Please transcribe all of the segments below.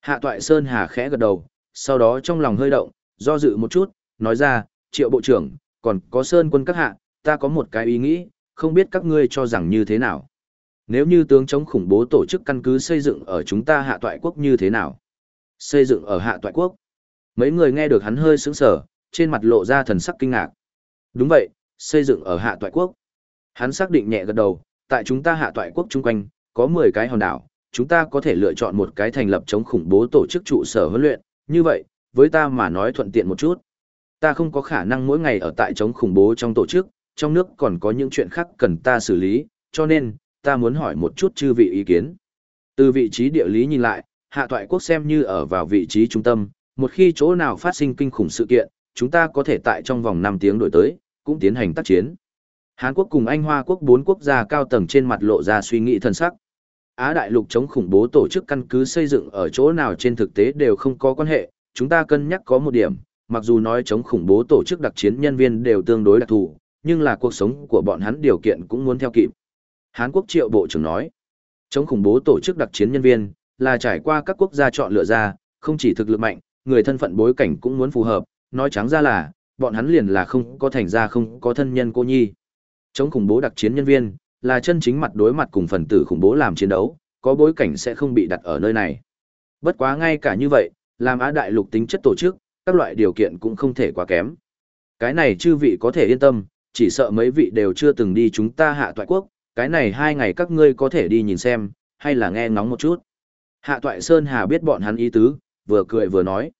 Hạ Toại Sơn Hà khẽ gật đầu, sau đó trong lòng hơi động, do dự một chút, nói ra, triệu bộ trưởng, còn có Sơn quân các hạ, ta có một cái ý nghĩ, không biết các ngươi cho rằng như thế nào. Nếu như tướng chống khủng bố tổ chức căn cứ xây dựng ở chúng ta hạ toại quốc như thế nào? Xây dựng ở hạ toại quốc. Mấy người nghe được hắn hơi sững sờ, trên mặt lộ ra thần sắc kinh ngạc. Đúng vậy, xây dựng ở hạ toại quốc. Hắn xác định nhẹ gật đầu, tại chúng ta hạ toại quốc chung quanh, có 10 cái hòn đảo, chúng ta có thể lựa chọn một cái thành lập chống khủng bố tổ chức trụ sở huấn luyện, như vậy, với ta mà nói thuận tiện một chút. Ta không có khả năng mỗi ngày ở tại chống khủng bố trong tổ chức, trong nước còn có những chuyện khác cần ta xử lý, cho nên, ta muốn hỏi một chút chư vị ý kiến. Từ vị trí địa lý nhìn lại, hạ toại quốc xem như ở vào vị trí trung tâm, một khi chỗ nào phát sinh kinh khủng sự kiện, chúng ta có thể tại trong vòng 5 tiếng đổi tới, cũng tiến hành tác chiến. Hàn Quốc cùng Anh Hoa Quốc bốn quốc gia cao tầng trên mặt lộ ra suy nghĩ thân sắc. Á Đại lục chống khủng bố tổ chức căn cứ xây dựng ở chỗ nào trên thực tế đều không có quan hệ, chúng ta cân nhắc có một điểm, mặc dù nói chống khủng bố tổ chức đặc chiến nhân viên đều tương đối đặc thù, nhưng là cuộc sống của bọn hắn điều kiện cũng muốn theo kịp. Hán Quốc triệu bộ trưởng nói, chống khủng bố tổ chức đặc chiến nhân viên, là trải qua các quốc gia chọn lựa ra, không chỉ thực lực mạnh, người thân phận bối cảnh cũng muốn phù hợp, nói trắng ra là, bọn hắn liền là không có thành ra không có thân nhân cô nhi. Chống khủng bố đặc chiến nhân viên, là chân chính mặt đối mặt cùng phần tử khủng bố làm chiến đấu, có bối cảnh sẽ không bị đặt ở nơi này. Bất quá ngay cả như vậy, làm Á Đại lục tính chất tổ chức, các loại điều kiện cũng không thể quá kém. Cái này chư vị có thể yên tâm, chỉ sợ mấy vị đều chưa từng đi chúng ta hạ toại quốc, cái này hai ngày các ngươi có thể đi nhìn xem, hay là nghe ngóng một chút. Hạ toại Sơn Hà biết bọn hắn ý tứ, vừa cười vừa nói.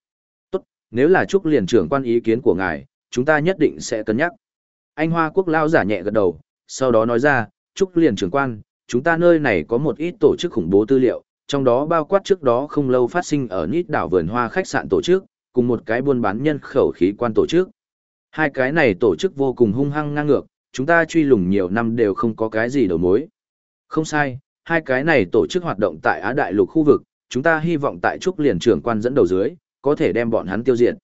Tốt, nếu là Trúc liền trưởng quan ý kiến của ngài, chúng ta nhất định sẽ cân nhắc. Anh Hoa Quốc lao giả nhẹ gật đầu, sau đó nói ra, Trúc liền trưởng quan, chúng ta nơi này có một ít tổ chức khủng bố tư liệu, trong đó bao quát trước đó không lâu phát sinh ở nít đảo vườn hoa khách sạn tổ chức, cùng một cái buôn bán nhân khẩu khí quan tổ chức. Hai cái này tổ chức vô cùng hung hăng ngang ngược, chúng ta truy lùng nhiều năm đều không có cái gì đầu mối. Không sai, hai cái này tổ chức hoạt động tại Á Đại lục khu vực, chúng ta hy vọng tại Trúc liền trưởng quan dẫn đầu dưới, có thể đem bọn hắn tiêu diệt.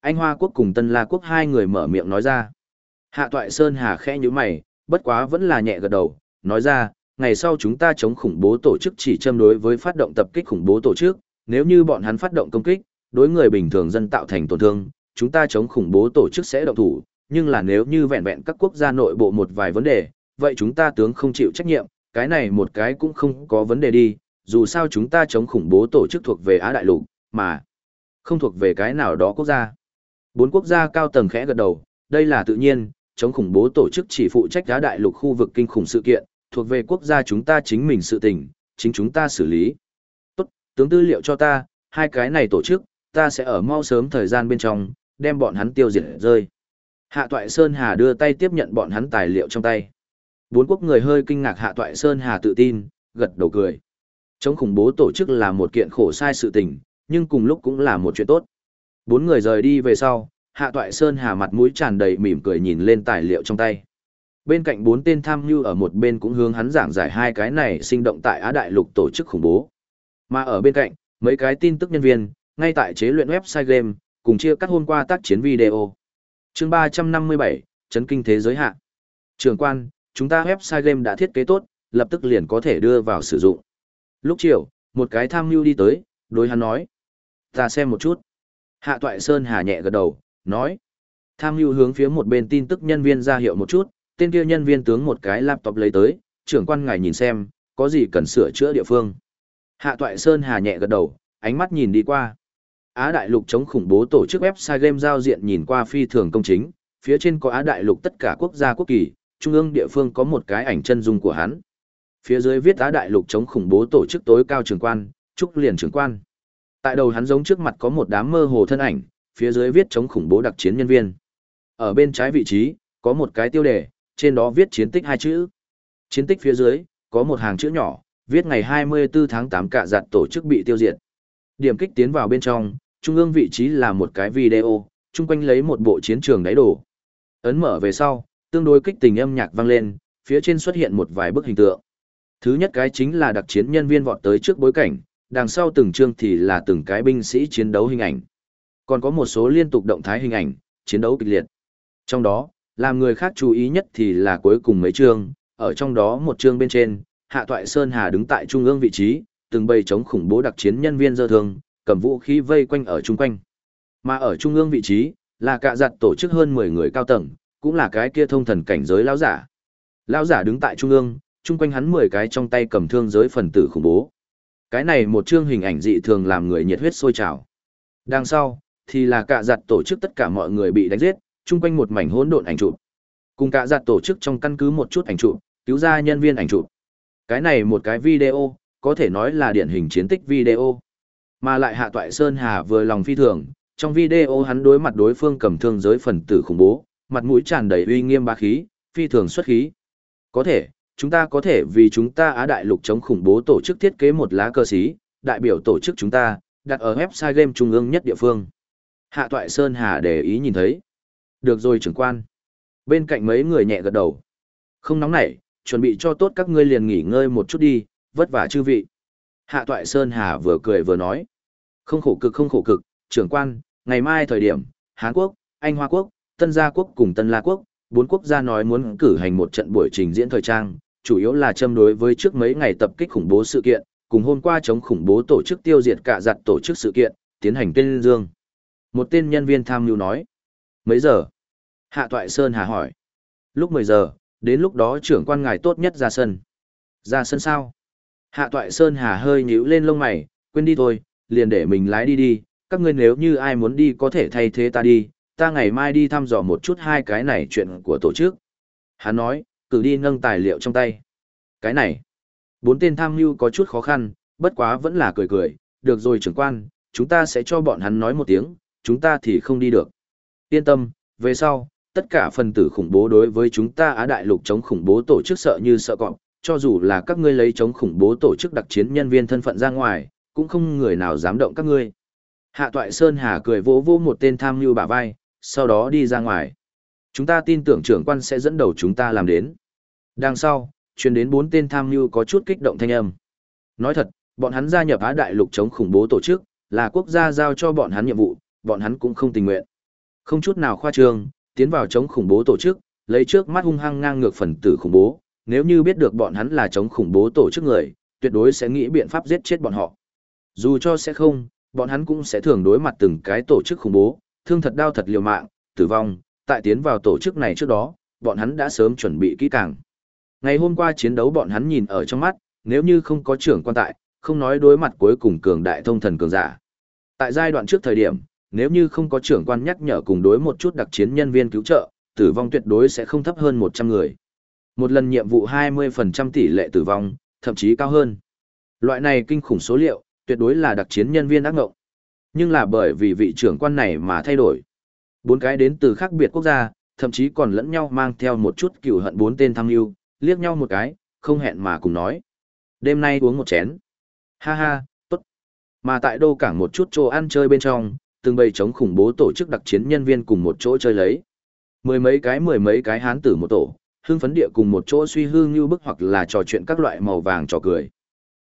Anh Hoa Quốc cùng Tân La Quốc hai người mở miệng nói ra. Hạ Toại Sơn Hà khẽ như mày, bất quá vẫn là nhẹ gật đầu, nói ra, ngày sau chúng ta chống khủng bố tổ chức chỉ châm đối với phát động tập kích khủng bố tổ chức, nếu như bọn hắn phát động công kích, đối người bình thường dân tạo thành tổn thương, chúng ta chống khủng bố tổ chức sẽ động thủ, nhưng là nếu như vẹn vẹn các quốc gia nội bộ một vài vấn đề, vậy chúng ta tướng không chịu trách nhiệm, cái này một cái cũng không có vấn đề đi, dù sao chúng ta chống khủng bố tổ chức thuộc về Á Đại Lục, mà không thuộc về cái nào đó quốc gia. Bốn quốc gia cao tầng khẽ gật đầu, đây là tự nhiên, chống khủng bố tổ chức chỉ phụ trách Á Đại Lục khu vực kinh khủng sự kiện, thuộc về quốc gia chúng ta chính mình sự tình, chính chúng ta xử lý. Tốt, tướng tư liệu cho ta, hai cái này tổ chức, ta sẽ ở mau sớm thời gian bên trong, đem bọn hắn tiêu diệt rơi. Hạ Toại Sơn Hà đưa tay tiếp nhận bọn hắn tài liệu trong tay. Bốn quốc người hơi kinh ngạc Hạ Toại Sơn Hà tự tin, gật đầu cười. Chống khủng bố tổ chức là một kiện khổ sai sự tình, nhưng cùng lúc cũng là một chuyện tốt. Bốn người rời đi về sau, Hạ Toại Sơn Hà mặt mũi tràn đầy mỉm cười nhìn lên tài liệu trong tay. Bên cạnh bốn tên tham mưu ở một bên cũng hướng hắn giảng giải hai cái này sinh động tại Á Đại Lục tổ chức khủng bố. Mà ở bên cạnh, mấy cái tin tức nhân viên, ngay tại chế luyện website game, cùng chia cắt hôm qua tác chiến video. chương 357, chấn kinh thế giới hạ Trường quan, chúng ta website game đã thiết kế tốt, lập tức liền có thể đưa vào sử dụng. Lúc chiều, một cái tham mưu đi tới, đối hắn nói. Ta xem một chút. Hạ Toại Sơn hà nhẹ gật đầu, nói. Tham mưu hướng phía một bên tin tức nhân viên ra hiệu một chút, tên kia nhân viên tướng một cái laptop lấy tới, trưởng quan ngài nhìn xem, có gì cần sửa chữa địa phương. Hạ Toại Sơn hà nhẹ gật đầu, ánh mắt nhìn đi qua. Á Đại Lục chống khủng bố tổ chức website game giao diện nhìn qua phi thường công chính, phía trên có Á Đại Lục tất cả quốc gia quốc kỳ, trung ương địa phương có một cái ảnh chân dung của hắn. Phía dưới viết Á Đại Lục chống khủng bố tổ chức tối cao trưởng quan, trúc liền trưởng quan. Tại đầu hắn giống trước mặt có một đám mơ hồ thân ảnh, phía dưới viết chống khủng bố đặc chiến nhân viên. Ở bên trái vị trí, có một cái tiêu đề, trên đó viết chiến tích hai chữ. Chiến tích phía dưới, có một hàng chữ nhỏ, viết ngày 24 tháng 8 cả giặt tổ chức bị tiêu diệt. Điểm kích tiến vào bên trong, trung ương vị trí là một cái video, chung quanh lấy một bộ chiến trường đáy đổ. Ấn mở về sau, tương đối kích tình âm nhạc vang lên, phía trên xuất hiện một vài bức hình tượng. Thứ nhất cái chính là đặc chiến nhân viên vọt tới trước bối cảnh, đằng sau từng chương thì là từng cái binh sĩ chiến đấu hình ảnh. Còn có một số liên tục động thái hình ảnh, chiến đấu kịch liệt. Trong đó, làm người khác chú ý nhất thì là cuối cùng mấy chương, ở trong đó một chương bên trên, Hạ Toại Sơn Hà đứng tại trung ương vị trí, từng bầy chống khủng bố đặc chiến nhân viên dơ thương, cầm vũ khí vây quanh ở chung quanh. Mà ở trung ương vị trí, là cả giặt tổ chức hơn 10 người cao tầng, cũng là cái kia thông thần cảnh giới lão giả. Lão giả đứng tại trung ương, chung quanh hắn 10 cái trong tay cầm thương giới phần tử khủng bố. Cái này một chương hình ảnh dị thường làm người nhiệt huyết sôi trào. Đằng sau, thì là cả giặt tổ chức tất cả mọi người bị đánh giết, chung quanh một mảnh hỗn độn ảnh chụp. Cùng cả giặt tổ chức trong căn cứ một chút ảnh chụp, cứu ra nhân viên ảnh chụp. Cái này một cái video, có thể nói là điển hình chiến tích video. Mà lại Hạ Toại Sơn Hà vừa lòng phi thường, trong video hắn đối mặt đối phương cầm thương giới phần tử khủng bố, mặt mũi tràn đầy uy nghiêm bá khí, phi thường xuất khí. Có thể, chúng ta có thể vì chúng ta Á Đại Lục chống khủng bố tổ chức thiết kế một lá cơ xí, đại biểu tổ chức chúng ta, đặt ở website game trung ương nhất địa phương. Hạ Toại Sơn Hà để ý nhìn thấy. Được rồi trưởng quan. Bên cạnh mấy người nhẹ gật đầu. Không nóng nảy, chuẩn bị cho tốt các ngươi liền nghỉ ngơi một chút đi, vất vả chư vị. Hạ Toại Sơn Hà vừa cười vừa nói. Không khổ cực không khổ cực, trưởng quan, ngày mai thời điểm, Hán Quốc, Anh Hoa Quốc, Tân Gia Quốc cùng Tân La Quốc, bốn quốc gia nói muốn cử hành một trận buổi trình diễn thời trang, chủ yếu là châm đối với trước mấy ngày tập kích khủng bố sự kiện, cùng hôm qua chống khủng bố tổ chức tiêu diệt cả giặt tổ chức sự kiện, tiến hành tên dương. Một tên nhân viên tham lưu nói. Mấy giờ? Hạ Toại Sơn Hà hỏi. Lúc 10 giờ, đến lúc đó trưởng quan ngài tốt nhất ra sân. Ra sân sao? Hạ Toại Sơn Hà hơi nhíu lên lông mày, quên đi thôi, liền để mình lái đi đi, các ngươi nếu như ai muốn đi có thể thay thế ta đi, ta ngày mai đi thăm dò một chút hai cái này chuyện của tổ chức. Hắn nói, cử đi nâng tài liệu trong tay. Cái này, bốn tên tham mưu có chút khó khăn, bất quá vẫn là cười cười, được rồi trưởng quan, chúng ta sẽ cho bọn hắn nói một tiếng, chúng ta thì không đi được. Yên tâm, về sau, tất cả phần tử khủng bố đối với chúng ta Á Đại Lục chống khủng bố tổ chức sợ như sợ cọp, cho dù là các ngươi lấy chống khủng bố tổ chức đặc chiến nhân viên thân phận ra ngoài, cũng không người nào dám động các ngươi. Hạ Toại Sơn Hà cười vỗ vỗ một tên tham mưu bả vai, sau đó đi ra ngoài. Chúng ta tin tưởng trưởng quan sẽ dẫn đầu chúng ta làm đến. Đằng sau, truyền đến bốn tên tham mưu có chút kích động thanh âm. Nói thật, bọn hắn gia nhập Á Đại Lục chống khủng bố tổ chức, là quốc gia giao cho bọn hắn nhiệm vụ, bọn hắn cũng không tình nguyện. Không chút nào khoa trương, tiến vào chống khủng bố tổ chức, lấy trước mắt hung hăng ngang ngược phần tử khủng bố, nếu như biết được bọn hắn là chống khủng bố tổ chức người, tuyệt đối sẽ nghĩ biện pháp giết chết bọn họ. Dù cho sẽ không, bọn hắn cũng sẽ thường đối mặt từng cái tổ chức khủng bố, thương thật đau thật liều mạng, tử vong, tại tiến vào tổ chức này trước đó, bọn hắn đã sớm chuẩn bị kỹ càng. Ngày hôm qua chiến đấu bọn hắn nhìn ở trong mắt, nếu như không có trưởng quan tại, không nói đối mặt cuối cùng cường đại thông thần cường giả. Tại giai đoạn trước thời điểm, nếu như không có trưởng quan nhắc nhở cùng đối một chút đặc chiến nhân viên cứu trợ, tử vong tuyệt đối sẽ không thấp hơn 100 người. Một lần nhiệm vụ 20% tỷ lệ tử vong, thậm chí cao hơn. Loại này kinh khủng số liệu, tuyệt đối là đặc chiến nhân viên ác ngộng. Nhưng là bởi vì vị trưởng quan này mà thay đổi. Bốn cái đến từ khác biệt quốc gia, thậm chí còn lẫn nhau mang theo một chút cựu hận bốn tên tham lưu liếc nhau một cái, không hẹn mà cùng nói. Đêm nay uống một chén. Ha ha, tốt. Mà tại đô cảng một chút chỗ ăn chơi bên trong, từng bầy chống khủng bố tổ chức đặc chiến nhân viên cùng một chỗ chơi lấy. Mười mấy cái mười mấy cái hán tử một tổ, hưng phấn địa cùng một chỗ suy hương như bức hoặc là trò chuyện các loại màu vàng trò cười.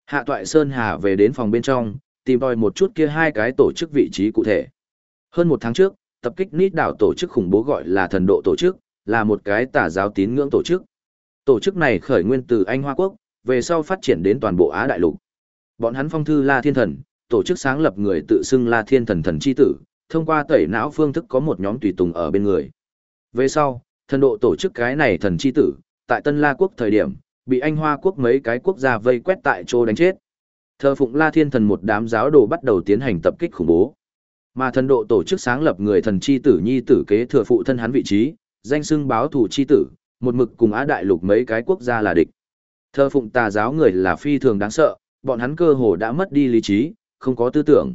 Hạ Toại Sơn Hà về đến phòng bên trong, tìm đòi một chút kia hai cái tổ chức vị trí cụ thể. Hơn một tháng trước, tập kích nít đảo tổ chức khủng bố gọi là thần độ tổ chức, là một cái tà giáo tín ngưỡng tổ chức. Tổ chức này khởi nguyên từ Anh Hoa Quốc, về sau phát triển đến toàn bộ Á Đại Lục. Bọn hắn phong thư La Thiên Thần, tổ chức sáng lập người tự xưng La Thiên Thần Thần Chi Tử, thông qua tẩy não phương thức có một nhóm tùy tùng ở bên người. Về sau, thần độ tổ chức cái này thần chi tử, tại Tân La Quốc thời điểm, bị Anh Hoa Quốc mấy cái quốc gia vây quét tại chỗ đánh chết. Thờ phụng La Thiên Thần một đám giáo đồ bắt đầu tiến hành tập kích khủng bố. Mà thần độ tổ chức sáng lập người thần chi tử nhi tử kế thừa phụ thân hắn vị trí, danh xưng báo thủ chi tử, một mực cùng Á Đại Lục mấy cái quốc gia là địch. Thờ phụng tà giáo người là phi thường đáng sợ, bọn hắn cơ hồ đã mất đi lý trí, không có tư tưởng.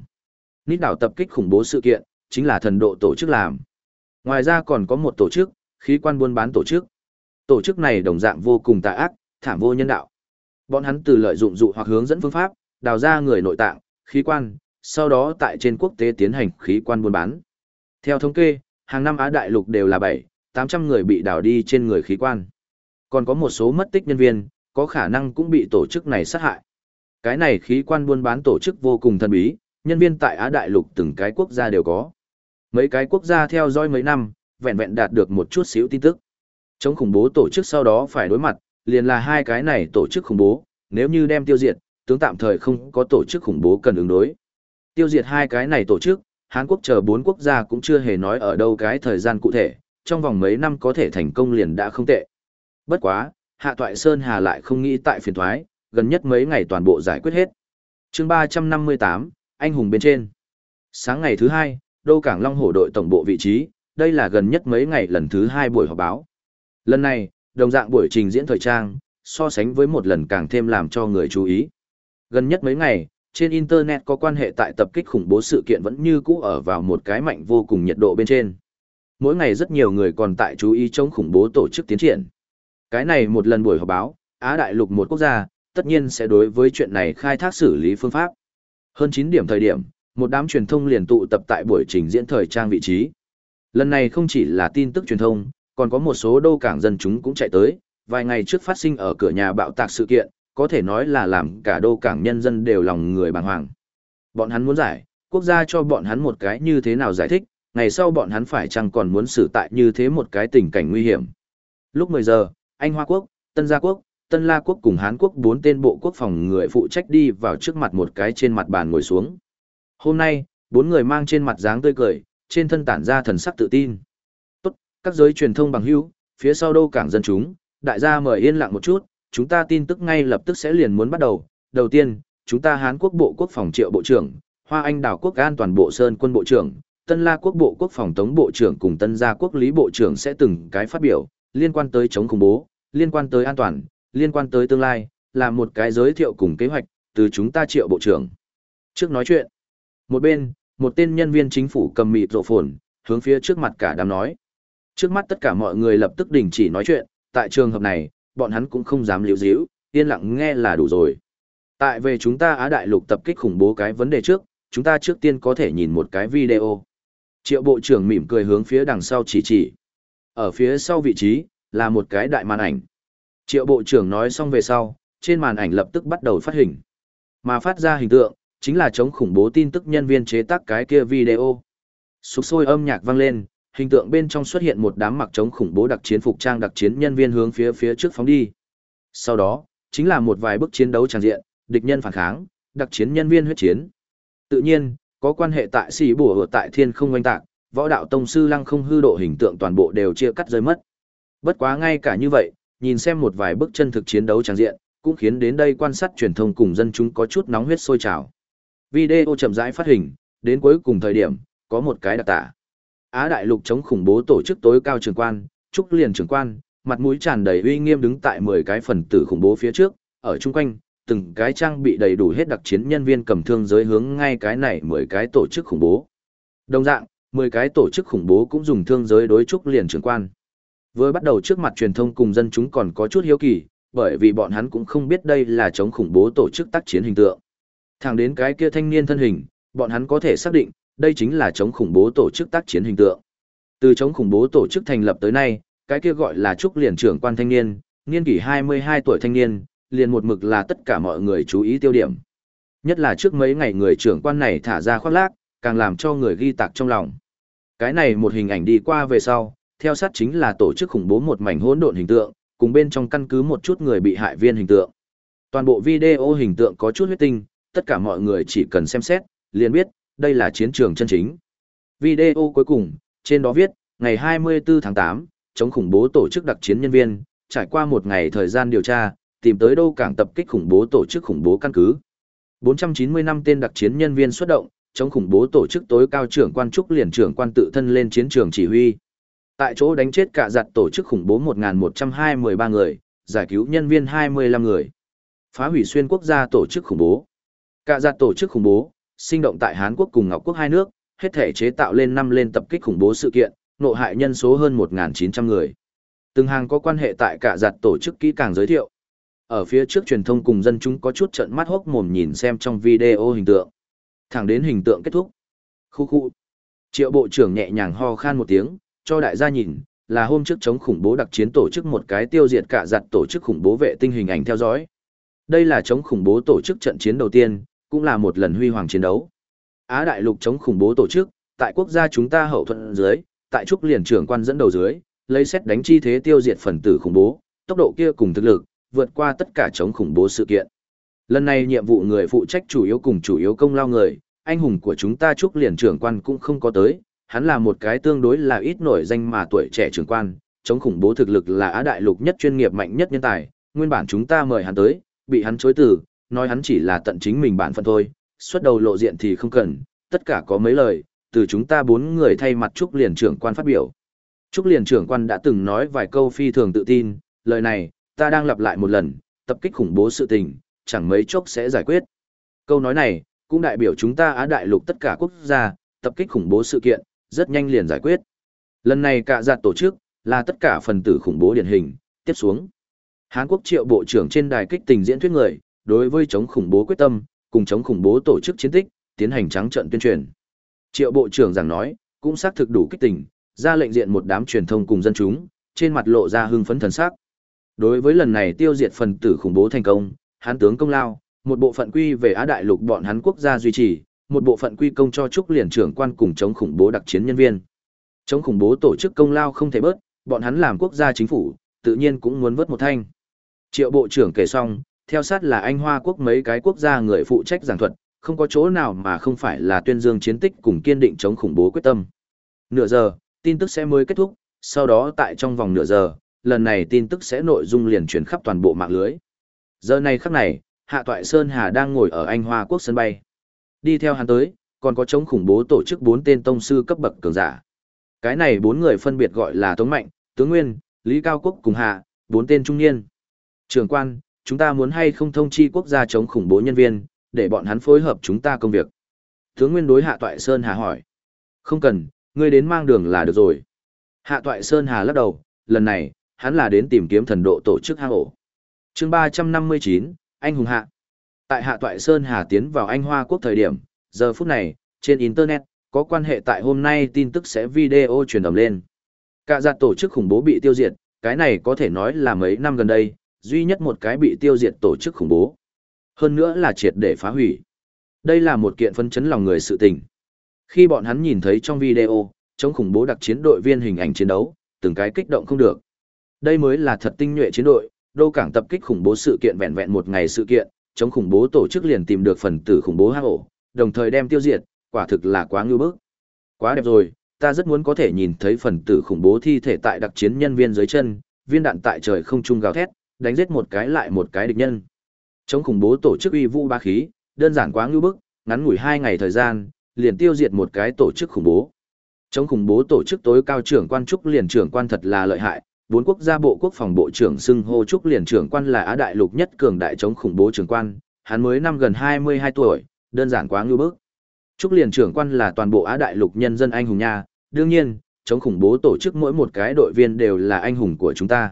Nít đảo tập kích khủng bố sự kiện, chính là thần độ tổ chức làm. Ngoài ra còn có một tổ chức, khí quan buôn bán tổ chức. Tổ chức này đồng dạng vô cùng tà ác, thảm vô nhân đạo. Bọn hắn từ lợi dụng dụ hoặc hướng dẫn phương pháp, đào ra người nội tạng, khí quan, sau đó tại trên quốc tế tiến hành khí quan buôn bán. Theo thống kê, hàng năm Á Đại Lục đều là 7, 800 người bị đào đi trên người khí quan. Còn có một số mất tích nhân viên, có khả năng cũng bị tổ chức này sát hại. Cái này khí quan buôn bán tổ chức vô cùng thần bí, nhân viên tại Á Đại Lục từng cái quốc gia đều có. Mấy cái quốc gia theo dõi mấy năm, vẹn vẹn đạt được một chút xíu tin tức. Chống khủng bố tổ chức sau đó phải đối mặt, liền là hai cái này tổ chức khủng bố, nếu như đem tiêu diệt, tướng tạm thời không có tổ chức khủng bố cần ứng đối. Tiêu diệt hai cái này tổ chức, Hàn Quốc chờ bốn quốc gia cũng chưa hề nói ở đâu cái thời gian cụ thể, trong vòng mấy năm có thể thành công liền đã không tệ. Bất quá, Hạ Toại Sơn Hà lại không nghĩ tại phiền thoái, gần nhất mấy ngày toàn bộ giải quyết hết. chương 358, Anh hùng bên trên. Sáng ngày thứ hai, Đô Cảng Long Hổ đội tổng bộ vị trí, đây là gần nhất mấy ngày lần thứ hai buổi họp báo. Lần này, đồng dạng buổi trình diễn thời trang, so sánh với một lần càng thêm làm cho người chú ý. Gần nhất mấy ngày, trên Internet có quan hệ tại tập kích khủng bố sự kiện vẫn như cũ ở vào một cái mạnh vô cùng nhiệt độ bên trên. Mỗi ngày rất nhiều người còn tại chú ý chống khủng bố tổ chức tiến triển. Cái này một lần buổi họp báo, Á Đại Lục một quốc gia, tất nhiên sẽ đối với chuyện này khai thác xử lý phương pháp. Hơn 9 điểm thời điểm, một đám truyền thông liền tụ tập tại buổi trình diễn thời trang vị trí. Lần này không chỉ là tin tức truyền thông, còn có một số đô cảng dân chúng cũng chạy tới, vài ngày trước phát sinh ở cửa nhà bạo tạc sự kiện, có thể nói là làm cả đô cảng nhân dân đều lòng người bàng hoàng. Bọn hắn muốn giải, quốc gia cho bọn hắn một cái như thế nào giải thích, ngày sau bọn hắn phải chăng còn muốn xử tại như thế một cái tình cảnh nguy hiểm. Lúc 10 giờ, Anh Hoa Quốc, Tân Gia Quốc, Tân La Quốc cùng Hán Quốc bốn tên bộ quốc phòng người phụ trách đi vào trước mặt một cái trên mặt bàn ngồi xuống. Hôm nay, bốn người mang trên mặt dáng tươi cười, trên thân tản ra thần sắc tự tin. Tốt, các giới truyền thông bằng hữu, phía sau đô cảng dân chúng, đại gia mời yên lặng một chút, chúng ta tin tức ngay lập tức sẽ liền muốn bắt đầu. Đầu tiên, chúng ta Hán Quốc Bộ Quốc phòng Triệu Bộ trưởng, Hoa Anh Đảo Quốc An Toàn Bộ Sơn Quân Bộ trưởng, Tân La Quốc Bộ Quốc phòng Tống Bộ trưởng cùng Tân Gia Quốc Lý Bộ trưởng sẽ từng cái phát biểu, liên quan tới chống khủng bố, liên quan tới an toàn, liên quan tới tương lai, là một cái giới thiệu cùng kế hoạch, từ chúng ta Triệu Bộ trưởng. Trước nói chuyện, một bên, một tên nhân viên chính phủ cầm mịt rộ phồn, hướng phía trước mặt cả đám nói. Trước mắt tất cả mọi người lập tức đình chỉ nói chuyện, tại trường hợp này, bọn hắn cũng không dám liễu díu, yên lặng nghe là đủ rồi. Tại về chúng ta Á Đại Lục tập kích khủng bố cái vấn đề trước, chúng ta trước tiên có thể nhìn một cái video. Triệu Bộ trưởng mỉm cười hướng phía đằng sau chỉ chỉ. Ở phía sau vị trí, là một cái đại màn ảnh. Triệu Bộ trưởng nói xong về sau, trên màn ảnh lập tức bắt đầu phát hình. Mà phát ra hình tượng, chính là chống khủng bố tin tức nhân viên chế tác cái kia video. Sục sôi âm nhạc vang lên, hình tượng bên trong xuất hiện một đám mặc chống khủng bố đặc chiến phục trang đặc chiến nhân viên hướng phía phía trước phóng đi. Sau đó, chính là một vài bức chiến đấu tràn diện, địch nhân phản kháng, đặc chiến nhân viên huyết chiến. Tự nhiên, có quan hệ tại sĩ bùa ở tại thiên không oanh tạc, võ đạo tông sư lăng không hư độ hình tượng toàn bộ đều chia cắt rơi mất. Bất quá ngay cả như vậy, nhìn xem một vài bức chân thực chiến đấu trang diện, cũng khiến đến đây quan sát truyền thông cùng dân chúng có chút nóng huyết sôi trào. Video chậm rãi phát hình, đến cuối cùng thời điểm, có một cái đặc tả. Á Đại Lục chống khủng bố tổ chức tối cao trường quan, Trúc Liền trưởng quan, mặt mũi tràn đầy uy nghiêm đứng tại 10 cái phần tử khủng bố phía trước, ở chung quanh, từng cái trang bị đầy đủ hết đặc chiến nhân viên cầm thương giới hướng ngay cái này 10 cái tổ chức khủng bố. Đồng dạng, 10 cái tổ chức khủng bố cũng dùng thương giới đối Trúc Liền trưởng quan. Với bắt đầu trước mặt truyền thông cùng dân chúng còn có chút hiếu kỳ, bởi vì bọn hắn cũng không biết đây là chống khủng bố tổ chức tác chiến hình tượng. Thẳng đến cái kia thanh niên thân hình, bọn hắn có thể xác định, đây chính là chống khủng bố tổ chức tác chiến hình tượng. Từ chống khủng bố tổ chức thành lập tới nay, cái kia gọi là trúc liền trưởng quan thanh niên, niên kỷ 22 tuổi thanh niên, liền một mực là tất cả mọi người chú ý tiêu điểm. Nhất là trước mấy ngày người trưởng quan này thả ra khoác lác, càng làm cho người ghi tạc trong lòng. Cái này một hình ảnh đi qua về sau, theo sát chính là tổ chức khủng bố một mảnh hỗn độn hình tượng, cùng bên trong căn cứ một chút người bị hại viên hình tượng. Toàn bộ video hình tượng có chút huyết tinh, tất cả mọi người chỉ cần xem xét, liền biết, đây là chiến trường chân chính. Video cuối cùng, trên đó viết, ngày 24 tháng 8, chống khủng bố tổ chức đặc chiến nhân viên, trải qua một ngày thời gian điều tra, tìm tới đâu cảng tập kích khủng bố tổ chức khủng bố căn cứ. 490 năm tên đặc chiến nhân viên xuất động, chống khủng bố tổ chức tối cao trưởng quan trúc liền trưởng quan tự thân lên chiến trường chỉ huy. Tại chỗ đánh chết cả giặt tổ chức khủng bố 1.123 người, giải cứu nhân viên 25 người. Phá hủy xuyên quốc gia tổ chức khủng bố. Cả giặt tổ chức khủng bố, sinh động tại Hán Quốc cùng Ngọc Quốc hai nước, hết thể chế tạo lên năm lên tập kích khủng bố sự kiện, nộ hại nhân số hơn 1.900 người. Từng hàng có quan hệ tại cả giặt tổ chức kỹ càng giới thiệu. Ở phía trước truyền thông cùng dân chúng có chút trận mắt hốc mồm nhìn xem trong video hình tượng. Thẳng đến hình tượng kết thúc. Khu khu. Triệu bộ trưởng nhẹ nhàng ho khan một tiếng, cho đại gia nhìn, là hôm trước chống khủng bố đặc chiến tổ chức một cái tiêu diệt cả giặt tổ chức khủng bố vệ tinh hình ảnh theo dõi. Đây là chống khủng bố tổ chức trận chiến đầu tiên, cũng là một lần huy hoàng chiến đấu. Á đại lục chống khủng bố tổ chức, tại quốc gia chúng ta hậu thuẫn dưới, tại trúc liền trưởng quan dẫn đầu dưới, lấy xét đánh chi thế tiêu diệt phần tử khủng bố, tốc độ kia cùng thực lực, vượt qua tất cả chống khủng bố sự kiện. Lần này nhiệm vụ người phụ trách chủ yếu cùng chủ yếu công lao người, anh hùng của chúng ta Trúc liền trưởng quan cũng không có tới, hắn là một cái tương đối là ít nổi danh mà tuổi trẻ trưởng quan, chống khủng bố thực lực là Á Đại Lục nhất chuyên nghiệp mạnh nhất nhân tài, nguyên bản chúng ta mời hắn tới, bị hắn chối từ, nói hắn chỉ là tận chính mình bản phận thôi, xuất đầu lộ diện thì không cần, tất cả có mấy lời, từ chúng ta bốn người thay mặt Trúc liền trưởng quan phát biểu. Trúc liền trưởng quan đã từng nói vài câu phi thường tự tin, lời này, ta đang lặp lại một lần, tập kích khủng bố sự tình, chẳng mấy chốc sẽ giải quyết. Câu nói này, cũng đại biểu chúng ta Á Đại Lục tất cả quốc gia, tập kích khủng bố sự kiện, rất nhanh liền giải quyết. Lần này cả giặt tổ chức, là tất cả phần tử khủng bố điển hình, tiếp xuống. Hán Quốc triệu bộ trưởng trên đài kích tình diễn thuyết người, đối với chống khủng bố quyết tâm, cùng chống khủng bố tổ chức chiến tích, tiến hành trắng trận tuyên truyền. Triệu bộ trưởng giảng nói, cũng xác thực đủ kích tình, ra lệnh diện một đám truyền thông cùng dân chúng, trên mặt lộ ra hưng phấn thần sắc. Đối với lần này tiêu diệt phần tử khủng bố thành công, hán tướng công lao, một bộ phận quy về Á Đại Lục bọn hắn quốc gia duy trì, một bộ phận quy công cho trúc liền trưởng quan cùng chống khủng bố đặc chiến nhân viên. Chống khủng bố tổ chức công lao không thể bớt, bọn hắn làm quốc gia chính phủ, tự nhiên cũng muốn vớt một thanh. Triệu bộ trưởng kể xong, theo sát là anh Hoa quốc mấy cái quốc gia người phụ trách giảng thuật, không có chỗ nào mà không phải là tuyên dương chiến tích cùng kiên định chống khủng bố quyết tâm. Nửa giờ, tin tức sẽ mới kết thúc, sau đó tại trong vòng nửa giờ, lần này tin tức sẽ nội dung liền truyền khắp toàn bộ mạng lưới. Giờ này khắc này, Hạ Toại Sơn Hà đang ngồi ở Anh Hoa quốc sân bay. Đi theo hắn tới, còn có chống khủng bố tổ chức bốn tên tông sư cấp bậc cường giả. Cái này bốn người phân biệt gọi là Tống Mạnh, Tướng Nguyên, Lý Cao Quốc cùng Hạ, bốn tên trung niên. Trưởng quan, chúng ta muốn hay không thông chi quốc gia chống khủng bố nhân viên, để bọn hắn phối hợp chúng ta công việc. Tướng Nguyên đối Hạ Toại Sơn Hà hỏi. Không cần, ngươi đến mang đường là được rồi. Hạ Toại Sơn Hà lắc đầu, lần này, hắn là đến tìm kiếm thần độ tổ chức hang ổ. chương 359, Anh Hùng Hạ. Tại Hạ Toại Sơn Hà tiến vào Anh Hoa Quốc thời điểm, giờ phút này, trên Internet, có quan hệ tại hôm nay tin tức sẽ video truyền ẩm lên. Cả giặt tổ chức khủng bố bị tiêu diệt, cái này có thể nói là mấy năm gần đây, duy nhất một cái bị tiêu diệt tổ chức khủng bố. Hơn nữa là triệt để phá hủy. Đây là một kiện phân chấn lòng người sự tình. Khi bọn hắn nhìn thấy trong video, chống khủng bố đặc chiến đội viên hình ảnh chiến đấu, từng cái kích động không được. Đây mới là thật tinh nhuệ chiến đội, đô cảng tập kích khủng bố sự kiện vẹn vẹn một ngày sự kiện, chống khủng bố tổ chức liền tìm được phần tử khủng bố hang ổ, đồng thời đem tiêu diệt, quả thực là quá ngưu bức. Quá đẹp rồi, ta rất muốn có thể nhìn thấy phần tử khủng bố thi thể tại đặc chiến nhân viên dưới chân, viên đạn tại trời không trung gào thét, đánh giết một cái lại một cái địch nhân. Chống khủng bố tổ chức uy vũ ba khí, đơn giản quá ngưu bức, ngắn ngủi hai ngày thời gian, liền tiêu diệt một cái tổ chức khủng bố. Chống khủng bố tổ chức tối cao trưởng quan trúc liền trưởng quan thật là lợi hại, bốn quốc gia bộ quốc phòng bộ trưởng xưng hô trúc liền trưởng quan là Á đại lục nhất cường đại chống khủng bố trưởng quan, hắn mới năm gần 22 tuổi, đơn giản quá ngưu bức. Trúc liền trưởng quan là toàn bộ Á đại lục nhân dân anh hùng nha, đương nhiên, chống khủng bố tổ chức mỗi một cái đội viên đều là anh hùng của chúng ta.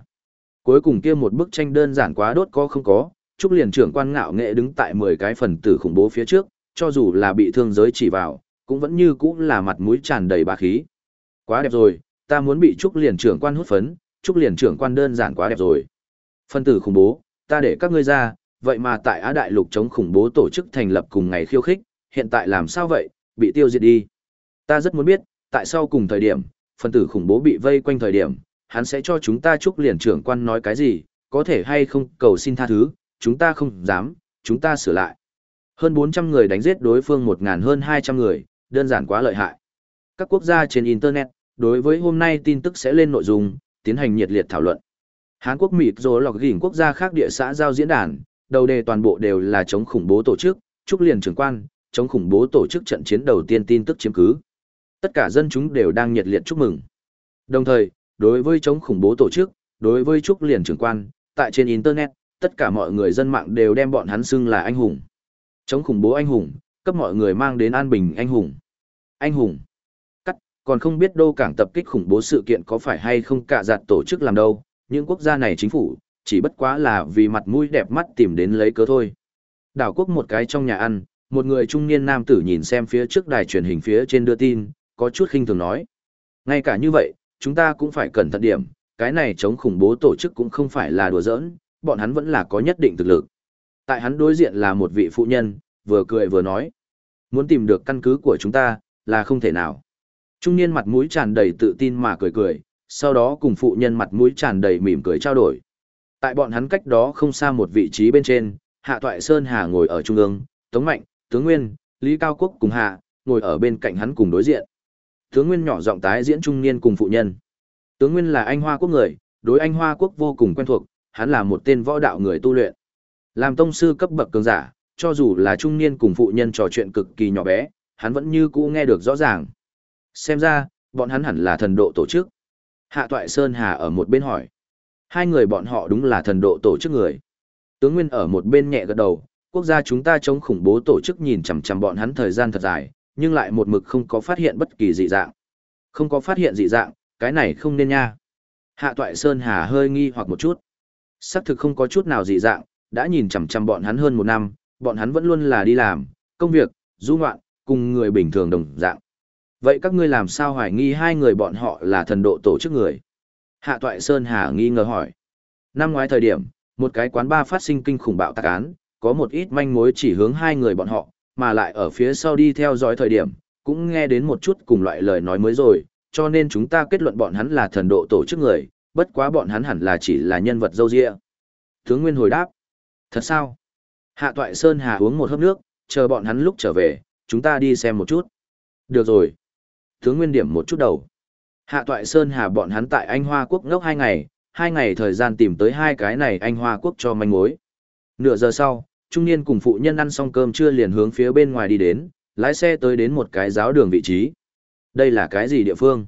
Cuối cùng kia một bức tranh đơn giản quá đốt có không có, Trúc liền trưởng quan ngạo nghệ đứng tại 10 cái phần tử khủng bố phía trước, cho dù là bị thương giới chỉ vào, cũng vẫn như cũ là mặt mũi tràn đầy bá khí. Quá đẹp rồi, ta muốn bị Trúc liền trưởng quan hút phấn, Trúc liền trưởng quan đơn giản quá đẹp rồi. Phân tử khủng bố, ta để các ngươi ra, vậy mà tại Á Đại Lục chống khủng bố tổ chức thành lập cùng ngày khiêu khích, hiện tại làm sao vậy, bị tiêu diệt đi. Ta rất muốn biết, tại sao cùng thời điểm, phân tử khủng bố bị vây quanh thời điểm, hắn sẽ cho chúng ta Trúc liền trưởng quan nói cái gì, có thể hay không cầu xin tha thứ, chúng ta không dám, chúng ta sửa lại. Hơn 400 người đánh giết đối phương 1.000 hơn 200 người, đơn giản quá lợi hại. Các quốc gia trên Internet, đối với hôm nay tin tức sẽ lên nội dung, tiến hành nhiệt liệt thảo luận. Hàn Quốc mịt rồi lọc gỉnh quốc gia khác địa xã giao diễn đàn, đầu đề toàn bộ đều là chống khủng bố tổ chức, trúc liền trưởng quan, chống khủng bố tổ chức trận chiến đầu tiên tin tức chiếm cứ. Tất cả dân chúng đều đang nhiệt liệt chúc mừng. Đồng thời, đối với chống khủng bố tổ chức, đối với trúc liền trưởng quan, tại trên Internet, tất cả mọi người dân mạng đều đem bọn hắn xưng là anh hùng. Chống khủng bố anh hùng, cấp mọi người mang đến an bình anh hùng. Anh hùng. Còn không biết đâu cảng tập kích khủng bố sự kiện có phải hay không cả giặt tổ chức làm đâu, những quốc gia này chính phủ, chỉ bất quá là vì mặt mũi đẹp mắt tìm đến lấy cớ thôi. Đảo quốc một cái trong nhà ăn, một người trung niên nam tử nhìn xem phía trước đài truyền hình phía trên đưa tin, có chút khinh thường nói. Ngay cả như vậy, chúng ta cũng phải cẩn thận điểm, cái này chống khủng bố tổ chức cũng không phải là đùa giỡn, bọn hắn vẫn là có nhất định thực lực. Tại hắn đối diện là một vị phụ nhân, vừa cười vừa nói. Muốn tìm được căn cứ của chúng ta, là không thể nào. Trung niên mặt mũi tràn đầy tự tin mà cười cười, sau đó cùng phụ nhân mặt mũi tràn đầy mỉm cười trao đổi. Tại bọn hắn cách đó không xa một vị trí bên trên, Hạ Toại Sơn Hà ngồi ở trung ương, Tống Mạnh, Tướng Nguyên, Lý Cao Quốc cùng hạ, ngồi ở bên cạnh hắn cùng đối diện. Tướng Nguyên nhỏ giọng tái diễn trung niên cùng phụ nhân. Tướng Nguyên là anh Hoa Quốc người, đối anh Hoa Quốc vô cùng quen thuộc, hắn là một tên võ đạo người tu luyện. Làm tông sư cấp bậc cường giả, cho dù là trung niên cùng phụ nhân trò chuyện cực kỳ nhỏ bé, hắn vẫn như cũ nghe được rõ ràng. Xem ra, bọn hắn hẳn là thần độ tổ chức. Hạ Toại Sơn Hà ở một bên hỏi. Hai người bọn họ đúng là thần độ tổ chức người. Tướng Nguyên ở một bên nhẹ gật đầu, quốc gia chúng ta chống khủng bố tổ chức nhìn chằm chằm bọn hắn thời gian thật dài, nhưng lại một mực không có phát hiện bất kỳ dị dạng. Không có phát hiện dị dạng, cái này không nên nha. Hạ Toại Sơn Hà hơi nghi hoặc một chút. Xác thực không có chút nào dị dạng, đã nhìn chằm chằm bọn hắn hơn một năm, bọn hắn vẫn luôn là đi làm, công việc, du ngoạn, cùng người bình thường đồng dạng. Vậy các ngươi làm sao hoài nghi hai người bọn họ là thần độ tổ chức người? Hạ Toại Sơn Hà nghi ngờ hỏi. Năm ngoái thời điểm, một cái quán ba phát sinh kinh khủng bạo tạc án, có một ít manh mối chỉ hướng hai người bọn họ, mà lại ở phía sau đi theo dõi thời điểm, cũng nghe đến một chút cùng loại lời nói mới rồi, cho nên chúng ta kết luận bọn hắn là thần độ tổ chức người, bất quá bọn hắn hẳn là chỉ là nhân vật dâu dịa. Tướng Nguyên hồi đáp. Thật sao? Hạ Toại Sơn Hà uống một hớp nước, chờ bọn hắn lúc trở về, chúng ta đi xem một chút. Được rồi. Tướng Nguyên điểm một chút đầu. Hạ Toại Sơn Hà bọn hắn tại Anh Hoa Quốc ngốc hai ngày, hai ngày thời gian tìm tới hai cái này Anh Hoa Quốc cho manh mối. Nửa giờ sau, trung niên cùng phụ nhân ăn xong cơm trưa liền hướng phía bên ngoài đi đến, lái xe tới đến một cái giáo đường vị trí. Đây là cái gì địa phương?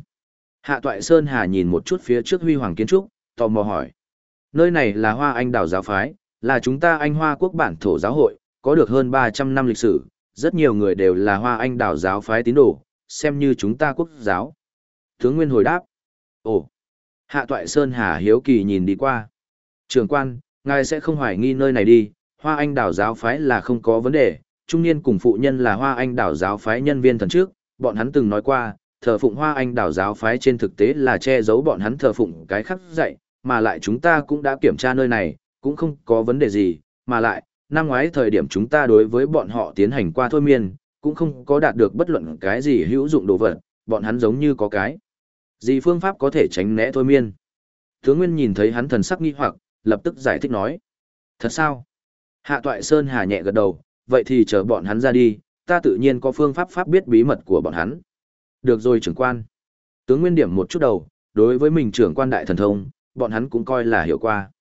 Hạ Toại Sơn Hà nhìn một chút phía trước huy hoàng kiến trúc, tò mò hỏi. Nơi này là Hoa Anh đảo giáo phái, là chúng ta Anh Hoa quốc bản thổ giáo hội, có được hơn 300 năm lịch sử, rất nhiều người đều là Hoa Anh đảo giáo phái tín đồ, xem như chúng ta quốc giáo. Tướng Nguyên hồi đáp. Ồ! Hạ Toại Sơn Hà hiếu kỳ nhìn đi qua. Trường quan, ngài sẽ không hoài nghi nơi này đi, Hoa Anh đảo giáo phái là không có vấn đề, trung niên cùng phụ nhân là Hoa Anh đảo giáo phái nhân viên thần trước, bọn hắn từng nói qua, thờ phụng Hoa Anh đảo giáo phái trên thực tế là che giấu bọn hắn thờ phụng cái khắc dạy, mà lại chúng ta cũng đã kiểm tra nơi này, cũng không có vấn đề gì, mà lại, năm ngoái thời điểm chúng ta đối với bọn họ tiến hành qua thôi miên, cũng không có đạt được bất luận cái gì hữu dụng đồ vật, bọn hắn giống như có cái. Gì phương pháp có thể tránh né thôi miên? Tướng Nguyên nhìn thấy hắn thần sắc nghi hoặc, lập tức giải thích nói. Thật sao? Hạ Toại Sơn hà nhẹ gật đầu, vậy thì chờ bọn hắn ra đi, ta tự nhiên có phương pháp pháp biết bí mật của bọn hắn. Được rồi trưởng quan. Tướng Nguyên điểm một chút đầu, đối với mình trưởng quan đại thần thông, bọn hắn cũng coi là hiểu qua.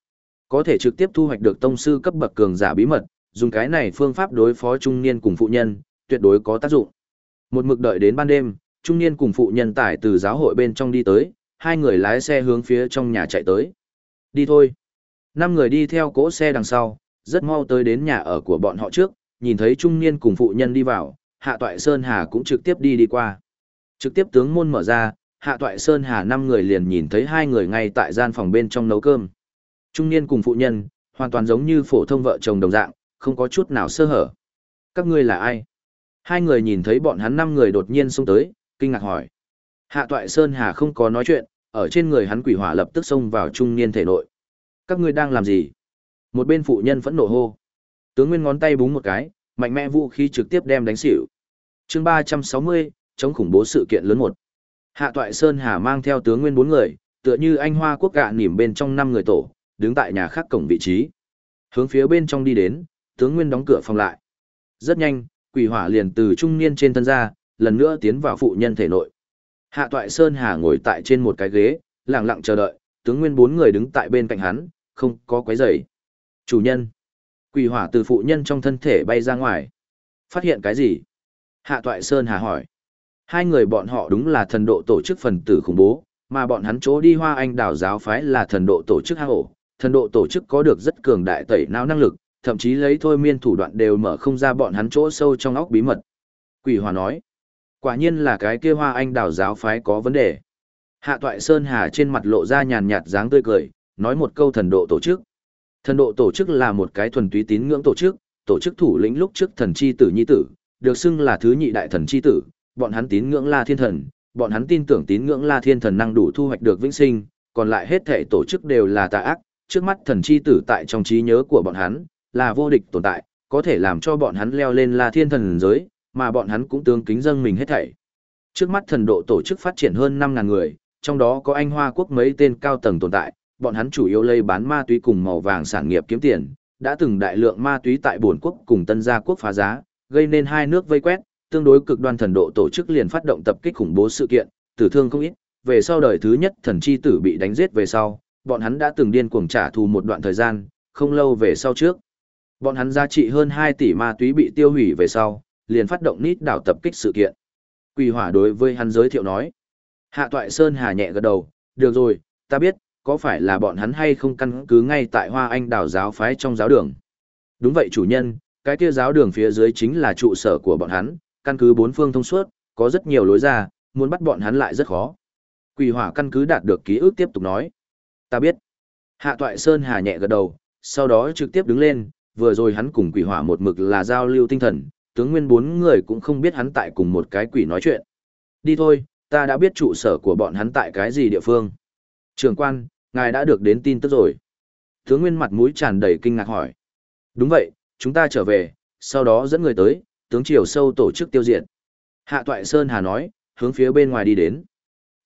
Có thể trực tiếp thu hoạch được tông sư cấp bậc cường giả bí mật, dùng cái này phương pháp đối phó trung niên cùng phụ nhân, tuyệt đối có tác dụng. Một mực đợi đến ban đêm, trung niên cùng phụ nhân tải từ giáo hội bên trong đi tới, hai người lái xe hướng phía trong nhà chạy tới. Đi thôi. Năm người đi theo cỗ xe đằng sau, rất mau tới đến nhà ở của bọn họ trước, nhìn thấy trung niên cùng phụ nhân đi vào, Hạ Toại Sơn Hà cũng trực tiếp đi đi qua. Trực tiếp tướng môn mở ra, Hạ Toại Sơn Hà năm người liền nhìn thấy hai người ngay tại gian phòng bên trong nấu cơm. Trung niên cùng phụ nhân, hoàn toàn giống như phổ thông vợ chồng đồng dạng, không có chút nào sơ hở. Các ngươi là ai? Hai người nhìn thấy bọn hắn năm người đột nhiên xông tới, kinh ngạc hỏi. Hạ Toại Sơn Hà không có nói chuyện, ở trên người hắn quỷ hỏa lập tức xông vào trung niên thể nội. Các ngươi đang làm gì? Một bên phụ nhân phẫn nộ hô. Tướng Nguyên ngón tay búng một cái, mạnh mẽ vũ khí trực tiếp đem đánh xỉu. Chương 360, chống khủng bố sự kiện lớn một. Hạ Toại Sơn Hà mang theo tướng Nguyên bốn người, tựa như anh hoa quốc gạ nỉm bên trong năm người tổ, đứng tại nhà khác cổng vị trí. Hướng phía bên trong đi đến, tướng Nguyên đóng cửa phòng lại. Rất nhanh, quỷ hỏa liền từ trung niên trên thân ra, lần nữa tiến vào phụ nhân thể nội. Hạ Toại Sơn Hà ngồi tại trên một cái ghế, lặng lặng chờ đợi, tướng Nguyên bốn người đứng tại bên cạnh hắn, không có quấy rầy. Chủ nhân. Quỷ hỏa từ phụ nhân trong thân thể bay ra ngoài. Phát hiện cái gì? Hạ Toại Sơn Hà hỏi. Hai người bọn họ đúng là thần độ tổ chức phần tử khủng bố, mà bọn hắn chỗ đi hoa anh đảo giáo phái là thần độ tổ chức hang ổ. Thần độ tổ chức có được rất cường đại tẩy não năng lực, thậm chí lấy thôi miên thủ đoạn đều mở không ra bọn hắn chỗ sâu trong óc bí mật. Quỷ hòa nói, quả nhiên là cái kia hoa anh đảo giáo phái có vấn đề. Hạ toại Sơn Hà trên mặt lộ ra nhàn nhạt dáng tươi cười, nói một câu thần độ tổ chức. Thần độ tổ chức là một cái thuần túy tín ngưỡng tổ chức, tổ chức thủ lĩnh lúc trước thần chi tử nhi tử, được xưng là thứ nhị đại thần chi tử, bọn hắn tín ngưỡng La Thiên Thần, bọn hắn tin tưởng tín ngưỡng La Thiên Thần năng đủ thu hoạch được vĩnh sinh, còn lại hết thể tổ chức đều là tà ác, trước mắt thần chi tử tại trong trí nhớ của bọn hắn, là vô địch tồn tại, có thể làm cho bọn hắn leo lên La Thiên Thần giới, mà bọn hắn cũng tương kính dâng mình hết thảy. Trước mắt thần độ tổ chức phát triển hơn 5.000 người, trong đó có anh Hoa Quốc mấy tên cao tầng tồn tại, bọn hắn chủ yếu lây bán ma túy cùng màu vàng sản nghiệp kiếm tiền, đã từng đại lượng ma túy tại bổn quốc cùng tân gia quốc phá giá, gây nên hai nước vây quét, tương đối cực đoan thần độ tổ chức liền phát động tập kích khủng bố sự kiện, tử thương không ít, về sau đời thứ nhất thần chi tử bị đánh giết về sau, bọn hắn đã từng điên cuồng trả thù một đoạn thời gian, không lâu về sau trước. Bọn hắn giá trị hơn 2 tỷ ma túy bị tiêu hủy về sau, liền phát động nít đảo tập kích sự kiện. Quỷ hỏa đối với hắn giới thiệu nói. Hạ toại Sơn Hà nhẹ gật đầu, được rồi, ta biết, có phải là bọn hắn hay không căn cứ ngay tại Hoa Anh đảo giáo phái trong giáo đường. Đúng vậy chủ nhân, cái kia giáo đường phía dưới chính là trụ sở của bọn hắn, căn cứ bốn phương thông suốt, có rất nhiều lối ra, muốn bắt bọn hắn lại rất khó. Quỷ hỏa căn cứ đạt được ký ức tiếp tục nói. Ta biết. Hạ toại Sơn Hà nhẹ gật đầu, sau đó trực tiếp đứng lên, vừa rồi hắn cùng quỷ hỏa một mực là giao lưu tinh thần, tướng nguyên bốn người cũng không biết hắn tại cùng một cái quỷ nói chuyện. Đi thôi, ta đã biết trụ sở của bọn hắn tại cái gì địa phương. Trường quan, ngài đã được đến tin tức rồi. Tướng nguyên mặt mũi tràn đầy kinh ngạc hỏi. Đúng vậy, chúng ta trở về, sau đó dẫn người tới, tướng triều sâu tổ chức tiêu diệt. Hạ toại Sơn Hà nói, hướng phía bên ngoài đi đến.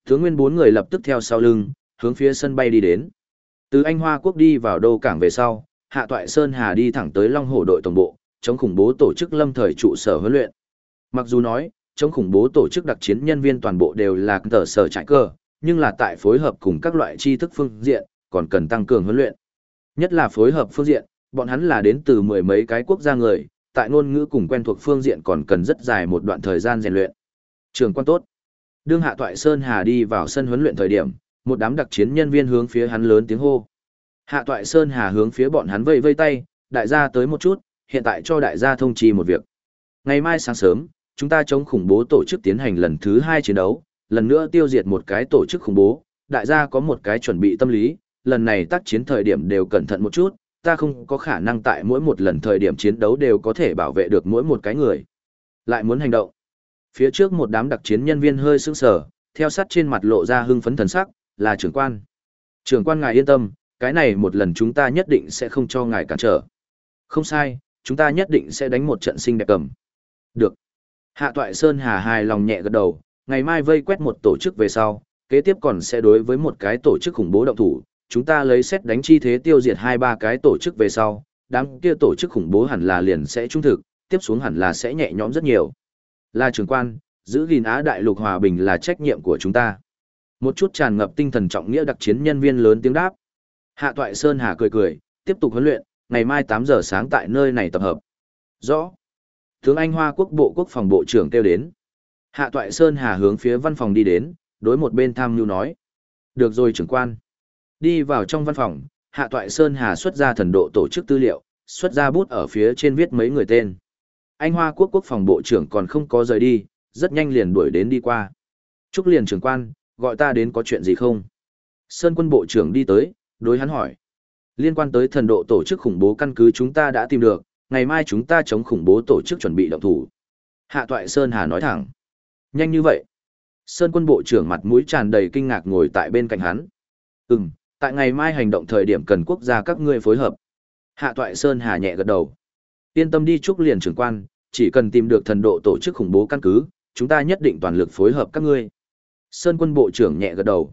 Tướng nguyên bốn người lập tức theo sau lưng, hướng phía sân bay đi đến. Từ Anh Hoa Quốc đi vào đô cảng về sau, Hạ Toại Sơn Hà đi thẳng tới Long Hổ đội tổng bộ, chống khủng bố tổ chức lâm thời trụ sở huấn luyện. Mặc dù nói, chống khủng bố tổ chức đặc chiến nhân viên toàn bộ đều là tờ sở trại cơ, nhưng là tại phối hợp cùng các loại tri thức phương diện, còn cần tăng cường huấn luyện. Nhất là phối hợp phương diện, bọn hắn là đến từ mười mấy cái quốc gia người, tại ngôn ngữ cùng quen thuộc phương diện còn cần rất dài một đoạn thời gian rèn luyện. Trường quan tốt. Đương Hạ Toại Sơn Hà đi vào sân huấn luyện thời điểm, một đám đặc chiến nhân viên hướng phía hắn lớn tiếng hô. Hạ Toại Sơn Hà hướng phía bọn hắn vây vây tay, đại gia tới một chút, hiện tại cho đại gia thông trì một việc. Ngày mai sáng sớm, chúng ta chống khủng bố tổ chức tiến hành lần thứ hai chiến đấu, lần nữa tiêu diệt một cái tổ chức khủng bố, đại gia có một cái chuẩn bị tâm lý, lần này tác chiến thời điểm đều cẩn thận một chút, ta không có khả năng tại mỗi một lần thời điểm chiến đấu đều có thể bảo vệ được mỗi một cái người. Lại muốn hành động. Phía trước một đám đặc chiến nhân viên hơi sững sờ, theo sát trên mặt lộ ra hưng phấn thần sắc, là trưởng quan. Trưởng quan ngài yên tâm, cái này một lần chúng ta nhất định sẽ không cho ngài cản trở. Không sai, chúng ta nhất định sẽ đánh một trận sinh đẹp cầm. Được. Hạ Toại Sơn Hà hài lòng nhẹ gật đầu, ngày mai vây quét một tổ chức về sau, kế tiếp còn sẽ đối với một cái tổ chức khủng bố động thủ, chúng ta lấy xét đánh chi thế tiêu diệt hai ba cái tổ chức về sau, đám kia tổ chức khủng bố hẳn là liền sẽ trung thực, tiếp xuống hẳn là sẽ nhẹ nhõm rất nhiều. Là trưởng quan, giữ gìn Á Đại lục hòa bình là trách nhiệm của chúng ta. Một chút tràn ngập tinh thần trọng nghĩa đặc chiến nhân viên lớn tiếng đáp. Hạ Toại Sơn Hà cười cười, tiếp tục huấn luyện, ngày mai 8 giờ sáng tại nơi này tập hợp. Rõ. Tướng Anh Hoa Quốc Bộ Quốc phòng Bộ trưởng kêu đến. Hạ Toại Sơn Hà hướng phía văn phòng đi đến, đối một bên tham nhu nói. Được rồi trưởng quan. Đi vào trong văn phòng, Hạ Toại Sơn Hà xuất ra thần độ tổ chức tư liệu, xuất ra bút ở phía trên viết mấy người tên. Anh Hoa Quốc Quốc phòng Bộ trưởng còn không có rời đi, rất nhanh liền đuổi đến đi qua. Trúc liền trưởng quan, gọi ta đến có chuyện gì không? Sơn quân bộ trưởng đi tới, đối hắn hỏi. Liên quan tới thần độ tổ chức khủng bố căn cứ chúng ta đã tìm được, ngày mai chúng ta chống khủng bố tổ chức chuẩn bị động thủ. Hạ Toại Sơn Hà nói thẳng. Nhanh như vậy. Sơn quân bộ trưởng mặt mũi tràn đầy kinh ngạc ngồi tại bên cạnh hắn. Ừm, tại ngày mai hành động thời điểm cần quốc gia các ngươi phối hợp. Hạ Toại Sơn Hà nhẹ gật đầu. Yên tâm đi chúc liền trưởng quan, chỉ cần tìm được thần độ tổ chức khủng bố căn cứ, chúng ta nhất định toàn lực phối hợp các ngươi. Sơn quân bộ trưởng nhẹ gật đầu.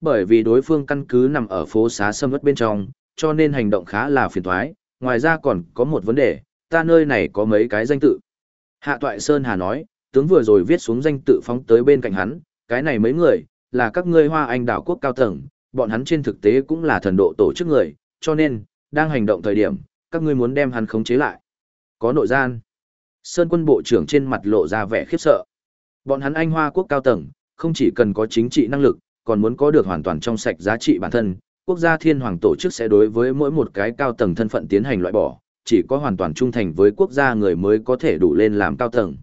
Bởi vì đối phương căn cứ nằm ở phố xá sâm ớt bên trong, cho nên hành động khá là phiền thoái, ngoài ra còn có một vấn đề, ta nơi này có mấy cái danh tự. Hạ Toại Sơn Hà nói, tướng vừa rồi viết xuống danh tự phóng tới bên cạnh hắn, cái này mấy người, là các ngươi hoa anh đảo quốc cao tầng, bọn hắn trên thực tế cũng là thần độ tổ chức người, cho nên, đang hành động thời điểm, các ngươi muốn đem hắn khống chế lại. Có nội gian. Sơn quân bộ trưởng trên mặt lộ ra vẻ khiếp sợ. Bọn hắn anh hoa quốc cao tầng, không chỉ cần có chính trị năng lực, còn muốn có được hoàn toàn trong sạch giá trị bản thân, quốc gia thiên hoàng tổ chức sẽ đối với mỗi một cái cao tầng thân phận tiến hành loại bỏ, chỉ có hoàn toàn trung thành với quốc gia người mới có thể đủ lên làm cao tầng.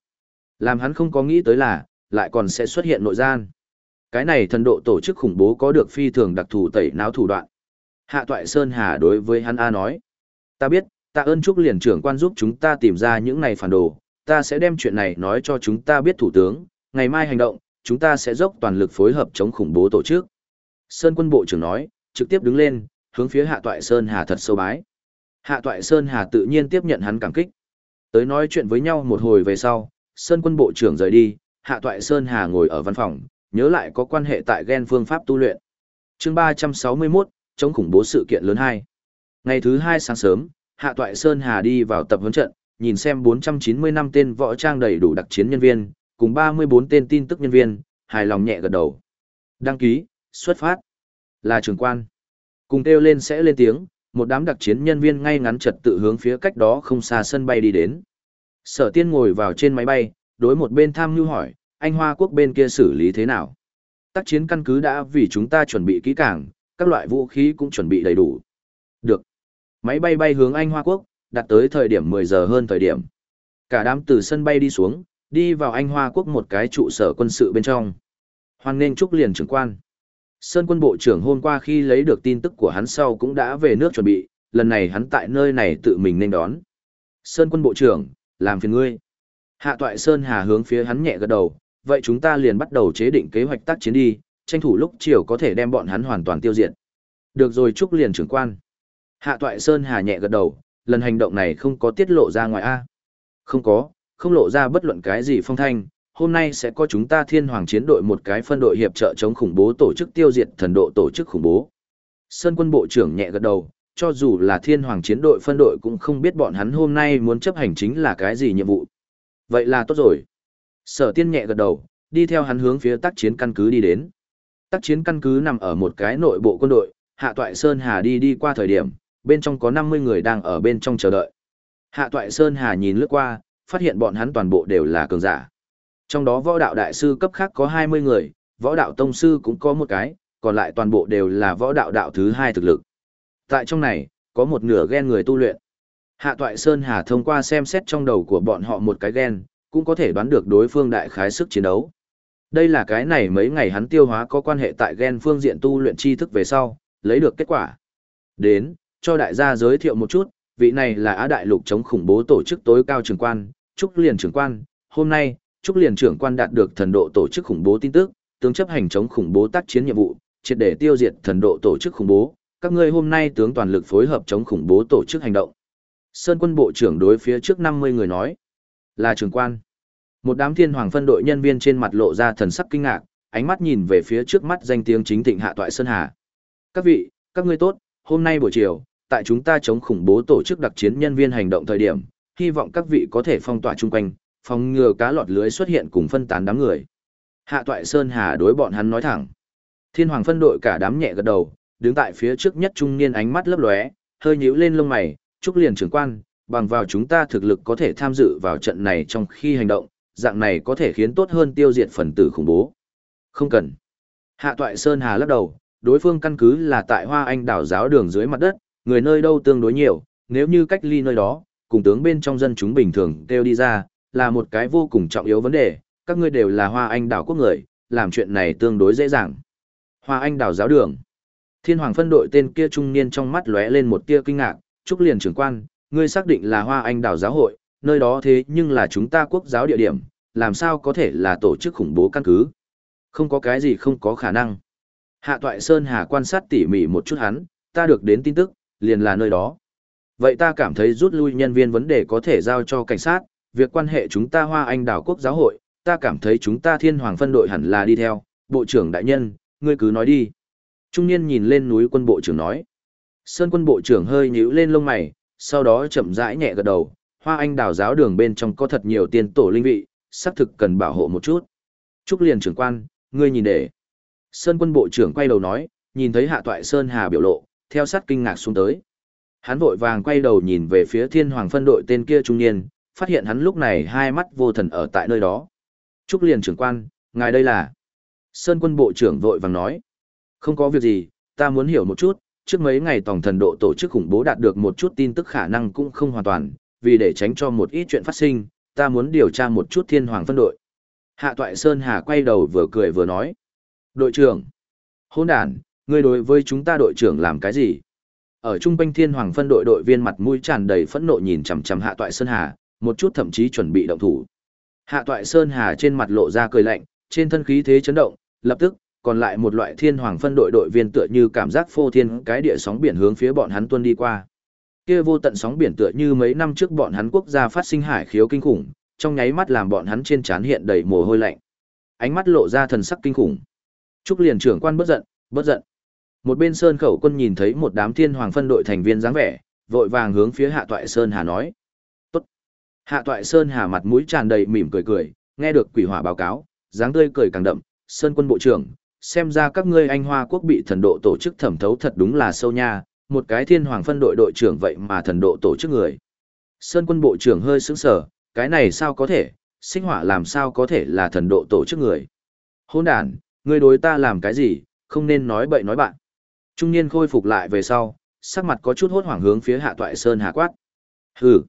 Làm hắn không có nghĩ tới là, lại còn sẽ xuất hiện nội gian. Cái này thần độ tổ chức khủng bố có được phi thường đặc thù tẩy não thủ đoạn. Hạ Toại Sơn Hà đối với hắn A nói, ta biết, ta ơn chúc liền trưởng quan giúp chúng ta tìm ra những này phản đồ, ta sẽ đem chuyện này nói cho chúng ta biết thủ tướng, ngày mai hành động, chúng ta sẽ dốc toàn lực phối hợp chống khủng bố tổ chức. Sơn quân bộ trưởng nói, trực tiếp đứng lên, hướng phía Hạ Toại Sơn Hà thật sâu bái. Hạ Toại Sơn Hà tự nhiên tiếp nhận hắn cảm kích. Tới nói chuyện với nhau một hồi về sau, Sơn quân bộ trưởng rời đi, Hạ Toại Sơn Hà ngồi ở văn phòng, nhớ lại có quan hệ tại gen phương pháp tu luyện. chương 361, chống khủng bố sự kiện lớn 2. Ngày thứ hai sáng sớm, Hạ Toại Sơn Hà đi vào tập huấn trận, nhìn xem 490 năm tên võ trang đầy đủ đặc chiến nhân viên, cùng 34 tên tin tức nhân viên, hài lòng nhẹ gật đầu. Đăng ký, xuất phát. Là trưởng quan. Cùng kêu lên sẽ lên tiếng, một đám đặc chiến nhân viên ngay ngắn trật tự hướng phía cách đó không xa sân bay đi đến. Sở tiên ngồi vào trên máy bay, đối một bên tham nhu hỏi, anh Hoa Quốc bên kia xử lý thế nào? Tác chiến căn cứ đã vì chúng ta chuẩn bị kỹ càng, các loại vũ khí cũng chuẩn bị đầy đủ. Được. Máy bay bay hướng Anh Hoa Quốc, đặt tới thời điểm 10 giờ hơn thời điểm. Cả đám từ sân bay đi xuống, đi vào Anh Hoa Quốc một cái trụ sở quân sự bên trong. Hoan nên chúc liền trưởng quan. Sơn quân bộ trưởng hôm qua khi lấy được tin tức của hắn sau cũng đã về nước chuẩn bị, lần này hắn tại nơi này tự mình nên đón. Sơn quân bộ trưởng, làm phiền ngươi. Hạ toại Sơn Hà hướng phía hắn nhẹ gật đầu, vậy chúng ta liền bắt đầu chế định kế hoạch tác chiến đi, tranh thủ lúc chiều có thể đem bọn hắn hoàn toàn tiêu diệt. Được rồi chúc liền trưởng quan. Hạ toại Sơn Hà nhẹ gật đầu, lần hành động này không có tiết lộ ra ngoài A. Không có, không lộ ra bất luận cái gì phong thanh, hôm nay sẽ có chúng ta thiên hoàng chiến đội một cái phân đội hiệp trợ chống khủng bố tổ chức tiêu diệt thần độ tổ chức khủng bố. Sơn quân bộ trưởng nhẹ gật đầu, cho dù là thiên hoàng chiến đội phân đội cũng không biết bọn hắn hôm nay muốn chấp hành chính là cái gì nhiệm vụ. Vậy là tốt rồi. Sở tiên nhẹ gật đầu, đi theo hắn hướng phía tác chiến căn cứ đi đến. Tác chiến căn cứ nằm ở một cái nội bộ quân đội, hạ toại Sơn Hà đi đi qua thời điểm, bên trong có 50 người đang ở bên trong chờ đợi. Hạ toại Sơn Hà nhìn lướt qua, phát hiện bọn hắn toàn bộ đều là cường giả. Trong đó võ đạo đại sư cấp khác có 20 người, võ đạo tông sư cũng có một cái, còn lại toàn bộ đều là võ đạo đạo thứ hai thực lực. Tại trong này, có một nửa gen người tu luyện. Hạ toại Sơn Hà thông qua xem xét trong đầu của bọn họ một cái gen, cũng có thể đoán được đối phương đại khái sức chiến đấu. Đây là cái này mấy ngày hắn tiêu hóa có quan hệ tại gen phương diện tu luyện tri thức về sau, lấy được kết quả. Đến, cho đại gia giới thiệu một chút, vị này là Á Đại Lục chống khủng bố tổ chức tối cao trưởng quan, Trúc Liền trưởng quan, hôm nay, Trúc Liền trưởng quan đạt được thần độ tổ chức khủng bố tin tức, tướng chấp hành chống khủng bố tác chiến nhiệm vụ, triệt để tiêu diệt thần độ tổ chức khủng bố, các ngươi hôm nay tướng toàn lực phối hợp chống khủng bố tổ chức hành động. Sơn quân bộ trưởng đối phía trước 50 người nói, là trưởng quan. Một đám thiên hoàng phân đội nhân viên trên mặt lộ ra thần sắc kinh ngạc, ánh mắt nhìn về phía trước mắt danh tiếng chính thịnh hạ toại Sơn Hà. Các vị, các ngươi tốt, hôm nay buổi chiều, tại chúng ta chống khủng bố tổ chức đặc chiến nhân viên hành động thời điểm, hy vọng các vị có thể phong tỏa chung quanh, phòng ngừa cá lọt lưới xuất hiện cùng phân tán đám người. Hạ toại Sơn Hà đối bọn hắn nói thẳng. Thiên hoàng phân đội cả đám nhẹ gật đầu, đứng tại phía trước nhất trung niên ánh mắt lấp lóe, hơi nhíu lên lông mày, chúc liền trưởng quan, bằng vào chúng ta thực lực có thể tham dự vào trận này trong khi hành động, dạng này có thể khiến tốt hơn tiêu diệt phần tử khủng bố. Không cần. Hạ toại Sơn Hà lắc đầu, đối phương căn cứ là tại Hoa Anh đảo giáo đường dưới mặt đất, người nơi đâu tương đối nhiều, nếu như cách ly nơi đó, cùng tướng bên trong dân chúng bình thường kêu đi ra, là một cái vô cùng trọng yếu vấn đề, các ngươi đều là Hoa Anh đảo quốc người, làm chuyện này tương đối dễ dàng. Hoa Anh đảo giáo đường. Thiên Hoàng phân đội tên kia trung niên trong mắt lóe lên một tia kinh ngạc, "Trúc liền trưởng quan, ngươi xác định là Hoa Anh đảo giáo hội, nơi đó thế nhưng là chúng ta quốc giáo địa điểm, làm sao có thể là tổ chức khủng bố căn cứ?" Không có cái gì không có khả năng. Hạ Toại Sơn Hà quan sát tỉ mỉ một chút hắn, ta được đến tin tức, liền là nơi đó. Vậy ta cảm thấy rút lui nhân viên vấn đề có thể giao cho cảnh sát, việc quan hệ chúng ta Hoa Anh đảo quốc giáo hội, ta cảm thấy chúng ta thiên hoàng phân đội hẳn là đi theo, bộ trưởng đại nhân, ngươi cứ nói đi. Trung niên nhìn lên núi quân bộ trưởng nói. Sơn quân bộ trưởng hơi nhíu lên lông mày, sau đó chậm rãi nhẹ gật đầu, Hoa Anh đảo giáo đường bên trong có thật nhiều tiền tổ linh vị, xác thực cần bảo hộ một chút. Trúc liền trưởng quan, ngươi nhìn để. Sơn quân bộ trưởng quay đầu nói, nhìn thấy hạ toại Sơn Hà biểu lộ, theo sát kinh ngạc xuống tới. Hắn vội vàng quay đầu nhìn về phía thiên hoàng phân đội tên kia trung niên, phát hiện hắn lúc này hai mắt vô thần ở tại nơi đó. Trúc liền trưởng quan, ngài đây là. Sơn quân bộ trưởng vội vàng nói. Không có việc gì, ta muốn hiểu một chút, trước mấy ngày tổng thần độ tổ chức khủng bố đạt được một chút tin tức khả năng cũng không hoàn toàn, vì để tránh cho một ít chuyện phát sinh, ta muốn điều tra một chút thiên hoàng phân đội. Hạ toại Sơn Hà quay đầu vừa cười vừa nói. Đội trưởng, hôn đàn, ngươi đối với chúng ta đội trưởng làm cái gì? Ở trung quanh thiên hoàng phân đội đội viên mặt mũi tràn đầy phẫn nộ nhìn chằm chằm hạ toại Sơn Hà, một chút thậm chí chuẩn bị động thủ. Hạ toại Sơn Hà trên mặt lộ ra cười lạnh, trên thân khí thế chấn động, lập tức, còn lại một loại thiên hoàng phân đội đội viên tựa như cảm giác phô thiên cái địa sóng biển hướng phía bọn hắn tuôn đi qua. Kia vô tận sóng biển tựa như mấy năm trước bọn hắn quốc gia phát sinh hải khiếu kinh khủng, trong nháy mắt làm bọn hắn trên trán hiện đầy mồ hôi lạnh. Ánh mắt lộ ra thần sắc kinh khủng. Trúc liền trưởng quan bất giận, bất giận. Một bên Sơn Khẩu quân nhìn thấy một đám thiên hoàng phân đội thành viên dáng vẻ, vội vàng hướng phía Hạ Toại Sơn Hà nói: "Tốt, Hạ Toại Sơn Hà mặt mũi tràn đầy mỉm cười cười, nghe được quỷ hỏa báo cáo, dáng tươi cười càng đậm, Sơn quân bộ trưởng, xem ra các ngươi anh Hoa quốc bị thần độ tổ chức thẩm thấu thật đúng là sâu nha, một cái thiên hoàng phân đội đội trưởng vậy mà thần độ tổ chức người. Sơn quân bộ trưởng hơi sững sờ, cái này sao có thể, sinh hỏa làm sao có thể là thần độ tổ chức người. Hôn đàn, ngươi đối ta làm cái gì, không nên nói bậy nói bạn. Trung niên khôi phục lại về sau, sắc mặt có chút hốt hoảng hướng phía hạ toại Sơn Hà quát. Hừ.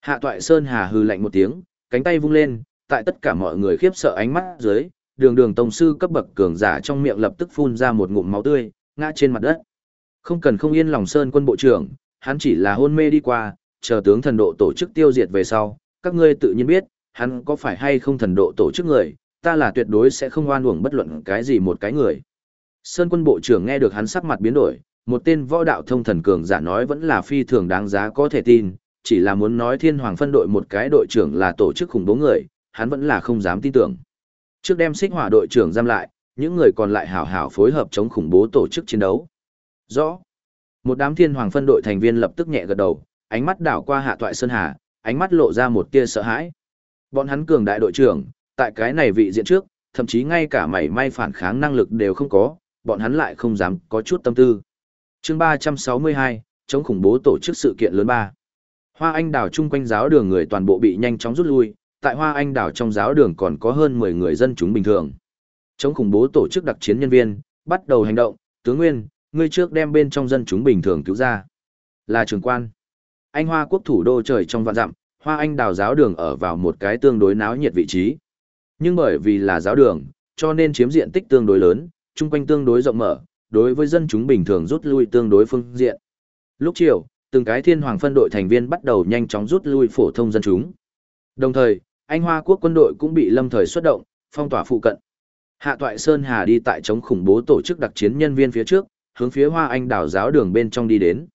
Hạ toại Sơn Hà hừ lạnh một tiếng, cánh tay vung lên, tại tất cả mọi người khiếp sợ ánh mắt dưới, đường đường tông sư cấp bậc cường giả trong miệng lập tức phun ra một ngụm máu tươi, ngã trên mặt đất. Không cần không yên lòng Sơn quân bộ trưởng, hắn chỉ là hôn mê đi qua, chờ tướng thần độ tổ chức tiêu diệt về sau, các ngươi tự nhiên biết, hắn có phải hay không thần độ tổ chức người, ta là tuyệt đối sẽ không oan uổng bất luận cái gì một cái người. Sơn quân bộ trưởng nghe được hắn sắc mặt biến đổi, một tên võ đạo thông thần cường giả nói vẫn là phi thường đáng giá có thể tin, chỉ là muốn nói thiên hoàng phân đội một cái đội trưởng là tổ chức khủng bố người, hắn vẫn là không dám tin tưởng. Trước đem xích hỏa đội trưởng giam lại, những người còn lại hảo hảo phối hợp chống khủng bố tổ chức chiến đấu. Rõ. Một đám thiên hoàng phân đội thành viên lập tức nhẹ gật đầu, ánh mắt đảo qua hạ toại sơn hà, ánh mắt lộ ra một tia sợ hãi. Bọn hắn cường đại đội trưởng, tại cái này vị diện trước, thậm chí ngay cả mảy may phản kháng năng lực đều không có, bọn hắn lại không dám có chút tâm tư. chương 362, chống khủng bố tổ chức sự kiện lớn 3. Hoa Anh đảo chung quanh giáo đường người toàn bộ bị nhanh chóng rút lui, tại Hoa Anh đảo trong giáo đường còn có hơn 10 người dân chúng bình thường. Chống khủng bố tổ chức đặc chiến nhân viên, bắt đầu hành động, tướng Nguyên, ngươi trước đem bên trong dân chúng bình thường cứu ra. Là trường quan. Anh Hoa quốc thủ đô trời trong vạn dặm, Hoa Anh đảo giáo đường ở vào một cái tương đối náo nhiệt vị trí. Nhưng bởi vì là giáo đường, cho nên chiếm diện tích tương đối lớn, chung quanh tương đối rộng mở, đối với dân chúng bình thường rút lui tương đối phương diện. Lúc chiều, từng cái thiên hoàng phân đội thành viên bắt đầu nhanh chóng rút lui phổ thông dân chúng. Đồng thời, Anh Hoa quốc quân đội cũng bị lâm thời xuất động, phong tỏa phụ cận. Hạ Toại Sơn Hà đi tại chống khủng bố tổ chức đặc chiến nhân viên phía trước, hướng phía Hoa Anh đảo giáo đường bên trong đi đến.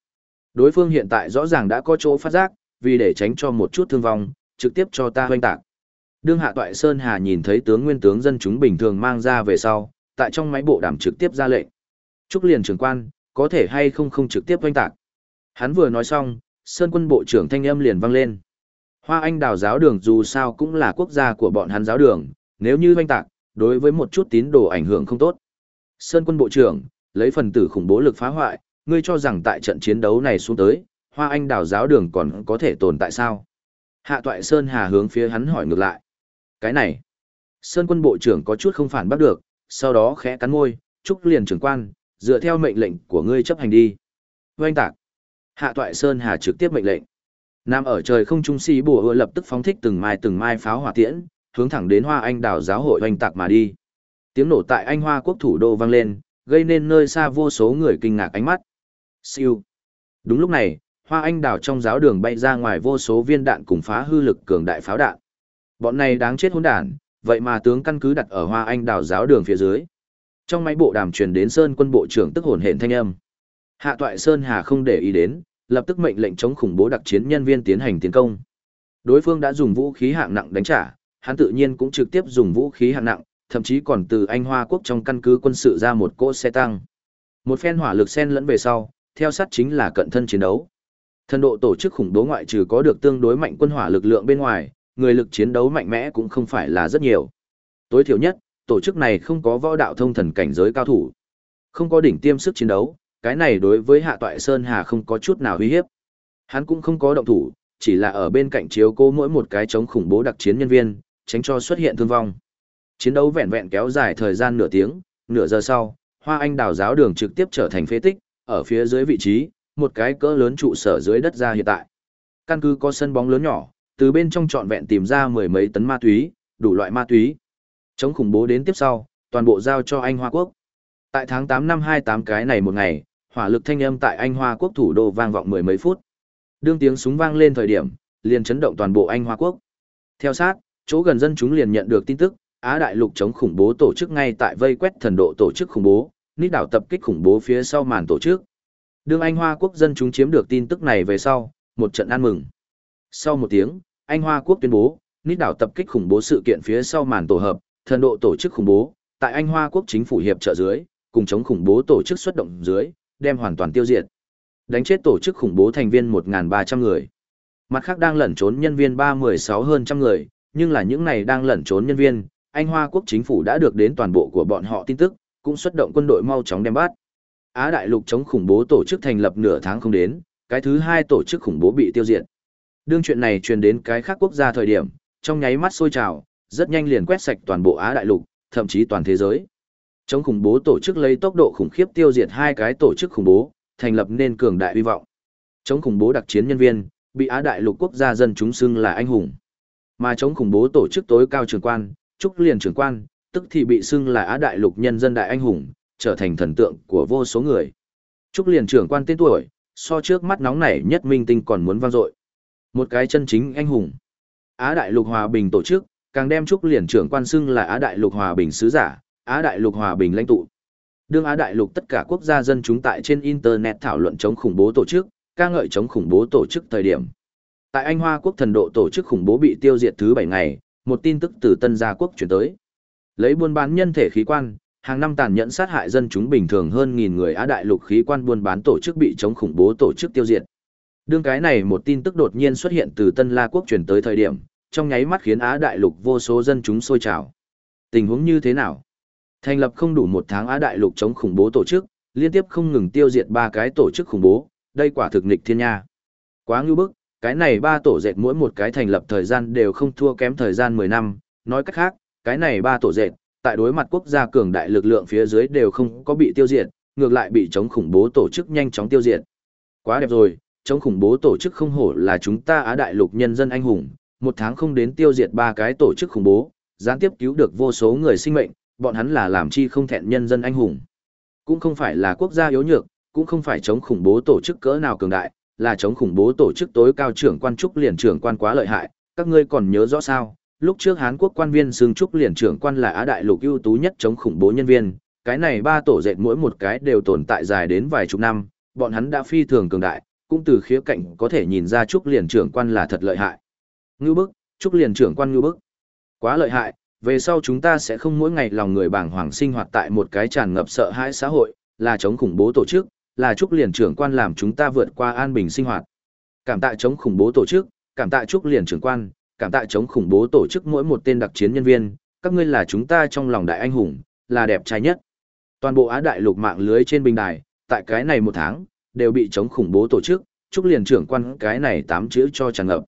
Đối phương hiện tại rõ ràng đã có chỗ phát giác, vì để tránh cho một chút thương vong, trực tiếp cho ta hoanh tạc. Đương Hạ Toại Sơn Hà nhìn thấy tướng nguyên tướng dân chúng bình thường mang ra về sau, tại trong máy bộ đàm trực tiếp ra lệnh. Trúc liền trưởng quan, có thể hay không không trực tiếp oanh tạc. Hắn vừa nói xong, Sơn quân bộ trưởng thanh âm liền vang lên. Hoa Anh đào giáo đường dù sao cũng là quốc gia của bọn hắn giáo đường, nếu như oanh tạc, đối với một chút tín đồ ảnh hưởng không tốt. Sơn quân bộ trưởng, lấy phần tử khủng bố lực phá hoại, ngươi cho rằng tại trận chiến đấu này xuống tới, Hoa Anh đào giáo đường còn có thể tồn tại sao? Hạ Toại Sơn Hà hướng phía hắn hỏi ngược lại. Cái này, Sơn quân bộ trưởng có chút không phản bắt được, sau đó khẽ cắn môi, chúc liền trưởng quan, dựa theo mệnh lệnh của ngươi chấp hành đi. Oanh tạc. Hạ Toại Sơn Hà trực tiếp mệnh lệnh. Nam ở trời không trung sĩ bùa ưa lập tức phóng thích từng mai từng mai pháo hỏa tiễn, hướng thẳng đến Hoa Anh đảo giáo hội oanh tạc mà đi. Tiếng nổ tại Anh Hoa quốc thủ đô vang lên, gây nên nơi xa vô số người kinh ngạc ánh mắt. Siêu. Đúng lúc này, Hoa Anh đảo trong giáo đường bay ra ngoài vô số viên đạn cùng phá hư lực cường đại pháo đạn. Bọn này đáng chết hỗn đản, vậy mà tướng căn cứ đặt ở Hoa Anh đảo giáo đường phía dưới. Trong máy bộ đàm truyền đến Sơn quân bộ trưởng tức hồn hển thanh âm. Hạ Toại Sơn Hà không để ý đến, lập tức mệnh lệnh chống khủng bố đặc chiến nhân viên tiến hành tiến công. Đối phương đã dùng vũ khí hạng nặng đánh trả, hắn tự nhiên cũng trực tiếp dùng vũ khí hạng nặng, thậm chí còn từ Anh Hoa quốc trong căn cứ quân sự ra một cỗ xe tăng. Một phen hỏa lực xen lẫn về sau, theo sát chính là cận thân chiến đấu. Thần độ tổ chức khủng bố ngoại trừ có được tương đối mạnh quân hỏa lực lượng bên ngoài, người lực chiến đấu mạnh mẽ cũng không phải là rất nhiều. Tối thiểu nhất, tổ chức này không có võ đạo thông thần cảnh giới cao thủ. Không có đỉnh tiêm sức chiến đấu, cái này đối với Hạ Toại Sơn Hà không có chút nào uy hiếp. Hắn cũng không có động thủ, chỉ là ở bên cạnh chiếu cố mỗi một cái chống khủng bố đặc chiến nhân viên, tránh cho xuất hiện thương vong. Chiến đấu vẹn vẹn kéo dài thời gian nửa tiếng, nửa giờ sau, Hoa Anh đào giáo đường trực tiếp trở thành phế tích, ở phía dưới vị trí, một cái cỡ lớn trụ sở dưới đất ra hiện tại. Căn cứ có sân bóng lớn nhỏ, từ bên trong trọn vẹn tìm ra mười mấy tấn ma túy, đủ loại ma túy. Chống khủng bố đến tiếp sau, toàn bộ giao cho anh Hoa Quốc. Tại tháng 8 năm 28 cái này một ngày, hỏa lực thanh âm tại Anh Hoa Quốc thủ đô vang vọng mười mấy phút. Đương tiếng súng vang lên thời điểm, liền chấn động toàn bộ Anh Hoa Quốc. Theo sát, chỗ gần dân chúng liền nhận được tin tức, Á Đại Lục chống khủng bố tổ chức ngay tại vây quét thần độ tổ chức khủng bố, nít đảo tập kích khủng bố phía sau màn tổ chức. Đương Anh Hoa Quốc dân chúng chiếm được tin tức này về sau, một trận ăn mừng. Sau một tiếng, Anh Hoa Quốc tuyên bố, nít đảo tập kích khủng bố sự kiện phía sau màn tổ hợp, thần độ tổ chức khủng bố, tại Anh Hoa Quốc chính phủ hiệp trợ dưới, cùng chống khủng bố tổ chức xuất động dưới, đem hoàn toàn tiêu diệt. Đánh chết tổ chức khủng bố thành viên 1.300 người. Mặt khác đang lẩn trốn nhân viên ba mười sáu hơn trăm người, nhưng là những này đang lẩn trốn nhân viên, Anh Hoa quốc chính phủ đã được đến toàn bộ của bọn họ tin tức, cũng xuất động quân đội mau chóng đem bắt. Á đại lục chống khủng bố tổ chức thành lập nửa tháng không đến, cái thứ hai tổ chức khủng bố bị tiêu diệt. Đương chuyện này truyền đến cái khác quốc gia thời điểm, trong nháy mắt sôi trào, rất nhanh liền quét sạch toàn bộ Á đại lục, thậm chí toàn thế giới. Chống khủng bố tổ chức lấy tốc độ khủng khiếp tiêu diệt hai cái tổ chức khủng bố, thành lập nên cường đại uy vọng. Chống khủng bố đặc chiến nhân viên, bị Á đại lục quốc gia dân chúng xưng là anh hùng. Mà chống khủng bố tổ chức tối cao trưởng quan, trúc liền trưởng quan, tức thì bị xưng là Á đại lục nhân dân đại anh hùng, trở thành thần tượng của vô số người. Trúc liền trưởng quan tên tuổi, so trước mắt nóng nảy nhất minh tinh còn muốn vang dội. Một cái chân chính anh hùng. Á đại lục hòa bình tổ chức, càng đem Trúc liền trưởng quan xưng là Á đại lục hòa bình sứ giả, Á đại lục hòa bình lãnh tụ. Đương Á đại lục tất cả quốc gia dân chúng tại trên internet thảo luận chống khủng bố tổ chức, ca ngợi chống khủng bố tổ chức thời điểm. Tại Anh Hoa quốc thần độ tổ chức khủng bố bị tiêu diệt thứ bảy ngày, một tin tức từ Tân Gia quốc chuyển tới. Lấy buôn bán nhân thể khí quan, hàng năm tàn nhẫn sát hại dân chúng bình thường hơn nghìn người Á đại lục khí quan buôn bán tổ chức bị chống khủng bố tổ chức tiêu diệt. Đương cái này một tin tức đột nhiên xuất hiện từ Tân La quốc chuyển tới thời điểm, trong nháy mắt khiến Á đại lục vô số dân chúng sôi trào. Tình huống như thế nào? Thành lập không đủ một tháng Á đại lục chống khủng bố tổ chức, liên tiếp không ngừng tiêu diệt ba cái tổ chức khủng bố, đây quả thực nghịch thiên nha. Quá ngưu bức, cái này ba tổ dệt mỗi một cái thành lập thời gian đều không thua kém thời gian 10 năm, nói cách khác, cái này ba tổ dệt, tại đối mặt quốc gia cường đại lực lượng phía dưới đều không có bị tiêu diệt, ngược lại bị chống khủng bố tổ chức nhanh chóng tiêu diệt. Quá đẹp rồi, chống khủng bố tổ chức không hổ là chúng ta Á đại lục nhân dân anh hùng, một tháng không đến tiêu diệt ba cái tổ chức khủng bố, gián tiếp cứu được vô số người sinh mệnh, bọn hắn là làm chi không thẹn nhân dân anh hùng. Cũng không phải là quốc gia yếu nhược, cũng không phải chống khủng bố tổ chức cỡ nào cường đại, là chống khủng bố tổ chức tối cao trưởng quan trúc liền trưởng quan quá lợi hại, các ngươi còn nhớ rõ sao? Lúc trước Hán Quốc quan viên dương trúc liền trưởng quan là Á đại lục ưu tú nhất chống khủng bố nhân viên, cái này ba tổ dệt mỗi một cái đều tồn tại dài đến vài chục năm, bọn hắn đã phi thường cường đại, cũng từ khía cạnh có thể nhìn ra trúc liền trưởng quan là thật lợi hại. Ngưu bức, trúc liền trưởng quan ngưu bức. Quá lợi hại, về sau chúng ta sẽ không mỗi ngày lòng người bàng hoàng sinh hoạt tại một cái tràn ngập sợ hãi xã hội, là chống khủng bố tổ chức, là Trúc liền trưởng quan làm chúng ta vượt qua an bình sinh hoạt. Cảm tạ chống khủng bố tổ chức, cảm tạ Trúc liền trưởng quan, cảm tạ chống khủng bố tổ chức mỗi một tên đặc chiến nhân viên, các ngươi là chúng ta trong lòng đại anh hùng, là đẹp trai nhất. Toàn bộ Á đại lục mạng lưới trên bình đài, tại cái này một tháng, đều bị chống khủng bố tổ chức, Chúc liền trưởng quan cái này tám chữ cho tràn ngập.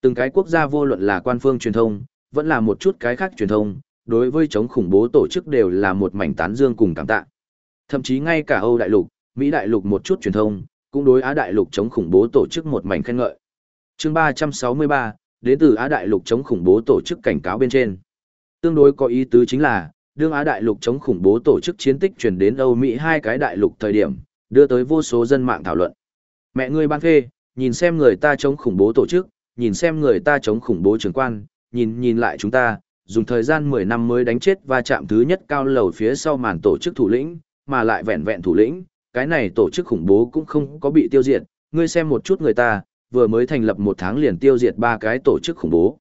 Từng cái quốc gia vô luận là quan phương truyền thông, vẫn là một chút cái khác truyền thông, đối với chống khủng bố tổ chức đều là một mảnh tán dương cùng cảm tạ. Thậm chí ngay cả Âu đại lục, Mỹ đại lục một chút truyền thông, cũng đối Á đại lục chống khủng bố tổ chức một mảnh khen ngợi. Chương 363, đến từ Á đại lục chống khủng bố tổ chức cảnh cáo bên trên. Tương đối có ý tứ chính là, đương Á đại lục chống khủng bố tổ chức chiến tích truyền đến Âu Mỹ hai cái đại lục thời điểm, đưa tới vô số dân mạng thảo luận. Mẹ ngươi ban phê, nhìn xem người ta chống khủng bố tổ chức, nhìn xem người ta chống khủng bố trưởng quan, nhìn nhìn lại chúng ta, dùng thời gian 10 năm mới đánh chết va chạm thứ nhất cao lầu phía sau màn tổ chức thủ lĩnh, mà lại vẹn vẹn thủ lĩnh, cái này tổ chức khủng bố cũng không có bị tiêu diệt, ngươi xem một chút người ta, vừa mới thành lập một tháng liền tiêu diệt ba cái tổ chức khủng bố.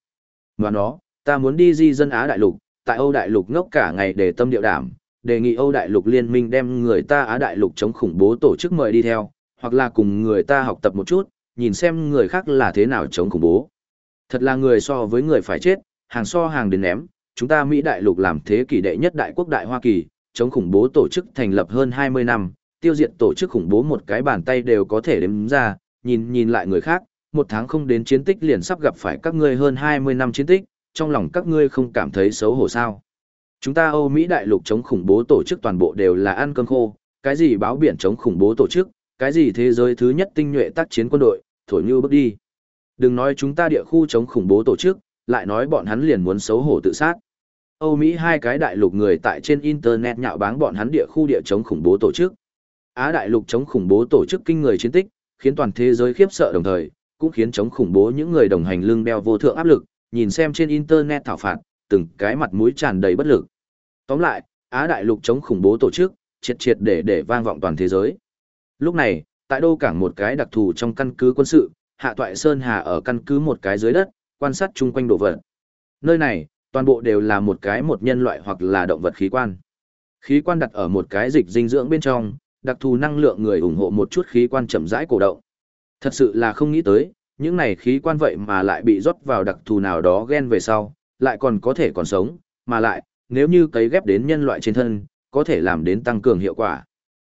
Và nó, ta muốn đi di dân Á đại lục, tại Âu đại lục ngốc cả ngày để tâm điệu đảm, đề nghị Âu đại lục liên minh đem người ta Á đại lục chống khủng bố tổ chức mời đi theo, hoặc là cùng người ta học tập một chút, nhìn xem người khác là thế nào chống khủng bố. Thật là người so với người phải chết, hàng so hàng đến ném, chúng ta Mỹ đại lục làm thế kỷ đệ nhất đại quốc đại Hoa Kỳ, chống khủng bố tổ chức thành lập hơn 20 năm, tiêu diệt tổ chức khủng bố một cái bàn tay đều có thể đếm ra, nhìn nhìn lại người khác, một tháng không đến chiến tích liền sắp gặp phải các ngươi hơn 20 năm chiến tích, trong lòng các ngươi không cảm thấy xấu hổ sao. Chúng ta Âu Mỹ đại lục chống khủng bố tổ chức toàn bộ đều là ăn cơm khô, cái gì báo biển chống khủng bố tổ chức, cái gì thế giới thứ nhất tinh nhuệ tác chiến quân đội, thổi như bước đi. Đừng nói chúng ta địa khu chống khủng bố tổ chức, lại nói bọn hắn liền muốn xấu hổ tự sát. Âu Mỹ hai cái đại lục người tại trên internet nhạo báng bọn hắn địa khu địa chống khủng bố tổ chức. Á đại lục chống khủng bố tổ chức kinh người chiến tích, khiến toàn thế giới khiếp sợ đồng thời, cũng khiến chống khủng bố những người đồng hành lưng đeo vô thượng áp lực, nhìn xem trên internet thảo phạt, từng cái mặt mũi tràn đầy bất lực. Tóm lại, Á đại lục chống khủng bố tổ chức, triệt triệt để để vang vọng toàn thế giới. Lúc này, tại đô cảng một cái đặc thù trong căn cứ quân sự, Hạ Toại Sơn Hà ở căn cứ một cái dưới đất, quan sát chung quanh đồ vật. Nơi này, toàn bộ đều là một cái một nhân loại hoặc là động vật khí quan. Khí quan đặt ở một cái dịch dinh dưỡng bên trong, đặc thù năng lượng người ủng hộ một chút khí quan chậm rãi cổ động. Thật sự là không nghĩ tới, những này khí quan vậy mà lại bị rót vào đặc thù nào đó ghen về sau, lại còn có thể còn sống, mà lại, nếu như cấy ghép đến nhân loại trên thân, có thể làm đến tăng cường hiệu quả.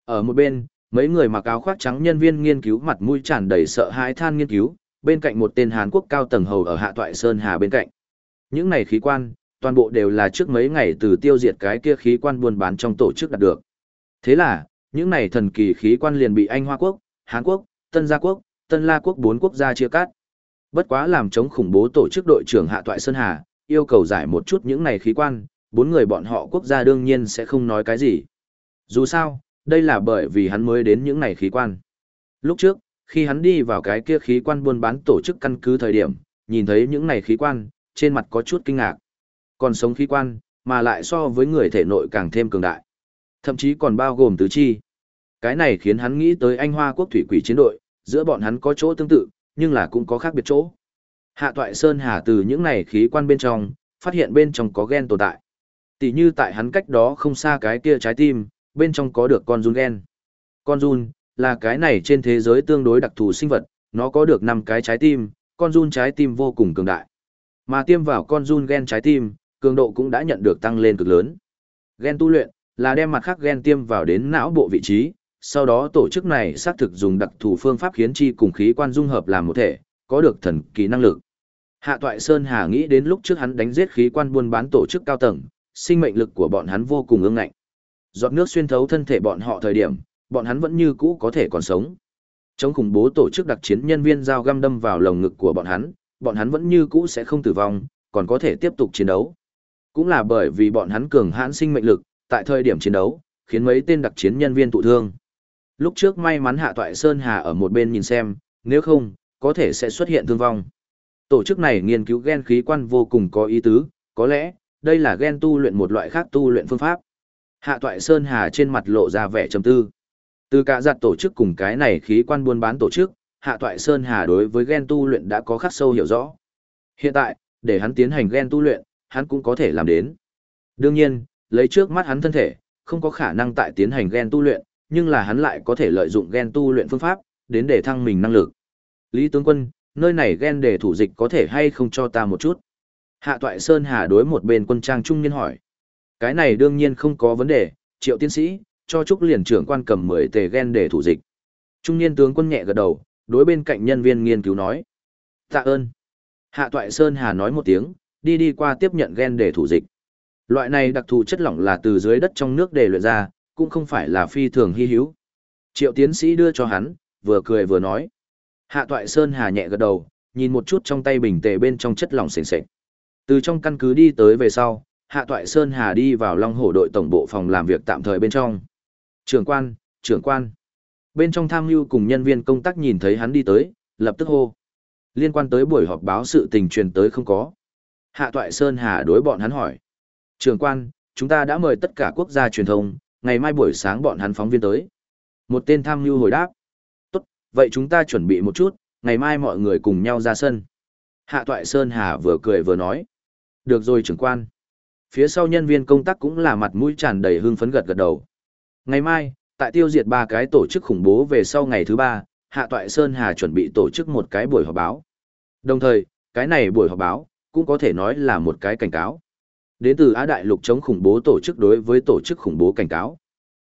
Ở một bên, mấy người mặc áo khoác trắng nhân viên nghiên cứu mặt mũi tràn đầy sợ hãi than nghiên cứu, bên cạnh một tên Hàn Quốc cao tầng hầu ở Hạ Toại Sơn Hà bên cạnh. Những này khí quan, toàn bộ đều là trước mấy ngày từ tiêu diệt cái kia khí quan buôn bán trong tổ chức đạt được. Thế là, những này thần kỳ khí quan liền bị Anh Hoa Quốc, Hàn Quốc, Tân Gia Quốc, Tân La Quốc bốn quốc gia chia cắt. Bất quá làm chống khủng bố tổ chức đội trưởng Hạ Toại Sơn Hà, yêu cầu giải một chút những này khí quan, bốn người bọn họ quốc gia đương nhiên sẽ không nói cái gì. Dù sao, đây là bởi vì hắn mới đến những này khí quan. Lúc trước, khi hắn đi vào cái kia khí quan buôn bán tổ chức căn cứ thời điểm, nhìn thấy những này khí quan, trên mặt có chút kinh ngạc. Còn sống khí quan, mà lại so với người thể nội càng thêm cường đại. Thậm chí còn bao gồm tứ chi. Cái này khiến hắn nghĩ tới anh Hoa quốc thủy quỷ chiến đội, giữa bọn hắn có chỗ tương tự, nhưng là cũng có khác biệt chỗ. Hạ Toại Sơn Hà từ những này khí quan bên trong, phát hiện bên trong có gen tồn tại. Tỷ như tại hắn cách đó không xa cái kia trái tim, bên trong có được con run gen. Con run, là cái này trên thế giới tương đối đặc thù sinh vật, nó có được 5 cái trái tim, con run trái tim vô cùng cường đại. Mà tiêm vào con run gen trái tim, cường độ cũng đã nhận được tăng lên cực lớn. Gen tu luyện, là đem mặt khác gen tiêm vào đến não bộ vị trí, sau đó tổ chức này xác thực dùng đặc thù phương pháp khiến chi cùng khí quan dung hợp làm một thể, có được thần kỳ năng lực. Hạ Toại Sơn Hà nghĩ đến lúc trước hắn đánh giết khí quan buôn bán tổ chức cao tầng, sinh mệnh lực của bọn hắn vô cùng ương ngạnh. Giọt nước xuyên thấu thân thể bọn họ thời điểm, bọn hắn vẫn như cũ có thể còn sống. Chống khủng bố tổ chức đặc chiến nhân viên dao găm đâm vào lồng ngực của bọn hắn, bọn hắn vẫn như cũ sẽ không tử vong, còn có thể tiếp tục chiến đấu. Cũng là bởi vì bọn hắn cường hãn sinh mệnh lực, tại thời điểm chiến đấu, khiến mấy tên đặc chiến nhân viên tụ thương. Lúc trước may mắn Hạ Toại Sơn Hà ở một bên nhìn xem, nếu không, có thể sẽ xuất hiện thương vong. Tổ chức này nghiên cứu gen khí quan vô cùng có ý tứ, có lẽ, đây là gen tu luyện một loại khác tu luyện phương pháp. Hạ Toại Sơn Hà trên mặt lộ ra vẻ trầm tư. Từ cả giặt tổ chức cùng cái này khí quan buôn bán tổ chức, Hạ Toại Sơn Hà đối với gen tu luyện đã có khắc sâu hiểu rõ. Hiện tại, để hắn tiến hành gen tu luyện, hắn cũng có thể làm đến. Đương nhiên, lấy trước mắt hắn thân thể, không có khả năng tại tiến hành gen tu luyện, nhưng là hắn lại có thể lợi dụng gen tu luyện phương pháp, đến để thăng mình năng lực. Lý tướng quân, nơi này gen để thủ dịch có thể hay không cho ta một chút? Hạ Toại Sơn Hà đối một bên quân trang trung niên hỏi. Cái này đương nhiên không có vấn đề, triệu tiến sĩ, cho Trúc liền trưởng quan cầm 10 tề gen để thủ dịch. Trung niên tướng quân nhẹ gật đầu, đối bên cạnh nhân viên nghiên cứu nói. Tạ ơn. Hạ Toại Sơn Hà nói một tiếng, đi đi qua tiếp nhận gen để thủ dịch. Loại này đặc thù chất lỏng là từ dưới đất trong nước để luyện ra, cũng không phải là phi thường hy hữu. Triệu tiến sĩ đưa cho hắn, vừa cười vừa nói. Hạ Toại Sơn Hà nhẹ gật đầu, nhìn một chút trong tay bình tề bên trong chất lỏng sền sệt. Từ trong căn cứ đi tới về sau, Hạ Toại Sơn Hà đi vào Long Hổ đội tổng bộ phòng làm việc tạm thời bên trong. Trưởng quan, trưởng quan. Bên trong tham mưu cùng nhân viên công tác nhìn thấy hắn đi tới, lập tức hô. Liên quan tới buổi họp báo sự tình truyền tới không có. Hạ Toại Sơn Hà đối bọn hắn hỏi. Trưởng quan, chúng ta đã mời tất cả quốc gia truyền thông, ngày mai buổi sáng bọn hắn phóng viên tới. Một tên tham mưu hồi đáp. Vậy chúng ta chuẩn bị một chút, ngày mai mọi người cùng nhau ra sân. Hạ Toại Sơn Hà vừa cười vừa nói. Được rồi trưởng quan. Phía sau nhân viên công tác cũng là mặt mũi tràn đầy hưng phấn gật gật đầu. Ngày mai, tại tiêu diệt ba cái tổ chức khủng bố về sau ngày thứ ba, Hạ Toại Sơn Hà chuẩn bị tổ chức một cái buổi họp báo. Đồng thời, cái này buổi họp báo, cũng có thể nói là một cái cảnh cáo. Đến từ Á Đại Lục chống khủng bố tổ chức đối với tổ chức khủng bố cảnh cáo.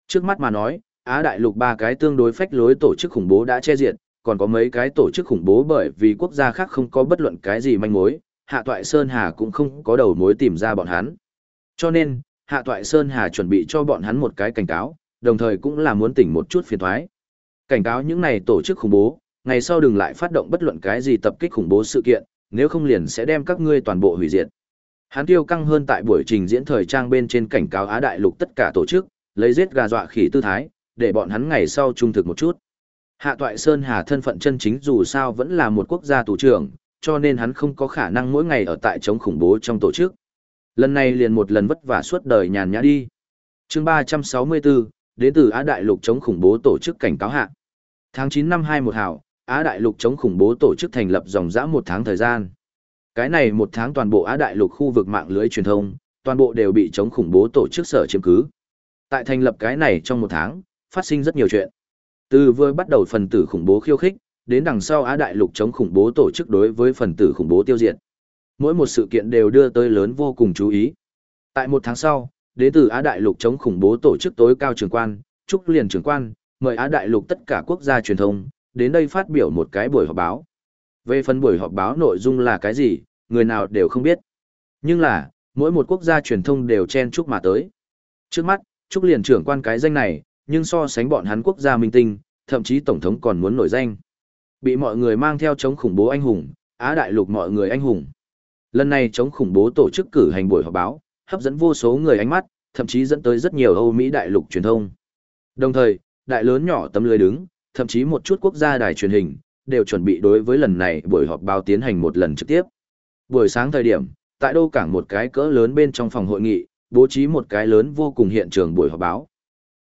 Trước mắt mà nói, Á Đại Lục ba cái tương đối phách lối tổ chức khủng bố đã che diệt, còn có mấy cái tổ chức khủng bố bởi vì quốc gia khác không có bất luận cái gì manh mối, Hạ Toại Sơn Hà cũng không có đầu mối tìm ra bọn hắn. Cho nên, Hạ Toại Sơn Hà chuẩn bị cho bọn hắn một cái cảnh cáo, đồng thời cũng là muốn tỉnh một chút phiền thoái. Cảnh cáo những này tổ chức khủng bố, ngày sau đừng lại phát động bất luận cái gì tập kích khủng bố sự kiện, nếu không liền sẽ đem các ngươi toàn bộ hủy diệt. Hắn tiêu căng hơn tại buổi trình diễn thời trang bên trên cảnh cáo Á Đại Lục tất cả tổ chức, lấy giết gà dọa khỉ tư thái, để bọn hắn ngày sau trung thực một chút. Hạ Toại Sơn Hà thân phận chân chính dù sao vẫn là một quốc gia tù trưởng, cho nên hắn không có khả năng mỗi ngày ở tại chống khủng bố trong tổ chức. Lần này liền một lần vất vả suốt đời nhàn nhã đi. chương 364, đến từ Á Đại Lục chống khủng bố tổ chức cảnh cáo hạ. Tháng 9 năm 21 hảo, Á Đại Lục chống khủng bố tổ chức thành lập dòng dã một tháng thời gian. Cái này một tháng toàn bộ Á Đại Lục khu vực mạng lưới truyền thông, toàn bộ đều bị chống khủng bố tổ chức sở chiếm cứ. Tại thành lập cái này trong một tháng, phát sinh rất nhiều chuyện. Từ vừa bắt đầu phần tử khủng bố khiêu khích, đến đằng sau Á Đại Lục chống khủng bố tổ chức đối với phần tử khủng bố tiêu diệt. Mỗi một sự kiện đều đưa tới lớn vô cùng chú ý. Tại một tháng sau, đến từ Á Đại Lục chống khủng bố tổ chức tối cao trưởng quan, Trúc Liền trưởng quan, mời Á Đại Lục tất cả quốc gia truyền thông, đến đây phát biểu một cái buổi họp báo. Về phần buổi họp báo nội dung là cái gì, người nào đều không biết. Nhưng là, mỗi một quốc gia truyền thông đều chen chúc mà tới. Trước mắt, Trúc liền trưởng quan cái danh này, nhưng so sánh bọn hắn quốc gia minh tinh, thậm chí tổng thống còn muốn nổi danh. Bị mọi người mang theo chống khủng bố anh hùng, Á đại lục mọi người anh hùng. Lần này chống khủng bố tổ chức cử hành buổi họp báo, hấp dẫn vô số người ánh mắt, thậm chí dẫn tới rất nhiều Âu Mỹ đại lục truyền thông. Đồng thời, đại lớn nhỏ tấm lưới đứng, thậm chí một chút quốc gia đài truyền hình, đều chuẩn bị đối với lần này buổi họp báo tiến hành một lần trực tiếp. Buổi sáng thời điểm, tại đô cảng một cái cỡ lớn bên trong phòng hội nghị, bố trí một cái lớn vô cùng hiện trường buổi họp báo.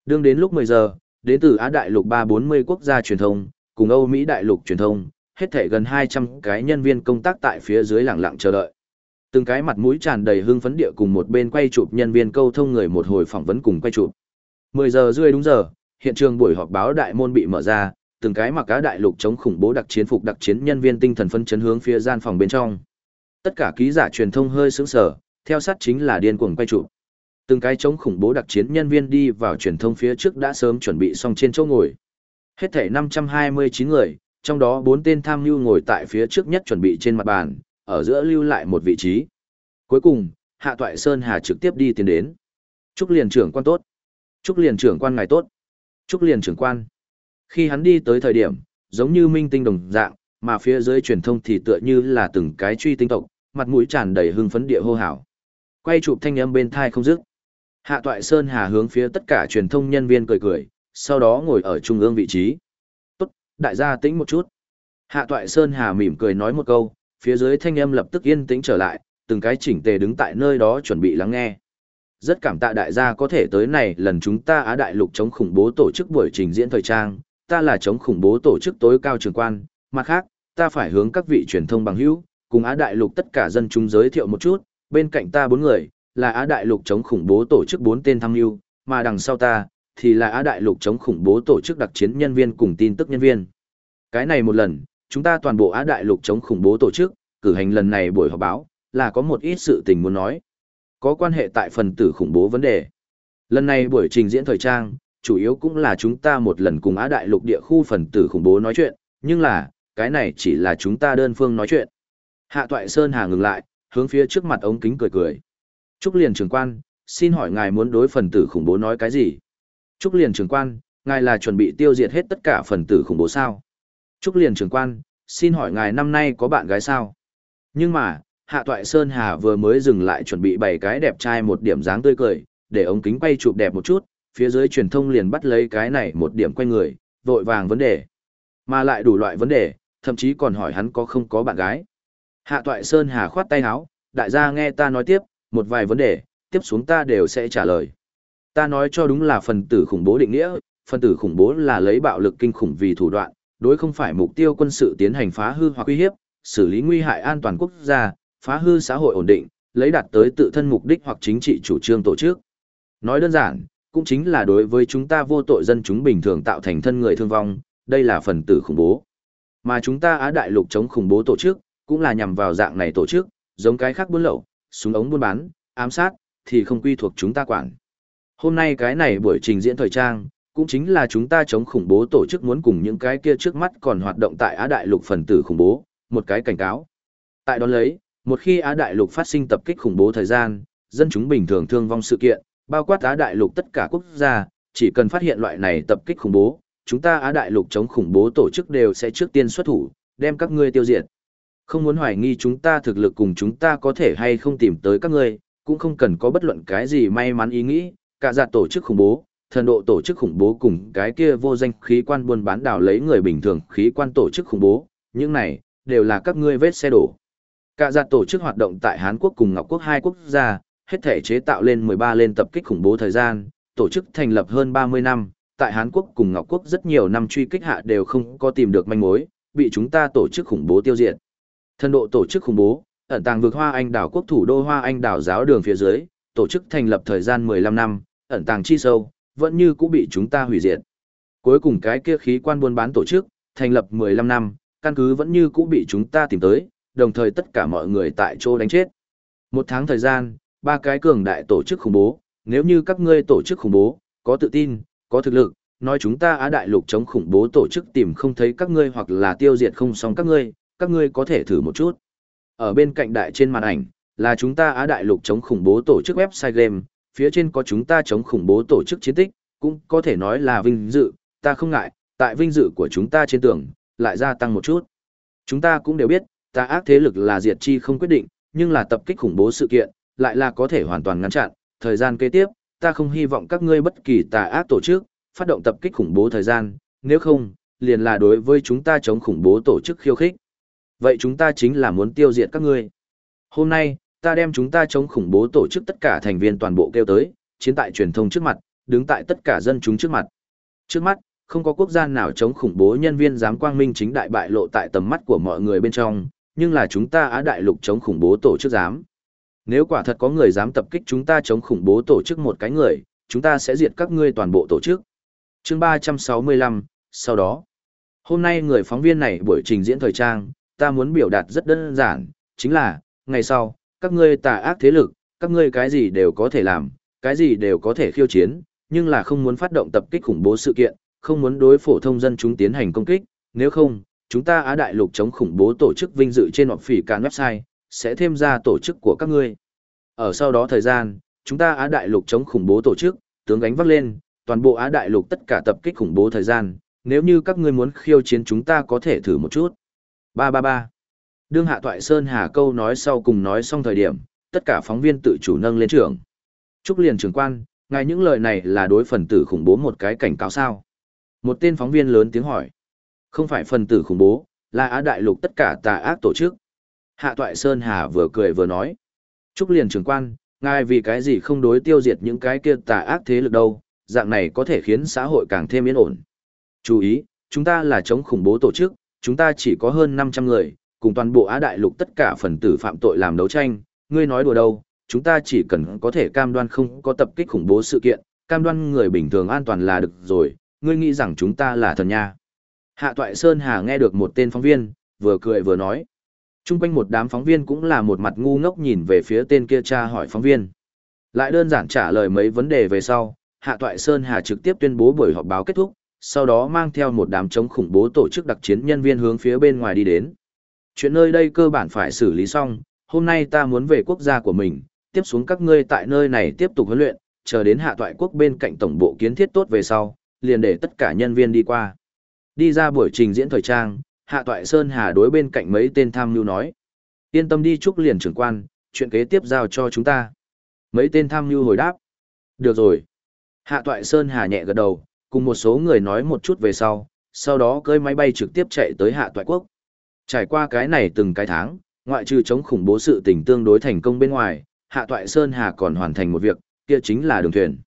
Đương đến lúc 10 giờ, đến từ Á Đại lục 340 quốc gia truyền thông, cùng Âu Mỹ Đại lục truyền thông, hết thể gần 200 cái nhân viên công tác tại phía dưới lặng lặng chờ đợi. Từng cái mặt mũi tràn đầy hưng phấn địa cùng một bên quay chụp nhân viên câu thông người một hồi phỏng vấn cùng quay chụp. 10 giờ rưỡi đúng giờ, hiện trường buổi họp báo đại môn bị mở ra, từng cái mặc cá đại lục chống khủng bố đặc chiến phục đặc chiến nhân viên tinh thần phân chấn hướng phía gian phòng bên trong. Tất cả ký giả truyền thông hơi sững sờ, theo sát chính là điên cuồng quay chụp. Từng cái chống khủng bố đặc chiến nhân viên đi vào truyền thông phía trước đã sớm chuẩn bị xong trên chỗ ngồi. Hết thảy 529 người, trong đó 4 tên tham lưu ngồi tại phía trước nhất chuẩn bị trên mặt bàn, ở giữa lưu lại một vị trí. Cuối cùng, Hạ Toại Sơn Hà trực tiếp đi tiến đến. Trúc liền trưởng quan tốt. Trúc liền trưởng quan ngài tốt. Trúc liền trưởng quan. Khi hắn đi tới thời điểm, giống như minh tinh đồng dạng, mà phía dưới truyền thông thì tựa như là từng cái truy tinh tộc, mặt mũi tràn đầy hưng phấn địa hô hào. Quay chụp thanh âm bên thai không dứt. Hạ Toại Sơn Hà hướng phía tất cả truyền thông nhân viên cười cười, sau đó ngồi ở trung ương vị trí. Tốt, đại gia tĩnh một chút. Hạ Toại Sơn Hà mỉm cười nói một câu, phía dưới thanh âm lập tức yên tĩnh trở lại, từng cái chỉnh tề đứng tại nơi đó chuẩn bị lắng nghe. Rất cảm tạ đại gia có thể tới này lần chúng ta Á Đại Lục chống khủng bố tổ chức buổi trình diễn thời trang, ta là chống khủng bố tổ chức tối cao trường quan, mặt khác, ta phải hướng các vị truyền thông bằng hữu, cùng Á Đại Lục tất cả dân chúng giới thiệu một chút, bên cạnh ta bốn người, là Á Đại Lục chống khủng bố tổ chức bốn tên tham mưu, mà đằng sau ta, thì là Á Đại Lục chống khủng bố tổ chức đặc chiến nhân viên cùng tin tức nhân viên. Cái này một lần, chúng ta toàn bộ Á Đại Lục chống khủng bố tổ chức, cử hành lần này buổi họp báo, là có một ít sự tình muốn nói. Có quan hệ tại phần tử khủng bố vấn đề. Lần này buổi trình diễn thời trang, chủ yếu cũng là chúng ta một lần cùng Á Đại Lục địa khu phần tử khủng bố nói chuyện, nhưng là, cái này chỉ là chúng ta đơn phương nói chuyện. Hạ Toại Sơn Hà ngừng lại, hướng phía trước mặt ống kính cười cười. Trúc liền trưởng quan, xin hỏi ngài muốn đối phần tử khủng bố nói cái gì? Trúc liền trưởng quan, ngài là chuẩn bị tiêu diệt hết tất cả phần tử khủng bố sao? Trúc liền trưởng quan, xin hỏi ngài năm nay có bạn gái sao? Nhưng mà, Hạ Toại Sơn Hà vừa mới dừng lại chuẩn bị bày cái đẹp trai một điểm dáng tươi cười, để ống kính quay chụp đẹp một chút, phía dưới truyền thông liền bắt lấy cái này một điểm quay người, vội vàng vấn đề. Mà lại đủ loại vấn đề, thậm chí còn hỏi hắn có không có bạn gái. Hạ Toại Sơn Hà khoát tay áo, đại gia nghe ta nói tiếp, một vài vấn đề, tiếp xuống ta đều sẽ trả lời. Ta nói cho đúng là phần tử khủng bố định nghĩa, phần tử khủng bố là lấy bạo lực kinh khủng vì thủ đoạn, đối không phải mục tiêu quân sự tiến hành phá hư hoặc uy hiếp, xử lý nguy hại an toàn quốc gia, phá hư xã hội ổn định, lấy đạt tới tự thân mục đích hoặc chính trị chủ trương tổ chức. Nói đơn giản, cũng chính là đối với chúng ta vô tội dân chúng bình thường tạo thành thân người thương vong, đây là phần tử khủng bố. Mà chúng ta Á Đại Lục chống khủng bố tổ chức, cũng là nhằm vào dạng này tổ chức, giống cái khác buôn lậu, súng ống buôn bán, ám sát, thì không quy thuộc chúng ta quản. Hôm nay cái này buổi trình diễn thời trang, cũng chính là chúng ta chống khủng bố tổ chức muốn cùng những cái kia trước mắt còn hoạt động tại Á Đại Lục phần tử khủng bố, một cái cảnh cáo. Tại đó lấy, một khi Á Đại Lục phát sinh tập kích khủng bố thời gian, dân chúng bình thường thương vong sự kiện, bao quát Á Đại Lục tất cả quốc gia, chỉ cần phát hiện loại này tập kích khủng bố, chúng ta Á Đại Lục chống khủng bố tổ chức đều sẽ trước tiên xuất thủ, đem các ngươi tiêu diệt. Không muốn hoài nghi chúng ta thực lực cùng chúng ta có thể hay không tìm tới các ngươi, cũng không cần có bất luận cái gì may mắn ý nghĩ, cả giạt tổ chức khủng bố, thần độ tổ chức khủng bố cùng cái kia vô danh khí quan buôn bán đảo lấy người bình thường khí quan tổ chức khủng bố, những này, đều là các ngươi vết xe đổ. Cả giạt tổ chức hoạt động tại Hán Quốc cùng Ngọc Quốc hai quốc gia, hết thể chế tạo lên 13 lên tập kích khủng bố thời gian, tổ chức thành lập hơn 30 năm, tại Hán Quốc cùng Ngọc Quốc rất nhiều năm truy kích hạ đều không có tìm được manh mối, bị chúng ta tổ chức khủng bố tiêu diệt. Thân độ tổ chức khủng bố, ẩn tàng vực Hoa Anh đảo quốc thủ đô Hoa Anh đảo giáo đường phía dưới, tổ chức thành lập thời gian 15 năm, ẩn tàng chi sâu, vẫn như cũ bị chúng ta hủy diệt. Cuối cùng cái kia khí quan buôn bán tổ chức, thành lập 15 năm, căn cứ vẫn như cũ bị chúng ta tìm tới, đồng thời tất cả mọi người tại chỗ đánh chết. Một tháng thời gian, ba cái cường đại tổ chức khủng bố, nếu như các ngươi tổ chức khủng bố, có tự tin, có thực lực, nói chúng ta Á Đại Lục chống khủng bố tổ chức tìm không thấy các ngươi hoặc là tiêu diệt không xong các ngươi, các ngươi có thể thử một chút. Ở bên cạnh đại trên màn ảnh, là chúng ta Á Đại Lục chống khủng bố tổ chức website game, phía trên có chúng ta chống khủng bố tổ chức chiến tích, cũng có thể nói là vinh dự, ta không ngại, tại vinh dự của chúng ta trên tường, lại gia tăng một chút. Chúng ta cũng đều biết, ta ác thế lực là diệt chi không quyết định, nhưng là tập kích khủng bố sự kiện, lại là có thể hoàn toàn ngăn chặn, thời gian kế tiếp, ta không hy vọng các ngươi bất kỳ tà ác tổ chức, phát động tập kích khủng bố thời gian, nếu không, liền là đối với chúng ta chống khủng bố tổ chức khiêu khích. Vậy chúng ta chính là muốn tiêu diệt các ngươi. Hôm nay, ta đem chúng ta chống khủng bố tổ chức tất cả thành viên toàn bộ kêu tới, chiến tại truyền thông trước mặt, đứng tại tất cả dân chúng trước mặt. Trước mắt, không có quốc gia nào chống khủng bố nhân viên dám quang minh chính đại bại lộ tại tầm mắt của mọi người bên trong, nhưng là chúng ta Á Đại Lục chống khủng bố tổ chức dám. Nếu quả thật có người dám tập kích chúng ta chống khủng bố tổ chức một cái người, chúng ta sẽ diệt các ngươi toàn bộ tổ chức. Chương 365, sau đó. Hôm nay người phóng viên này buổi trình diễn thời trang, ta muốn biểu đạt rất đơn giản, chính là, ngày sau, các ngươi tà ác thế lực, các ngươi cái gì đều có thể làm, cái gì đều có thể khiêu chiến, nhưng là không muốn phát động tập kích khủng bố sự kiện, không muốn đối phổ thông dân chúng tiến hành công kích, nếu không, chúng ta Á Đại Lục chống khủng bố tổ chức vinh dự trên họp phỉ càn website, sẽ thêm ra tổ chức của các ngươi. Ở sau đó thời gian, chúng ta Á Đại Lục chống khủng bố tổ chức, tướng gánh vác lên, toàn bộ Á Đại Lục tất cả tập kích khủng bố thời gian, nếu như các ngươi muốn khiêu chiến chúng ta có thể thử một chút. 333. Đương Hạ Toại Sơn Hà câu nói sau cùng nói xong thời điểm, tất cả phóng viên tự chủ nâng lên trưởng. Trúc liền trưởng quan, ngài những lời này là đối phần tử khủng bố một cái cảnh cáo sao? Một tên phóng viên lớn tiếng hỏi. Không phải phần tử khủng bố, là Á Đại Lục tất cả tà ác tổ chức. Hạ Toại Sơn Hà vừa cười vừa nói. Trúc liền trưởng quan, ngài vì cái gì không đối tiêu diệt những cái kia tà ác thế lực đâu, dạng này có thể khiến xã hội càng thêm yên ổn. Chú ý, chúng ta là chống khủng bố tổ chức, chúng ta chỉ có hơn 500 người, cùng toàn bộ Á Đại Lục tất cả phần tử phạm tội làm đấu tranh, ngươi nói đùa đâu, chúng ta chỉ cần có thể cam đoan không có tập kích khủng bố sự kiện, cam đoan người bình thường an toàn là được rồi, ngươi nghĩ rằng chúng ta là thần nha. Hạ Toại Sơn Hà nghe được một tên phóng viên, vừa cười vừa nói. Trung quanh một đám phóng viên cũng là một mặt ngu ngốc nhìn về phía tên kia cha hỏi phóng viên. Lại đơn giản trả lời mấy vấn đề về sau, Hạ Toại Sơn Hà trực tiếp tuyên bố buổi họp báo kết thúc, sau đó mang theo một đám chống khủng bố tổ chức đặc chiến nhân viên hướng phía bên ngoài đi đến. Chuyện nơi đây cơ bản phải xử lý xong, hôm nay ta muốn về quốc gia của mình, tiếp xuống các ngươi tại nơi này tiếp tục huấn luyện, chờ đến hạ toại quốc bên cạnh tổng bộ kiến thiết tốt về sau, liền để tất cả nhân viên đi qua. Đi ra buổi trình diễn thời trang, hạ toại Sơn Hà đối bên cạnh mấy tên tham mưu nói. Yên tâm đi chúc liền trưởng quan, chuyện kế tiếp giao cho chúng ta. Mấy tên tham mưu hồi đáp. Được rồi. Hạ toại Sơn Hà nhẹ gật đầu, cùng một số người nói một chút về sau, sau đó cơi máy bay trực tiếp chạy tới hạ toại quốc. Trải qua cái này từng cái tháng, ngoại trừ chống khủng bố sự tình tương đối thành công bên ngoài, hạ toại Sơn Hà còn hoàn thành một việc, kia chính là đường thuyền.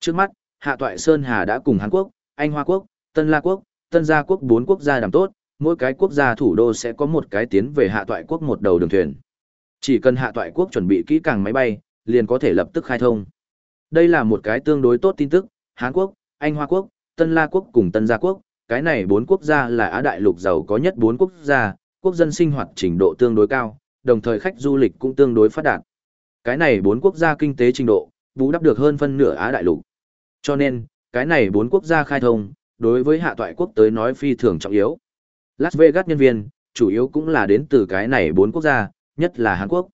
Trước mắt, hạ toại Sơn Hà đã cùng Hàn Quốc, Anh Hoa Quốc, Tân La Quốc, Tân Gia Quốc bốn quốc gia đàm tốt, mỗi cái quốc gia thủ đô sẽ có một cái tiến về hạ toại quốc một đầu đường thuyền. Chỉ cần hạ toại quốc chuẩn bị kỹ càng máy bay, liền có thể lập tức khai thông. Đây là một cái tương đối tốt tin tức, Hàn Quốc, anh Hoa Quốc, Tân La Quốc cùng Tân Gia Quốc, cái này bốn quốc gia là Á Đại Lục giàu có nhất bốn quốc gia, quốc dân sinh hoạt trình độ tương đối cao, đồng thời khách du lịch cũng tương đối phát đạt. Cái này bốn quốc gia kinh tế trình độ, bù đắp được hơn phân nửa Á Đại Lục. Cho nên, cái này bốn quốc gia khai thông, đối với hạ toại quốc tới nói phi thường trọng yếu. Las Vegas nhân viên, chủ yếu cũng là đến từ cái này bốn quốc gia, nhất là Hàn Quốc.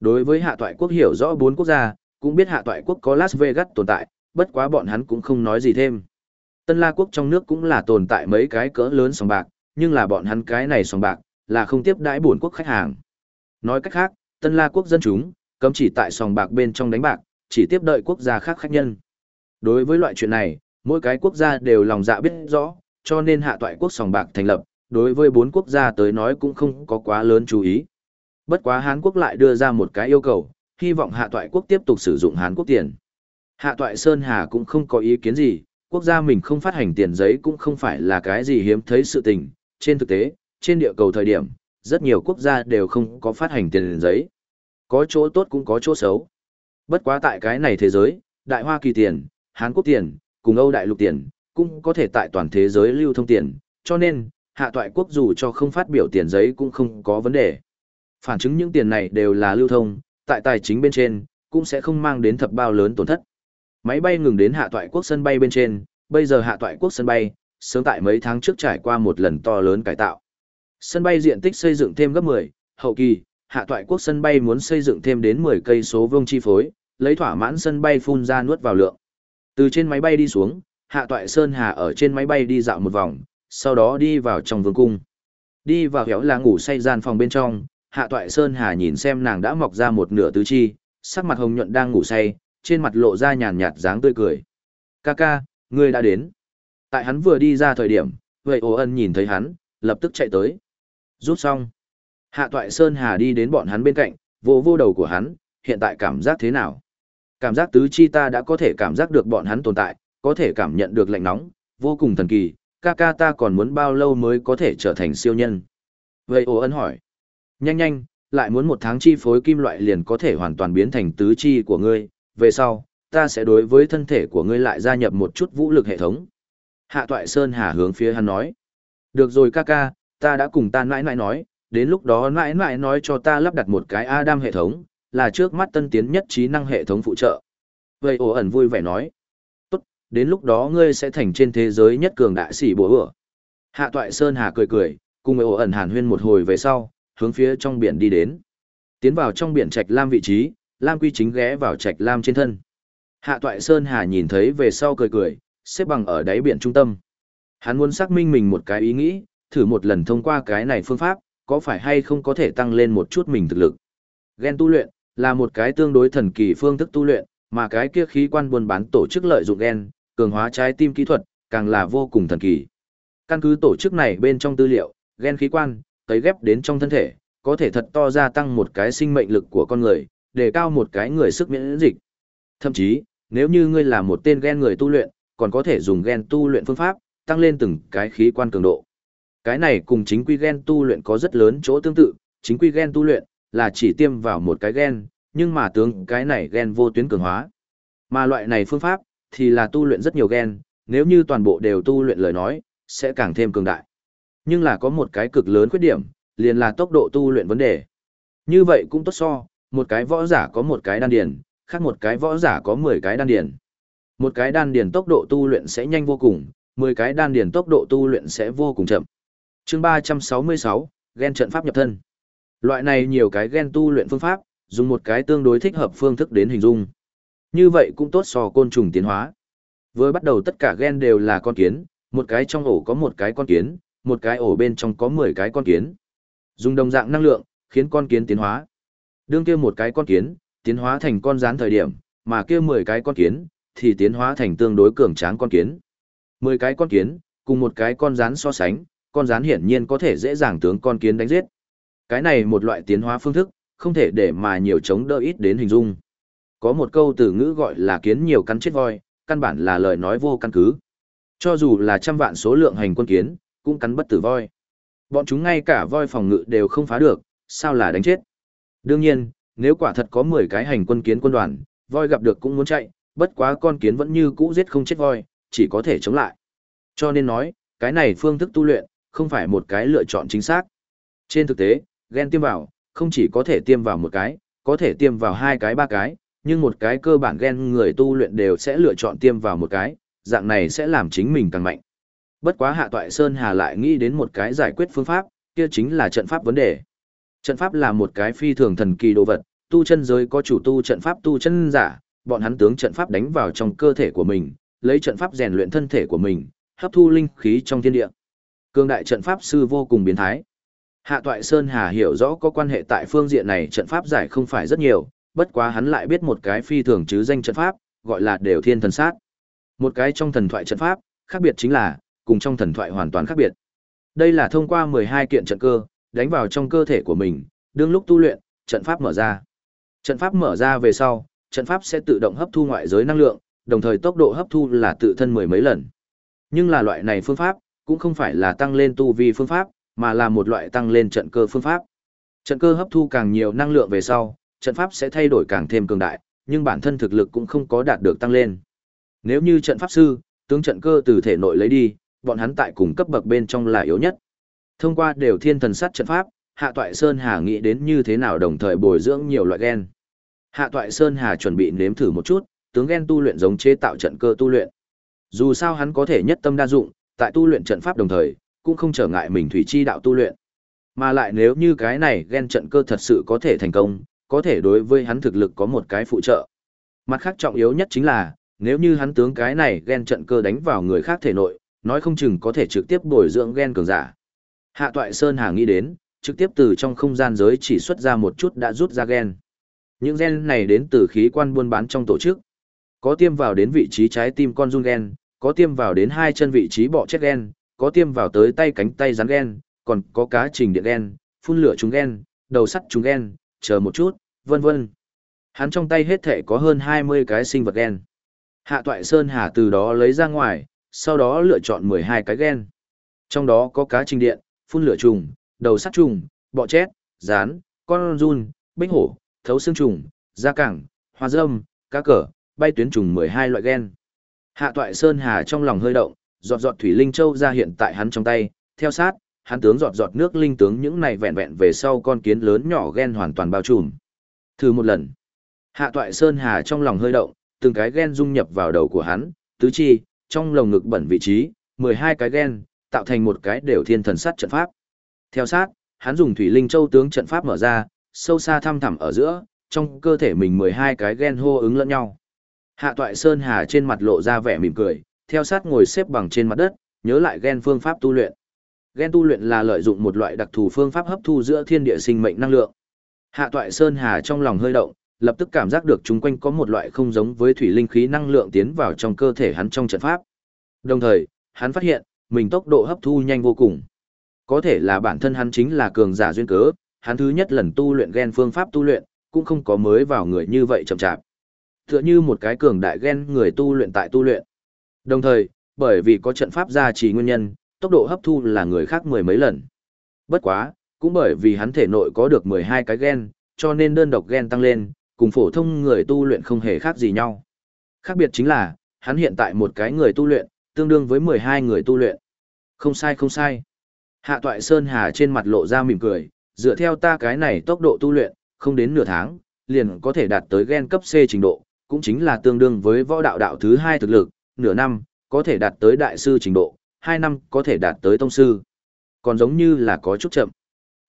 Đối với hạ toại quốc hiểu rõ bốn quốc gia, cũng biết hạ toại quốc có Las Vegas tồn tại, bất quá bọn hắn cũng không nói gì thêm. Tân La quốc trong nước cũng là tồn tại mấy cái cỡ lớn sòng bạc, nhưng là bọn hắn cái này sòng bạc, là không tiếp đãi buồn quốc khách hàng. Nói cách khác, Tân La quốc dân chúng, cấm chỉ tại sòng bạc bên trong đánh bạc, chỉ tiếp đợi quốc gia khác khách nhân. Đối với loại chuyện này, mỗi cái quốc gia đều lòng dạ biết rõ, cho nên hạ toại quốc sòng bạc thành lập, đối với bốn quốc gia tới nói cũng không có quá lớn chú ý. Bất quá Hán quốc lại đưa ra một cái yêu cầu, hy vọng hạ toại quốc tiếp tục sử dụng Hán quốc tiền. Hạ toại Sơn Hà cũng không có ý kiến gì, quốc gia mình không phát hành tiền giấy cũng không phải là cái gì hiếm thấy sự tình. Trên thực tế, trên địa cầu thời điểm, rất nhiều quốc gia đều không có phát hành tiền giấy. Có chỗ tốt cũng có chỗ xấu. Bất quá tại cái này thế giới, Đại Hoa Kỳ tiền, Hàn Quốc tiền, cùng Âu Đại Lục tiền, cũng có thể tại toàn thế giới lưu thông tiền, cho nên, hạ toại quốc dù cho không phát biểu tiền giấy cũng không có vấn đề. Phản chứng những tiền này đều là lưu thông, tại tài chính bên trên, cũng sẽ không mang đến thập bao lớn tổn thất. Máy bay ngừng đến hạ toại quốc sân bay bên trên, bây giờ hạ toại quốc sân bay, sớm tại mấy tháng trước trải qua một lần to lớn cải tạo. Sân bay diện tích xây dựng thêm gấp 10, hậu kỳ, hạ toại quốc sân bay muốn xây dựng thêm đến 10 cây số vuông chi phối, lấy thỏa mãn sân bay phun ra nuốt vào lượng. Từ trên máy bay đi xuống, hạ toại Sơn Hà ở trên máy bay đi dạo một vòng, sau đó đi vào trong vương cung. Đi vào héo là ngủ say gian phòng bên trong, hạ toại Sơn Hà nhìn xem nàng đã mọc ra một nửa tứ chi, sắc mặt hồng nhuận đang ngủ say, trên mặt lộ ra nhàn nhạt dáng tươi cười. Ca ca, ngươi đã đến. Tại hắn vừa đi ra thời điểm, vậy ồ ân nhìn thấy hắn, lập tức chạy tới. Rút xong. Hạ toại Sơn Hà đi đến bọn hắn bên cạnh, vô vô đầu của hắn, hiện tại cảm giác thế nào? Cảm giác tứ chi ta đã có thể cảm giác được bọn hắn tồn tại, có thể cảm nhận được lạnh nóng, vô cùng thần kỳ, ca ca ta còn muốn bao lâu mới có thể trở thành siêu nhân? Vậy ồ ân hỏi. Nhanh nhanh, lại muốn một tháng chi phối kim loại liền có thể hoàn toàn biến thành tứ chi của ngươi, về sau, ta sẽ đối với thân thể của ngươi lại gia nhập một chút vũ lực hệ thống. Hạ Toại Sơn Hà hướng phía hắn nói. Được rồi ca ca, ta đã cùng ta nãi nãi nói, đến lúc đó nãi nãi nói cho ta lắp đặt một cái Adam hệ thống, là trước mắt tân tiến nhất trí năng hệ thống phụ trợ. Vậy ổ ẩn vui vẻ nói. Tốt, đến lúc đó ngươi sẽ thành trên thế giới nhất cường đại sĩ bố ửa. Hạ Toại Sơn Hà cười cười, cùng ổ ẩn hàn huyên một hồi về sau, hướng phía trong biển đi đến. Tiến vào trong biển trạch lam vị trí, Lam Quy chính ghé vào trạch lam trên thân. Hạ Toại Sơn Hà nhìn thấy về sau cười cười, xếp bằng ở đáy biển trung tâm. Hắn muốn xác minh mình một cái ý nghĩ, thử một lần thông qua cái này phương pháp, có phải hay không có thể tăng lên một chút mình thực lực. Gen tu luyện là một cái tương đối thần kỳ phương thức tu luyện, mà cái kia khí quan buôn bán tổ chức lợi dụng gen, cường hóa trái tim kỹ thuật, càng là vô cùng thần kỳ. Căn cứ tổ chức này bên trong tư liệu, gen khí quan, tấy ghép đến trong thân thể, có thể thật to gia tăng một cái sinh mệnh lực của con người, đề cao một cái người sức miễn dịch. Thậm chí, nếu như ngươi là một tên gen người tu luyện, còn có thể dùng gen tu luyện phương pháp, tăng lên từng cái khí quan cường độ. Cái này cùng chính quy gen tu luyện có rất lớn chỗ tương tự, chính quy gen tu luyện là chỉ tiêm vào một cái gen, nhưng mà tướng cái này gen vô tuyến cường hóa. Mà loại này phương pháp thì là tu luyện rất nhiều gen, nếu như toàn bộ đều tu luyện lời nói, sẽ càng thêm cường đại. Nhưng là có một cái cực lớn khuyết điểm, liền là tốc độ tu luyện vấn đề. Như vậy cũng tốt so, một cái võ giả có một cái đan điền, khác một cái võ giả có 10 cái đan điền. Một cái đan điền tốc độ tu luyện sẽ nhanh vô cùng, 10 cái đan điền tốc độ tu luyện sẽ vô cùng chậm. Chương 366, gen trận pháp nhập thân. Loại này nhiều cái gen tu luyện phương pháp, dùng một cái tương đối thích hợp phương thức đến hình dung. Như vậy cũng tốt so côn trùng tiến hóa. Với bắt đầu tất cả gen đều là con kiến, một cái trong ổ có một cái con kiến, một cái ổ bên trong có 10 cái con kiến. Dùng đồng dạng năng lượng, khiến con kiến tiến hóa. Đương kia một cái con kiến, tiến hóa thành con rán thời điểm, mà kia 10 cái con kiến, thì tiến hóa thành tương đối cường tráng con kiến. 10 cái con kiến, cùng một cái con rán so sánh, con rán hiển nhiên có thể dễ dàng tướng con kiến đánh giết. Cái này một loại tiến hóa phương thức, không thể để mà nhiều chống đỡ ít đến hình dung. Có một câu từ ngữ gọi là kiến nhiều cắn chết voi, căn bản là lời nói vô căn cứ. Cho dù là trăm vạn số lượng hành quân kiến, cũng cắn bất tử voi. Bọn chúng ngay cả voi phòng ngự đều không phá được, sao là đánh chết. Đương nhiên, nếu quả thật có 10 cái hành quân kiến quân đoàn, voi gặp được cũng muốn chạy, bất quá con kiến vẫn như cũ giết không chết voi, chỉ có thể chống lại. Cho nên nói, cái này phương thức tu luyện, không phải một cái lựa chọn chính xác. Trên thực tế, gen tiêm vào, không chỉ có thể tiêm vào một cái, có thể tiêm vào hai cái ba cái, nhưng một cái cơ bản gen người tu luyện đều sẽ lựa chọn tiêm vào một cái, dạng này sẽ làm chính mình càng mạnh. Bất quá hạ toại Sơn Hà lại nghĩ đến một cái giải quyết phương pháp, kia chính là trận pháp vấn đề. Trận pháp là một cái phi thường thần kỳ đồ vật, tu chân giới có chủ tu trận pháp tu chân giả, bọn hắn tướng trận pháp đánh vào trong cơ thể của mình, lấy trận pháp rèn luyện thân thể của mình, hấp thu linh khí trong thiên địa. Cương đại trận pháp sư vô cùng biến thái. Hạ Toại Sơn Hà hiểu rõ có quan hệ tại phương diện này trận pháp giải không phải rất nhiều, bất quá hắn lại biết một cái phi thường chứ danh trận pháp, gọi là đều thiên thần sát. Một cái trong thần thoại trận pháp, khác biệt chính là, cùng trong thần thoại hoàn toàn khác biệt. Đây là thông qua 12 kiện trận cơ, đánh vào trong cơ thể của mình, đương lúc tu luyện, trận pháp mở ra. Trận pháp mở ra về sau, trận pháp sẽ tự động hấp thu ngoại giới năng lượng, đồng thời tốc độ hấp thu là tự thân mười mấy lần. Nhưng là loại này phương pháp, cũng không phải là tăng lên tu vi phương pháp, mà là một loại tăng lên trận cơ phương pháp. Trận cơ hấp thu càng nhiều năng lượng về sau, trận pháp sẽ thay đổi càng thêm cường đại, nhưng bản thân thực lực cũng không có đạt được tăng lên. Nếu như trận pháp sư, tướng trận cơ từ thể nội lấy đi, bọn hắn tại cùng cấp bậc bên trong là yếu nhất. Thông qua đều thiên thần sát trận pháp, Hạ Toại Sơn Hà nghĩ đến như thế nào đồng thời bồi dưỡng nhiều loại gen. Hạ Toại Sơn Hà chuẩn bị nếm thử một chút, tướng gen tu luyện giống chế tạo trận cơ tu luyện. Dù sao hắn có thể nhất tâm đa dụng, tại tu luyện trận pháp đồng thời, cũng không trở ngại mình thủy chi đạo tu luyện. Mà lại nếu như cái này gen trận cơ thật sự có thể thành công, có thể đối với hắn thực lực có một cái phụ trợ. Mặt khác trọng yếu nhất chính là, nếu như hắn tướng cái này gen trận cơ đánh vào người khác thể nội, nói không chừng có thể trực tiếp bồi dưỡng gen cường giả. Hạ Toại Sơn Hà nghĩ đến, trực tiếp từ trong không gian giới chỉ xuất ra một chút đã rút ra gen. Những gen này đến từ khí quan buôn bán trong tổ chức. Có tiêm vào đến vị trí trái tim con run gen, có tiêm vào đến hai chân vị trí bọ chết gen, có tiêm vào tới tay cánh tay rắn gen, còn có cá trình điện gen, phun lửa chúng gen, đầu sắt chúng gen, chờ một chút, vân vân. Hắn trong tay hết thể có hơn 20 cái sinh vật gen. Hạ Toại Sơn Hà từ đó lấy ra ngoài, sau đó lựa chọn 12 cái gen. Trong đó có cá trình điện, phun lửa trùng, đầu sắt trùng, bọ chét, rán, con run, bích hổ, thấu xương trùng, da cẳng, hoa dâm, cá cờ, bay tuyến trùng 12 loại gen. Hạ Toại Sơn Hà trong lòng hơi động, giọt giọt thủy linh châu ra hiện tại hắn trong tay, theo sát, hắn tướng giọt giọt nước linh tướng những này vẹn vẹn về sau con kiến lớn nhỏ gen hoàn toàn bao trùm. Thử một lần. Hạ Toại Sơn Hà trong lòng hơi động, từng cái gen dung nhập vào đầu của hắn, tứ chi, trong lồng ngực bẩn vị trí, 12 cái gen, tạo thành một cái đều thiên thần sát trận pháp. Theo sát, hắn dùng thủy linh châu tướng trận pháp mở ra, sâu xa thăm thẳm ở giữa, trong cơ thể mình 12 cái gen hô ứng lẫn nhau. Hạ Toại Sơn Hà trên mặt lộ ra vẻ mỉm cười, theo sát ngồi xếp bằng trên mặt đất, nhớ lại gen phương pháp tu luyện. Gen tu luyện là lợi dụng một loại đặc thù phương pháp hấp thu giữa thiên địa sinh mệnh năng lượng. Hạ Toại Sơn Hà trong lòng hơi động, lập tức cảm giác được chúng quanh có một loại không giống với thủy linh khí năng lượng tiến vào trong cơ thể hắn trong trận pháp. Đồng thời, hắn phát hiện, mình tốc độ hấp thu nhanh vô cùng. Có thể là bản thân hắn chính là cường giả duyên cớ, hắn thứ nhất lần tu luyện gen phương pháp tu luyện, cũng không có mới vào người như vậy chậm chạp. Tựa như một cái cường đại gen người tu luyện tại tu luyện. Đồng thời, bởi vì có trận pháp gia trì nguyên nhân, tốc độ hấp thu là người khác mười mấy lần. Bất quá, cũng bởi vì hắn thể nội có được 12 cái gen, cho nên đơn độc gen tăng lên, cùng phổ thông người tu luyện không hề khác gì nhau. Khác biệt chính là, hắn hiện tại một cái người tu luyện, tương đương với 12 người tu luyện. Không sai không sai. Hạ toại Sơn Hà trên mặt lộ ra mỉm cười, dựa theo ta cái này tốc độ tu luyện, không đến nửa tháng, liền có thể đạt tới gen cấp C trình độ, cũng chính là tương đương với võ đạo đạo thứ hai thực lực, nửa năm, có thể đạt tới đại sư trình độ, hai năm có thể đạt tới tông sư. Còn giống như là có chút chậm.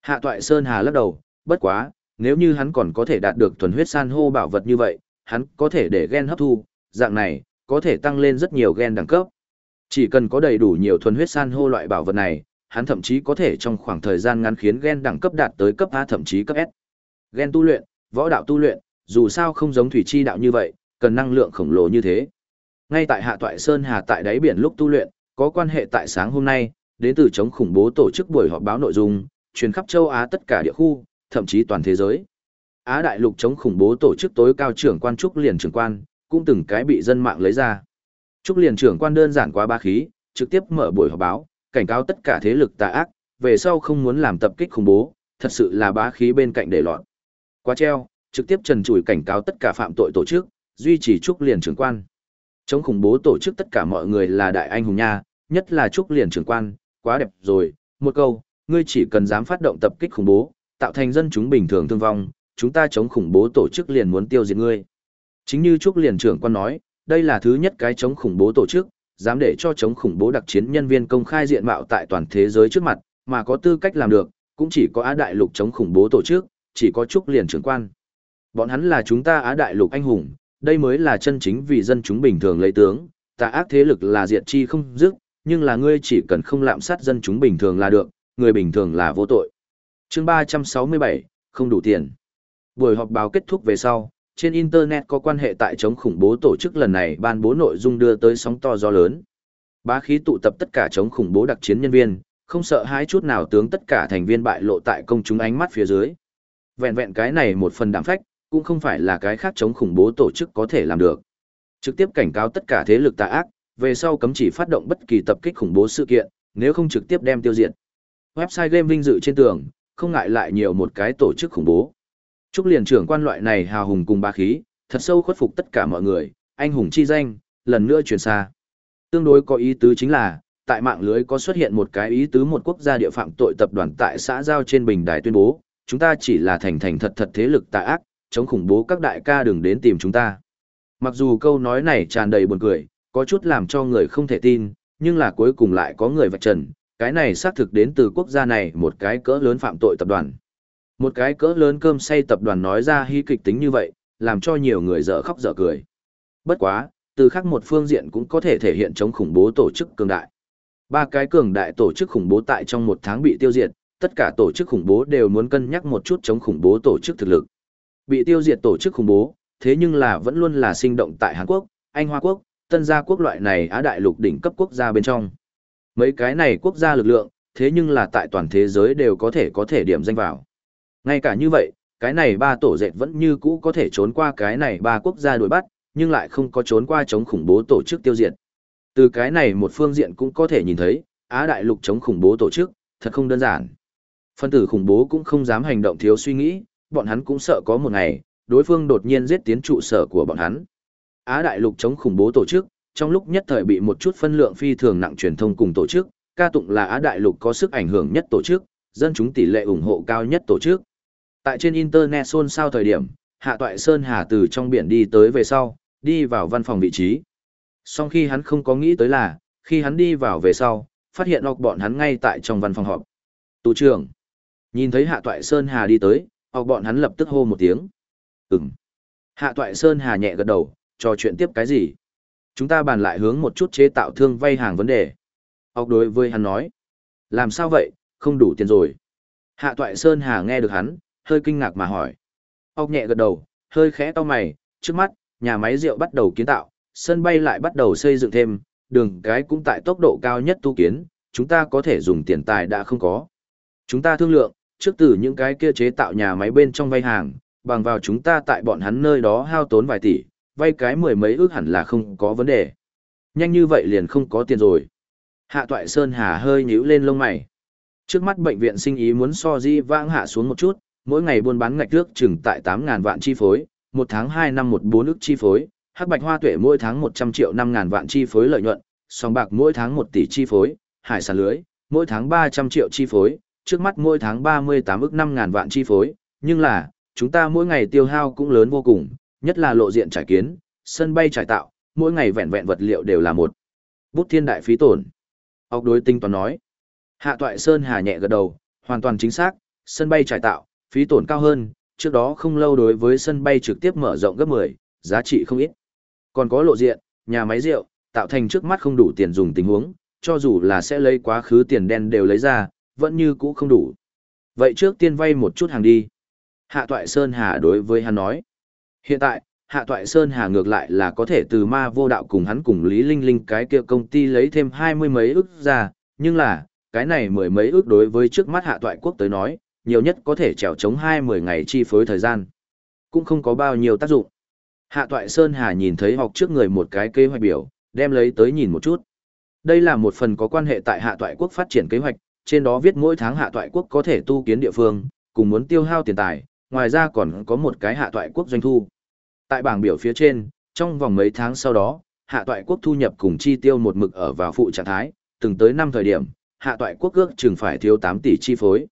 Hạ toại Sơn Hà lắc đầu, bất quá, nếu như hắn còn có thể đạt được thuần huyết san hô bảo vật như vậy, hắn có thể để gen hấp thu, dạng này, có thể tăng lên rất nhiều gen đẳng cấp. Chỉ cần có đầy đủ nhiều thuần huyết san hô loại bảo vật này, hắn thậm chí có thể trong khoảng thời gian ngắn khiến gen đẳng cấp đạt tới cấp A thậm chí cấp S. Gen tu luyện, võ đạo tu luyện, dù sao không giống thủy chi đạo như vậy, cần năng lượng khổng lồ như thế. Ngay tại Hạ Toại Sơn Hà tại đáy biển lúc tu luyện, có quan hệ tại sáng hôm nay, đến từ chống khủng bố tổ chức buổi họp báo nội dung, truyền khắp châu Á tất cả địa khu, thậm chí toàn thế giới. Á đại lục chống khủng bố tổ chức tối cao trưởng quan trúc liền trưởng quan, cũng từng cái bị dân mạng lấy ra. Trúc liền trưởng quan đơn giản quá ba khí, trực tiếp mở buổi họp báo, cảnh cáo tất cả thế lực tà ác, về sau không muốn làm tập kích khủng bố, thật sự là bá khí bên cạnh để loạn. Quá treo, trực tiếp trần trùi cảnh cáo tất cả phạm tội tổ chức, duy trì Trúc liền trưởng quan. Chống khủng bố tổ chức tất cả mọi người là đại anh hùng nha, nhất là Trúc liền trưởng quan, quá đẹp rồi, một câu, ngươi chỉ cần dám phát động tập kích khủng bố, tạo thành dân chúng bình thường thương vong, chúng ta chống khủng bố tổ chức liền muốn tiêu diệt ngươi. Chính như Trúc liền trưởng quan nói, đây là thứ nhất cái chống khủng bố tổ chức, dám để cho chống khủng bố đặc chiến nhân viên công khai diện mạo tại toàn thế giới trước mặt, mà có tư cách làm được, cũng chỉ có Á Đại Lục chống khủng bố tổ chức, chỉ có Trúc liền trưởng quan. Bọn hắn là chúng ta Á Đại Lục anh hùng, đây mới là chân chính vì dân chúng bình thường lấy tướng, tà ác thế lực là diệt chi không dứt, nhưng là ngươi chỉ cần không lạm sát dân chúng bình thường là được, người bình thường là vô tội. Chương 367, không đủ tiền. Buổi họp báo kết thúc về sau, trên internet có quan hệ tại chống khủng bố tổ chức lần này ban bố nội dung đưa tới sóng to gió lớn. Bá khí tụ tập tất cả chống khủng bố đặc chiến nhân viên, không sợ hãi chút nào tướng tất cả thành viên bại lộ tại công chúng ánh mắt phía dưới. Vẹn vẹn cái này một phần đảm phách, cũng không phải là cái khác chống khủng bố tổ chức có thể làm được. Trực tiếp cảnh cáo tất cả thế lực tà ác, về sau cấm chỉ phát động bất kỳ tập kích khủng bố sự kiện, nếu không trực tiếp đem tiêu diệt. Website game vinh dự trên tường, không ngại lại nhiều một cái tổ chức khủng bố. Trúc liền trưởng quan loại này hào hùng cùng ba khí, thật sâu khuất phục tất cả mọi người, anh hùng chi danh, lần nữa truyền xa. Tương đối có ý tứ chính là, tại mạng lưới có xuất hiện một cái ý tứ một quốc gia địa phạm tội tập đoàn tại xã giao trên bình đài tuyên bố, chúng ta chỉ là thành thành thật thật thế lực tà ác, chống khủng bố các đại ca đừng đến tìm chúng ta. Mặc dù câu nói này tràn đầy buồn cười, có chút làm cho người không thể tin, nhưng là cuối cùng lại có người vạch trần, cái này xác thực đến từ quốc gia này một cái cỡ lớn phạm tội tập đoàn. Một cái cỡ lớn cơm say tập đoàn nói ra hy kịch tính như vậy, làm cho nhiều người dở khóc dở cười. Bất quá, từ khác một phương diện cũng có thể thể hiện chống khủng bố tổ chức cường đại. Ba cái cường đại tổ chức khủng bố tại trong một tháng bị tiêu diệt, tất cả tổ chức khủng bố đều muốn cân nhắc một chút chống khủng bố tổ chức thực lực. Bị tiêu diệt tổ chức khủng bố, thế nhưng là vẫn luôn là sinh động tại Hàn Quốc, Anh Hoa Quốc, Tân Gia Quốc loại này Á Đại lục đỉnh cấp quốc gia bên trong. Mấy cái này quốc gia lực lượng, thế nhưng là tại toàn thế giới đều có thể có thể điểm danh vào. Ngay cả như vậy, cái này ba tổ dệt vẫn như cũ có thể trốn qua cái này ba quốc gia đuổi bắt, nhưng lại không có trốn qua chống khủng bố tổ chức tiêu diệt. Từ cái này một phương diện cũng có thể nhìn thấy, Á Đại lục chống khủng bố tổ chức, thật không đơn giản. Phân tử khủng bố cũng không dám hành động thiếu suy nghĩ, bọn hắn cũng sợ có một ngày, đối phương đột nhiên giết tiến trụ sở của bọn hắn. Á Đại lục chống khủng bố tổ chức, trong lúc nhất thời bị một chút phân lượng phi thường nặng truyền thông cùng tổ chức, ca tụng là Á Đại lục có sức ảnh hưởng nhất tổ chức, dân chúng tỷ lệ ủng hộ cao nhất tổ chức. Tại trên Internet xôn xao thời điểm, Hạ Toại Sơn Hà từ trong biển đi tới về sau, đi vào văn phòng vị trí. Song khi hắn không có nghĩ tới là, khi hắn đi vào về sau, phát hiện ọc bọn hắn ngay tại trong văn phòng họp. Tù trưởng. Nhìn thấy Hạ Toại Sơn Hà đi tới, ọc bọn hắn lập tức hô một tiếng. Ừm. Hạ Toại Sơn Hà nhẹ gật đầu, trò chuyện tiếp cái gì? Chúng ta bàn lại hướng một chút chế tạo thương vay hàng vấn đề. Ốc đối với hắn nói. Làm sao vậy, không đủ tiền rồi. Hạ Toại Sơn Hà nghe được hắn, hơi kinh ngạc mà hỏi. Ốc nhẹ gật đầu, hơi khẽ to mày, trước mắt, nhà máy rượu bắt đầu kiến tạo, sân bay lại bắt đầu xây dựng thêm, đường cái cũng tại tốc độ cao nhất tu kiến, chúng ta có thể dùng tiền tài đã không có. Chúng ta thương lượng, trước từ những cái kia chế tạo nhà máy bên trong vay hàng, bằng vào chúng ta tại bọn hắn nơi đó hao tốn vài tỷ, vay cái mười mấy ước hẳn là không có vấn đề. Nhanh như vậy liền không có tiền rồi. Hạ Toại Sơn Hà hơi nhíu lên lông mày. Trước mắt bệnh viện sinh ý muốn so di vãng hạ xuống một chút, mỗi ngày buôn bán ngạch nước chừng tại 8.000 vạn chi phối, một tháng 2 năm một bốn ức chi phối, hắc bạch hoa tuệ mỗi tháng 100 triệu 5.000 vạn chi phối lợi nhuận, song bạc mỗi tháng 1 tỷ chi phối, hải sản lưới, mỗi tháng 300 triệu chi phối, trước mắt mỗi tháng 38 ức 5.000 vạn chi phối, nhưng là, chúng ta mỗi ngày tiêu hao cũng lớn vô cùng, nhất là lộ diện trải kiến, sân bay trải tạo, mỗi ngày vẹn vẹn vật liệu đều là một bút thiên đại phí tổn. Ốc đối tinh toán nói. Hạ toại Sơn Hà nhẹ gật đầu, hoàn toàn chính xác, sân bay trải tạo, phí tổn cao hơn, trước đó không lâu đối với sân bay trực tiếp mở rộng gấp 10, giá trị không ít. Còn có lộ diện, nhà máy rượu, tạo thành trước mắt không đủ tiền dùng tình huống, cho dù là sẽ lấy quá khứ tiền đen đều lấy ra, vẫn như cũ không đủ. Vậy trước tiên vay một chút hàng đi. Hạ Toại Sơn Hà đối với hắn nói. Hiện tại, Hạ Toại Sơn Hà ngược lại là có thể từ ma vô đạo cùng hắn cùng Lý Linh Linh cái kia công ty lấy thêm hai mươi mấy ức ra, nhưng là, cái này mười mấy ức đối với trước mắt Hạ Toại Quốc tới nói, nhiều nhất có thể trèo chống hai mười ngày chi phối thời gian. Cũng không có bao nhiêu tác dụng. Hạ Toại Sơn Hà nhìn thấy học trước người một cái kế hoạch biểu, đem lấy tới nhìn một chút. Đây là một phần có quan hệ tại Hạ Toại Quốc phát triển kế hoạch, trên đó viết mỗi tháng Hạ Toại Quốc có thể tu kiến địa phương, cùng muốn tiêu hao tiền tài, ngoài ra còn có một cái Hạ Toại Quốc doanh thu. Tại bảng biểu phía trên, trong vòng mấy tháng sau đó, Hạ Toại Quốc thu nhập cùng chi tiêu một mực ở vào phụ trạng thái, từng tới năm thời điểm, Hạ Toại Quốc ước chừng phải thiếu 8 tỷ chi phối.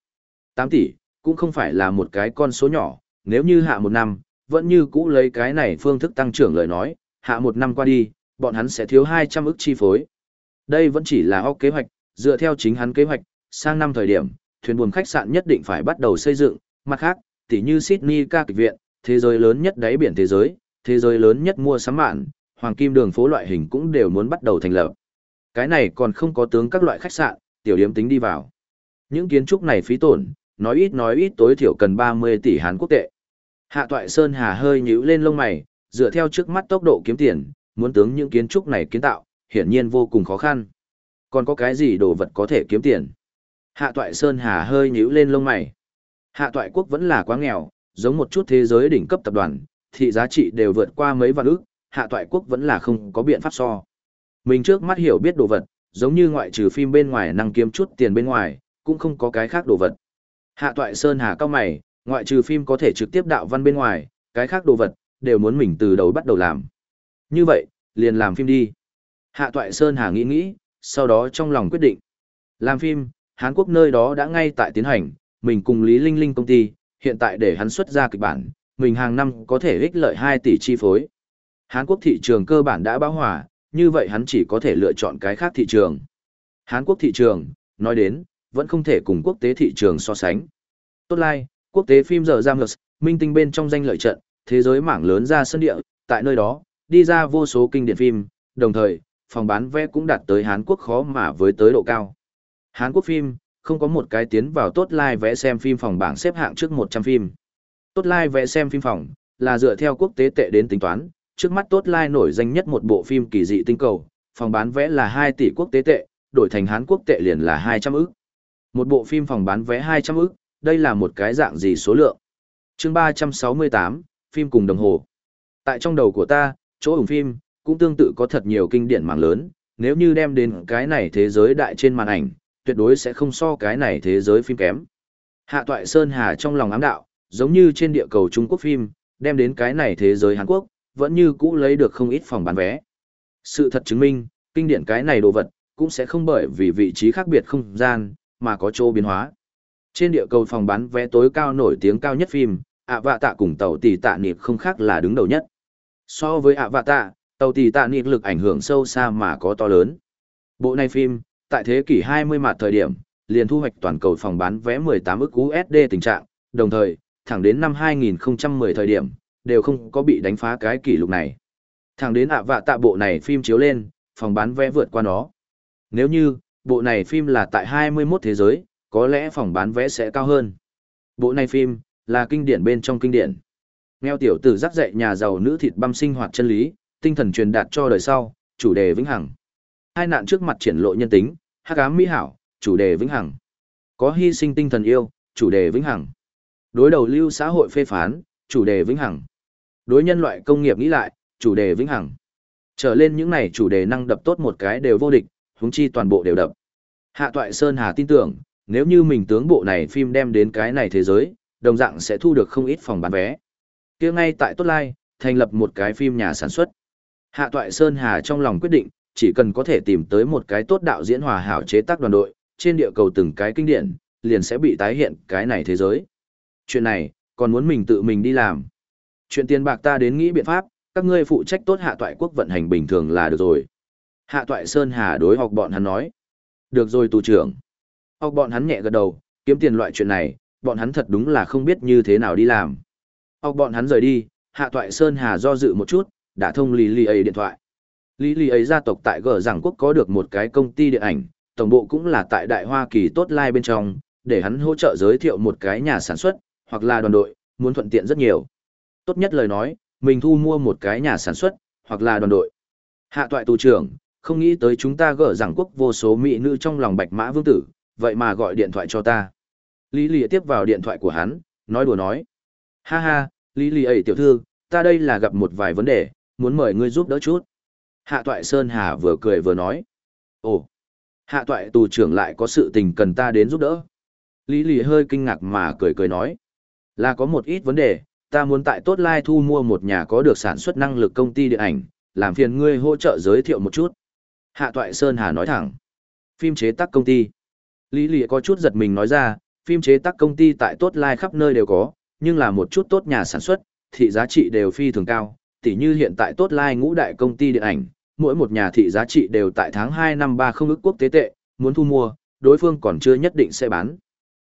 8 tỷ, cũng không phải là một cái con số nhỏ, nếu như hạ một năm, vẫn như cũ lấy cái này phương thức tăng trưởng lời nói, hạ một năm qua đi, bọn hắn sẽ thiếu 200 ức chi phối. Đây vẫn chỉ là óc kế hoạch, dựa theo chính hắn kế hoạch, sang năm thời điểm, thuyền buồm khách sạn nhất định phải bắt đầu xây dựng, mặt khác, tỷ như Sydney ca kịch viện, thế giới lớn nhất đáy biển thế giới, thế giới lớn nhất mua sắm mạn, hoàng kim đường phố loại hình cũng đều muốn bắt đầu thành lập. Cái này còn không có tướng các loại khách sạn, tiểu điểm tính đi vào. Những kiến trúc này phí tổn, nói ít nói ít tối thiểu cần 30 tỷ Hàn Quốc tệ. Hạ Toại Sơn Hà hơi nhíu lên lông mày, dựa theo trước mắt tốc độ kiếm tiền, muốn tướng những kiến trúc này kiến tạo, hiển nhiên vô cùng khó khăn. Còn có cái gì đồ vật có thể kiếm tiền? Hạ Toại Sơn Hà hơi nhíu lên lông mày. Hạ Toại quốc vẫn là quá nghèo, giống một chút thế giới đỉnh cấp tập đoàn, thị giá trị đều vượt qua mấy vạn ức, Hạ Toại quốc vẫn là không có biện pháp so. Mình trước mắt hiểu biết đồ vật, giống như ngoại trừ phim bên ngoài năng kiếm chút tiền bên ngoài, cũng không có cái khác đồ vật. Hạ toại Sơn Hà cao mày, ngoại trừ phim có thể trực tiếp đạo văn bên ngoài, cái khác đồ vật, đều muốn mình từ đầu bắt đầu làm. Như vậy, liền làm phim đi. Hạ toại Sơn Hà nghĩ nghĩ, sau đó trong lòng quyết định. Làm phim, Hàn Quốc nơi đó đã ngay tại tiến hành, mình cùng Lý Linh Linh công ty, hiện tại để hắn xuất ra kịch bản, mình hàng năm có thể ích lợi 2 tỷ chi phối. Hàn Quốc thị trường cơ bản đã bão hòa, như vậy hắn chỉ có thể lựa chọn cái khác thị trường. Hàn Quốc thị trường, nói đến, vẫn không thể cùng quốc tế thị trường so sánh. Tốt lai, quốc tế phim giờ giam ngược, minh tinh bên trong danh lợi trận, thế giới mảng lớn ra sân địa, tại nơi đó, đi ra vô số kinh điển phim, đồng thời, phòng bán vé cũng đạt tới Hàn Quốc khó mà với tới độ cao. Hàn Quốc phim, không có một cái tiến vào tốt lai vẽ xem phim phòng bảng xếp hạng trước 100 phim. Tốt lai vẽ xem phim phòng, là dựa theo quốc tế tệ đến tính toán, trước mắt tốt lai nổi danh nhất một bộ phim kỳ dị tinh cầu, phòng bán vé là 2 tỷ quốc tế tệ, đổi thành Hán quốc tệ liền là 200 ức. Một bộ phim phòng bán vé 200 ức, đây là một cái dạng gì số lượng. chương 368, phim cùng đồng hồ. Tại trong đầu của ta, chỗ ủng phim, cũng tương tự có thật nhiều kinh điển mạng lớn, nếu như đem đến cái này thế giới đại trên màn ảnh, tuyệt đối sẽ không so cái này thế giới phim kém. Hạ Toại Sơn Hà trong lòng ám đạo, giống như trên địa cầu Trung Quốc phim, đem đến cái này thế giới Hàn Quốc, vẫn như cũ lấy được không ít phòng bán vé. Sự thật chứng minh, kinh điển cái này đồ vật, cũng sẽ không bởi vì vị trí khác biệt không gian, mà có chỗ biến hóa. Trên địa cầu phòng bán vé tối cao nổi tiếng cao nhất phim, ạ vạ tạ cùng tàu tỷ tạ niệm không khác là đứng đầu nhất. So với ạ vạ tạ, tàu tỷ tạ niệm lực ảnh hưởng sâu xa mà có to lớn. Bộ này phim, tại thế kỷ 20 mặt thời điểm, liền thu hoạch toàn cầu phòng bán vé 18 ức USD tình trạng, đồng thời, thẳng đến năm 2010 thời điểm, đều không có bị đánh phá cái kỷ lục này. Thẳng đến ạ vạ tạ bộ này phim chiếu lên, phòng bán vé vượt qua nó. Nếu như, bộ này phim là tại 21 thế giới, có lẽ phòng bán vé sẽ cao hơn. Bộ này phim, là kinh điển bên trong kinh điển. Nghèo tiểu tử dắt dạy nhà giàu nữ thịt băm sinh hoạt chân lý, tinh thần truyền đạt cho đời sau, chủ đề vĩnh hằng. Hai nạn trước mặt triển lộ nhân tính, hắc ám mỹ hảo, chủ đề vĩnh hằng. Có hy sinh tinh thần yêu, chủ đề vĩnh hằng. Đối đầu lưu xã hội phê phán, chủ đề vĩnh hằng. Đối nhân loại công nghiệp nghĩ lại, chủ đề vĩnh hằng. Trở lên những này chủ đề năng đập tốt một cái đều vô địch, huống chi toàn bộ đều đập. Hạ Toại Sơn Hà tin tưởng, nếu như mình tướng bộ này phim đem đến cái này thế giới, đồng dạng sẽ thu được không ít phòng bán vé. Kia ngay tại Tốt Lai, thành lập một cái phim nhà sản xuất. Hạ Toại Sơn Hà trong lòng quyết định, chỉ cần có thể tìm tới một cái tốt đạo diễn hòa hảo chế tác đoàn đội, trên địa cầu từng cái kinh điển, liền sẽ bị tái hiện cái này thế giới. Chuyện này, còn muốn mình tự mình đi làm. Chuyện tiền bạc ta đến nghĩ biện pháp, các ngươi phụ trách tốt hạ toại quốc vận hành bình thường là được rồi. Hạ toại Sơn Hà đối học bọn hắn nói. Được rồi tù trưởng. Học bọn hắn nhẹ gật đầu, kiếm tiền loại chuyện này, bọn hắn thật đúng là không biết như thế nào đi làm. Học bọn hắn rời đi, hạ toại Sơn Hà do dự một chút, đã thông Lý Lý ấy điện thoại. Lý Lý ấy gia tộc tại Gờ Giảng Quốc có được một cái công ty điện ảnh, tổng bộ cũng là tại Đại Hoa Kỳ tốt lai bên trong, để hắn hỗ trợ giới thiệu một cái nhà sản xuất, hoặc là đoàn đội, muốn thuận tiện rất nhiều. Tốt nhất lời nói, mình thu mua một cái nhà sản xuất, hoặc là đoàn đội. Hạ toại tù trưởng, không nghĩ tới chúng ta gỡ rằng quốc vô số mỹ nữ trong lòng bạch mã vương tử, vậy mà gọi điện thoại cho ta. Lý Lì tiếp vào điện thoại của hắn, nói đùa nói. Ha ha, Lý Lì ấy tiểu thư, ta đây là gặp một vài vấn đề, muốn mời ngươi giúp đỡ chút. Hạ toại Sơn Hà vừa cười vừa nói. Ồ, hạ toại tù trưởng lại có sự tình cần ta đến giúp đỡ. Lý Lì hơi kinh ngạc mà cười cười nói. Là có một ít vấn đề, ta muốn tại Tốt Lai thu mua một nhà có được sản xuất năng lực công ty điện ảnh, làm phiền ngươi hỗ trợ giới thiệu một chút. Hạ Toại Sơn Hà nói thẳng. Phim chế tác công ty. Lý Lị có chút giật mình nói ra, phim chế tác công ty tại Tốt Lai khắp nơi đều có, nhưng là một chút tốt nhà sản xuất, thị giá trị đều phi thường cao, tỉ như hiện tại Tốt Lai ngũ đại công ty điện ảnh, mỗi một nhà thị giá trị đều tại tháng 2 năm 3 không ức quốc tế tệ, muốn thu mua, đối phương còn chưa nhất định sẽ bán.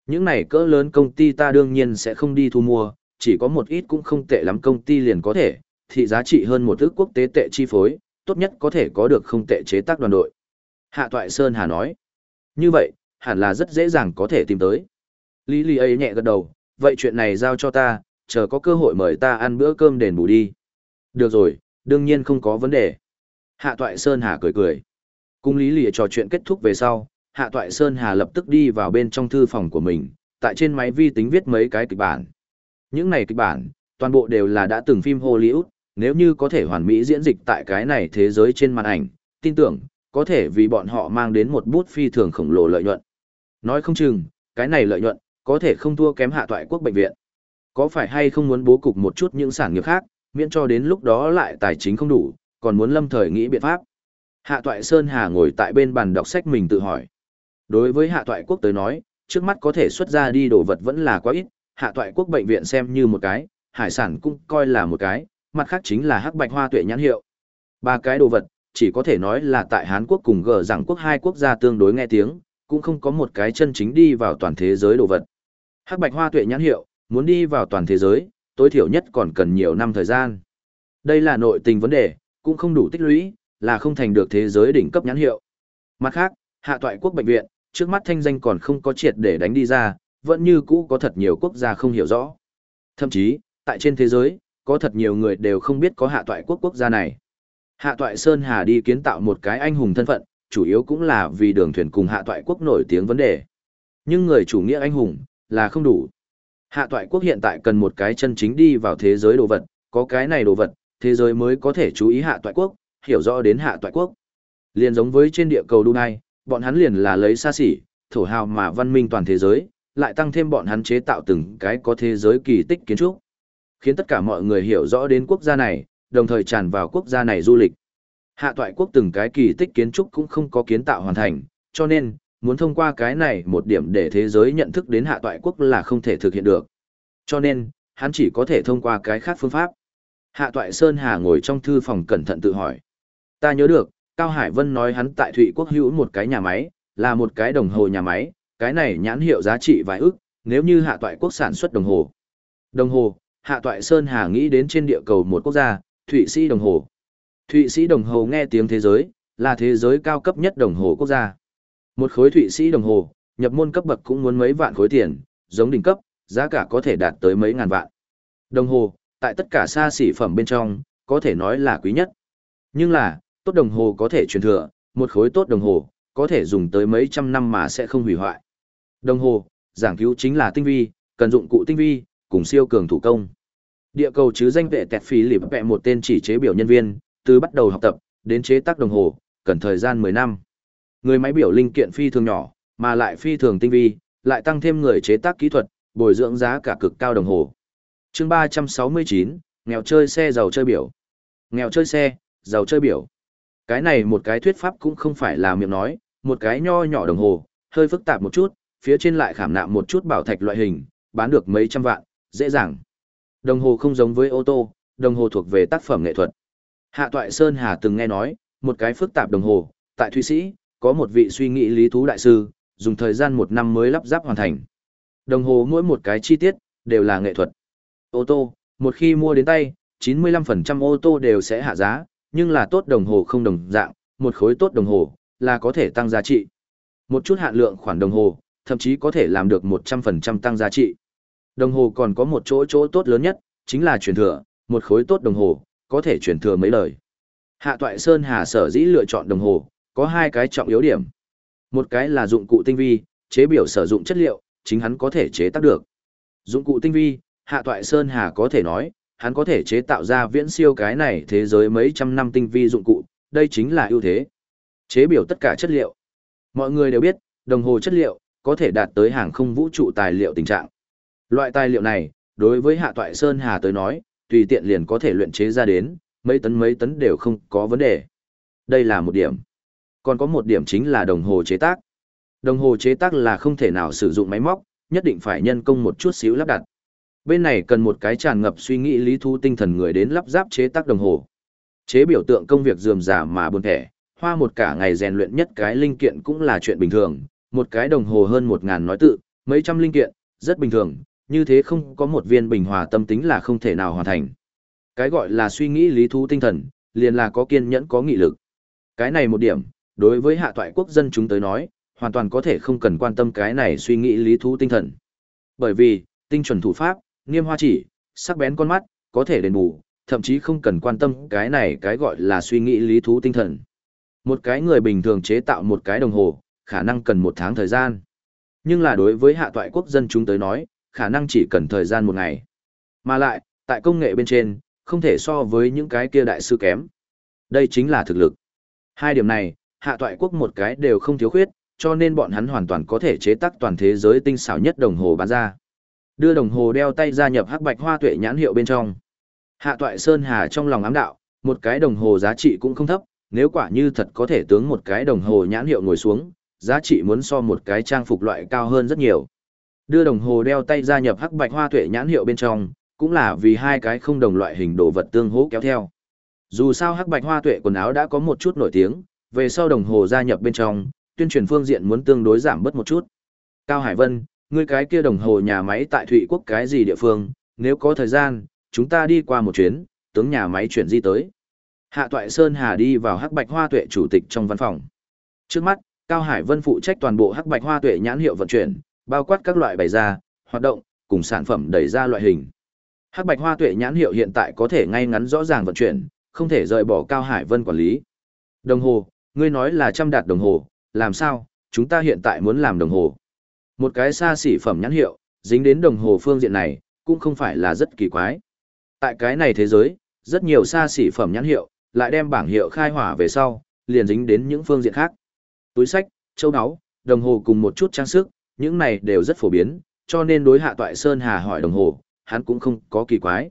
Những này cỡ lớn công ty ta đương nhiên sẽ không đi thu mua, chỉ có một ít cũng không tệ lắm công ty liền có thể, thị giá trị hơn một ước quốc tế tệ chi phối, tốt nhất có thể có được không tệ chế tác đoàn đội. Hạ Toại Sơn Hà nói, như vậy, hẳn là rất dễ dàng có thể tìm tới. Lý Lý ấy nhẹ gật đầu, vậy chuyện này giao cho ta, chờ có cơ hội mời ta ăn bữa cơm đền bù đi. Được rồi, đương nhiên không có vấn đề. Hạ Toại Sơn Hà cười cười. Cùng Lý Lý trò chuyện kết thúc về sau, Hạ Toại Sơn Hà lập tức đi vào bên trong thư phòng của mình, tại trên máy vi tính viết mấy cái kịch bản. Những này kịch bản, toàn bộ đều là đã từng phim Hollywood, nếu như có thể hoàn mỹ diễn dịch tại cái này thế giới trên màn ảnh, tin tưởng, có thể vì bọn họ mang đến một bút phi thường khổng lồ lợi nhuận. Nói không chừng, cái này lợi nhuận, có thể không thua kém hạ toại quốc bệnh viện. Có phải hay không muốn bố cục một chút những sản nghiệp khác, miễn cho đến lúc đó lại tài chính không đủ, còn muốn lâm thời nghĩ biện pháp. Hạ Toại Sơn Hà ngồi tại bên bàn đọc sách mình tự hỏi. Đối với Hạ Toại Quốc tới nói, trước mắt có thể xuất ra đi đồ vật vẫn là quá ít, Hạ Toại Quốc bệnh viện xem như một cái, hải sản cũng coi là một cái, mặt khác chính là hắc bạch hoa tuệ nhãn hiệu. Ba cái đồ vật, chỉ có thể nói là tại Hán Quốc cùng gờ rằng quốc hai quốc gia tương đối nghe tiếng, cũng không có một cái chân chính đi vào toàn thế giới đồ vật. Hắc bạch hoa tuệ nhãn hiệu, muốn đi vào toàn thế giới, tối thiểu nhất còn cần nhiều năm thời gian. Đây là nội tình vấn đề, cũng không đủ tích lũy, là không thành được thế giới đỉnh cấp nhãn hiệu. Mặt khác, hạ toại quốc bệnh viện, trước mắt thanh danh còn không có triệt để đánh đi ra, vẫn như cũ có thật nhiều quốc gia không hiểu rõ. Thậm chí, tại trên thế giới, có thật nhiều người đều không biết có hạ toại quốc quốc gia này. Hạ toại Sơn Hà đi kiến tạo một cái anh hùng thân phận, chủ yếu cũng là vì đường thuyền cùng hạ toại quốc nổi tiếng vấn đề. Nhưng người chủ nghĩa anh hùng, là không đủ. Hạ toại quốc hiện tại cần một cái chân chính đi vào thế giới đồ vật, có cái này đồ vật, thế giới mới có thể chú ý hạ toại quốc, hiểu rõ đến hạ toại quốc. Liên giống với trên địa cầu Dunai, bọn hắn liền là lấy xa xỉ, thổ hào mà văn minh toàn thế giới, lại tăng thêm bọn hắn chế tạo từng cái có thế giới kỳ tích kiến trúc. Khiến tất cả mọi người hiểu rõ đến quốc gia này, đồng thời tràn vào quốc gia này du lịch. Hạ toại quốc từng cái kỳ tích kiến trúc cũng không có kiến tạo hoàn thành, cho nên, muốn thông qua cái này một điểm để thế giới nhận thức đến hạ toại quốc là không thể thực hiện được. Cho nên, hắn chỉ có thể thông qua cái khác phương pháp. Hạ toại Sơn Hà ngồi trong thư phòng cẩn thận tự hỏi. Ta nhớ được, Cao Hải Vân nói hắn tại Thụy Quốc hữu một cái nhà máy, là một cái đồng hồ nhà máy, cái này nhãn hiệu giá trị vài ức, nếu như hạ toại quốc sản xuất đồng hồ. Đồng hồ, hạ toại Sơn Hà nghĩ đến trên địa cầu một quốc gia, Thụy Sĩ đồng hồ. Thụy Sĩ đồng hồ nghe tiếng thế giới, là thế giới cao cấp nhất đồng hồ quốc gia. Một khối Thụy Sĩ đồng hồ, nhập môn cấp bậc cũng muốn mấy vạn khối tiền, giống đỉnh cấp, giá cả có thể đạt tới mấy ngàn vạn. Đồng hồ, tại tất cả xa xỉ phẩm bên trong, có thể nói là quý nhất. Nhưng là, tốt đồng hồ có thể truyền thừa, một khối tốt đồng hồ, có thể dùng tới mấy trăm năm mà sẽ không hủy hoại. Đồng hồ, giảng cứu chính là tinh vi, cần dụng cụ tinh vi, cùng siêu cường thủ công. Địa cầu chứ danh vệ tẹt phí lịp vẹ một tên chỉ chế biểu nhân viên, từ bắt đầu học tập, đến chế tác đồng hồ, cần thời gian 10 năm. Người máy biểu linh kiện phi thường nhỏ, mà lại phi thường tinh vi, lại tăng thêm người chế tác kỹ thuật, bồi dưỡng giá cả cực cao đồng hồ. chương 369, nghèo chơi xe giàu chơi biểu. Nghèo chơi xe, giàu chơi biểu. Cái này một cái thuyết pháp cũng không phải là miệng nói, một cái nho nhỏ đồng hồ, hơi phức tạp một chút, phía trên lại khảm nạm một chút bảo thạch loại hình, bán được mấy trăm vạn, dễ dàng. Đồng hồ không giống với ô tô, đồng hồ thuộc về tác phẩm nghệ thuật. Hạ Toại Sơn Hà từng nghe nói, một cái phức tạp đồng hồ, tại Thụy Sĩ, có một vị suy nghĩ lý thú đại sư, dùng thời gian một năm mới lắp ráp hoàn thành. Đồng hồ mỗi một cái chi tiết, đều là nghệ thuật. Ô tô, một khi mua đến tay, 95% ô tô đều sẽ hạ giá, nhưng là tốt đồng hồ không đồng dạng, một khối tốt đồng hồ, là có thể tăng giá trị. Một chút hạn lượng khoản đồng hồ, thậm chí có thể làm được 100% tăng giá trị. Đồng hồ còn có một chỗ chỗ tốt lớn nhất, chính là truyền thừa, một khối tốt đồng hồ, có thể truyền thừa mấy lời. Hạ Toại Sơn Hà sở dĩ lựa chọn đồng hồ, có hai cái trọng yếu điểm. Một cái là dụng cụ tinh vi, chế biểu sử dụng chất liệu, chính hắn có thể chế tác được. Dụng cụ tinh vi, Hạ Toại Sơn Hà có thể nói, hắn có thể chế tạo ra viễn siêu cái này thế giới mấy trăm năm tinh vi dụng cụ, đây chính là ưu thế. Chế biểu tất cả chất liệu. Mọi người đều biết, đồng hồ chất liệu, có thể đạt tới hàng không vũ trụ tài liệu tình trạng. Loại tài liệu này, đối với Hạ Toại Sơn Hà tới nói, tùy tiện liền có thể luyện chế ra đến, mấy tấn mấy tấn đều không có vấn đề. Đây là một điểm. Còn có một điểm chính là đồng hồ chế tác. Đồng hồ chế tác là không thể nào sử dụng máy móc, nhất định phải nhân công một chút xíu lắp đặt. Bên này cần một cái tràn ngập suy nghĩ lý thu tinh thần người đến lắp ráp chế tác đồng hồ. Chế biểu tượng công việc dườm giả mà buồn thẻ, hoa một cả ngày rèn luyện nhất cái linh kiện cũng là chuyện bình thường, một cái đồng hồ hơn một ngàn nói tự, mấy trăm linh kiện, rất bình thường, như thế không có một viên bình hòa tâm tính là không thể nào hoàn thành. Cái gọi là suy nghĩ lý thú tinh thần, liền là có kiên nhẫn có nghị lực. Cái này một điểm, đối với hạ toại quốc dân chúng tới nói, hoàn toàn có thể không cần quan tâm cái này suy nghĩ lý thú tinh thần. Bởi vì, tinh chuẩn thủ pháp, nghiêm hoa chỉ, sắc bén con mắt, có thể đền bù, thậm chí không cần quan tâm cái này cái gọi là suy nghĩ lý thú tinh thần. Một cái người bình thường chế tạo một cái đồng hồ, khả năng cần một tháng thời gian. Nhưng là đối với hạ toại quốc dân chúng tới nói, khả năng chỉ cần thời gian một ngày. Mà lại, tại công nghệ bên trên, không thể so với những cái kia đại sư kém. Đây chính là thực lực. Hai điểm này, hạ toại quốc một cái đều không thiếu khuyết, cho nên bọn hắn hoàn toàn có thể chế tác toàn thế giới tinh xảo nhất đồng hồ bán ra. Đưa đồng hồ đeo tay gia nhập hắc bạch hoa tuệ nhãn hiệu bên trong. Hạ toại Sơn Hà trong lòng ám đạo, một cái đồng hồ giá trị cũng không thấp, nếu quả như thật có thể tướng một cái đồng hồ nhãn hiệu ngồi xuống, giá trị muốn so một cái trang phục loại cao hơn rất nhiều. Đưa đồng hồ đeo tay gia nhập hắc bạch hoa tuệ nhãn hiệu bên trong, cũng là vì hai cái không đồng loại hình đồ vật tương hỗ kéo theo. Dù sao hắc bạch hoa tuệ quần áo đã có một chút nổi tiếng, về sau đồng hồ gia nhập bên trong, tuyên truyền phương diện muốn tương đối giảm bớt một chút. Cao Hải Vân, ngươi cái kia đồng hồ nhà máy tại Thụy Quốc cái gì địa phương, nếu có thời gian, chúng ta đi qua một chuyến, tướng nhà máy chuyển di tới. Hạ Toại Sơn Hà đi vào Hắc Bạch Hoa Tuệ chủ tịch trong văn phòng. Trước mắt, Cao Hải Vân phụ trách toàn bộ Hắc Bạch Hoa Tuệ nhãn hiệu vận chuyển, bao quát các loại bày ra, hoạt động, cùng sản phẩm đẩy ra loại hình. Hắc Bạch Hoa Tuệ nhãn hiệu hiện tại có thể ngay ngắn rõ ràng vận chuyển, không thể rời bỏ Cao Hải Vân quản lý. Đồng hồ, ngươi nói là trăm đạt đồng hồ, làm sao, chúng ta hiện tại muốn làm đồng hồ. Một cái xa xỉ phẩm nhãn hiệu, dính đến đồng hồ phương diện này, cũng không phải là rất kỳ quái. Tại cái này thế giới, rất nhiều xa xỉ phẩm nhãn hiệu, lại đem bảng hiệu khai hỏa về sau, liền dính đến những phương diện khác. Túi sách, châu áo, đồng hồ cùng một chút trang sức, những này đều rất phổ biến, cho nên đối hạ toại Sơn Hà hỏi đồng hồ, hắn cũng không có kỳ quái.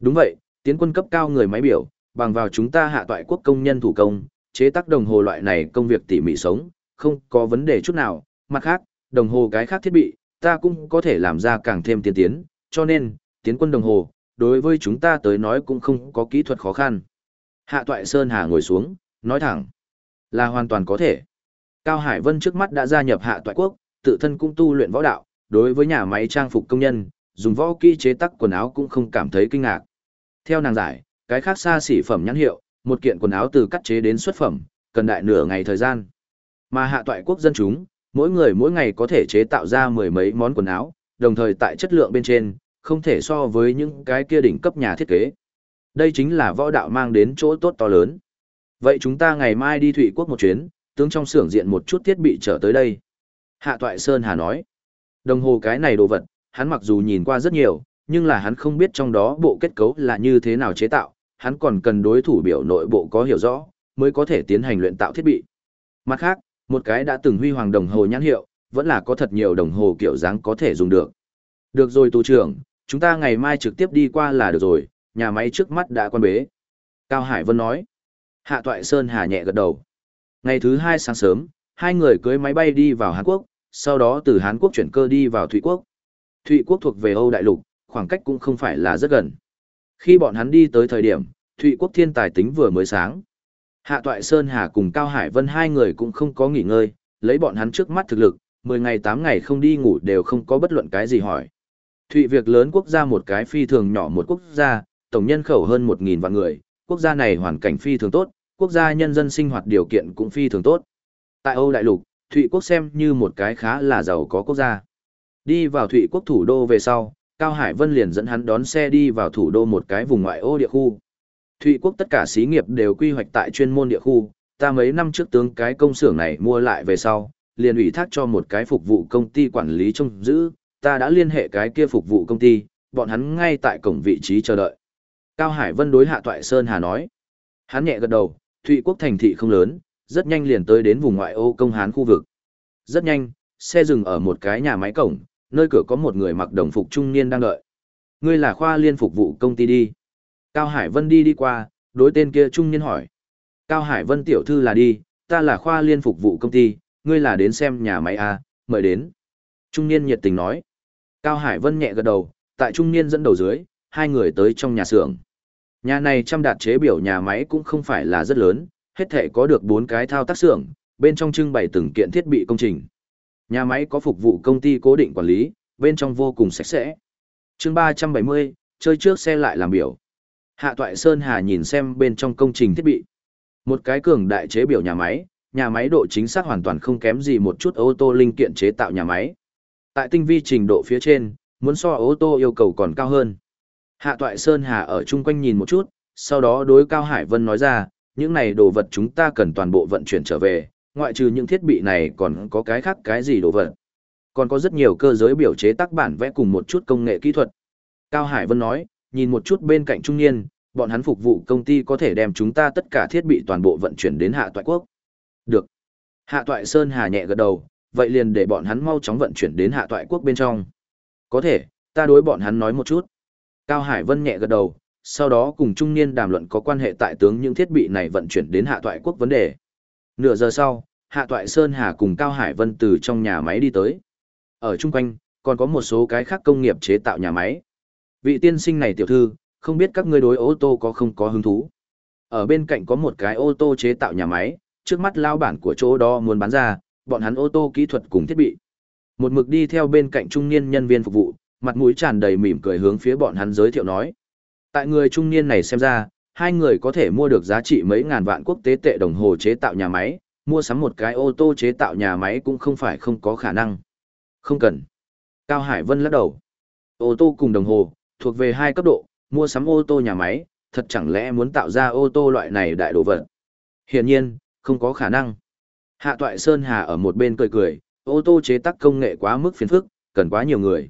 Đúng vậy, tiến quân cấp cao người máy biểu, bằng vào chúng ta hạ toại quốc công nhân thủ công, chế tác đồng hồ loại này công việc tỉ mỉ sống, không có vấn đề chút nào, mặt khác, đồng hồ cái khác thiết bị, ta cũng có thể làm ra càng thêm tiên tiến, cho nên, tiến quân đồng hồ, đối với chúng ta tới nói cũng không có kỹ thuật khó khăn. Hạ Toại Sơn Hà ngồi xuống, nói thẳng, là hoàn toàn có thể. Cao Hải Vân trước mắt đã gia nhập Hạ Toại Quốc, tự thân cũng tu luyện võ đạo, đối với nhà máy trang phục công nhân, dùng võ kỹ chế tác quần áo cũng không cảm thấy kinh ngạc. Theo nàng giải, cái khác xa xỉ phẩm nhãn hiệu, một kiện quần áo từ cắt chế đến xuất phẩm, cần đại nửa ngày thời gian. Mà hạ toại quốc dân chúng, mỗi người mỗi ngày có thể chế tạo ra mười mấy món quần áo, đồng thời tại chất lượng bên trên, không thể so với những cái kia đỉnh cấp nhà thiết kế. Đây chính là võ đạo mang đến chỗ tốt to lớn. Vậy chúng ta ngày mai đi Thụy Quốc một chuyến, tướng trong xưởng diện một chút thiết bị trở tới đây. Hạ Toại Sơn Hà nói, đồng hồ cái này đồ vật, hắn mặc dù nhìn qua rất nhiều, nhưng là hắn không biết trong đó bộ kết cấu là như thế nào chế tạo, hắn còn cần đối thủ biểu nội bộ có hiểu rõ, mới có thể tiến hành luyện tạo thiết bị. Mặt khác, một cái đã từng huy hoàng đồng hồ nhãn hiệu, vẫn là có thật nhiều đồng hồ kiểu dáng có thể dùng được. Được rồi tù trưởng, chúng ta ngày mai trực tiếp đi qua là được rồi, nhà máy trước mắt đã quan bế. Cao Hải Vân nói. Hạ Toại Sơn hà nhẹ gật đầu. Ngày thứ hai sáng sớm, hai người cưới máy bay đi vào Hàn Quốc, sau đó từ Hán Quốc chuyển cơ đi vào Thụy Quốc. Thụy Quốc thuộc về Âu Đại Lục, khoảng cách cũng không phải là rất gần. Khi bọn hắn đi tới thời điểm, Thụy Quốc thiên tài tính vừa mới sáng. Hạ Toại Sơn Hà cùng Cao Hải Vân hai người cũng không có nghỉ ngơi, lấy bọn hắn trước mắt thực lực, 10 ngày 8 ngày không đi ngủ đều không có bất luận cái gì hỏi. Thụy việc lớn quốc gia một cái phi thường nhỏ một quốc gia, tổng nhân khẩu hơn 1.000 vạn người, quốc gia này hoàn cảnh phi thường tốt, quốc gia nhân dân sinh hoạt điều kiện cũng phi thường tốt. Tại Âu Đại Lục, Thụy quốc xem như một cái khá là giàu có quốc gia. Đi vào Thụy quốc thủ đô về sau, Cao Hải Vân liền dẫn hắn đón xe đi vào thủ đô một cái vùng ngoại ô địa khu. Thụy quốc tất cả xí nghiệp đều quy hoạch tại chuyên môn địa khu, ta mấy năm trước tướng cái công xưởng này mua lại về sau, liền ủy thác cho một cái phục vụ công ty quản lý trông giữ, ta đã liên hệ cái kia phục vụ công ty, bọn hắn ngay tại cổng vị trí chờ đợi. Cao Hải Vân đối Hạ Toại Sơn Hà nói. Hắn nhẹ gật đầu, Thụy quốc thành thị không lớn, rất nhanh liền tới đến vùng ngoại ô công hán khu vực. Rất nhanh, xe dừng ở một cái nhà máy cổng, nơi cửa có một người mặc đồng phục trung niên đang đợi. Ngươi là khoa liên phục vụ công ty đi. Cao Hải Vân đi đi qua, đối tên kia trung niên hỏi. Cao Hải Vân tiểu thư là đi, ta là khoa liên phục vụ công ty, ngươi là đến xem nhà máy à, mời đến. Trung niên nhiệt tình nói. Cao Hải Vân nhẹ gật đầu, tại trung niên dẫn đầu dưới, hai người tới trong nhà xưởng. Nhà này trăm đạt chế biểu nhà máy cũng không phải là rất lớn, hết thể có được bốn cái thao tác xưởng, bên trong trưng bày từng kiện thiết bị công trình. Nhà máy có phục vụ công ty cố định quản lý, bên trong vô cùng sạch sẽ. chương 370, chơi trước xe lại làm biểu. Hạ Toại Sơn Hà nhìn xem bên trong công trình thiết bị. Một cái cường đại chế biểu nhà máy, nhà máy độ chính xác hoàn toàn không kém gì một chút ô tô linh kiện chế tạo nhà máy. Tại tinh vi trình độ phía trên, muốn so ô tô yêu cầu còn cao hơn. Hạ Toại Sơn Hà ở chung quanh nhìn một chút, sau đó đối Cao Hải Vân nói ra, những này đồ vật chúng ta cần toàn bộ vận chuyển trở về, ngoại trừ những thiết bị này còn có cái khác cái gì đồ vật. Còn có rất nhiều cơ giới biểu chế tác bản vẽ cùng một chút công nghệ kỹ thuật. Cao Hải Vân nói, nhìn một chút bên cạnh trung niên, bọn hắn phục vụ công ty có thể đem chúng ta tất cả thiết bị toàn bộ vận chuyển đến hạ toại quốc. Được. Hạ toại Sơn Hà nhẹ gật đầu, vậy liền để bọn hắn mau chóng vận chuyển đến hạ toại quốc bên trong. Có thể, ta đối bọn hắn nói một chút. Cao Hải Vân nhẹ gật đầu, sau đó cùng trung niên đàm luận có quan hệ tại tướng những thiết bị này vận chuyển đến hạ toại quốc vấn đề. Nửa giờ sau, hạ toại Sơn Hà cùng Cao Hải Vân từ trong nhà máy đi tới. Ở chung quanh, còn có một số cái khác công nghiệp chế tạo nhà máy. Vị tiên sinh này tiểu thư, không biết các ngươi đối ô tô có không có hứng thú. Ở bên cạnh có một cái ô tô chế tạo nhà máy, trước mắt lao bản của chỗ đó muốn bán ra, bọn hắn ô tô kỹ thuật cùng thiết bị. Một mực đi theo bên cạnh trung niên nhân viên phục vụ, mặt mũi tràn đầy mỉm cười hướng phía bọn hắn giới thiệu nói. Tại người trung niên này xem ra, hai người có thể mua được giá trị mấy ngàn vạn quốc tế tệ đồng hồ chế tạo nhà máy, mua sắm một cái ô tô chế tạo nhà máy cũng không phải không có khả năng. Không cần. Cao Hải Vân lắc đầu. Ô tô cùng đồng hồ, thuộc về hai cấp độ, mua sắm ô tô nhà máy, thật chẳng lẽ muốn tạo ra ô tô loại này đại đồ vật. Hiển nhiên, không có khả năng. Hạ Toại Sơn Hà ở một bên cười cười, ô tô chế tác công nghệ quá mức phiền phức, cần quá nhiều người.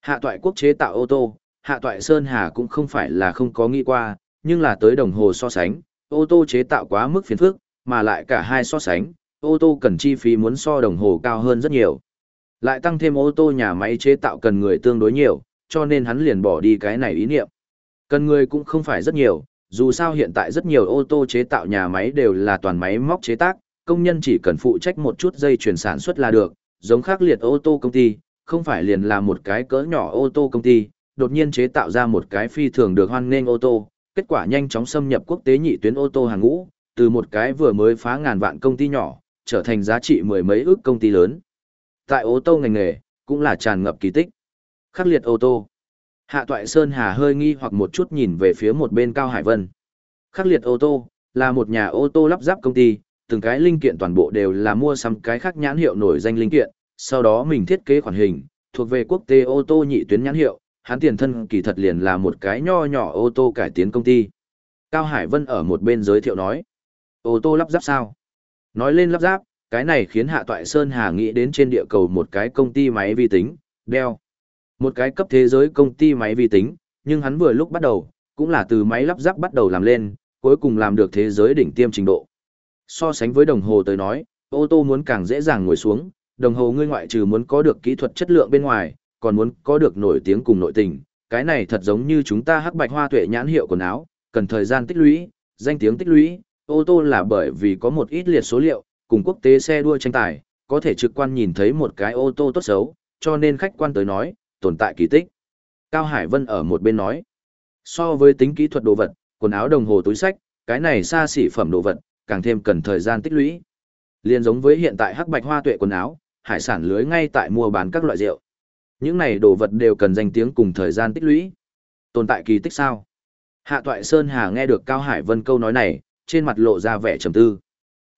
Hạ Toại quốc chế tạo ô tô, Hạ Toại Sơn Hà cũng không phải là không có nghĩ qua, nhưng là tới đồng hồ so sánh, ô tô chế tạo quá mức phiền phức, mà lại cả hai so sánh, ô tô cần chi phí muốn so đồng hồ cao hơn rất nhiều. Lại tăng thêm ô tô nhà máy chế tạo cần người tương đối nhiều, cho nên hắn liền bỏ đi cái này ý niệm. Cần người cũng không phải rất nhiều, dù sao hiện tại rất nhiều ô tô chế tạo nhà máy đều là toàn máy móc chế tác, công nhân chỉ cần phụ trách một chút dây chuyển sản xuất là được, giống khác liệt ô tô công ty, không phải liền là một cái cỡ nhỏ ô tô công ty, đột nhiên chế tạo ra một cái phi thường được hoan nghênh ô tô, kết quả nhanh chóng xâm nhập quốc tế nhị tuyến ô tô hàng ngũ, từ một cái vừa mới phá ngàn vạn công ty nhỏ, trở thành giá trị mười mấy ước công ty lớn. Tại ô tô ngành nghề, cũng là tràn ngập kỳ tích. Khắc liệt ô tô. Hạ Toại Sơn Hà hơi nghi hoặc một chút nhìn về phía một bên Cao Hải Vân. Khắc liệt ô tô, là một nhà ô tô lắp ráp công ty, từng cái linh kiện toàn bộ đều là mua sắm cái khác nhãn hiệu nổi danh linh kiện, sau đó mình thiết kế khoản hình, thuộc về quốc tế ô tô nhị tuyến nhãn hiệu, hắn tiền thân kỳ thật liền là một cái nho nhỏ ô tô cải tiến công ty. Cao Hải Vân ở một bên giới thiệu nói, ô tô lắp ráp sao? Nói lên lắp ráp, cái này khiến Hạ Toại Sơn Hà nghĩ đến trên địa cầu một cái công ty máy vi tính, Dell. Một cái cấp thế giới công ty máy vi tính, nhưng hắn vừa lúc bắt đầu, cũng là từ máy lắp ráp bắt đầu làm lên, cuối cùng làm được thế giới đỉnh tiêm trình độ. So sánh với đồng hồ tới nói, ô tô muốn càng dễ dàng ngồi xuống, đồng hồ ngươi ngoại trừ muốn có được kỹ thuật chất lượng bên ngoài, còn muốn có được nổi tiếng cùng nội tình, cái này thật giống như chúng ta hắc bạch hoa tuệ nhãn hiệu quần áo, cần thời gian tích lũy, danh tiếng tích lũy, ô tô là bởi vì có một ít liệt số liệu, cùng quốc tế xe đua tranh tài, có thể trực quan nhìn thấy một cái ô tô tốt xấu, cho nên khách quan tới nói, tồn tại kỳ tích. Cao Hải Vân ở một bên nói, so với tính kỹ thuật đồ vật, quần áo đồng hồ túi sách, cái này xa xỉ phẩm đồ vật, càng thêm cần thời gian tích lũy. Liên giống với hiện tại hắc bạch hoa tuệ quần áo, hải sản lưới ngay tại mua bán các loại rượu. Những này đồ vật đều cần danh tiếng cùng thời gian tích lũy. Tồn tại kỳ tích sao? Hạ Toại Sơn Hà nghe được Cao Hải Vân câu nói này, trên mặt lộ ra vẻ trầm tư.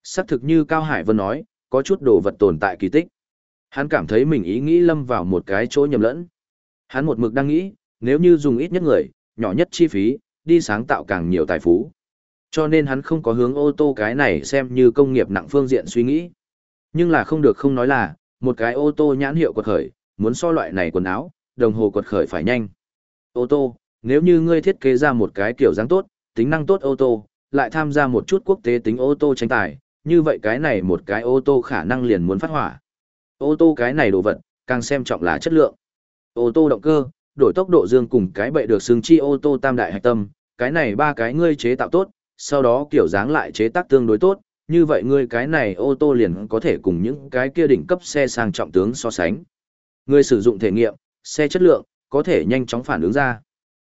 Xác thực như Cao Hải Vân nói, có chút đồ vật tồn tại kỳ tích. Hắn cảm thấy mình ý nghĩ lâm vào một cái chỗ nhầm lẫn. Hắn một mực đang nghĩ, nếu như dùng ít nhất người, nhỏ nhất chi phí, đi sáng tạo càng nhiều tài phú. Cho nên hắn không có hướng ô tô cái này xem như công nghiệp nặng phương diện suy nghĩ. Nhưng là không được không nói là, một cái ô tô nhãn hiệu quật khởi, muốn so loại này quần áo, đồng hồ quật khởi phải nhanh. Ô tô, nếu như ngươi thiết kế ra một cái kiểu dáng tốt, tính năng tốt ô tô, lại tham gia một chút quốc tế tính ô tô tranh tài, như vậy cái này một cái ô tô khả năng liền muốn phát hỏa. Ô tô cái này đồ vật, càng xem trọng là chất lượng. Ô tô động cơ, đổi tốc độ dương cùng cái bệ được xương chi ô tô tam đại hạch tâm, cái này ba cái ngươi chế tạo tốt, sau đó kiểu dáng lại chế tác tương đối tốt, như vậy ngươi cái này ô tô liền có thể cùng những cái kia đỉnh cấp xe sang trọng tướng so sánh. Người sử dụng thể nghiệm, xe chất lượng, có thể nhanh chóng phản ứng ra.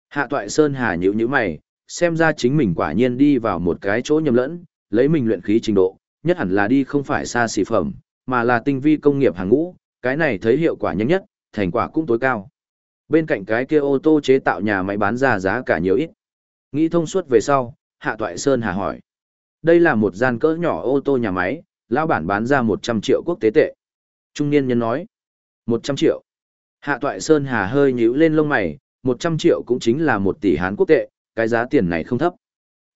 Hạ Toại Sơn Hà nhữ nhíu mày, xem ra chính mình quả nhiên đi vào một cái chỗ nhầm lẫn, lấy mình luyện khí trình độ, nhất hẳn là đi không phải xa xỉ phẩm, mà là tinh vi công nghiệp hàng ngũ, cái này thấy hiệu quả nhanh nhất, thành quả cũng tối cao. Bên cạnh cái kia ô tô chế tạo nhà máy bán ra giá cả nhiều ít. Nghĩ thông suốt về sau, Hạ Toại Sơn Hà hỏi. Đây là một gian cỡ nhỏ ô tô nhà máy, lão bản bán ra 100 triệu quốc tế tệ. Trung niên nhân nói. 100 triệu. Hạ Toại Sơn Hà hơi nhíu lên lông mày, 100 triệu cũng chính là 1 tỷ Hán quốc tệ, cái giá tiền này không thấp.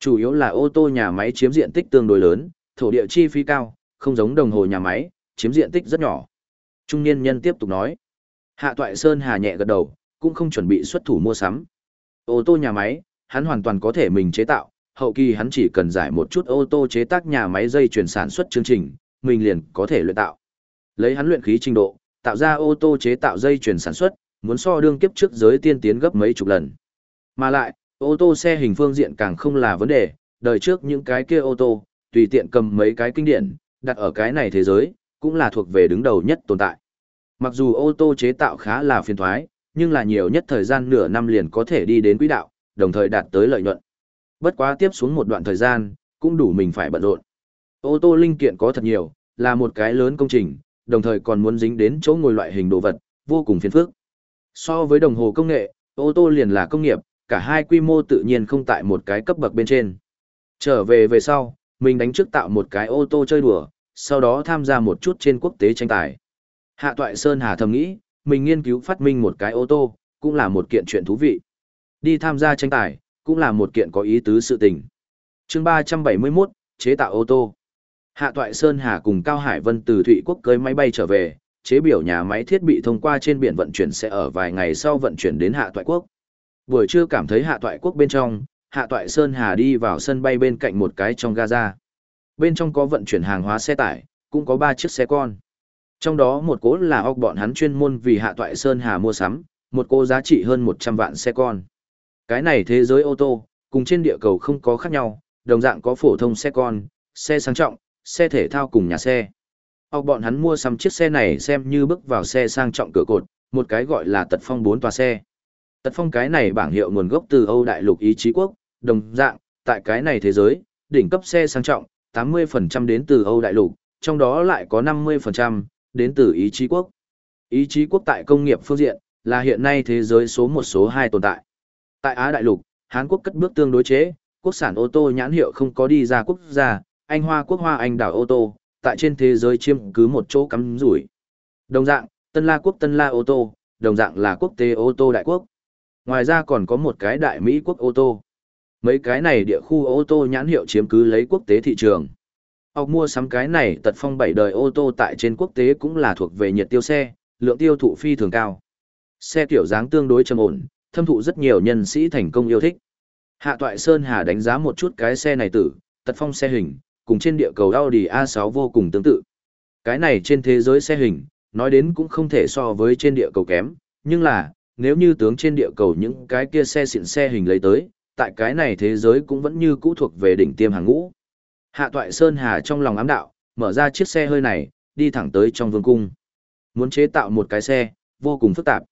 Chủ yếu là ô tô nhà máy chiếm diện tích tương đối lớn, thổ địa chi phí cao, không giống đồng hồ nhà máy, chiếm diện tích rất nhỏ. Trung niên nhân tiếp tục nói. Hạ Toại Sơn Hà nhẹ gật đầu, cũng không chuẩn bị xuất thủ mua sắm. Ô tô nhà máy, hắn hoàn toàn có thể mình chế tạo, hậu kỳ hắn chỉ cần giải một chút ô tô chế tác nhà máy dây chuyển sản xuất chương trình, mình liền có thể luyện tạo. Lấy hắn luyện khí trình độ, tạo ra ô tô chế tạo dây chuyển sản xuất, muốn so đương kiếp trước giới tiên tiến gấp mấy chục lần. Mà lại, Ô tô xe hình phương diện càng không là vấn đề, đời trước những cái kia ô tô, tùy tiện cầm mấy cái kinh điển, đặt ở cái này thế giới, cũng là thuộc về đứng đầu nhất tồn tại. Mặc dù ô tô chế tạo khá là phiền thoái, nhưng là nhiều nhất thời gian nửa năm liền có thể đi đến quỹ đạo, đồng thời đạt tới lợi nhuận. Bất quá tiếp xuống một đoạn thời gian, cũng đủ mình phải bận rộn. Ô tô linh kiện có thật nhiều, là một cái lớn công trình, đồng thời còn muốn dính đến chỗ ngồi loại hình đồ vật, vô cùng phiền phức. So với đồng hồ công nghệ, ô tô liền là công nghiệp, cả hai quy mô tự nhiên không tại một cái cấp bậc bên trên. Trở về về sau, mình đánh trước tạo một cái ô tô chơi đùa, sau đó tham gia một chút trên quốc tế tranh tài. Hạ Toại Sơn Hà thầm nghĩ, mình nghiên cứu phát minh một cái ô tô, cũng là một kiện chuyện thú vị. Đi tham gia tranh tài, cũng là một kiện có ý tứ sự tình. chương 371, chế tạo ô tô. Hạ Toại Sơn Hà cùng Cao Hải Vân từ Thụy Quốc cưới máy bay trở về, chế biểu nhà máy thiết bị thông qua trên biển vận chuyển sẽ ở vài ngày sau vận chuyển đến Hạ Toại Quốc. Buổi trưa cảm thấy Hạ Toại Quốc bên trong, Hạ Toại Sơn Hà đi vào sân bay bên cạnh một cái trong Gaza. Bên trong có vận chuyển hàng hóa xe tải, cũng có 3 chiếc xe con. Trong đó một cố là óc bọn hắn chuyên môn vì Hạ Toại Sơn Hà mua sắm, một cô giá trị hơn 100 vạn xe con. Cái này thế giới ô tô, cùng trên địa cầu không có khác nhau, đồng dạng có phổ thông xe con, xe sang trọng, xe thể thao cùng nhà xe. Ốc bọn hắn mua xăm chiếc xe này xem như bước vào xe sang trọng cửa cột, một cái gọi là tật phong 4 tòa xe. Tật phong cái này bảng hiệu nguồn gốc từ Âu Đại lục ý chí quốc, đồng dạng, tại cái này thế giới, đỉnh cấp xe sang trọng, 80% đến từ Âu Đại lục, trong đó lại có 50% đến từ ý chí quốc. Ý chí quốc tại công nghiệp phương diện, là hiện nay thế giới số một số 2 tồn tại. Tại Á Đại lục, Hán Quốc cất bước tương đối chế, quốc sản ô tô nhãn hiệu không có đi ra quốc gia, anh Hoa quốc Hoa Anh đảo ô tô, tại trên thế giới chiếm cứ một chỗ cắm rủi. Đồng dạng, Tân La quốc Tân La ô tô, đồng dạng là quốc tế ô tô đại quốc. Ngoài ra còn có một cái đại Mỹ quốc ô tô. Mấy cái này địa khu ô tô nhãn hiệu chiếm cứ lấy quốc tế thị trường. Học mua sắm cái này tật phong bảy đời ô tô tại trên quốc tế cũng là thuộc về nhiệt tiêu xe, lượng tiêu thụ phi thường cao. Xe kiểu dáng tương đối trầm ổn, thâm thụ rất nhiều nhân sĩ thành công yêu thích. Hạ Toại Sơn Hà đánh giá một chút cái xe này tử, tật phong xe hình, cùng trên địa cầu Audi A6 vô cùng tương tự. Cái này trên thế giới xe hình, nói đến cũng không thể so với trên địa cầu kém, nhưng là, nếu như tướng trên địa cầu những cái kia xe xịn xe hình lấy tới, tại cái này thế giới cũng vẫn như cũ thuộc về đỉnh tiêm hàng ngũ. Hạ Toại Sơn Hà trong lòng ám đạo, mở ra chiếc xe hơi này, đi thẳng tới trong vương cung. Muốn chế tạo một cái xe, vô cùng phức tạp.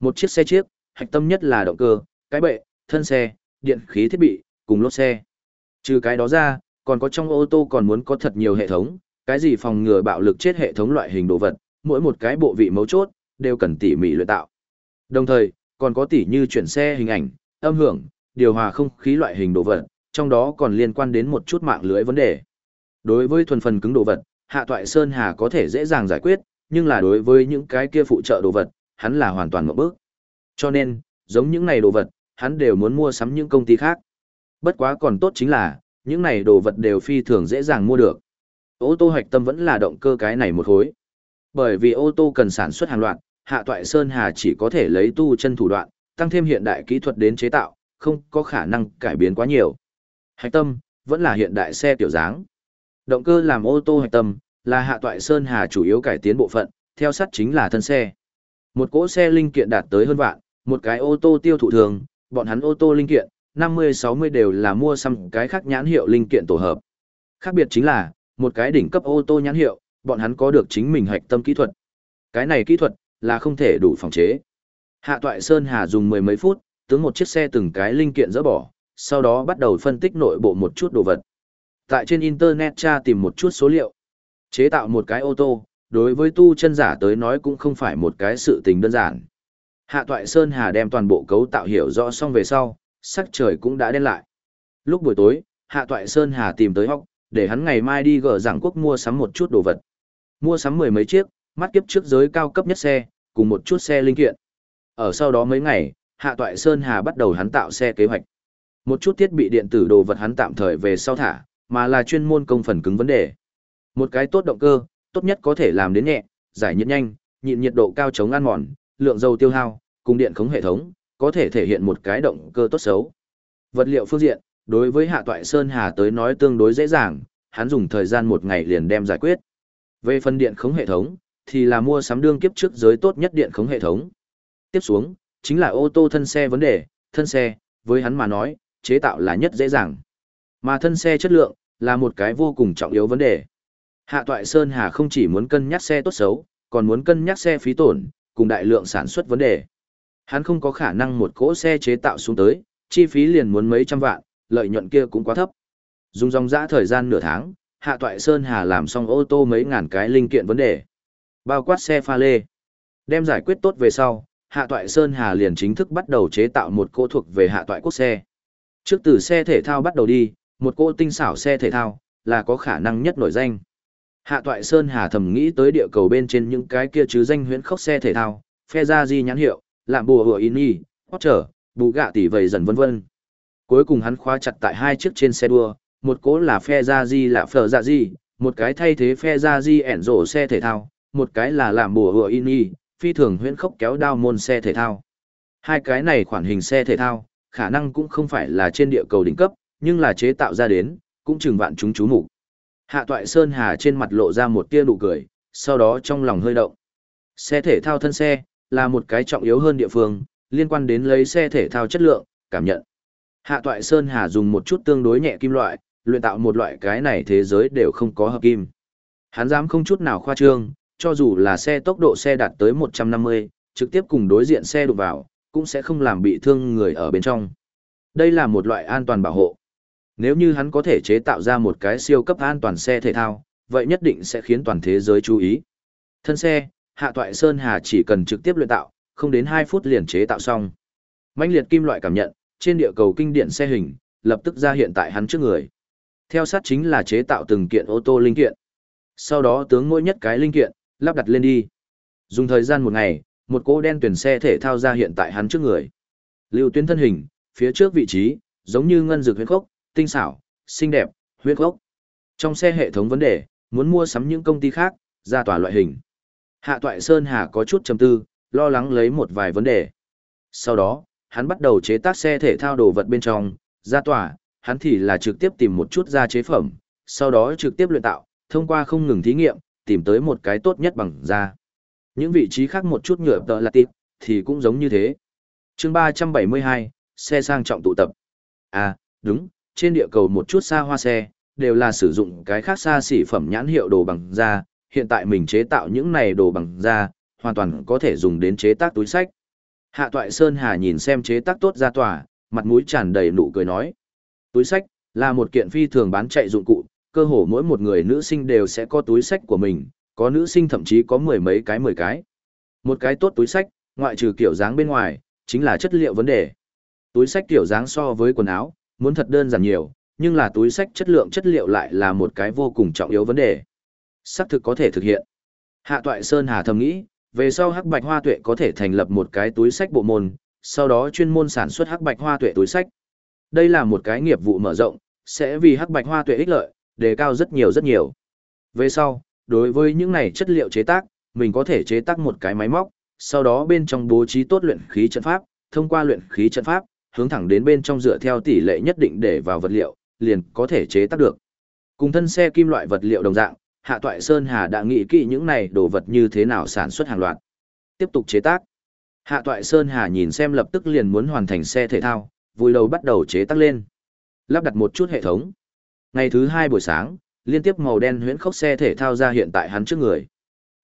Một chiếc xe chiếc, hạch tâm nhất là động cơ, cái bệ, thân xe, điện khí thiết bị, cùng lốp xe. Trừ cái đó ra, còn có trong ô tô còn muốn có thật nhiều hệ thống, cái gì phòng ngừa bạo lực chết hệ thống loại hình đồ vật, mỗi một cái bộ vị mấu chốt, đều cần tỉ mỉ luyện tạo. Đồng thời, còn có tỉ như chuyển xe hình ảnh, âm hưởng, điều hòa không khí loại hình đồ vật, trong đó còn liên quan đến một chút mạng lưới vấn đề. Đối với thuần phần cứng đồ vật, Hạ Toại Sơn Hà có thể dễ dàng giải quyết, nhưng là đối với những cái kia phụ trợ đồ vật, hắn là hoàn toàn một bước. Cho nên, giống những này đồ vật, hắn đều muốn mua sắm những công ty khác. Bất quá còn tốt chính là, những này đồ vật đều phi thường dễ dàng mua được. Ô tô hạch tâm vẫn là động cơ cái này một khối. Bởi vì ô tô cần sản xuất hàng loạt, Hạ Toại Sơn Hà chỉ có thể lấy tu chân thủ đoạn, tăng thêm hiện đại kỹ thuật đến chế tạo, không có khả năng cải biến quá nhiều. Hạch tâm, vẫn là hiện đại xe tiểu dáng. Động cơ làm ô tô hạch tâm, là Hạ Toại Sơn Hà chủ yếu cải tiến bộ phận, theo sắt chính là thân xe. Một cỗ xe linh kiện đạt tới hơn vạn, một cái ô tô tiêu thụ thường, bọn hắn ô tô linh kiện, 50-60 đều là mua xăm cái khác nhãn hiệu linh kiện tổ hợp. Khác biệt chính là, một cái đỉnh cấp ô tô nhãn hiệu, bọn hắn có được chính mình hạch tâm kỹ thuật. Cái này kỹ thuật, là không thể đủ phòng chế. Hạ Toại Sơn Hà dùng mười mấy phút, tướng một chiếc xe từng cái linh kiện dỡ bỏ, sau đó bắt đầu phân tích nội bộ một chút đồ vật. Tại trên Internet tra tìm một chút số liệu. Chế tạo một cái ô tô, đối với tu chân giả tới nói cũng không phải một cái sự tình đơn giản. Hạ Toại Sơn Hà đem toàn bộ cấu tạo hiểu rõ xong về sau, sắc trời cũng đã đen lại. Lúc buổi tối, Hạ Toại Sơn Hà tìm tới Hóc, để hắn ngày mai đi gỡ giảng quốc mua sắm một chút đồ vật. Mua sắm mười mấy chiếc, mắt kiếp trước giới cao cấp nhất xe, cùng một chút xe linh kiện. Ở sau đó mấy ngày, Hạ Toại Sơn Hà bắt đầu hắn tạo xe kế hoạch. Một chút thiết bị điện tử đồ vật hắn tạm thời về sau thả, mà là chuyên môn công phần cứng vấn đề. Một cái tốt động cơ, tốt nhất có thể làm đến nhẹ, giải nhiệt nhanh, nhịn nhiệt độ cao chống ăn mòn, lượng dầu tiêu hao, cùng điện khống hệ thống, có thể thể hiện một cái động cơ tốt xấu. Vật liệu phương diện, đối với Hạ Toại Sơn Hà tới nói tương đối dễ dàng, hắn dùng thời gian một ngày liền đem giải quyết. Về phần điện khống hệ thống, thì là mua sắm đương kiếp trước giới tốt nhất điện khống hệ thống. Tiếp xuống, chính là ô tô thân xe vấn đề, thân xe, với hắn mà nói, chế tạo là nhất dễ dàng. Mà thân xe chất lượng, là một cái vô cùng trọng yếu vấn đề. Hạ Toại Sơn Hà không chỉ muốn cân nhắc xe tốt xấu, còn muốn cân nhắc xe phí tổn, cùng đại lượng sản xuất vấn đề. Hắn không có khả năng một cỗ xe chế tạo xuống tới, chi phí liền muốn mấy trăm vạn, lợi nhuận kia cũng quá thấp. Dùng dòng dã thời gian nửa tháng, Hạ Toại Sơn Hà làm xong ô tô mấy ngàn cái linh kiện vấn đề. Bao quát xe pha lê. Đem giải quyết tốt về sau, Hạ Toại Sơn Hà liền chính thức bắt đầu chế tạo một cỗ thuộc về Hạ Toại quốc xe. Trước từ xe thể thao bắt đầu đi, một cỗ tinh xảo xe thể thao, là có khả năng nhất nổi danh. Hạ Toại Sơn Hà thầm nghĩ tới địa cầu bên trên những cái kia chứ danh huyễn khốc xe thể thao, phe ra di nhãn hiệu, làm bùa hựa in y, Porsche, bù gạ tỷ vầy dần vân vân. Cuối cùng hắn khóa chặt tại hai chiếc trên xe đua, một cỗ là phe ra di là phở dạ di, một cái thay thế phe ra di ẻn rổ xe thể thao, một cái là làm bùa hựa in y, phi thường huyễn khốc kéo đao môn xe thể thao. Hai cái này khoản hình xe thể thao, khả năng cũng không phải là trên địa cầu đỉnh cấp, nhưng là chế tạo ra đến, cũng chừng vạn chúng chú mục Hạ Toại Sơn Hà trên mặt lộ ra một tia nụ cười, sau đó trong lòng hơi động. Xe thể thao thân xe, là một cái trọng yếu hơn địa phương, liên quan đến lấy xe thể thao chất lượng, cảm nhận. Hạ Toại Sơn Hà dùng một chút tương đối nhẹ kim loại, luyện tạo một loại cái này thế giới đều không có hợp kim. Hắn dám không chút nào khoa trương, cho dù là xe tốc độ xe đạt tới 150, trực tiếp cùng đối diện xe đụng vào, cũng sẽ không làm bị thương người ở bên trong. Đây là một loại an toàn bảo hộ. Nếu như hắn có thể chế tạo ra một cái siêu cấp an toàn xe thể thao, vậy nhất định sẽ khiến toàn thế giới chú ý. Thân xe, Hạ Toại Sơn Hà chỉ cần trực tiếp luyện tạo, không đến 2 phút liền chế tạo xong. Mãnh liệt kim loại cảm nhận, trên địa cầu kinh điển xe hình, lập tức ra hiện tại hắn trước người. Theo sát chính là chế tạo từng kiện ô tô linh kiện. Sau đó tướng mỗi nhất cái linh kiện, lắp đặt lên đi. Dùng thời gian một ngày, một cỗ đen tuyển xe thể thao ra hiện tại hắn trước người. Lưu tuyến thân hình, phía trước vị trí, giống như ngân dược huyết khốc, tinh xảo, xinh đẹp, huyết khốc. Trong xe hệ thống vấn đề, muốn mua sắm những công ty khác, ra tòa loại hình. Hạ Toại Sơn Hà có chút trầm tư, lo lắng lấy một vài vấn đề. Sau đó, hắn bắt đầu chế tác xe thể thao đồ vật bên trong, ra tỏa, hắn thì là trực tiếp tìm một chút ra chế phẩm, sau đó trực tiếp luyện tạo, thông qua không ngừng thí nghiệm, tìm tới một cái tốt nhất bằng da. Những vị trí khác một chút nhựa tợ là tịp, thì cũng giống như thế. chương 372, xe sang trọng tụ tập. À, đúng, trên địa cầu một chút xa hoa xe, đều là sử dụng cái khác xa xỉ phẩm nhãn hiệu đồ bằng da, hiện tại mình chế tạo những này đồ bằng da, hoàn toàn có thể dùng đến chế tác túi sách. Hạ Toại Sơn Hà nhìn xem chế tác tốt ra tòa, mặt mũi tràn đầy nụ cười nói. Túi sách, là một kiện phi thường bán chạy dụng cụ, cơ hồ mỗi một người nữ sinh đều sẽ có túi sách của mình, có nữ sinh thậm chí có mười mấy cái mười cái. Một cái tốt túi sách, ngoại trừ kiểu dáng bên ngoài, chính là chất liệu vấn đề. Túi sách kiểu dáng so với quần áo, muốn thật đơn giản nhiều, nhưng là túi sách chất lượng chất liệu lại là một cái vô cùng trọng yếu vấn đề xác thực có thể thực hiện. Hạ Toại Sơn Hà thầm nghĩ, về sau Hắc Bạch Hoa Tuệ có thể thành lập một cái túi sách bộ môn, sau đó chuyên môn sản xuất Hắc Bạch Hoa Tuệ túi sách. Đây là một cái nghiệp vụ mở rộng, sẽ vì Hắc Bạch Hoa Tuệ ích lợi, đề cao rất nhiều rất nhiều. Về sau, đối với những này chất liệu chế tác, mình có thể chế tác một cái máy móc, sau đó bên trong bố trí tốt luyện khí trận pháp, thông qua luyện khí trận pháp, hướng thẳng đến bên trong dựa theo tỷ lệ nhất định để vào vật liệu, liền có thể chế tác được. Cùng thân xe kim loại vật liệu đồng dạng, Hạ Toại Sơn Hà đã nghĩ kỹ những này đồ vật như thế nào sản xuất hàng loạt. Tiếp tục chế tác. Hạ Toại Sơn Hà nhìn xem lập tức liền muốn hoàn thành xe thể thao, vui đầu bắt đầu chế tác lên. Lắp đặt một chút hệ thống. Ngày thứ hai buổi sáng, liên tiếp màu đen huyễn khốc xe thể thao ra hiện tại hắn trước người.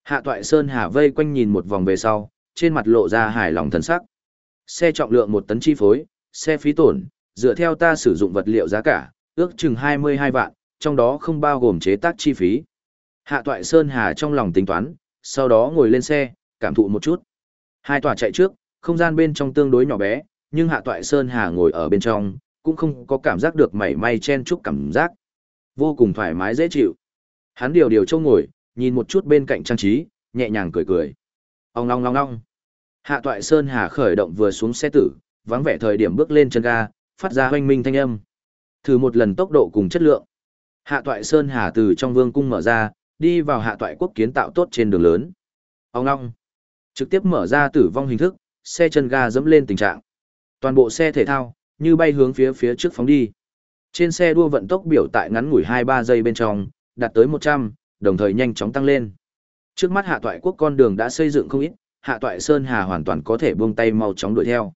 Hạ Toại Sơn Hà vây quanh nhìn một vòng về sau, trên mặt lộ ra hài lòng thần sắc. Xe trọng lượng một tấn chi phối, xe phí tổn, dựa theo ta sử dụng vật liệu giá cả, ước chừng 22 vạn, trong đó không bao gồm chế tác chi phí. Hạ Toại Sơn Hà trong lòng tính toán, sau đó ngồi lên xe, cảm thụ một chút. Hai tòa chạy trước, không gian bên trong tương đối nhỏ bé, nhưng Hạ Toại Sơn Hà ngồi ở bên trong, cũng không có cảm giác được mảy may chen chúc cảm giác. Vô cùng thoải mái dễ chịu. Hắn điều điều trông ngồi, nhìn một chút bên cạnh trang trí, nhẹ nhàng cười cười. Ông long long long. Hạ Toại Sơn Hà khởi động vừa xuống xe tử, vắng vẻ thời điểm bước lên chân ga, phát ra hoanh minh thanh âm. Thử một lần tốc độ cùng chất lượng. Hạ Toại Sơn Hà từ trong vương cung mở ra, đi vào Hạ Toại quốc kiến tạo tốt trên đường lớn. Ông long. Trực tiếp mở ra tử vong hình thức, xe chân ga dẫm lên tình trạng. Toàn bộ xe thể thao, như bay hướng phía phía trước phóng đi. Trên xe đua vận tốc biểu tại ngắn ngủi 2-3 giây bên trong, đạt tới 100, đồng thời nhanh chóng tăng lên. Trước mắt hạ toại quốc con đường đã xây dựng không ít, hạ toại Sơn Hà hoàn toàn có thể buông tay mau chóng đuổi theo.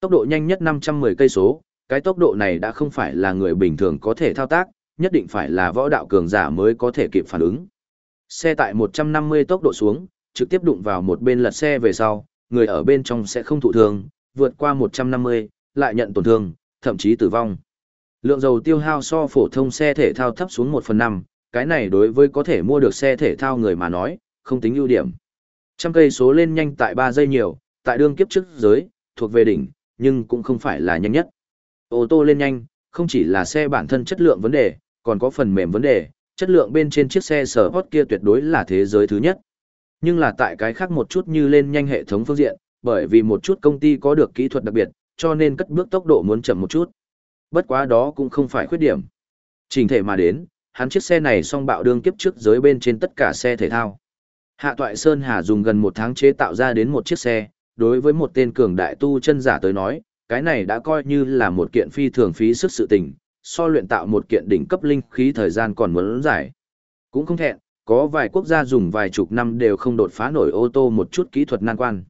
Tốc độ nhanh nhất 510 cây số, cái tốc độ này đã không phải là người bình thường có thể thao tác, nhất định phải là võ đạo cường giả mới có thể kịp phản ứng. Xe tại 150 tốc độ xuống, trực tiếp đụng vào một bên lật xe về sau, người ở bên trong sẽ không thụ thương, vượt qua 150, lại nhận tổn thương, thậm chí tử vong. Lượng dầu tiêu hao so phổ thông xe thể thao thấp xuống 1 phần 5, cái này đối với có thể mua được xe thể thao người mà nói, không tính ưu điểm. Trăm cây số lên nhanh tại 3 giây nhiều, tại đương kiếp trước giới, thuộc về đỉnh, nhưng cũng không phải là nhanh nhất. Ô tô lên nhanh, không chỉ là xe bản thân chất lượng vấn đề, còn có phần mềm vấn đề, chất lượng bên trên chiếc xe sở hot kia tuyệt đối là thế giới thứ nhất. Nhưng là tại cái khác một chút như lên nhanh hệ thống phương diện, bởi vì một chút công ty có được kỹ thuật đặc biệt, cho nên cất bước tốc độ muốn chậm một chút. Bất quá đó cũng không phải khuyết điểm. Trình thể mà đến, hắn chiếc xe này song bạo đương kiếp trước giới bên trên tất cả xe thể thao. Hạ Toại Sơn Hà dùng gần một tháng chế tạo ra đến một chiếc xe, đối với một tên cường đại tu chân giả tới nói, cái này đã coi như là một kiện phi thường phí sức sự tình, so luyện tạo một kiện đỉnh cấp linh khí thời gian còn muốn giải. Cũng không thẹn, có vài quốc gia dùng vài chục năm đều không đột phá nổi ô tô một chút kỹ thuật nan quan.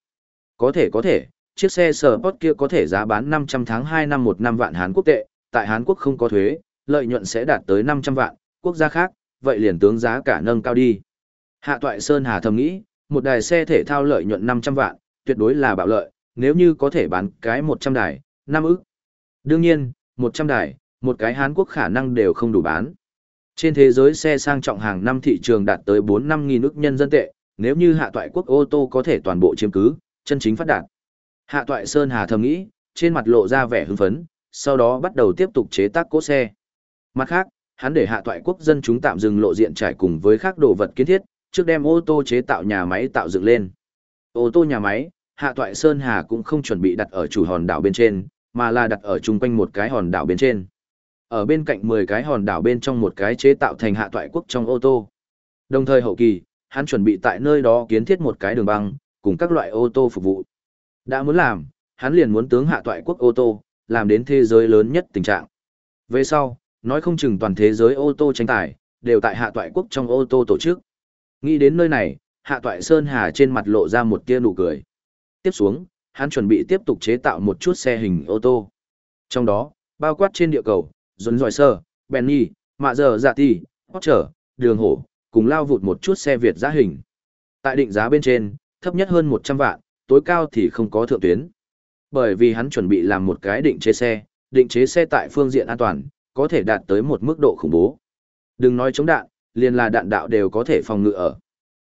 Có thể có thể, chiếc xe Sport kia có thể giá bán 500 tháng 2 năm một năm vạn Hán quốc tệ, tại Hán quốc không có thuế, lợi nhuận sẽ đạt tới 500 vạn, quốc gia khác, vậy liền tướng giá cả nâng cao đi. Hạ Toại Sơn Hà thầm nghĩ, một đài xe thể thao lợi nhuận 500 vạn, tuyệt đối là bạo lợi, nếu như có thể bán cái 100 đài, năm ức. Đương nhiên, 100 đài, một cái Hán Quốc khả năng đều không đủ bán. Trên thế giới xe sang trọng hàng năm thị trường đạt tới 4-5 nghìn ức nhân dân tệ, nếu như hạ toại quốc ô tô có thể toàn bộ chiếm cứ, chân chính phát đạt. Hạ toại Sơn Hà thầm nghĩ, trên mặt lộ ra vẻ hưng phấn, sau đó bắt đầu tiếp tục chế tác cỗ xe. Mặt khác, hắn để hạ toại quốc dân chúng tạm dừng lộ diện trải cùng với các đồ vật kiến thiết, trước đem ô tô chế tạo nhà máy tạo dựng lên. Ô tô nhà máy, hạ toại Sơn Hà cũng không chuẩn bị đặt ở chủ hòn đảo bên trên, mà là đặt ở chung quanh một cái hòn đảo bên trên. Ở bên cạnh 10 cái hòn đảo bên trong một cái chế tạo thành hạ toại quốc trong ô tô. Đồng thời hậu kỳ, hắn chuẩn bị tại nơi đó kiến thiết một cái đường băng, cùng các loại ô tô phục vụ. Đã muốn làm, hắn liền muốn tướng hạ toại quốc ô tô, làm đến thế giới lớn nhất tình trạng. Về sau, nói không chừng toàn thế giới ô tô tranh tài, đều tại hạ toại quốc trong ô tô tổ chức. Nghĩ đến nơi này, hạ toại Sơn Hà trên mặt lộ ra một tia nụ cười. Tiếp xuống, hắn chuẩn bị tiếp tục chế tạo một chút xe hình ô tô. Trong đó, bao quát trên địa cầu, dồn dòi sơ, Benny, mạ giờ dạ ti, trở, đường hổ, cùng lao vụt một chút xe Việt giá hình. Tại định giá bên trên, thấp nhất hơn 100 vạn, tối cao thì không có thượng tuyến. Bởi vì hắn chuẩn bị làm một cái định chế xe, định chế xe tại phương diện an toàn, có thể đạt tới một mức độ khủng bố. Đừng nói chống đạn, liền là đạn đạo đều có thể phòng ngự ở.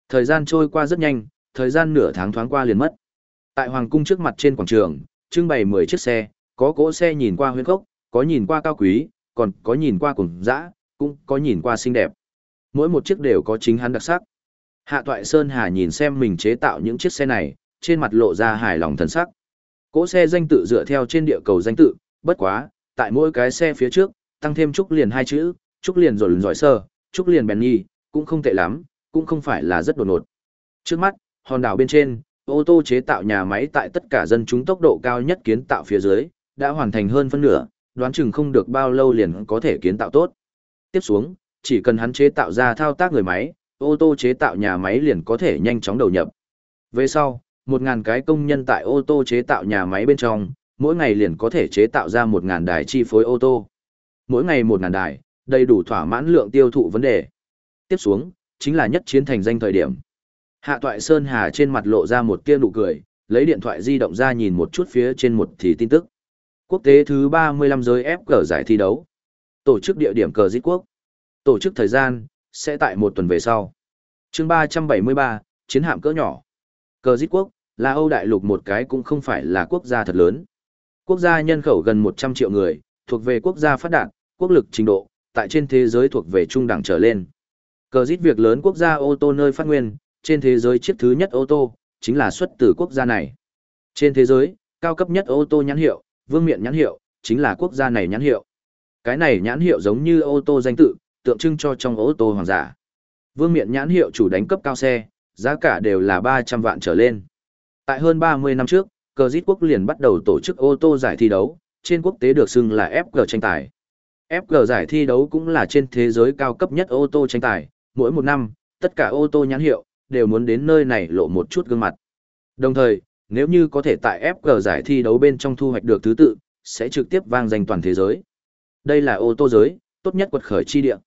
Thời gian trôi qua rất nhanh, thời gian nửa tháng thoáng qua liền mất. Tại Hoàng cung trước mặt trên quảng trường, trưng bày 10 chiếc xe, có cỗ xe nhìn qua huyên cốc, có nhìn qua cao quý, còn có nhìn qua cùng dã, cũng có nhìn qua xinh đẹp. Mỗi một chiếc đều có chính hắn đặc sắc. Hạ Toại Sơn Hà nhìn xem mình chế tạo những chiếc xe này, trên mặt lộ ra hài lòng thần sắc. Cỗ xe danh tự dựa theo trên địa cầu danh tự, bất quá, tại mỗi cái xe phía trước, tăng thêm trúc liền hai chữ, trúc liền rồi giỏi sơ, trúc liền bèn nhi, cũng không tệ lắm, cũng không phải là rất đột ngột. Trước mắt, hòn đảo bên trên, ô tô chế tạo nhà máy tại tất cả dân chúng tốc độ cao nhất kiến tạo phía dưới, đã hoàn thành hơn phân nửa, đoán chừng không được bao lâu liền có thể kiến tạo tốt. Tiếp xuống, chỉ cần hắn chế tạo ra thao tác người máy, ô tô chế tạo nhà máy liền có thể nhanh chóng đầu nhập. Về sau, 1.000 cái công nhân tại ô tô chế tạo nhà máy bên trong, mỗi ngày liền có thể chế tạo ra 1.000 đài chi phối ô tô. Mỗi ngày 1.000 đài, đầy đủ thỏa mãn lượng tiêu thụ vấn đề. Tiếp xuống, chính là nhất chiến thành danh thời điểm. Hạ Toại Sơn Hà trên mặt lộ ra một tia nụ cười, lấy điện thoại di động ra nhìn một chút phía trên một thì tin tức. Quốc tế thứ 35 giới ép cờ giải thi đấu. Tổ chức địa điểm cờ dít quốc. Tổ chức thời gian, sẽ tại một tuần về sau. chương 373, chiến hạm cỡ nhỏ. Cờ dít quốc, là Âu Đại Lục một cái cũng không phải là quốc gia thật lớn. Quốc gia nhân khẩu gần 100 triệu người, thuộc về quốc gia phát đạt, quốc lực trình độ, tại trên thế giới thuộc về trung đẳng trở lên. Cờ dít việc lớn quốc gia ô tô nơi phát nguyên, trên thế giới chiếc thứ nhất ô tô, chính là xuất từ quốc gia này. Trên thế giới, cao cấp nhất ô tô nhãn hiệu, vương miện nhãn hiệu, chính là quốc gia này nhãn hiệu. Cái này nhãn hiệu giống như ô tô danh tự, tượng trưng cho trong ô tô hoàng giả. Vương miện nhãn hiệu chủ đánh cấp cao xe, giá cả đều là 300 vạn trở lên. Tại hơn 30 năm trước, cờ dít quốc liền bắt đầu tổ chức ô tô giải thi đấu, trên quốc tế được xưng là FG tranh tài. FG giải thi đấu cũng là trên thế giới cao cấp nhất ô tô tranh tài, mỗi một năm, tất cả ô tô nhãn hiệu, đều muốn đến nơi này lộ một chút gương mặt. Đồng thời, nếu như có thể tại FG giải thi đấu bên trong thu hoạch được thứ tự, sẽ trực tiếp vang danh toàn thế giới. Đây là ô tô giới, tốt nhất quật khởi chi địa.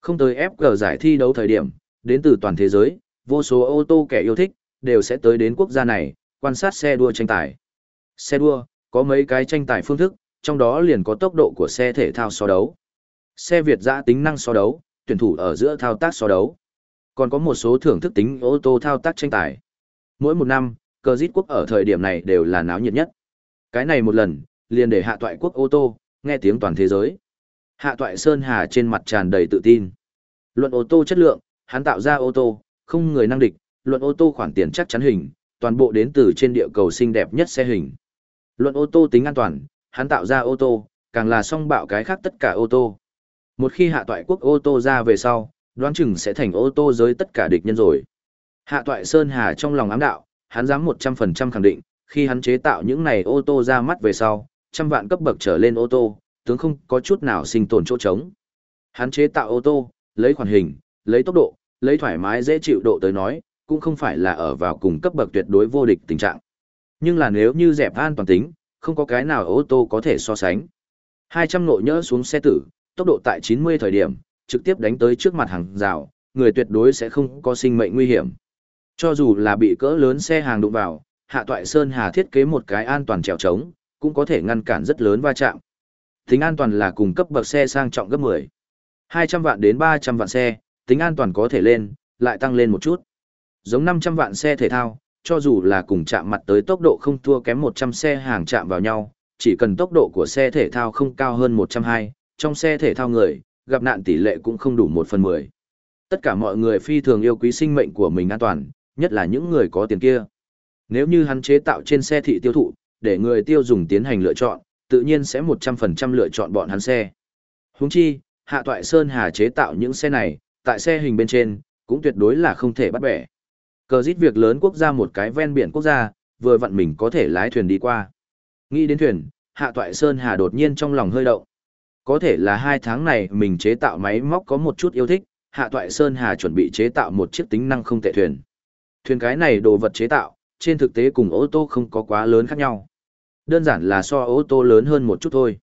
Không tới FG giải thi đấu thời điểm, đến từ toàn thế giới, vô số ô tô kẻ yêu thích, đều sẽ tới đến quốc gia này, quan sát xe đua tranh tài. Xe đua, có mấy cái tranh tài phương thức, trong đó liền có tốc độ của xe thể thao so đấu. Xe Việt giã tính năng so đấu, tuyển thủ ở giữa thao tác so đấu. Còn có một số thưởng thức tính ô tô thao tác tranh tài. Mỗi một năm, cờ rít quốc ở thời điểm này đều là náo nhiệt nhất. Cái này một lần, liền để hạ toại quốc ô tô, nghe tiếng toàn thế giới. Hạ toại Sơn Hà trên mặt tràn đầy tự tin. Luận ô tô chất lượng, hắn tạo ra ô tô, không người năng địch, luận ô tô khoản tiền chắc chắn hình, toàn bộ đến từ trên địa cầu xinh đẹp nhất xe hình. Luận ô tô tính an toàn, hắn tạo ra ô tô, càng là song bạo cái khác tất cả ô tô. Một khi hạ toại quốc ô tô ra về sau, đoán chừng sẽ thành ô tô giới tất cả địch nhân rồi. Hạ toại Sơn Hà trong lòng ám đạo, hắn dám 100% khẳng định, khi hắn chế tạo những này ô tô ra mắt về sau, trăm vạn cấp bậc trở lên ô tô, tướng không có chút nào sinh tồn chỗ trống. Hắn chế tạo ô tô, lấy khoản hình, lấy tốc độ, lấy thoải mái dễ chịu độ tới nói, cũng không phải là ở vào cùng cấp bậc tuyệt đối vô địch tình trạng. Nhưng là nếu như dẹp an toàn tính, không có cái nào ô tô có thể so sánh. 200 nội nhỡ xuống xe tử, tốc độ tại 90 thời điểm, trực tiếp đánh tới trước mặt hàng rào, người tuyệt đối sẽ không có sinh mệnh nguy hiểm. Cho dù là bị cỡ lớn xe hàng đụng vào, Hạ Toại Sơn Hà thiết kế một cái an toàn trèo trống, cũng có thể ngăn cản rất lớn va chạm. Tính an toàn là cùng cấp bậc xe sang trọng gấp 10. 200 vạn đến 300 vạn xe, tính an toàn có thể lên, lại tăng lên một chút. Giống 500 vạn xe thể thao, cho dù là cùng chạm mặt tới tốc độ không thua kém 100 xe hàng chạm vào nhau, chỉ cần tốc độ của xe thể thao không cao hơn 120, trong xe thể thao người, gặp nạn tỷ lệ cũng không đủ 1 phần 10. Tất cả mọi người phi thường yêu quý sinh mệnh của mình an toàn, nhất là những người có tiền kia. Nếu như hắn chế tạo trên xe thị tiêu thụ, để người tiêu dùng tiến hành lựa chọn, tự nhiên sẽ 100% lựa chọn bọn hắn xe. Huống chi, Hạ Toại Sơn Hà chế tạo những xe này, tại xe hình bên trên, cũng tuyệt đối là không thể bắt bẻ. Cờ dít việc lớn quốc gia một cái ven biển quốc gia, vừa vặn mình có thể lái thuyền đi qua. Nghĩ đến thuyền, Hạ Toại Sơn Hà đột nhiên trong lòng hơi động. Có thể là hai tháng này mình chế tạo máy móc có một chút yêu thích, Hạ Toại Sơn Hà chuẩn bị chế tạo một chiếc tính năng không tệ thuyền. Thuyền cái này đồ vật chế tạo, trên thực tế cùng ô tô không có quá lớn khác nhau. Đơn giản là so ô tô lớn hơn một chút thôi.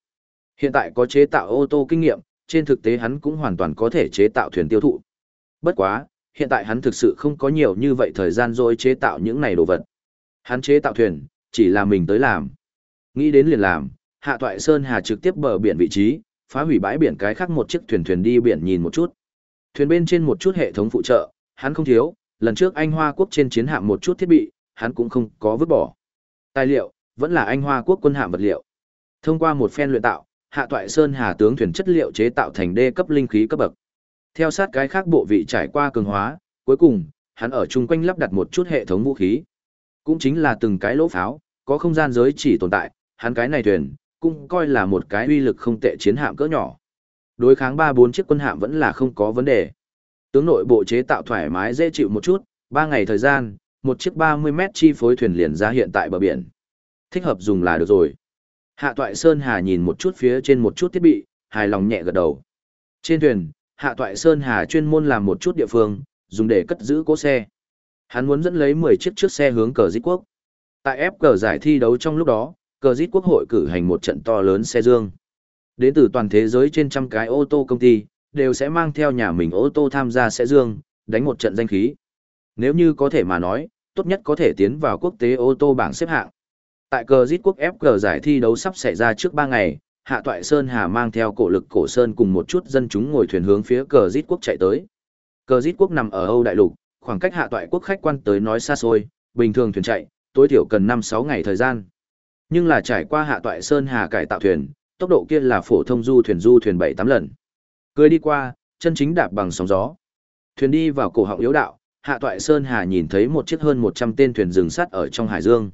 Hiện tại có chế tạo ô tô kinh nghiệm, trên thực tế hắn cũng hoàn toàn có thể chế tạo thuyền tiêu thụ. Bất quá, hiện tại hắn thực sự không có nhiều như vậy thời gian rồi chế tạo những này đồ vật. Hắn chế tạo thuyền, chỉ là mình tới làm. Nghĩ đến liền làm, Hạ Toại Sơn Hà trực tiếp bờ biển vị trí, phá hủy bãi biển cái khác một chiếc thuyền thuyền đi biển nhìn một chút. Thuyền bên trên một chút hệ thống phụ trợ, hắn không thiếu, lần trước anh Hoa quốc trên chiến hạm một chút thiết bị, hắn cũng không có vứt bỏ. Tài liệu, vẫn là anh Hoa quốc quân hạm vật liệu. Thông qua một phen luyện tạo, Hạ Toại Sơn Hà tướng thuyền chất liệu chế tạo thành đê cấp linh khí cấp bậc. Theo sát cái khác bộ vị trải qua cường hóa, cuối cùng, hắn ở chung quanh lắp đặt một chút hệ thống vũ khí. Cũng chính là từng cái lỗ pháo, có không gian giới chỉ tồn tại, hắn cái này thuyền, cũng coi là một cái uy lực không tệ chiến hạm cỡ nhỏ. Đối kháng 3-4 chiếc quân hạm vẫn là không có vấn đề. Tướng nội bộ chế tạo thoải mái dễ chịu một chút, 3 ngày thời gian, một chiếc 30 mét chi phối thuyền liền ra hiện tại bờ biển. Thích hợp dùng là được rồi. Hạ Toại Sơn Hà nhìn một chút phía trên một chút thiết bị, hài lòng nhẹ gật đầu. Trên thuyền, Hạ Toại Sơn Hà chuyên môn làm một chút địa phương, dùng để cất giữ cố xe. Hắn muốn dẫn lấy 10 chiếc trước xe hướng cờ dít quốc. Tại ép cờ giải thi đấu trong lúc đó, cờ dít quốc hội cử hành một trận to lớn xe dương. Đến từ toàn thế giới trên trăm cái ô tô công ty, đều sẽ mang theo nhà mình ô tô tham gia sẽ dương, đánh một trận danh khí. Nếu như có thể mà nói, tốt nhất có thể tiến vào quốc tế ô tô bảng xếp hạng. Tại cờ giết quốc FG giải thi đấu sắp xảy ra trước 3 ngày, Hạ Toại Sơn Hà mang theo cổ lực cổ sơn cùng một chút dân chúng ngồi thuyền hướng phía cờ giết quốc chạy tới. Cờ giết quốc nằm ở Âu Đại Lục, khoảng cách Hạ Toại quốc khách quan tới nói xa xôi, bình thường thuyền chạy, tối thiểu cần 5-6 ngày thời gian. Nhưng là trải qua Hạ Toại Sơn Hà cải tạo thuyền, tốc độ kia là phổ thông du thuyền du thuyền 7-8 lần. Cười đi qua, chân chính đạp bằng sóng gió. Thuyền đi vào cổ họng yếu đạo, Hạ Toại Sơn Hà nhìn thấy một chiếc hơn 100 tên thuyền rừng sắt ở trong hải dương.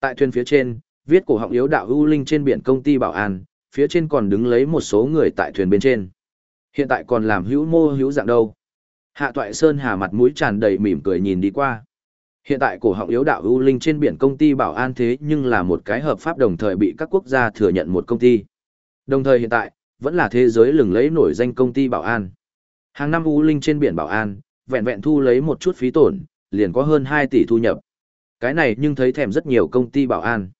Tại thuyền phía trên, viết cổ họng yếu đạo u linh trên biển công ty bảo an, phía trên còn đứng lấy một số người tại thuyền bên trên. Hiện tại còn làm hữu mô hữu dạng đâu. Hạ Toại Sơn Hà mặt mũi tràn đầy mỉm cười nhìn đi qua. Hiện tại cổ họng yếu đạo u linh trên biển công ty bảo an thế nhưng là một cái hợp pháp đồng thời bị các quốc gia thừa nhận một công ty. Đồng thời hiện tại, vẫn là thế giới lừng lẫy nổi danh công ty bảo an. Hàng năm ưu linh trên biển bảo an, vẹn vẹn thu lấy một chút phí tổn, liền có hơn 2 tỷ thu nhập. Cái này nhưng thấy thèm rất nhiều công ty bảo an.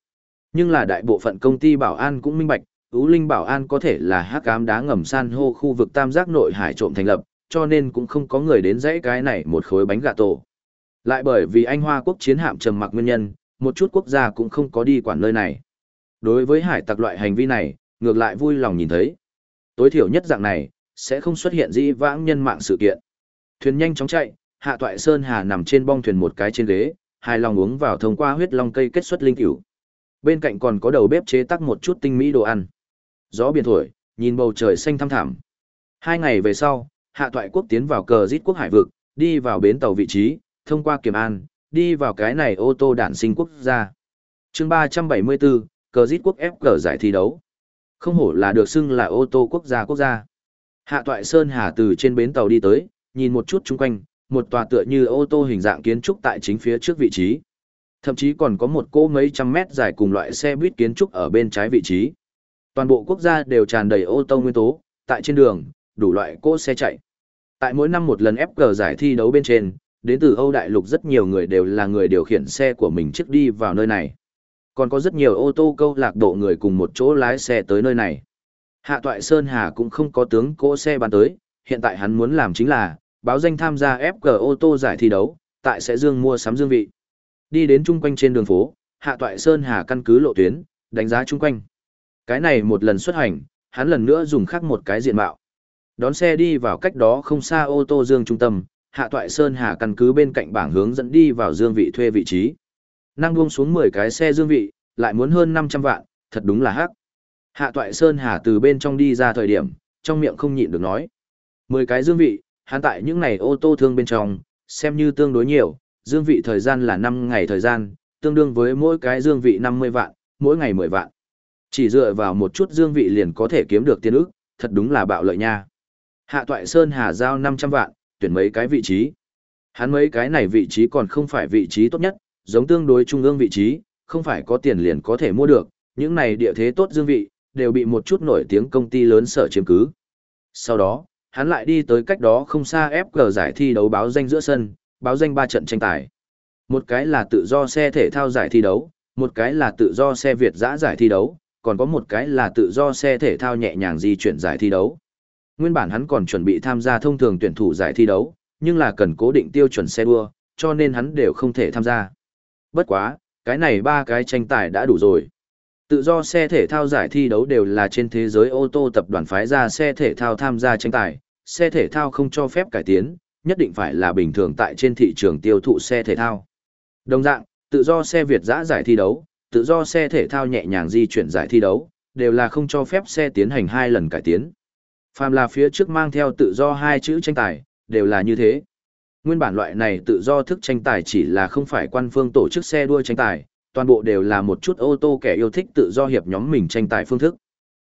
Nhưng là đại bộ phận công ty bảo an cũng minh bạch, U Linh Bảo An có thể là hắc ám đá ngầm san hô khu vực tam giác nội hải trộm thành lập, cho nên cũng không có người đến dãy cái này một khối bánh gà tổ. Lại bởi vì Anh Hoa quốc chiến hạm trầm mặc nguyên nhân, một chút quốc gia cũng không có đi quản nơi này. Đối với hải tặc loại hành vi này, ngược lại vui lòng nhìn thấy. Tối thiểu nhất dạng này, sẽ không xuất hiện dĩ vãng nhân mạng sự kiện. Thuyền nhanh chóng chạy, Hạ Toại Sơn Hà nằm trên bong thuyền một cái trên ghế, hai lòng uống vào thông qua huyết long cây kết xuất linh cửu. Bên cạnh còn có đầu bếp chế tác một chút tinh mỹ đồ ăn. Gió biển thổi, nhìn bầu trời xanh thăm thẳm. Hai ngày về sau, Hạ Toại quốc tiến vào cờ Rít quốc hải vực, đi vào bến tàu vị trí, thông qua kiểm an, đi vào cái này ô tô đản sinh quốc gia. chương 374, cờ Rít quốc ép cờ giải thi đấu. Không hổ là được xưng là ô tô quốc gia quốc gia. Hạ Toại Sơn Hà từ trên bến tàu đi tới, nhìn một chút chung quanh, một tòa tựa như ô tô hình dạng kiến trúc tại chính phía trước vị trí. Thậm chí còn có một cô mấy trăm mét dài cùng loại xe buýt kiến trúc ở bên trái vị trí. Toàn bộ quốc gia đều tràn đầy ô tô nguyên tố, tại trên đường, đủ loại cỗ xe chạy. Tại mỗi năm một lần ép cờ giải thi đấu bên trên, đến từ Âu Đại Lục rất nhiều người đều là người điều khiển xe của mình trước đi vào nơi này. Còn có rất nhiều ô tô câu lạc bộ người cùng một chỗ lái xe tới nơi này. Hạ Toại Sơn Hà cũng không có tướng cỗ xe bán tới, hiện tại hắn muốn làm chính là, báo danh tham gia FG ô tô giải thi đấu, tại sẽ dương mua sắm dương vị. Đi đến chung quanh trên đường phố, Hạ Toại Sơn Hà căn cứ lộ tuyến, đánh giá chung quanh. Cái này một lần xuất hành, hắn lần nữa dùng khác một cái diện mạo. Đón xe đi vào cách đó không xa ô tô dương trung tâm, Hạ Toại Sơn Hà căn cứ bên cạnh bảng hướng dẫn đi vào dương vị thuê vị trí. Năng buông xuống 10 cái xe dương vị, lại muốn hơn 500 vạn, thật đúng là hắc. Hạ Toại Sơn Hà từ bên trong đi ra thời điểm, trong miệng không nhịn được nói. 10 cái dương vị, hắn tại những này ô tô thương bên trong, xem như tương đối nhiều, dương vị thời gian là 5 ngày thời gian, tương đương với mỗi cái dương vị 50 vạn, mỗi ngày 10 vạn. Chỉ dựa vào một chút dương vị liền có thể kiếm được tiền ức, thật đúng là bạo lợi nha. Hạ Toại Sơn Hà giao 500 vạn, tuyển mấy cái vị trí. Hắn mấy cái này vị trí còn không phải vị trí tốt nhất, giống tương đối trung ương vị trí, không phải có tiền liền có thể mua được, những này địa thế tốt dương vị, đều bị một chút nổi tiếng công ty lớn sở chiếm cứ. Sau đó, hắn lại đi tới cách đó không xa FG giải thi đấu báo danh giữa sân, báo danh ba trận tranh tài. Một cái là tự do xe thể thao giải thi đấu, một cái là tự do xe Việt giã giải thi đấu, còn có một cái là tự do xe thể thao nhẹ nhàng di chuyển giải thi đấu. Nguyên bản hắn còn chuẩn bị tham gia thông thường tuyển thủ giải thi đấu, nhưng là cần cố định tiêu chuẩn xe đua, cho nên hắn đều không thể tham gia. Bất quá, cái này ba cái tranh tài đã đủ rồi. Tự do xe thể thao giải thi đấu đều là trên thế giới ô tô tập đoàn phái ra xe thể thao tham gia tranh tài, xe thể thao không cho phép cải tiến, nhất định phải là bình thường tại trên thị trường tiêu thụ xe thể thao. Đồng dạng, tự do xe Việt giã giải thi đấu, tự do xe thể thao nhẹ nhàng di chuyển giải thi đấu, đều là không cho phép xe tiến hành hai lần cải tiến. Phàm là phía trước mang theo tự do hai chữ tranh tài, đều là như thế. Nguyên bản loại này tự do thức tranh tài chỉ là không phải quan phương tổ chức xe đua tranh tài, toàn bộ đều là một chút ô tô kẻ yêu thích tự do hiệp nhóm mình tranh tài phương thức.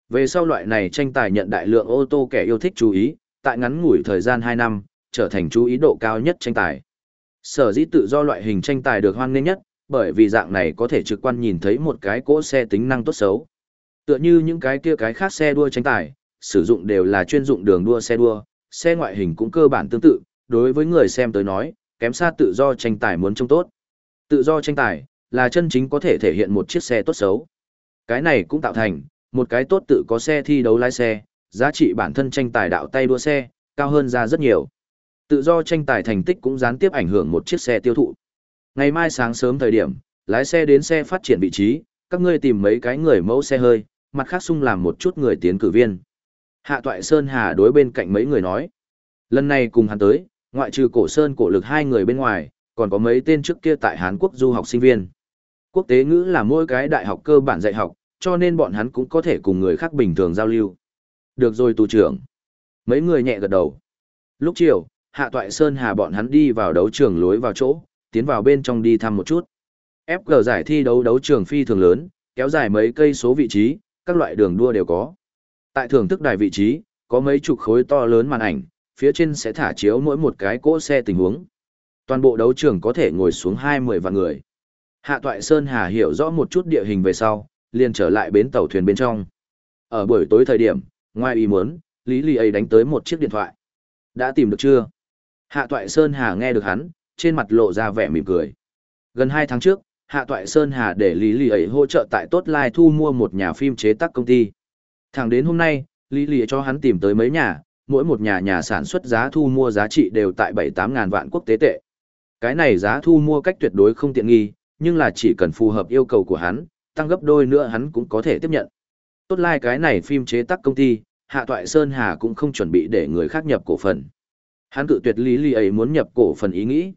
Về sau loại này tranh tài nhận đại lượng ô tô kẻ yêu thích chú ý, tại ngắn ngủi thời gian 2 năm, trở thành chú ý độ cao nhất tranh tài. Sở dĩ tự do loại hình tranh tài được hoan nghênh nhất, bởi vì dạng này có thể trực quan nhìn thấy một cái cỗ xe tính năng tốt xấu. Tựa như những cái kia cái khác xe đua tranh tài, sử dụng đều là chuyên dụng đường đua xe đua, xe ngoại hình cũng cơ bản tương tự, đối với người xem tới nói, kém xa tự do tranh tài muốn trông tốt. Tự do tranh tài là chân chính có thể thể hiện một chiếc xe tốt xấu. Cái này cũng tạo thành một cái tốt tự có xe thi đấu lái xe, giá trị bản thân tranh tài đạo tay đua xe cao hơn ra rất nhiều. Tự do tranh tài thành tích cũng gián tiếp ảnh hưởng một chiếc xe tiêu thụ. Ngày mai sáng sớm thời điểm, lái xe đến xe phát triển vị trí, các ngươi tìm mấy cái người mẫu xe hơi, mặt khác sung làm một chút người tiến cử viên. Hạ Toại Sơn Hà đối bên cạnh mấy người nói. Lần này cùng hắn tới, ngoại trừ cổ Sơn cổ lực hai người bên ngoài, còn có mấy tên trước kia tại Hàn Quốc du học sinh viên. Quốc tế ngữ là mỗi cái đại học cơ bản dạy học, cho nên bọn hắn cũng có thể cùng người khác bình thường giao lưu. Được rồi tù trưởng. Mấy người nhẹ gật đầu. Lúc chiều, Hạ Toại Sơn Hà bọn hắn đi vào đấu trường lối vào chỗ, tiến vào bên trong đi thăm một chút. FG giải thi đấu đấu trường phi thường lớn, kéo dài mấy cây số vị trí, các loại đường đua đều có. Tại thưởng thức đài vị trí, có mấy chục khối to lớn màn ảnh, phía trên sẽ thả chiếu mỗi một cái cỗ xe tình huống. Toàn bộ đấu trường có thể ngồi xuống 20 vạn người. Hạ Toại Sơn Hà hiểu rõ một chút địa hình về sau, liền trở lại bến tàu thuyền bên trong. Ở buổi tối thời điểm, ngoài ý muốn, Lý Lì ấy đánh tới một chiếc điện thoại. Đã tìm được chưa? Hạ Toại Sơn Hà nghe được hắn, trên mặt lộ ra vẻ mỉm cười. Gần 2 tháng trước, Hạ Toại Sơn Hà để Lý Lì ấy hỗ trợ tại Tốt Lai thu mua một nhà phim chế tác công ty. Thẳng đến hôm nay, Lý Lì cho hắn tìm tới mấy nhà, mỗi một nhà nhà sản xuất giá thu mua giá trị đều tại 7-8 ngàn vạn quốc tế tệ. Cái này giá thu mua cách tuyệt đối không tiện nghi, nhưng là chỉ cần phù hợp yêu cầu của hắn, tăng gấp đôi nữa hắn cũng có thể tiếp nhận. Tốt lai cái này phim chế tác công ty, Hạ Toại Sơn Hà cũng không chuẩn bị để người khác nhập cổ phần. Hắn cự tuyệt lý lý ấy muốn nhập cổ phần ý nghĩ.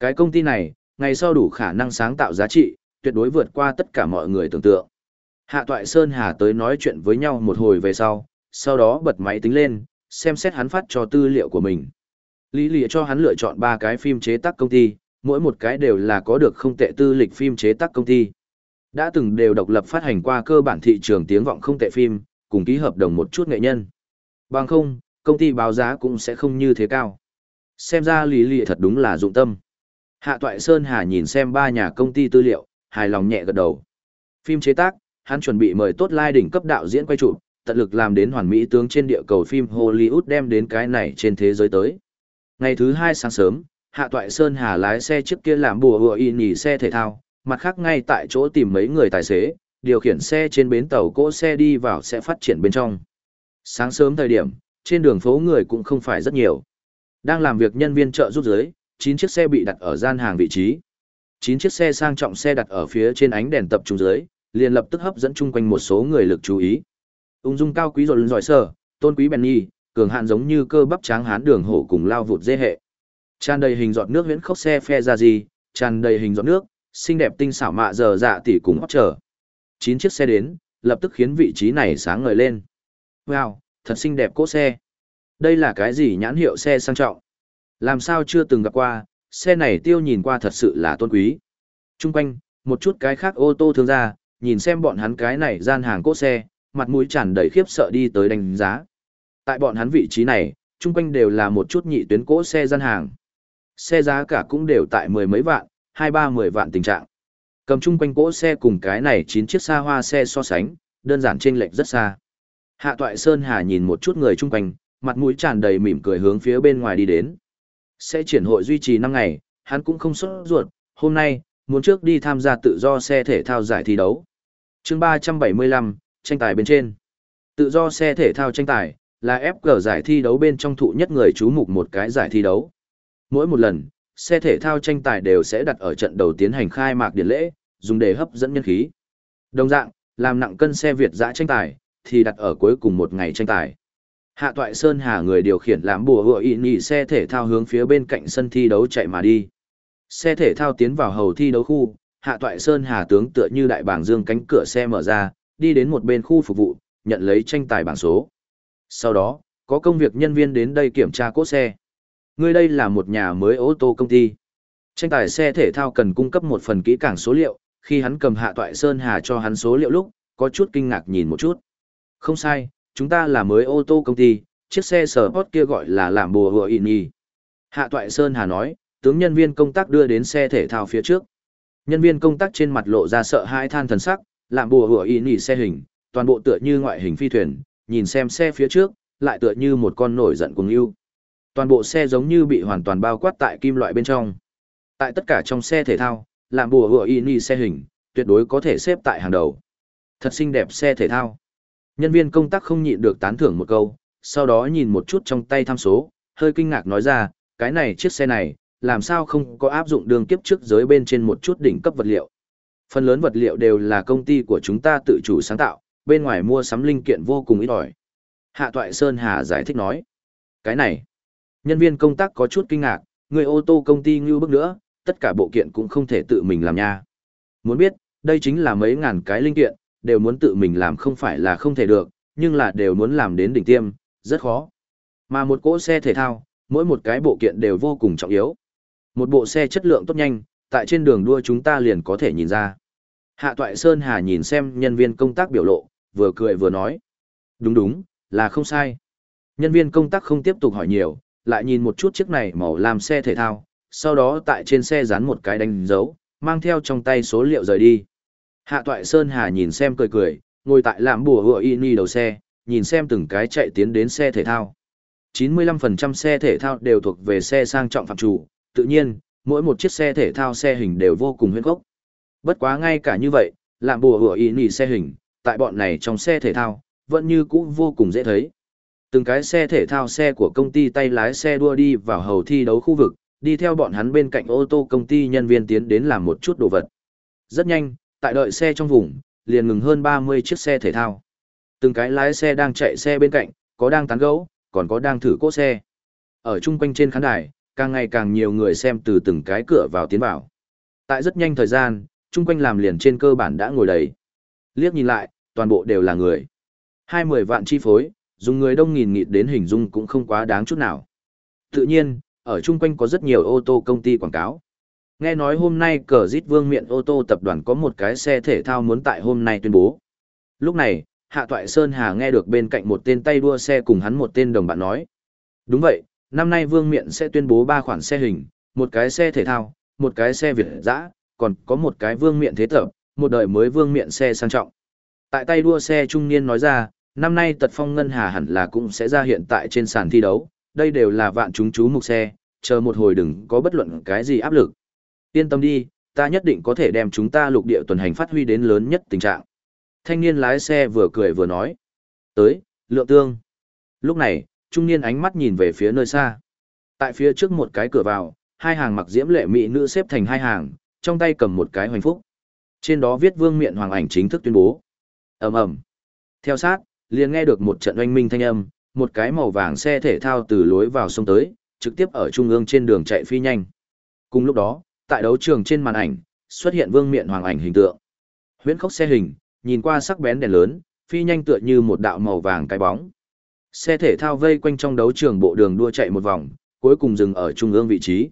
Cái công ty này, ngày sau đủ khả năng sáng tạo giá trị, tuyệt đối vượt qua tất cả mọi người tưởng tượng. Hạ Toại Sơn Hà tới nói chuyện với nhau một hồi về sau, sau đó bật máy tính lên, xem xét hắn phát cho tư liệu của mình. Lý lìa cho hắn lựa chọn ba cái phim chế tác công ty, mỗi một cái đều là có được không tệ tư lịch phim chế tác công ty. Đã từng đều độc lập phát hành qua cơ bản thị trường tiếng vọng không tệ phim, cùng ký hợp đồng một chút nghệ nhân. Bằng không, công ty báo giá cũng sẽ không như thế cao. Xem ra lý lìa thật đúng là dụng tâm. Hạ Toại Sơn Hà nhìn xem ba nhà công ty tư liệu, hài lòng nhẹ gật đầu. Phim chế tác, hắn chuẩn bị mời tốt lai đỉnh cấp đạo diễn quay chụp, tận lực làm đến hoàn mỹ tướng trên địa cầu phim Hollywood đem đến cái này trên thế giới tới. Ngày thứ hai sáng sớm, Hạ Toại Sơn Hà lái xe trước kia làm bùa hùa y nhì xe thể thao, mặt khác ngay tại chỗ tìm mấy người tài xế, điều khiển xe trên bến tàu cỗ xe đi vào sẽ phát triển bên trong. Sáng sớm thời điểm, trên đường phố người cũng không phải rất nhiều. Đang làm việc nhân viên chợ giúp dưới, 9 chiếc xe bị đặt ở gian hàng vị trí. 9 chiếc xe sang trọng xe đặt ở phía trên ánh đèn tập trung dưới, liền lập tức hấp dẫn chung quanh một số người lực chú ý. Ung dung cao quý rồi giỏi sở tôn quý Benny, cường hạn giống như cơ bắp tráng hán đường hổ cùng lao vụt dê hệ. Tràn đầy hình giọt nước huyễn khốc xe phe ra gì, tràn đầy hình giọt nước, xinh đẹp tinh xảo mạ giờ dạ tỉ cùng hót trở. Chín chiếc xe đến, lập tức khiến vị trí này sáng ngời lên. Wow, thật xinh đẹp cỗ xe. Đây là cái gì nhãn hiệu xe sang trọng? Làm sao chưa từng gặp qua, xe này tiêu nhìn qua thật sự là tôn quý. Trung quanh, một chút cái khác ô tô thương gia, nhìn xem bọn hắn cái này gian hàng cỗ xe, mặt mũi tràn đầy khiếp sợ đi tới đánh giá. Tại bọn hắn vị trí này, chung quanh đều là một chút nhị tuyến cỗ xe gian hàng. Xe giá cả cũng đều tại mười mấy vạn, hai ba mười vạn tình trạng. Cầm chung quanh cỗ xe cùng cái này chín chiếc xa hoa xe so sánh, đơn giản chênh lệch rất xa. Hạ Toại Sơn Hà nhìn một chút người chung quanh, mặt mũi tràn đầy mỉm cười hướng phía bên ngoài đi đến. Sẽ triển hội duy trì năm ngày, hắn cũng không sốt ruột, hôm nay, muốn trước đi tham gia tự do xe thể thao giải thi đấu. chương ba trăm bảy mươi lăm tranh tài bên trên. Tự do xe thể thao tranh tài, là FG giải thi đấu bên trong thụ nhất người chú mục một cái giải thi đấu. Mỗi một lần, xe thể thao tranh tài đều sẽ đặt ở trận đầu tiến hành khai mạc điển lễ, dùng để hấp dẫn nhân khí. Đồng dạng, làm nặng cân xe Việt dã tranh tài, thì đặt ở cuối cùng một ngày tranh tài. Hạ Toại Sơn Hà người điều khiển làm bùa hựa ị nhị xe thể thao hướng phía bên cạnh sân thi đấu chạy mà đi. Xe thể thao tiến vào hầu thi đấu khu, Hạ Toại Sơn Hà tướng tựa như đại bảng dương cánh cửa xe mở ra, đi đến một bên khu phục vụ, nhận lấy tranh tài bảng số. Sau đó, có công việc nhân viên đến đây kiểm tra cốt xe. người đây là một nhà mới ô tô công ty. Tranh tài xe thể thao cần cung cấp một phần kỹ càng số liệu, khi hắn cầm hạ toại Sơn Hà cho hắn số liệu lúc, có chút kinh ngạc nhìn một chút. Không sai, chúng ta là mới ô tô công ty, chiếc xe sở hot kia gọi là làm bùa hùa in y. Hạ toại Sơn Hà nói, tướng nhân viên công tác đưa đến xe thể thao phía trước. Nhân viên công tác trên mặt lộ ra sợ hãi than thần sắc, làm bùa hùa y nỉ xe hình, toàn bộ tựa như ngoại hình phi thuyền, nhìn xem xe phía trước, lại tựa như một con nổi giận cùng yêu. Toàn bộ xe giống như bị hoàn toàn bao quát tại kim loại bên trong. Tại tất cả trong xe thể thao, làm bùa hủa y xe hình, tuyệt đối có thể xếp tại hàng đầu. Thật xinh đẹp xe thể thao. Nhân viên công tác không nhịn được tán thưởng một câu, sau đó nhìn một chút trong tay tham số, hơi kinh ngạc nói ra, cái này chiếc xe này, làm sao không có áp dụng đường kiếp trước giới bên trên một chút đỉnh cấp vật liệu. Phần lớn vật liệu đều là công ty của chúng ta tự chủ sáng tạo, bên ngoài mua sắm linh kiện vô cùng ít ỏi. Hạ Toại Sơn Hà giải thích nói. Cái này, nhân viên công tác có chút kinh ngạc, người ô tô công ty như bước nữa, tất cả bộ kiện cũng không thể tự mình làm nha. Muốn biết, đây chính là mấy ngàn cái linh kiện, đều muốn tự mình làm không phải là không thể được, nhưng là đều muốn làm đến đỉnh tiêm, rất khó. Mà một cỗ xe thể thao, mỗi một cái bộ kiện đều vô cùng trọng yếu. Một bộ xe chất lượng tốt nhanh, tại trên đường đua chúng ta liền có thể nhìn ra. Hạ Toại Sơn Hà nhìn xem nhân viên công tác biểu lộ, vừa cười vừa nói. Đúng đúng, là không sai. Nhân viên công tác không tiếp tục hỏi nhiều, lại nhìn một chút chiếc này màu làm xe thể thao, sau đó tại trên xe dán một cái đánh dấu, mang theo trong tay số liệu rời đi. Hạ Toại Sơn Hà nhìn xem cười cười, ngồi tại làm bùa hựa y ni đầu xe, nhìn xem từng cái chạy tiến đến xe thể thao. 95% xe thể thao đều thuộc về xe sang trọng phạm chủ, tự nhiên, mỗi một chiếc xe thể thao xe hình đều vô cùng huyên gốc. Bất quá ngay cả như vậy, làm bùa hủa ý nỉ xe hình, tại bọn này trong xe thể thao, vẫn như cũ vô cùng dễ thấy. Từng cái xe thể thao xe của công ty tay lái xe đua đi vào hầu thi đấu khu vực, đi theo bọn hắn bên cạnh ô tô công ty nhân viên tiến đến làm một chút đồ vật. Rất nhanh, tại đợi xe trong vùng, liền ngừng hơn 30 chiếc xe thể thao. Từng cái lái xe đang chạy xe bên cạnh, có đang tán gẫu, còn có đang thử cỗ xe. Ở chung quanh trên khán đài, càng ngày càng nhiều người xem từ từng cái cửa vào tiến vào. Tại rất nhanh thời gian, chung quanh làm liền trên cơ bản đã ngồi đầy. Liếc nhìn lại, toàn bộ đều là người. Hai mười vạn chi phối, dùng người đông nghìn nghịt đến hình dung cũng không quá đáng chút nào. Tự nhiên, ở chung quanh có rất nhiều ô tô công ty quảng cáo. Nghe nói hôm nay cờ dít vương miện ô tô tập đoàn có một cái xe thể thao muốn tại hôm nay tuyên bố. Lúc này, Hạ Toại Sơn Hà nghe được bên cạnh một tên tay đua xe cùng hắn một tên đồng bạn nói. Đúng vậy, năm nay vương miện sẽ tuyên bố ba khoản xe hình, một cái xe thể thao, một cái xe Việt dã, còn có một cái vương miện thế tập, một đời mới vương miện xe sang trọng. Tại tay đua xe trung niên nói ra, năm nay tật phong ngân hà hẳn là cũng sẽ ra hiện tại trên sàn thi đấu, đây đều là vạn chúng chú mục xe, chờ một hồi đừng có bất luận cái gì áp lực. Yên tâm đi, ta nhất định có thể đem chúng ta lục địa tuần hành phát huy đến lớn nhất tình trạng. Thanh niên lái xe vừa cười vừa nói. Tới, lượng tương. Lúc này, trung niên ánh mắt nhìn về phía nơi xa. Tại phía trước một cái cửa vào, hai hàng mặc diễm lệ mỹ nữ xếp thành hai hàng, trong tay cầm một cái hoành phúc. Trên đó viết vương miện hoàng ảnh chính thức tuyên bố. ầm ầm Theo sát, liền nghe được một trận oanh minh thanh âm, một cái màu vàng xe thể thao từ lối vào sông tới, trực tiếp ở trung ương trên đường chạy phi nhanh. Cùng lúc đó, tại đấu trường trên màn ảnh, xuất hiện vương miện hoàng ảnh hình tượng. Huyễn khốc xe hình, nhìn qua sắc bén đèn lớn, phi nhanh tựa như một đạo màu vàng cái bóng. Xe thể thao vây quanh trong đấu trường bộ đường đua chạy một vòng, cuối cùng dừng ở trung ương vị trí.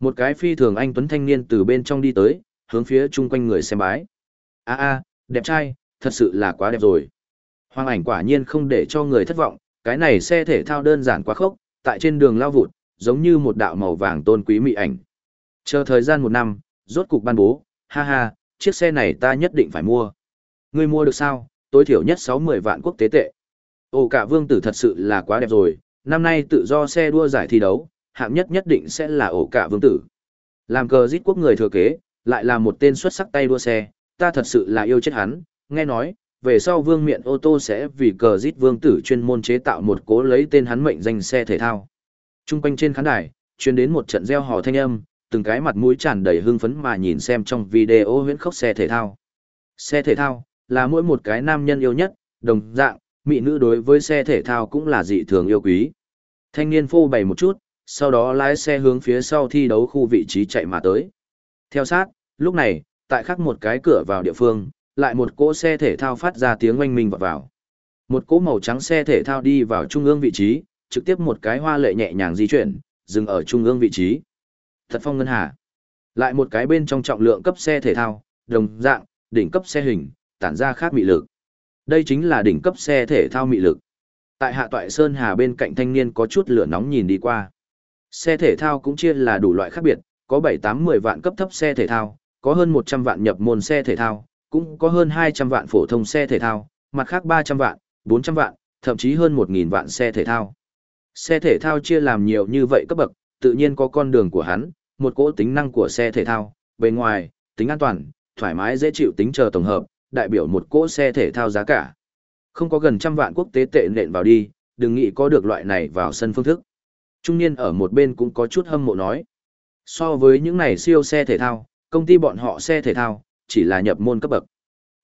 Một cái phi thường anh tuấn thanh niên từ bên trong đi tới, hướng phía chung quanh người xem bái. A a, đẹp trai, thật sự là quá đẹp rồi. Hoàng ảnh quả nhiên không để cho người thất vọng, cái này xe thể thao đơn giản quá khốc, tại trên đường lao vụt, giống như một đạo màu vàng tôn quý mỹ ảnh. Chờ thời gian một năm, rốt cục ban bố, ha ha, chiếc xe này ta nhất định phải mua. Ngươi mua được sao? Tối thiểu nhất 60 vạn quốc tế tệ. Ồ cả vương tử thật sự là quá đẹp rồi, năm nay tự do xe đua giải thi đấu, hạng nhất nhất định sẽ là ổ cả vương tử. Làm cờ giết quốc người thừa kế, lại là một tên xuất sắc tay đua xe, ta thật sự là yêu chết hắn, nghe nói, về sau vương miện ô tô sẽ vì cờ giết vương tử chuyên môn chế tạo một cố lấy tên hắn mệnh danh xe thể thao. Trung quanh trên khán đài, chuyên đến một trận reo hò thanh âm, từng cái mặt mũi tràn đầy hưng phấn mà nhìn xem trong video huyễn khốc xe thể thao. Xe thể thao, là mỗi một cái nam nhân yêu nhất, đồng dạng, mỹ nữ đối với xe thể thao cũng là dị thường yêu quý. Thanh niên phô bày một chút, sau đó lái xe hướng phía sau thi đấu khu vị trí chạy mà tới. Theo sát, lúc này, tại khắc một cái cửa vào địa phương, lại một cỗ xe thể thao phát ra tiếng oanh minh vọt vào. Một cỗ màu trắng xe thể thao đi vào trung ương vị trí, trực tiếp một cái hoa lệ nhẹ nhàng di chuyển, dừng ở trung ương vị trí. Thật phong ngân hà. Lại một cái bên trong trọng lượng cấp xe thể thao, đồng dạng, đỉnh cấp xe hình, tản ra khác mị lực. Đây chính là đỉnh cấp xe thể thao mị lực. Tại hạ toại Sơn Hà bên cạnh thanh niên có chút lửa nóng nhìn đi qua. Xe thể thao cũng chia là đủ loại khác biệt, có 7-8-10 vạn cấp thấp xe thể thao, có hơn 100 vạn nhập môn xe thể thao, cũng có hơn 200 vạn phổ thông xe thể thao, mặt khác 300 vạn, 400 vạn, thậm chí hơn 1.000 vạn xe thể thao. Xe thể thao chia làm nhiều như vậy cấp bậc, tự nhiên có con đường của hắn, một cỗ tính năng của xe thể thao, bề ngoài, tính an toàn, thoải mái dễ chịu tính chờ tổng hợp, đại biểu một cỗ xe thể thao giá cả. Không có gần trăm vạn quốc tế tệ nện vào đi, đừng nghĩ có được loại này vào sân phương thức. Trung niên ở một bên cũng có chút hâm mộ nói. So với những này siêu xe thể thao, công ty bọn họ xe thể thao, chỉ là nhập môn cấp bậc.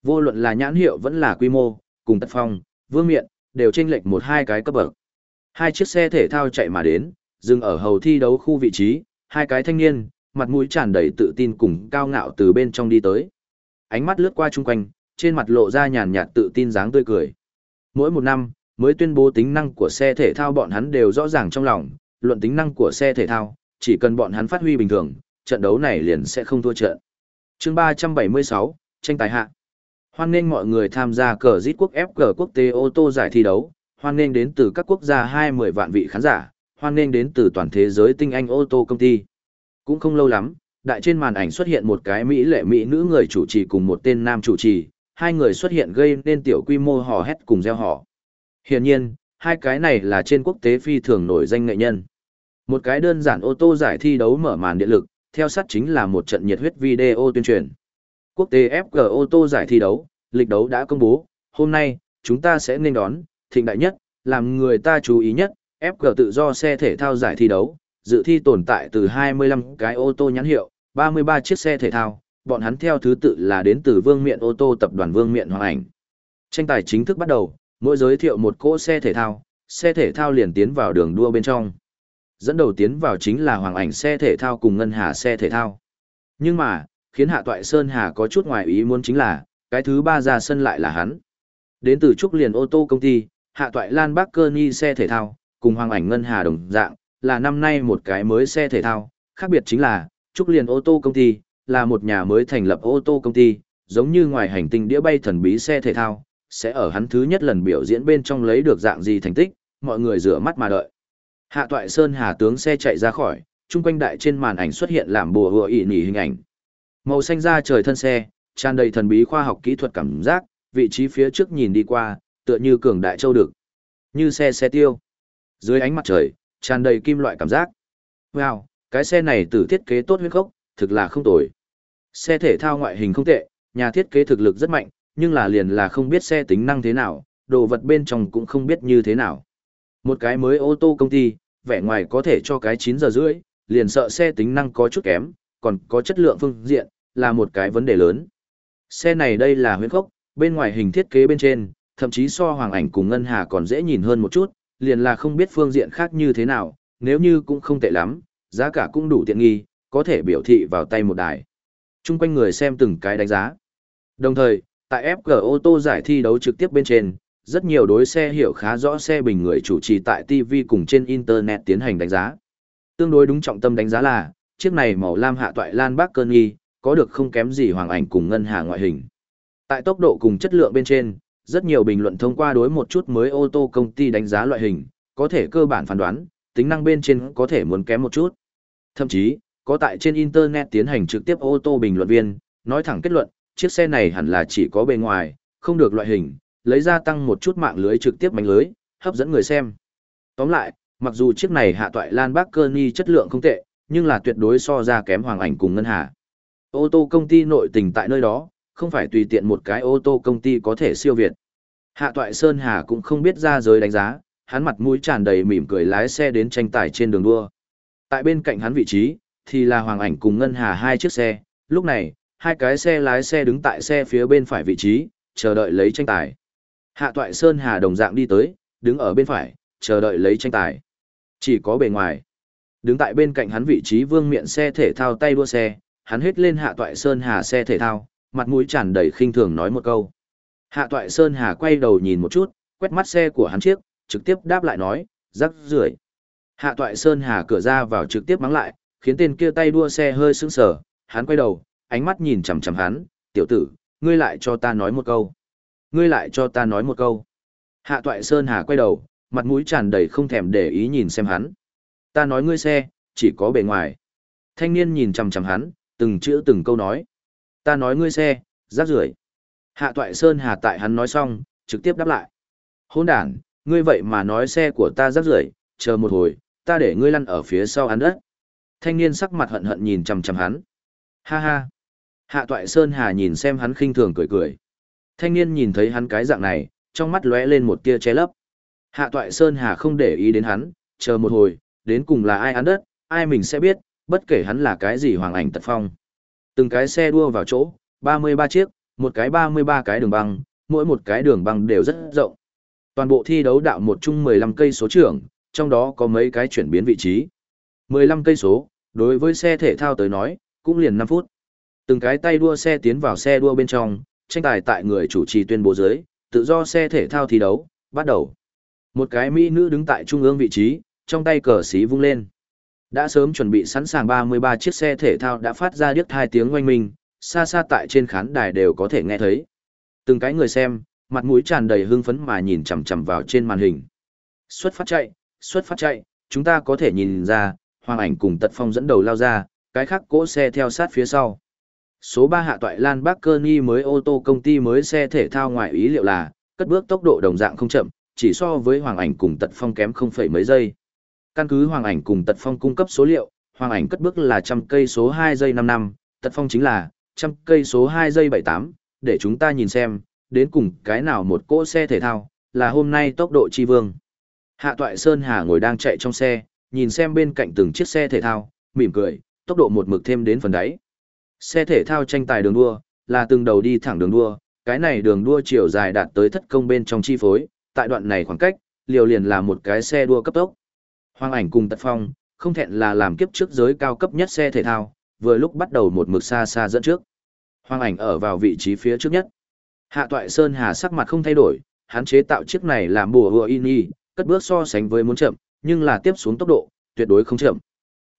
Vô luận là nhãn hiệu vẫn là quy mô, cùng tất phong, vương miện, đều chênh lệch một hai cái cấp bậc. Hai chiếc xe thể thao chạy mà đến, dừng ở hầu thi đấu khu vị trí, hai cái thanh niên, mặt mũi tràn đầy tự tin cùng cao ngạo từ bên trong đi tới. Ánh mắt lướt qua chung quanh, trên mặt lộ ra nhàn nhạt tự tin dáng tươi cười. Mỗi một năm, mới tuyên bố tính năng của xe thể thao bọn hắn đều rõ ràng trong lòng, luận tính năng của xe thể thao, chỉ cần bọn hắn phát huy bình thường, trận đấu này liền sẽ không thua trận. Chương 376, tranh tài hạ. Hoan nghênh mọi người tham gia cờ giết quốc FG quốc tế ô tô giải thi đấu, hoan nghênh đến từ các quốc gia 20 vạn vị khán giả, hoan nghênh đến từ toàn thế giới tinh anh ô tô công ty. Cũng không lâu lắm, đại trên màn ảnh xuất hiện một cái mỹ lệ mỹ nữ người chủ trì cùng một tên nam chủ trì, hai người xuất hiện gây nên tiểu quy mô hò hét cùng gieo họ. Hiển nhiên, hai cái này là trên quốc tế phi thường nổi danh nghệ nhân. Một cái đơn giản ô tô giải thi đấu mở màn điện lực, theo sát chính là một trận nhiệt huyết video tuyên truyền. Quốc tế FG ô tô giải thi đấu, lịch đấu đã công bố, hôm nay, chúng ta sẽ nên đón, thịnh đại nhất, làm người ta chú ý nhất, FG tự do xe thể thao giải thi đấu, dự thi tồn tại từ 25 cái ô tô nhãn hiệu, 33 chiếc xe thể thao, bọn hắn theo thứ tự là đến từ Vương Miện ô tô tập đoàn Vương Miện Hoàng Ảnh. Tranh tài chính thức bắt đầu, mỗi giới thiệu một cỗ xe thể thao, xe thể thao liền tiến vào đường đua bên trong. Dẫn đầu tiến vào chính là Hoàng Ảnh xe thể thao cùng Ngân Hà xe thể thao. Nhưng mà, khiến Hạ Toại Sơn Hà có chút ngoài ý muốn chính là, cái thứ ba ra sân lại là hắn. Đến từ Trúc Liền ô tô công ty, Hạ Toại Lan Bắc Cơ nhi xe thể thao, cùng Hoàng Ảnh Ngân Hà đồng dạng, là năm nay một cái mới xe thể thao, khác biệt chính là, Trúc Liền ô tô công ty, là một nhà mới thành lập ô tô công ty, giống như ngoài hành tinh đĩa bay thần bí xe thể thao, sẽ ở hắn thứ nhất lần biểu diễn bên trong lấy được dạng gì thành tích, mọi người rửa mắt mà đợi. Hạ Toại Sơn Hà tướng xe chạy ra khỏi, chung quanh đại trên màn ảnh xuất hiện làm bùa hựa ỉ nỉ hình ảnh. Màu xanh da trời thân xe, tràn đầy thần bí khoa học kỹ thuật cảm giác, vị trí phía trước nhìn đi qua, tựa như cường đại châu được. Như xe xe tiêu. Dưới ánh mặt trời, tràn đầy kim loại cảm giác. Wow, cái xe này từ thiết kế tốt huyết gốc, thực là không tồi. Xe thể thao ngoại hình không tệ, nhà thiết kế thực lực rất mạnh, nhưng là liền là không biết xe tính năng thế nào, đồ vật bên trong cũng không biết như thế nào. Một cái mới ô tô công ty, vẻ ngoài có thể cho cái 9 giờ rưỡi, liền sợ xe tính năng có chút kém, còn có chất lượng phương diện, là một cái vấn đề lớn. Xe này đây là huyễn khốc, bên ngoài hình thiết kế bên trên, thậm chí so hoàng ảnh cùng ngân hà còn dễ nhìn hơn một chút, liền là không biết phương diện khác như thế nào, nếu như cũng không tệ lắm, giá cả cũng đủ tiện nghi, có thể biểu thị vào tay một đài. Trung quanh người xem từng cái đánh giá. Đồng thời, tại FG ô tô giải thi đấu trực tiếp bên trên, rất nhiều đối xe hiểu khá rõ xe bình người chủ trì tại TV cùng trên Internet tiến hành đánh giá. Tương đối đúng trọng tâm đánh giá là, chiếc này màu lam hạ toại Lan Bắc Cơn Nghi, có được không kém gì hoàng ảnh cùng ngân hà ngoại hình. Tại tốc độ cùng chất lượng bên trên, rất nhiều bình luận thông qua đối một chút mới ô tô công ty đánh giá loại hình, có thể cơ bản phán đoán, tính năng bên trên có thể muốn kém một chút. Thậm chí, có tại trên Internet tiến hành trực tiếp ô tô bình luận viên, nói thẳng kết luận, chiếc xe này hẳn là chỉ có bề ngoài, không được loại hình, lấy ra tăng một chút mạng lưới trực tiếp bánh lưới, hấp dẫn người xem. Tóm lại, mặc dù chiếc này hạ toại Lan Bắc Cơ chất lượng không tệ, nhưng là tuyệt đối so ra kém Hoàng Ảnh cùng Ngân Hà. Ô tô công ty nội tình tại nơi đó, không phải tùy tiện một cái ô tô công ty có thể siêu việt. Hạ toại Sơn Hà cũng không biết ra giới đánh giá, hắn mặt mũi tràn đầy mỉm cười lái xe đến tranh tài trên đường đua. Tại bên cạnh hắn vị trí, thì là Hoàng Ảnh cùng Ngân Hà hai chiếc xe, lúc này, hai cái xe lái xe đứng tại xe phía bên phải vị trí, chờ đợi lấy tranh tài. Hạ toại Sơn Hà đồng dạng đi tới, đứng ở bên phải, chờ đợi lấy tranh tài. Chỉ có bề ngoài. Đứng tại bên cạnh hắn vị trí vương miện xe thể thao tay đua xe, hắn hết lên hạ toại Sơn Hà xe thể thao, mặt mũi tràn đầy khinh thường nói một câu. Hạ toại Sơn Hà quay đầu nhìn một chút, quét mắt xe của hắn chiếc, trực tiếp đáp lại nói, rắc rưởi. Hạ toại Sơn Hà cửa ra vào trực tiếp mắng lại, khiến tên kia tay đua xe hơi sững sờ, hắn quay đầu, ánh mắt nhìn chằm chằm hắn, tiểu tử, ngươi lại cho ta nói một câu. Ngươi lại cho ta nói một câu. Hạ toại Sơn Hà quay đầu, mặt mũi tràn đầy không thèm để ý nhìn xem hắn. Ta nói ngươi xe, chỉ có bề ngoài. Thanh niên nhìn chằm chằm hắn, từng chữ từng câu nói. Ta nói ngươi xe, rác rưởi. Hạ toại Sơn Hà tại hắn nói xong, trực tiếp đáp lại. Hôn đàn, ngươi vậy mà nói xe của ta rác rưởi, chờ một hồi, ta để ngươi lăn ở phía sau hắn đất. Thanh niên sắc mặt hận hận nhìn chằm chằm hắn. Ha ha. Hạ toại Sơn Hà nhìn xem hắn khinh thường cười cười. Thanh niên nhìn thấy hắn cái dạng này, trong mắt lóe lên một tia che lấp. Hạ toại Sơn Hà không để ý đến hắn, chờ một hồi, đến cùng là ai ăn đất, ai mình sẽ biết, bất kể hắn là cái gì hoàng ảnh tật phong. Từng cái xe đua vào chỗ, 33 chiếc, một cái 33 cái đường băng, mỗi một cái đường băng đều rất rộng. Toàn bộ thi đấu đạo một chung 15 cây số trưởng, trong đó có mấy cái chuyển biến vị trí. 15 cây số, đối với xe thể thao tới nói, cũng liền 5 phút. Từng cái tay đua xe tiến vào xe đua bên trong, tranh tài tại người chủ trì tuyên bố dưới, tự do xe thể thao thi đấu, bắt đầu. Một cái mỹ nữ đứng tại trung ương vị trí, trong tay cờ xí vung lên. Đã sớm chuẩn bị sẵn sàng 33 chiếc xe thể thao đã phát ra điếc hai tiếng oanh minh, xa xa tại trên khán đài đều có thể nghe thấy. Từng cái người xem, mặt mũi tràn đầy hưng phấn mà nhìn chằm chằm vào trên màn hình. Xuất phát chạy, xuất phát chạy, chúng ta có thể nhìn ra, Hoàng Ảnh cùng Tật Phong dẫn đầu lao ra, cái khác cỗ xe theo sát phía sau. Số 3 hạ toại Lan Bắc Cơ Ni mới ô tô công ty mới xe thể thao ngoài ý liệu là, cất bước tốc độ đồng dạng không chậm, chỉ so với Hoàng Ảnh cùng Tật Phong kém không phẩy mấy giây. Căn cứ Hoàng Ảnh cùng Tật Phong cung cấp số liệu, Hoàng ảnh cất bước là trăm cây số 2 giây 5 năm, tật phong chính là trăm cây số 2 giây 78, để chúng ta nhìn xem, đến cùng cái nào một cỗ xe thể thao, là hôm nay tốc độ chi vương. Hạ Toại Sơn Hà ngồi đang chạy trong xe, nhìn xem bên cạnh từng chiếc xe thể thao, mỉm cười, tốc độ một mực thêm đến phần đáy. Xe thể thao tranh tài đường đua, là từng đầu đi thẳng đường đua, cái này đường đua chiều dài đạt tới thất công bên trong chi phối, tại đoạn này khoảng cách, liều liền là một cái xe đua cấp tốc. Hoàng ảnh cùng Tật Phong, không thẹn là làm kiếp trước giới cao cấp nhất xe thể thao, vừa lúc bắt đầu một mực xa xa dẫn trước. Hoàng ảnh ở vào vị trí phía trước nhất. Hạ Toại Sơn Hà sắc mặt không thay đổi, hắn chế tạo chiếc này làm bùa hùa ini, cất bước so sánh với muốn chậm, nhưng là tiếp xuống tốc độ, tuyệt đối không chậm.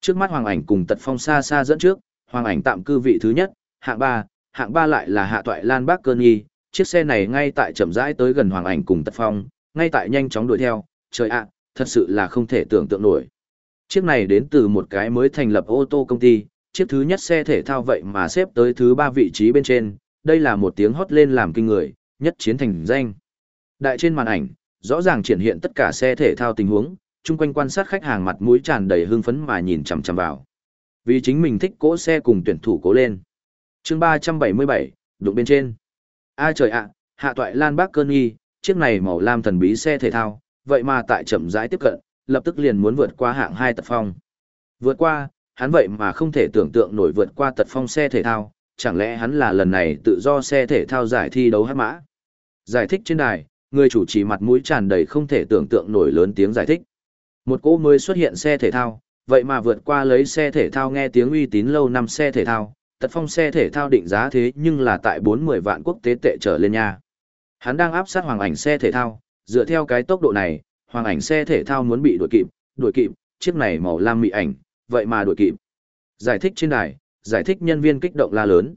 Trước mắt Hoàng ảnh cùng Tật Phong xa xa dẫn trước, Hoàng ảnh tạm cư vị thứ nhất, hạng ba, hạng ba lại là Hạ Toại Lan Bắc Cơn Nhi, chiếc xe này ngay tại chậm rãi tới gần Hoàng ảnh cùng Tật Phong, ngay tại nhanh chóng đuổi theo, trời ạ, thật sự là không thể tưởng tượng nổi. Chiếc này đến từ một cái mới thành lập ô tô công ty, chiếc thứ nhất xe thể thao vậy mà xếp tới thứ ba vị trí bên trên, đây là một tiếng hót lên làm kinh người, nhất chiến thành danh. Đại trên màn ảnh, rõ ràng triển hiện tất cả xe thể thao tình huống, chung quanh quan sát khách hàng mặt mũi tràn đầy hưng phấn mà nhìn chằm chằm vào. Vì chính mình thích cỗ xe cùng tuyển thủ cố lên. chương 377, đụng bên trên. A trời ạ, hạ toại Lan Bắc Cơn nghi chiếc này màu lam thần bí xe thể thao, vậy mà tại chậm rãi tiếp cận, lập tức liền muốn vượt qua hạng hai tật phong. Vượt qua, hắn vậy mà không thể tưởng tượng nổi vượt qua tật phong xe thể thao, chẳng lẽ hắn là lần này tự do xe thể thao giải thi đấu hát mã. Giải thích trên đài, người chủ trì mặt mũi tràn đầy không thể tưởng tượng nổi lớn tiếng giải thích. Một cỗ mới xuất hiện xe thể thao, vậy mà vượt qua lấy xe thể thao nghe tiếng uy tín lâu năm xe thể thao, tật phong xe thể thao định giá thế nhưng là tại 40 vạn quốc tế tệ trở lên nha. Hắn đang áp sát hoàng ảnh xe thể thao, dựa theo cái tốc độ này, hoàng ảnh xe thể thao muốn bị đuổi kịp, đuổi kịp, chiếc này màu lam mị ảnh, vậy mà đuổi kịp. Giải thích trên đài, giải thích nhân viên kích động la lớn.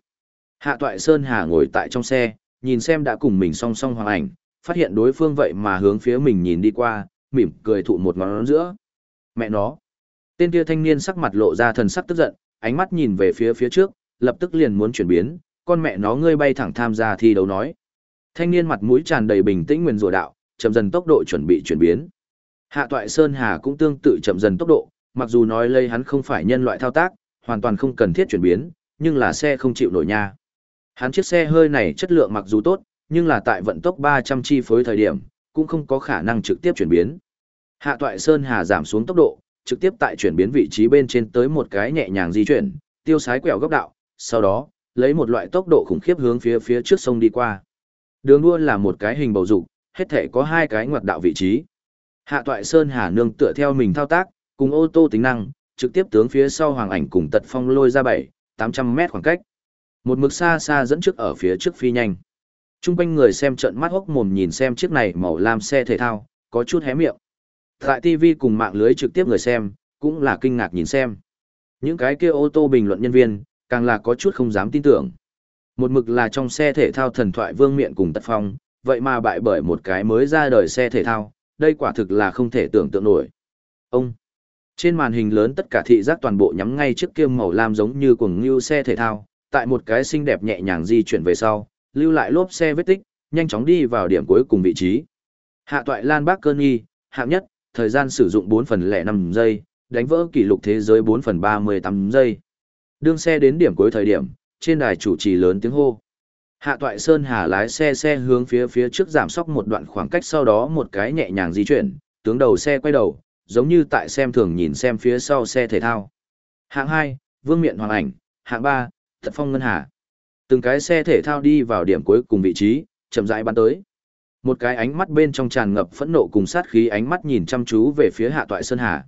Hạ Toại Sơn Hà ngồi tại trong xe, nhìn xem đã cùng mình song song hoàng ảnh, phát hiện đối phương vậy mà hướng phía mình nhìn đi qua, mỉm cười thụ một ngón giữa. Mẹ nó. Tên kia thanh niên sắc mặt lộ ra thần sắc tức giận, ánh mắt nhìn về phía phía trước, lập tức liền muốn chuyển biến, con mẹ nó ngươi bay thẳng tham gia thi đấu nói. Thanh niên mặt mũi tràn đầy bình tĩnh nguyên rủa đạo, chậm dần tốc độ chuẩn bị chuyển biến. Hạ Toại Sơn Hà cũng tương tự chậm dần tốc độ, mặc dù nói lây hắn không phải nhân loại thao tác, hoàn toàn không cần thiết chuyển biến, nhưng là xe không chịu nổi nha. Hắn chiếc xe hơi này chất lượng mặc dù tốt, nhưng là tại vận tốc 300 chi phối thời điểm, cũng không có khả năng trực tiếp chuyển biến. Hạ Toại Sơn Hà giảm xuống tốc độ, trực tiếp tại chuyển biến vị trí bên trên tới một cái nhẹ nhàng di chuyển, tiêu sái quẹo góc đạo, sau đó, lấy một loại tốc độ khủng khiếp hướng phía phía trước sông đi qua. Đường đua là một cái hình bầu dục, hết thể có hai cái ngoặt đạo vị trí. Hạ Toại Sơn Hà nương tựa theo mình thao tác, cùng ô tô tính năng, trực tiếp tướng phía sau hoàng ảnh cùng tật phong lôi ra 7, 800 mét khoảng cách. Một mực xa xa dẫn trước ở phía trước phi nhanh. Trung quanh người xem trận mắt hốc mồm nhìn xem chiếc này màu lam xe thể thao, có chút hé miệng. Tại TV cùng mạng lưới trực tiếp người xem, cũng là kinh ngạc nhìn xem. Những cái kia ô tô bình luận nhân viên, càng là có chút không dám tin tưởng. Một mực là trong xe thể thao thần thoại vương miện cùng tật phong, vậy mà bại bởi một cái mới ra đời xe thể thao, đây quả thực là không thể tưởng tượng nổi. Ông, trên màn hình lớn tất cả thị giác toàn bộ nhắm ngay trước kia màu lam giống như cuồng như xe thể thao, tại một cái xinh đẹp nhẹ nhàng di chuyển về sau, lưu lại lốp xe vết tích, nhanh chóng đi vào điểm cuối cùng vị trí. Hạ toại Lan bác Cơn Nghi, hạng nhất, thời gian sử dụng 4 phần lẻ 5 giây, đánh vỡ kỷ lục thế giới 4 phần 38 giây. Đương xe đến điểm cuối thời điểm, trên đài chủ trì lớn tiếng hô. Hạ toại Sơn Hà lái xe xe hướng phía phía trước giảm sóc một đoạn khoảng cách sau đó một cái nhẹ nhàng di chuyển, tướng đầu xe quay đầu, giống như tại xem thường nhìn xem phía sau xe thể thao. Hạng 2, Vương Miện Hoàng Ảnh, hạng 3, Thật Phong Ngân Hà. Từng cái xe thể thao đi vào điểm cuối cùng vị trí, chậm rãi bắn tới. Một cái ánh mắt bên trong tràn ngập phẫn nộ cùng sát khí ánh mắt nhìn chăm chú về phía Hạ Toại Sơn Hà.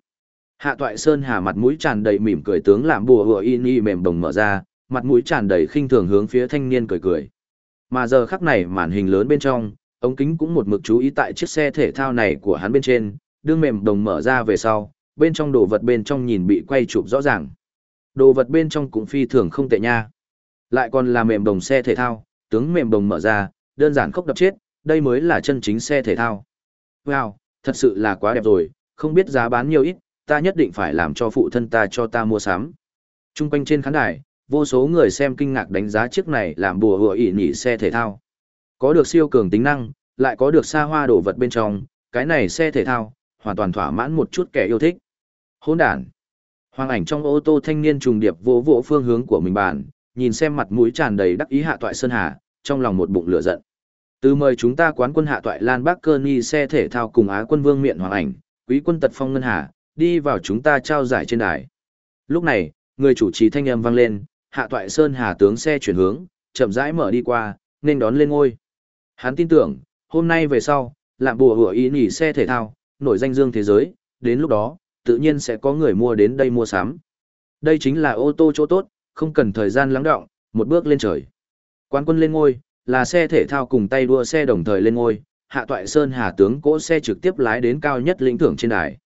Hạ Toại Sơn Hà mặt mũi tràn đầy mỉm cười tướng làm bùa hùa y ni mềm đồng mở ra, mặt mũi tràn đầy khinh thường hướng phía thanh niên cười cười. Mà giờ khắc này màn hình lớn bên trong, ống kính cũng một mực chú ý tại chiếc xe thể thao này của hắn bên trên, đương mềm đồng mở ra về sau, bên trong đồ vật bên trong nhìn bị quay chụp rõ ràng. Đồ vật bên trong cũng phi thường không tệ nha. Lại còn là mềm đồng xe thể thao, tướng mềm đồng mở ra, đơn giản khốc đập chết, đây mới là chân chính xe thể thao. Wow, thật sự là quá đẹp rồi, không biết giá bán nhiều ít, ta nhất định phải làm cho phụ thân ta cho ta mua sắm. Trung quanh trên khán đài, vô số người xem kinh ngạc đánh giá chiếc này làm bùa hựa ỉ nhỉ xe thể thao. Có được siêu cường tính năng, lại có được xa hoa đồ vật bên trong, cái này xe thể thao, hoàn toàn thỏa mãn một chút kẻ yêu thích. Hỗn đàn. Hoàng ảnh trong ô tô thanh niên trùng điệp vỗ vỗ phương hướng của mình bàn, nhìn xem mặt mũi tràn đầy đắc ý hạ toại Sơn Hà, trong lòng một bụng lửa giận. Từ mời chúng ta quán quân hạ toại Lan Bắc Cơ Ni xe thể thao cùng Á quân Vương Miện Hoàng ảnh, quý quân tật phong ngân hà, đi vào chúng ta trao giải trên đài. Lúc này, người chủ trì thanh âm vang lên, hạ toại Sơn Hà tướng xe chuyển hướng, chậm rãi mở đi qua, nên đón lên ngôi. Hắn tin tưởng, hôm nay về sau, làm bùa hủa ý nghỉ xe thể thao, nổi danh dương thế giới, đến lúc đó, tự nhiên sẽ có người mua đến đây mua sắm. Đây chính là ô tô chỗ tốt, không cần thời gian lắng đọng, một bước lên trời. Quán quân lên ngôi, là xe thể thao cùng tay đua xe đồng thời lên ngôi, hạ toại sơn hà tướng cỗ xe trực tiếp lái đến cao nhất lĩnh thưởng trên đài.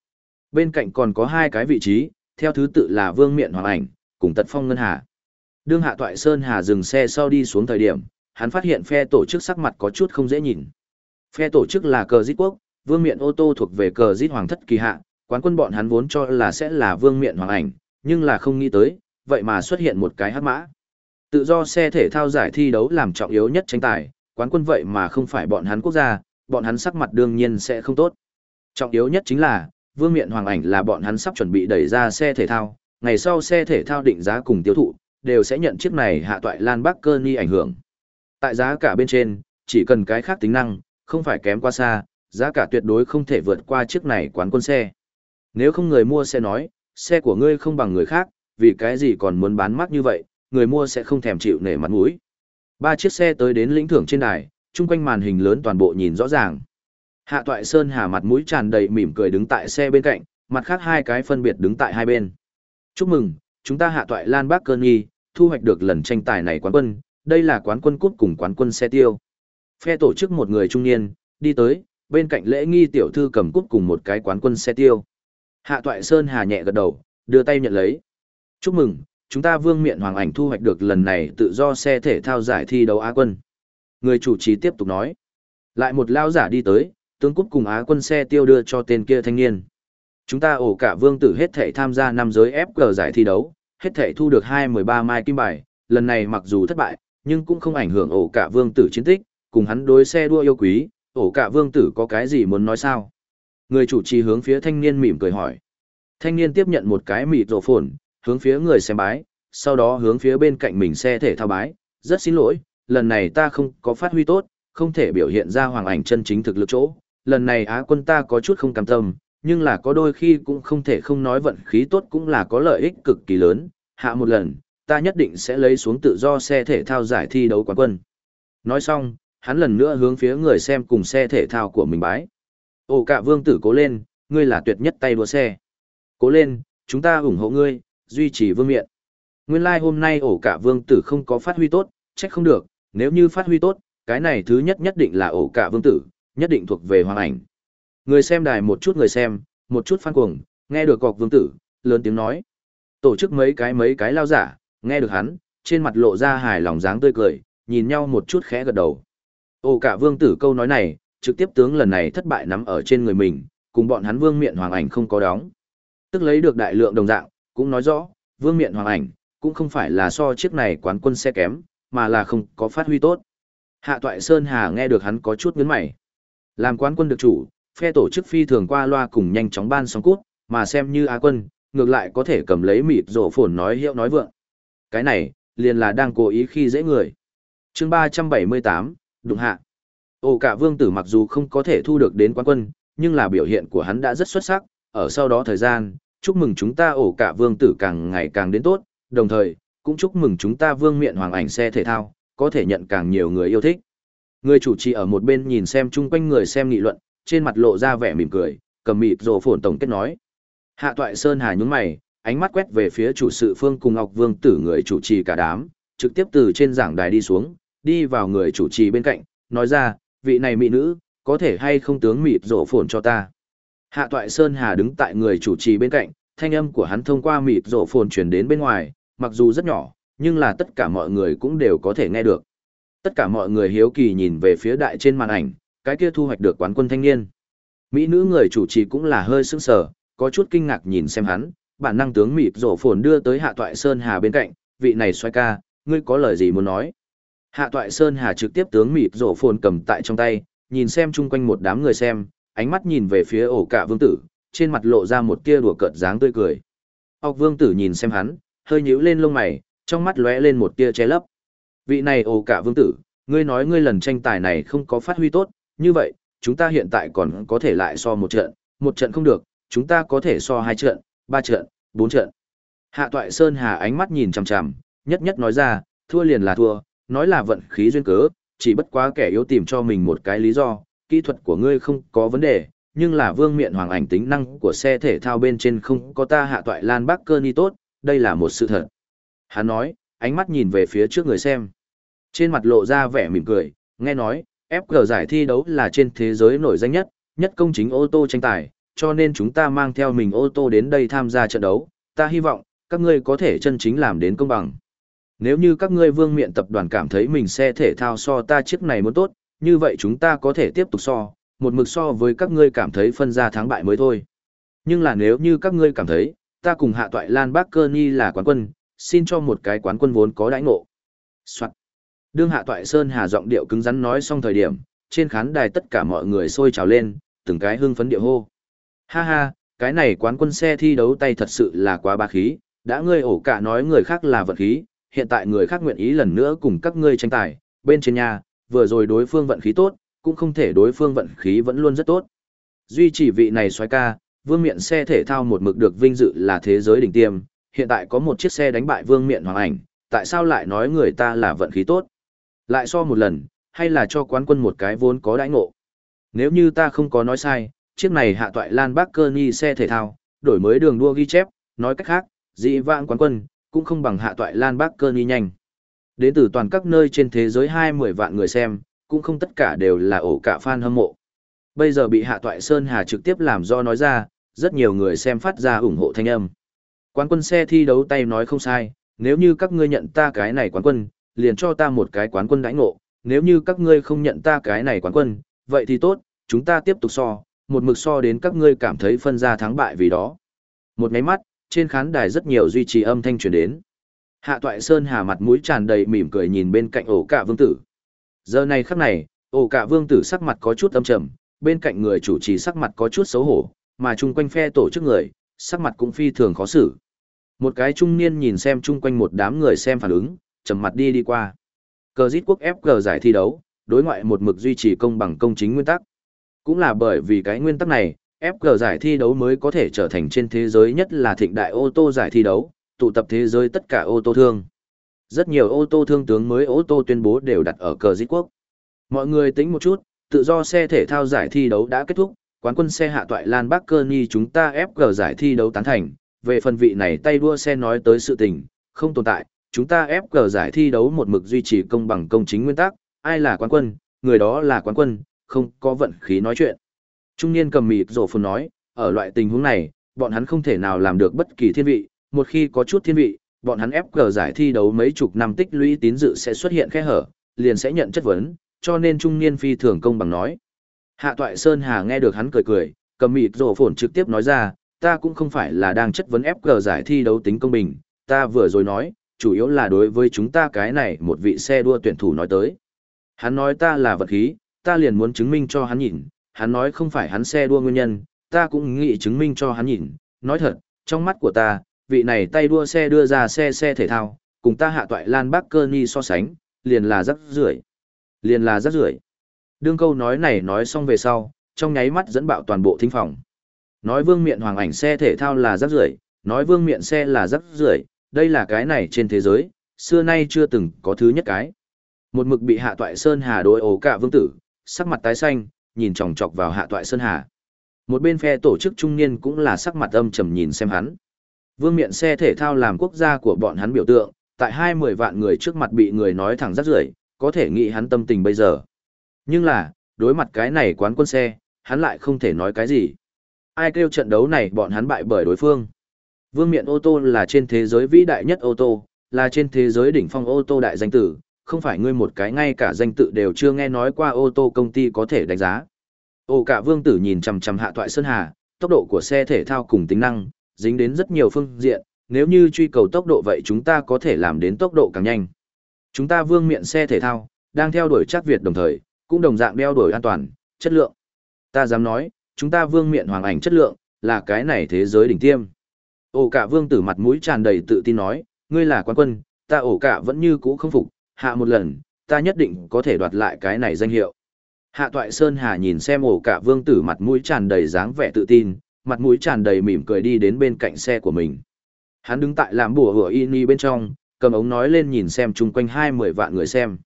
Bên cạnh còn có hai cái vị trí, theo thứ tự là Vương Miện Hoàng Ảnh, cùng Tật Phong Ngân Hà. Đương hạ toại sơn hà dừng xe sau đi xuống thời điểm, hắn phát hiện phe tổ chức sắc mặt có chút không dễ nhìn. Phe tổ chức là cờ giết quốc, Vương Miện ô tô thuộc về cờ giết hoàng thất kỳ hạ, quán quân bọn hắn vốn cho là sẽ là Vương Miện Hoàng Ảnh, nhưng là không nghĩ tới, vậy mà xuất hiện một cái hắc mã. Tự do xe thể thao giải thi đấu làm trọng yếu nhất tranh tài, quán quân vậy mà không phải bọn hắn quốc gia, bọn hắn sắc mặt đương nhiên sẽ không tốt. Trọng yếu nhất chính là, Vương Miện Hoàng Ảnh là bọn hắn sắp chuẩn bị đẩy ra xe thể thao, ngày sau xe thể thao định giá cùng tiêu thụ, đều sẽ nhận chiếc này hạ toại Lan Bắc Cơ Ni ảnh hưởng. Tại giá cả bên trên, chỉ cần cái khác tính năng, không phải kém quá xa, giá cả tuyệt đối không thể vượt qua chiếc này quán quân xe. Nếu không người mua sẽ nói, xe của ngươi không bằng người khác, vì cái gì còn muốn bán mắc như vậy, người mua sẽ không thèm chịu nể mặt mũi. Ba chiếc xe tới đến lĩnh thưởng trên đài, chung quanh màn hình lớn toàn bộ nhìn rõ ràng. Hạ Toại Sơn hà mặt mũi tràn đầy mỉm cười đứng tại xe bên cạnh, mặt khác hai cái phân biệt đứng tại hai bên. Chúc mừng, chúng ta Hạ Toại Lan Bắc Cơn Nghi, thu hoạch được lần tranh tài này quán quân, đây là quán quân cút cùng quán quân xe tiêu. Phe tổ chức một người trung niên, đi tới, bên cạnh lễ nghi tiểu thư cầm cút cùng một cái quán quân xe tiêu. Hạ Toại Sơn hà nhẹ gật đầu, đưa tay nhận lấy. Chúc mừng, chúng ta vương miện hoàng ảnh thu hoạch được lần này tự do xe thể thao giải thi đấu Á quân. Người chủ trì tiếp tục nói. Lại một lao giả đi tới, tướng cúp cùng Á quân xe tiêu đưa cho tên kia thanh niên. Chúng ta ổ cả vương tử hết thể tham gia năm giới FG giải thi đấu, hết thể thu được hai mười ba mai kim bài, lần này mặc dù thất bại, nhưng cũng không ảnh hưởng ổ cả vương tử chiến tích, cùng hắn đối xe đua yêu quý, ổ cả vương tử có cái gì muốn nói sao? Người chủ trì hướng phía thanh niên mỉm cười hỏi. Thanh niên tiếp nhận một cái mịt rổ phồn, hướng phía người xem bái, sau đó hướng phía bên cạnh mình xe thể thao bái, rất xin lỗi, lần này ta không có phát huy tốt, không thể biểu hiện ra hoàng ảnh chân chính thực lực chỗ, lần này Á quân ta có chút không cam tâm, nhưng là có đôi khi cũng không thể không nói vận khí tốt cũng là có lợi ích cực kỳ lớn, hạ một lần, ta nhất định sẽ lấy xuống tự do xe thể thao giải thi đấu quán quân. Nói xong, hắn lần nữa hướng phía người xem cùng xe thể thao của mình bái. Ồ cả vương tử cố lên, ngươi là tuyệt nhất tay đua xe. Cố lên, chúng ta ủng hộ ngươi, duy trì vương miện. Nguyên lai like hôm nay ổ cả vương tử không có phát huy tốt, trách không được, nếu như phát huy tốt, cái này thứ nhất nhất định là ổ cả vương tử, nhất định thuộc về hoàng ảnh. Người xem đài một chút người xem, một chút phan cuồng, nghe được cọc vương tử, lớn tiếng nói. Tổ chức mấy cái mấy cái lao giả, nghe được hắn, trên mặt lộ ra hài lòng dáng tươi cười, nhìn nhau một chút khẽ gật đầu. Ổ cả vương tử câu nói này, trực tiếp tướng lần này thất bại nắm ở trên người mình, cùng bọn hắn vương miện hoàng ảnh không có đóng. Tức lấy được đại lượng đồng dạng, cũng nói rõ, vương miện hoàng ảnh, cũng không phải là so chiếc này quán quân xe kém, mà là không có phát huy tốt. Hạ Toại Sơn Hà nghe được hắn có chút ngấn mày. Làm quán quân được chủ, phe tổ chức phi thường qua loa cùng nhanh chóng ban sóng cút, mà xem như Á quân, ngược lại có thể cầm lấy mịt rổ phồn nói hiệu nói vượng. Cái này, liền là đang cố ý khi dễ người. chương 378, đụng hạ. Ồ cả vương tử mặc dù không có thể thu được đến quán quân, nhưng là biểu hiện của hắn đã rất xuất sắc, ở sau đó thời gian, chúc mừng chúng ta ổ cả vương tử càng ngày càng đến tốt, đồng thời, cũng chúc mừng chúng ta vương miện hoàng ảnh xe thể thao, có thể nhận càng nhiều người yêu thích. Người chủ trì ở một bên nhìn xem chung quanh người xem nghị luận, trên mặt lộ ra vẻ mỉm cười, cầm mịt rồ phồn tổng kết nói. Hạ toại Sơn Hà nhúng mày, ánh mắt quét về phía chủ sự phương cùng Ngọc Vương tử người chủ trì cả đám, trực tiếp từ trên giảng đài đi xuống, đi vào người chủ trì bên cạnh, nói ra, vị này mỹ nữ, có thể hay không tướng mịt rổ phồn cho ta. Hạ toại Sơn Hà đứng tại người chủ trì bên cạnh, thanh âm của hắn thông qua mịt rổ phồn truyền đến bên ngoài, mặc dù rất nhỏ, nhưng là tất cả mọi người cũng đều có thể nghe được. Tất cả mọi người hiếu kỳ nhìn về phía đại trên màn ảnh, cái kia thu hoạch được quán quân thanh niên. Mỹ nữ người chủ trì cũng là hơi sững sờ, có chút kinh ngạc nhìn xem hắn, bản năng tướng mịt rổ phồn đưa tới Hạ Toại Sơn Hà bên cạnh, vị này xoay ca, ngươi có lời gì muốn nói? Hạ Toại Sơn Hà trực tiếp tướng mịt rổ phồn cầm tại trong tay, nhìn xem chung quanh một đám người xem, ánh mắt nhìn về phía ổ cả vương tử, trên mặt lộ ra một tia đùa cợt dáng tươi cười. Ốc vương tử nhìn xem hắn, hơi nhíu lên lông mày, trong mắt lóe lên một tia che lấp. Vị này ồ cả vương tử, ngươi nói ngươi lần tranh tài này không có phát huy tốt, như vậy, chúng ta hiện tại còn có thể lại so một trận, một trận không được, chúng ta có thể so hai trận, ba trận, bốn trận. Hạ toại Sơn Hà ánh mắt nhìn chằm chằm, nhất nhất nói ra, thua liền là thua, nói là vận khí duyên cớ, chỉ bất quá kẻ yếu tìm cho mình một cái lý do, kỹ thuật của ngươi không có vấn đề, nhưng là vương miện hoàng ảnh tính năng của xe thể thao bên trên không có ta hạ toại Lan Bắc Cơ Ni tốt, đây là một sự thật. Hắn nói, ánh mắt nhìn về phía trước người xem. Trên mặt lộ ra vẻ mỉm cười, nghe nói, FG giải thi đấu là trên thế giới nổi danh nhất, nhất công chính ô tô tranh tài, cho nên chúng ta mang theo mình ô tô đến đây tham gia trận đấu, ta hy vọng, các ngươi có thể chân chính làm đến công bằng. Nếu như các ngươi vương miện tập đoàn cảm thấy mình xe thể thao so ta chiếc này muốn tốt, như vậy chúng ta có thể tiếp tục so, một mực so với các ngươi cảm thấy phân ra thắng bại mới thôi. Nhưng là nếu như các ngươi cảm thấy, ta cùng hạ toại Lan Bác Cơ Nhi là quán quân, xin cho một cái quán quân vốn có đãi ngộ. Soạn. Đương hạ toại Sơn Hà giọng điệu cứng rắn nói xong thời điểm, trên khán đài tất cả mọi người sôi trào lên, từng cái hưng phấn điệu hô. Ha ha, cái này quán quân xe thi đấu tay thật sự là quá ba khí, đã ngươi ổ cả nói người khác là vật khí, hiện tại người khác nguyện ý lần nữa cùng các ngươi tranh tài, bên trên nhà, vừa rồi đối phương vận khí tốt, cũng không thể đối phương vận khí vẫn luôn rất tốt. Duy chỉ vị này xoái ca, vương miện xe thể thao một mực được vinh dự là thế giới đỉnh tiêm, hiện tại có một chiếc xe đánh bại vương miện hoàng ảnh, tại sao lại nói người ta là vận khí tốt? Lại so một lần, hay là cho quán quân một cái vốn có đãi ngộ? Nếu như ta không có nói sai, chiếc này hạ toại Lan Bắc Cơ Nhi xe thể thao, đổi mới đường đua ghi chép, nói cách khác, dị vãng quán quân, cũng không bằng hạ toại Lan Bắc Cơ Nhi nhanh. Đến từ toàn các nơi trên thế giới hai mười vạn người xem, cũng không tất cả đều là ổ cả fan hâm mộ. Bây giờ bị hạ toại Sơn Hà trực tiếp làm do nói ra, rất nhiều người xem phát ra ủng hộ thanh âm. Quán quân xe thi đấu tay nói không sai, nếu như các ngươi nhận ta cái này quán quân, liền cho ta một cái quán quân đãi ngộ, nếu như các ngươi không nhận ta cái này quán quân, vậy thì tốt, chúng ta tiếp tục so, một mực so đến các ngươi cảm thấy phân ra thắng bại vì đó. Một máy mắt, trên khán đài rất nhiều duy trì âm thanh truyền đến. Hạ Toại Sơn Hà mặt mũi tràn đầy mỉm cười nhìn bên cạnh ổ cả vương tử. Giờ này khắc này, ổ cả vương tử sắc mặt có chút âm trầm, bên cạnh người chủ trì sắc mặt có chút xấu hổ, mà chung quanh phe tổ chức người, sắc mặt cũng phi thường khó xử. Một cái trung niên nhìn xem chung quanh một đám người xem phản ứng, trầm mặt đi đi qua. Cờ giết quốc FG giải thi đấu, đối ngoại một mực duy trì công bằng công chính nguyên tắc. Cũng là bởi vì cái nguyên tắc này, FG giải thi đấu mới có thể trở thành trên thế giới nhất là thịnh đại ô tô giải thi đấu, tụ tập thế giới tất cả ô tô thương. Rất nhiều ô tô thương tướng mới ô tô tuyên bố đều đặt ở cờ dít quốc. Mọi người tính một chút, tự do xe thể thao giải thi đấu đã kết thúc, quán quân xe hạ toại Lan Bắc Cơ Nhi chúng ta ép cờ giải thi đấu tán thành, về phần vị này tay đua xe nói tới sự tình, không tồn tại, chúng ta ép cờ giải thi đấu một mực duy trì công bằng công chính nguyên tắc, ai là quán quân, người đó là quán quân, không có vận khí nói chuyện. Trung niên cầm mịt rổ phun nói, ở loại tình huống này, bọn hắn không thể nào làm được bất kỳ thiên vị, một khi có chút thiên vị, bọn hắn ép cờ giải thi đấu mấy chục năm tích lũy tín dự sẽ xuất hiện khe hở, liền sẽ nhận chất vấn, cho nên trung niên phi thường công bằng nói. Hạ Toại Sơn Hà nghe được hắn cười cười, cầm mịt rổ phồn trực tiếp nói ra, ta cũng không phải là đang chất vấn ép cờ giải thi đấu tính công bình, ta vừa rồi nói, chủ yếu là đối với chúng ta cái này một vị xe đua tuyển thủ nói tới. Hắn nói ta là vật khí, ta liền muốn chứng minh cho hắn nhìn, hắn nói không phải hắn xe đua nguyên nhân, ta cũng nghĩ chứng minh cho hắn nhìn, nói thật, trong mắt của ta, vị này tay đua xe đưa ra xe xe thể thao, cùng ta hạ toại Lan Bắc Cơ Ni so sánh, liền là rắc rưởi liền là rắc rưởi Đương câu nói này nói xong về sau, trong nháy mắt dẫn bạo toàn bộ thính phòng. Nói vương miện hoàng ảnh xe thể thao là rắc rưởi nói vương miện xe là rắc rưởi đây là cái này trên thế giới, xưa nay chưa từng có thứ nhất cái. Một mực bị hạ toại Sơn Hà đối ổ cả vương tử, sắc mặt tái xanh, nhìn chòng chọc vào hạ toại Sơn Hà. Một bên phe tổ chức trung niên cũng là sắc mặt âm trầm nhìn xem hắn. Vương miện xe thể thao làm quốc gia của bọn hắn biểu tượng, tại hai mười vạn người trước mặt bị người nói thẳng rắc rưởi, có thể nghĩ hắn tâm tình bây giờ. Nhưng là, đối mặt cái này quán quân xe, hắn lại không thể nói cái gì. Ai kêu trận đấu này bọn hắn bại bởi đối phương. Vương miện ô tô là trên thế giới vĩ đại nhất ô tô, là trên thế giới đỉnh phong ô tô đại danh tử, không phải ngươi một cái ngay cả danh tự đều chưa nghe nói qua ô tô công ty có thể đánh giá. Ô cả vương tử nhìn chằm chằm hạ toại Sơn Hà, tốc độ của xe thể thao cùng tính năng, dính đến rất nhiều phương diện, nếu như truy cầu tốc độ vậy chúng ta có thể làm đến tốc độ càng nhanh. Chúng ta vương miện xe thể thao, đang theo đuổi chắc Việt đồng thời, cũng đồng dạng đeo đuổi an toàn, chất lượng. Ta dám nói, chúng ta vương miện hoàng ảnh chất lượng, là cái này thế giới đỉnh tiêm. Ổ cả vương tử mặt mũi tràn đầy tự tin nói, ngươi là quan quân, ta ổ cả vẫn như cũ không phục, hạ một lần, ta nhất định có thể đoạt lại cái này danh hiệu. Hạ toại Sơn Hà nhìn xem ổ cả vương tử mặt mũi tràn đầy dáng vẻ tự tin, mặt mũi tràn đầy mỉm cười đi đến bên cạnh xe của mình. Hắn đứng tại làm bùa hửa y bên trong, cầm ống nói lên nhìn xem chung quanh hai mười vạn người xem.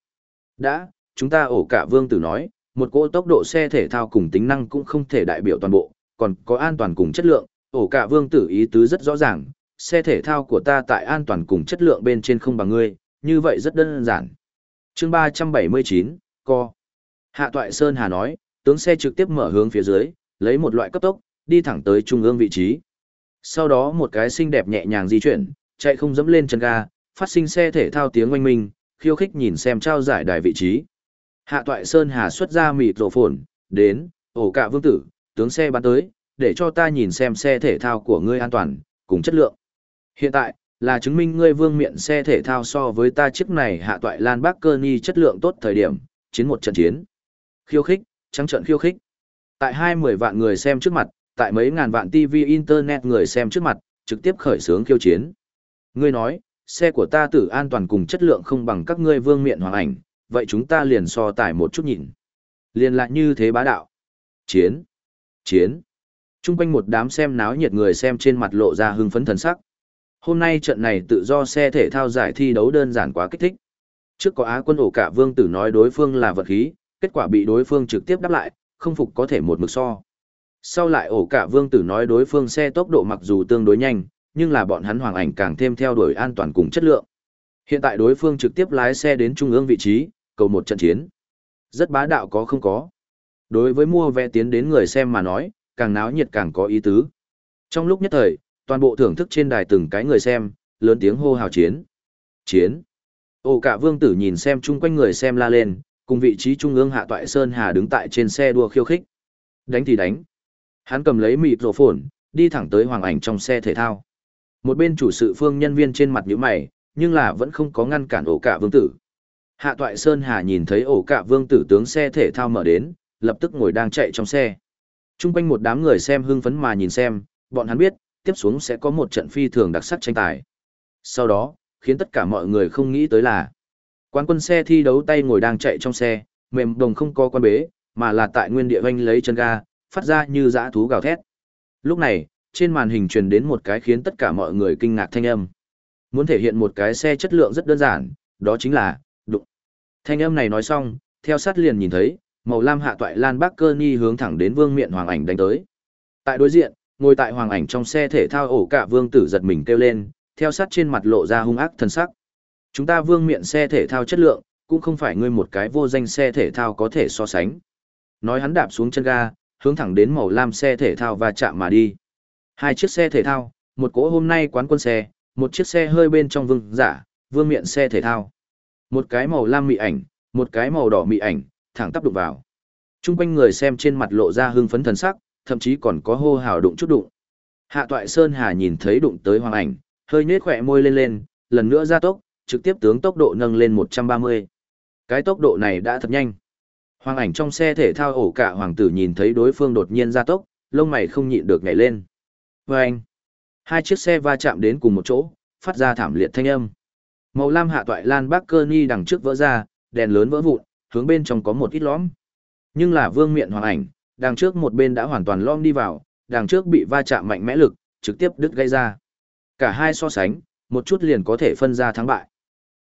Đã, chúng ta ổ cả vương tử nói, một cỗ tốc độ xe thể thao cùng tính năng cũng không thể đại biểu toàn bộ, còn có an toàn cùng chất lượng, ổ cả vương tử ý tứ rất rõ ràng, xe thể thao của ta tại an toàn cùng chất lượng bên trên không bằng ngươi, như vậy rất đơn giản. chương 379, co. Hạ toại Sơn Hà nói, tướng xe trực tiếp mở hướng phía dưới, lấy một loại cấp tốc, đi thẳng tới trung ương vị trí. Sau đó một cái xinh đẹp nhẹ nhàng di chuyển, chạy không dẫm lên chân ga, phát sinh xe thể thao tiếng oanh minh, khiêu khích nhìn xem trao giải đài vị trí. Hạ toại Sơn Hà xuất ra mịt rổ phồn, đến, ổ cả vương tử, tướng xe bắn tới, để cho ta nhìn xem xe thể thao của ngươi an toàn, cùng chất lượng. Hiện tại, là chứng minh ngươi vương miện xe thể thao so với ta chiếc này hạ toại Lan Bắc Cơ Nhi chất lượng tốt thời điểm, chiến một trận chiến. Khiêu khích, trắng trận khiêu khích. Tại hai mười vạn người xem trước mặt, tại mấy ngàn vạn TV Internet người xem trước mặt, trực tiếp khởi xướng khiêu chiến. Ngươi nói, xe của ta tử an toàn cùng chất lượng không bằng các ngươi vương miện hoàng ảnh, vậy chúng ta liền so tải một chút nhìn. Liền lại như thế bá đạo. Chiến. Chiến. Trung quanh một đám xem náo nhiệt người xem trên mặt lộ ra hưng phấn thần sắc. Hôm nay trận này tự do xe thể thao giải thi đấu đơn giản quá kích thích. Trước có Á quân ổ cả vương tử nói đối phương là vật khí, kết quả bị đối phương trực tiếp đáp lại, không phục có thể một mực so. Sau lại ổ cả vương tử nói đối phương xe tốc độ mặc dù tương đối nhanh, nhưng là bọn hắn hoàng ảnh càng thêm theo đuổi an toàn cùng chất lượng. Hiện tại đối phương trực tiếp lái xe đến trung ương vị trí, cầu một trận chiến. Rất bá đạo có không có. Đối với mua vé tiến đến người xem mà nói, càng náo nhiệt càng có ý tứ. Trong lúc nhất thời, toàn bộ thưởng thức trên đài từng cái người xem, lớn tiếng hô hào chiến. Chiến. ổ cả vương tử nhìn xem chung quanh người xem la lên, cùng vị trí trung ương hạ toại Sơn Hà đứng tại trên xe đua khiêu khích. Đánh thì đánh. Hắn cầm lấy mịt rổ phồn, đi thẳng tới hoàng ảnh trong xe thể thao. Một bên chủ sự phương nhân viên trên mặt nhíu mày, nhưng là vẫn không có ngăn cản ổ cả vương tử. Hạ toại Sơn Hà nhìn thấy ổ cả vương tử tướng xe thể thao mở đến, lập tức ngồi đang chạy trong xe. Trung quanh một đám người xem hưng phấn mà nhìn xem, bọn hắn biết, tiếp xuống sẽ có một trận phi thường đặc sắc tranh tài. Sau đó, khiến tất cả mọi người không nghĩ tới là quán quân xe thi đấu tay ngồi đang chạy trong xe, mềm đồng không có quan bế, mà là tại nguyên địa vanh lấy chân ga, phát ra như dã thú gào thét. Lúc này, trên màn hình truyền đến một cái khiến tất cả mọi người kinh ngạc thanh âm. Muốn thể hiện một cái xe chất lượng rất đơn giản, đó chính là, đụng. Thanh âm này nói xong, theo sát liền nhìn thấy, màu lam hạ toại lan bắc cơ Nhi hướng thẳng đến vương miện hoàng ảnh đánh tới. Tại đối diện, ngồi tại hoàng ảnh trong xe thể thao ổ cả vương tử giật mình kêu lên, theo sát trên mặt lộ ra hung ác thân sắc. Chúng ta vương miện xe thể thao chất lượng, cũng không phải ngươi một cái vô danh xe thể thao có thể so sánh. Nói hắn đạp xuống chân ga, hướng thẳng đến màu lam xe thể thao và chạm mà đi. Hai chiếc xe thể thao, một cỗ hôm nay quán quân xe, một chiếc xe hơi bên trong vương giả, vương miện xe thể thao. Một cái màu lam mị ảnh, một cái màu đỏ mị ảnh, thẳng tắp đụng vào. Trung quanh người xem trên mặt lộ ra hưng phấn thần sắc, thậm chí còn có hô hào đụng chút đụng. Hạ Toại Sơn Hà nhìn thấy đụng tới hoàng ảnh, hơi nhếch khỏe môi lên lên, lần nữa gia tốc, trực tiếp tướng tốc độ nâng lên 130. Cái tốc độ này đã thật nhanh. Hoàng ảnh trong xe thể thao ổ cả hoàng tử nhìn thấy đối phương đột nhiên gia tốc, lông mày không nhịn được nhảy lên. Vâng! Hai chiếc xe va chạm đến cùng một chỗ, phát ra thảm liệt thanh âm. Màu lam hạ toại lan Bác cơ ni đằng trước vỡ ra, đèn lớn vỡ vụn, hướng bên trong có một ít lõm. Nhưng là vương miện hoàng ảnh, đằng trước một bên đã hoàn toàn lõm đi vào, đằng trước bị va chạm mạnh mẽ lực, trực tiếp đứt gây ra. Cả hai so sánh, một chút liền có thể phân ra thắng bại.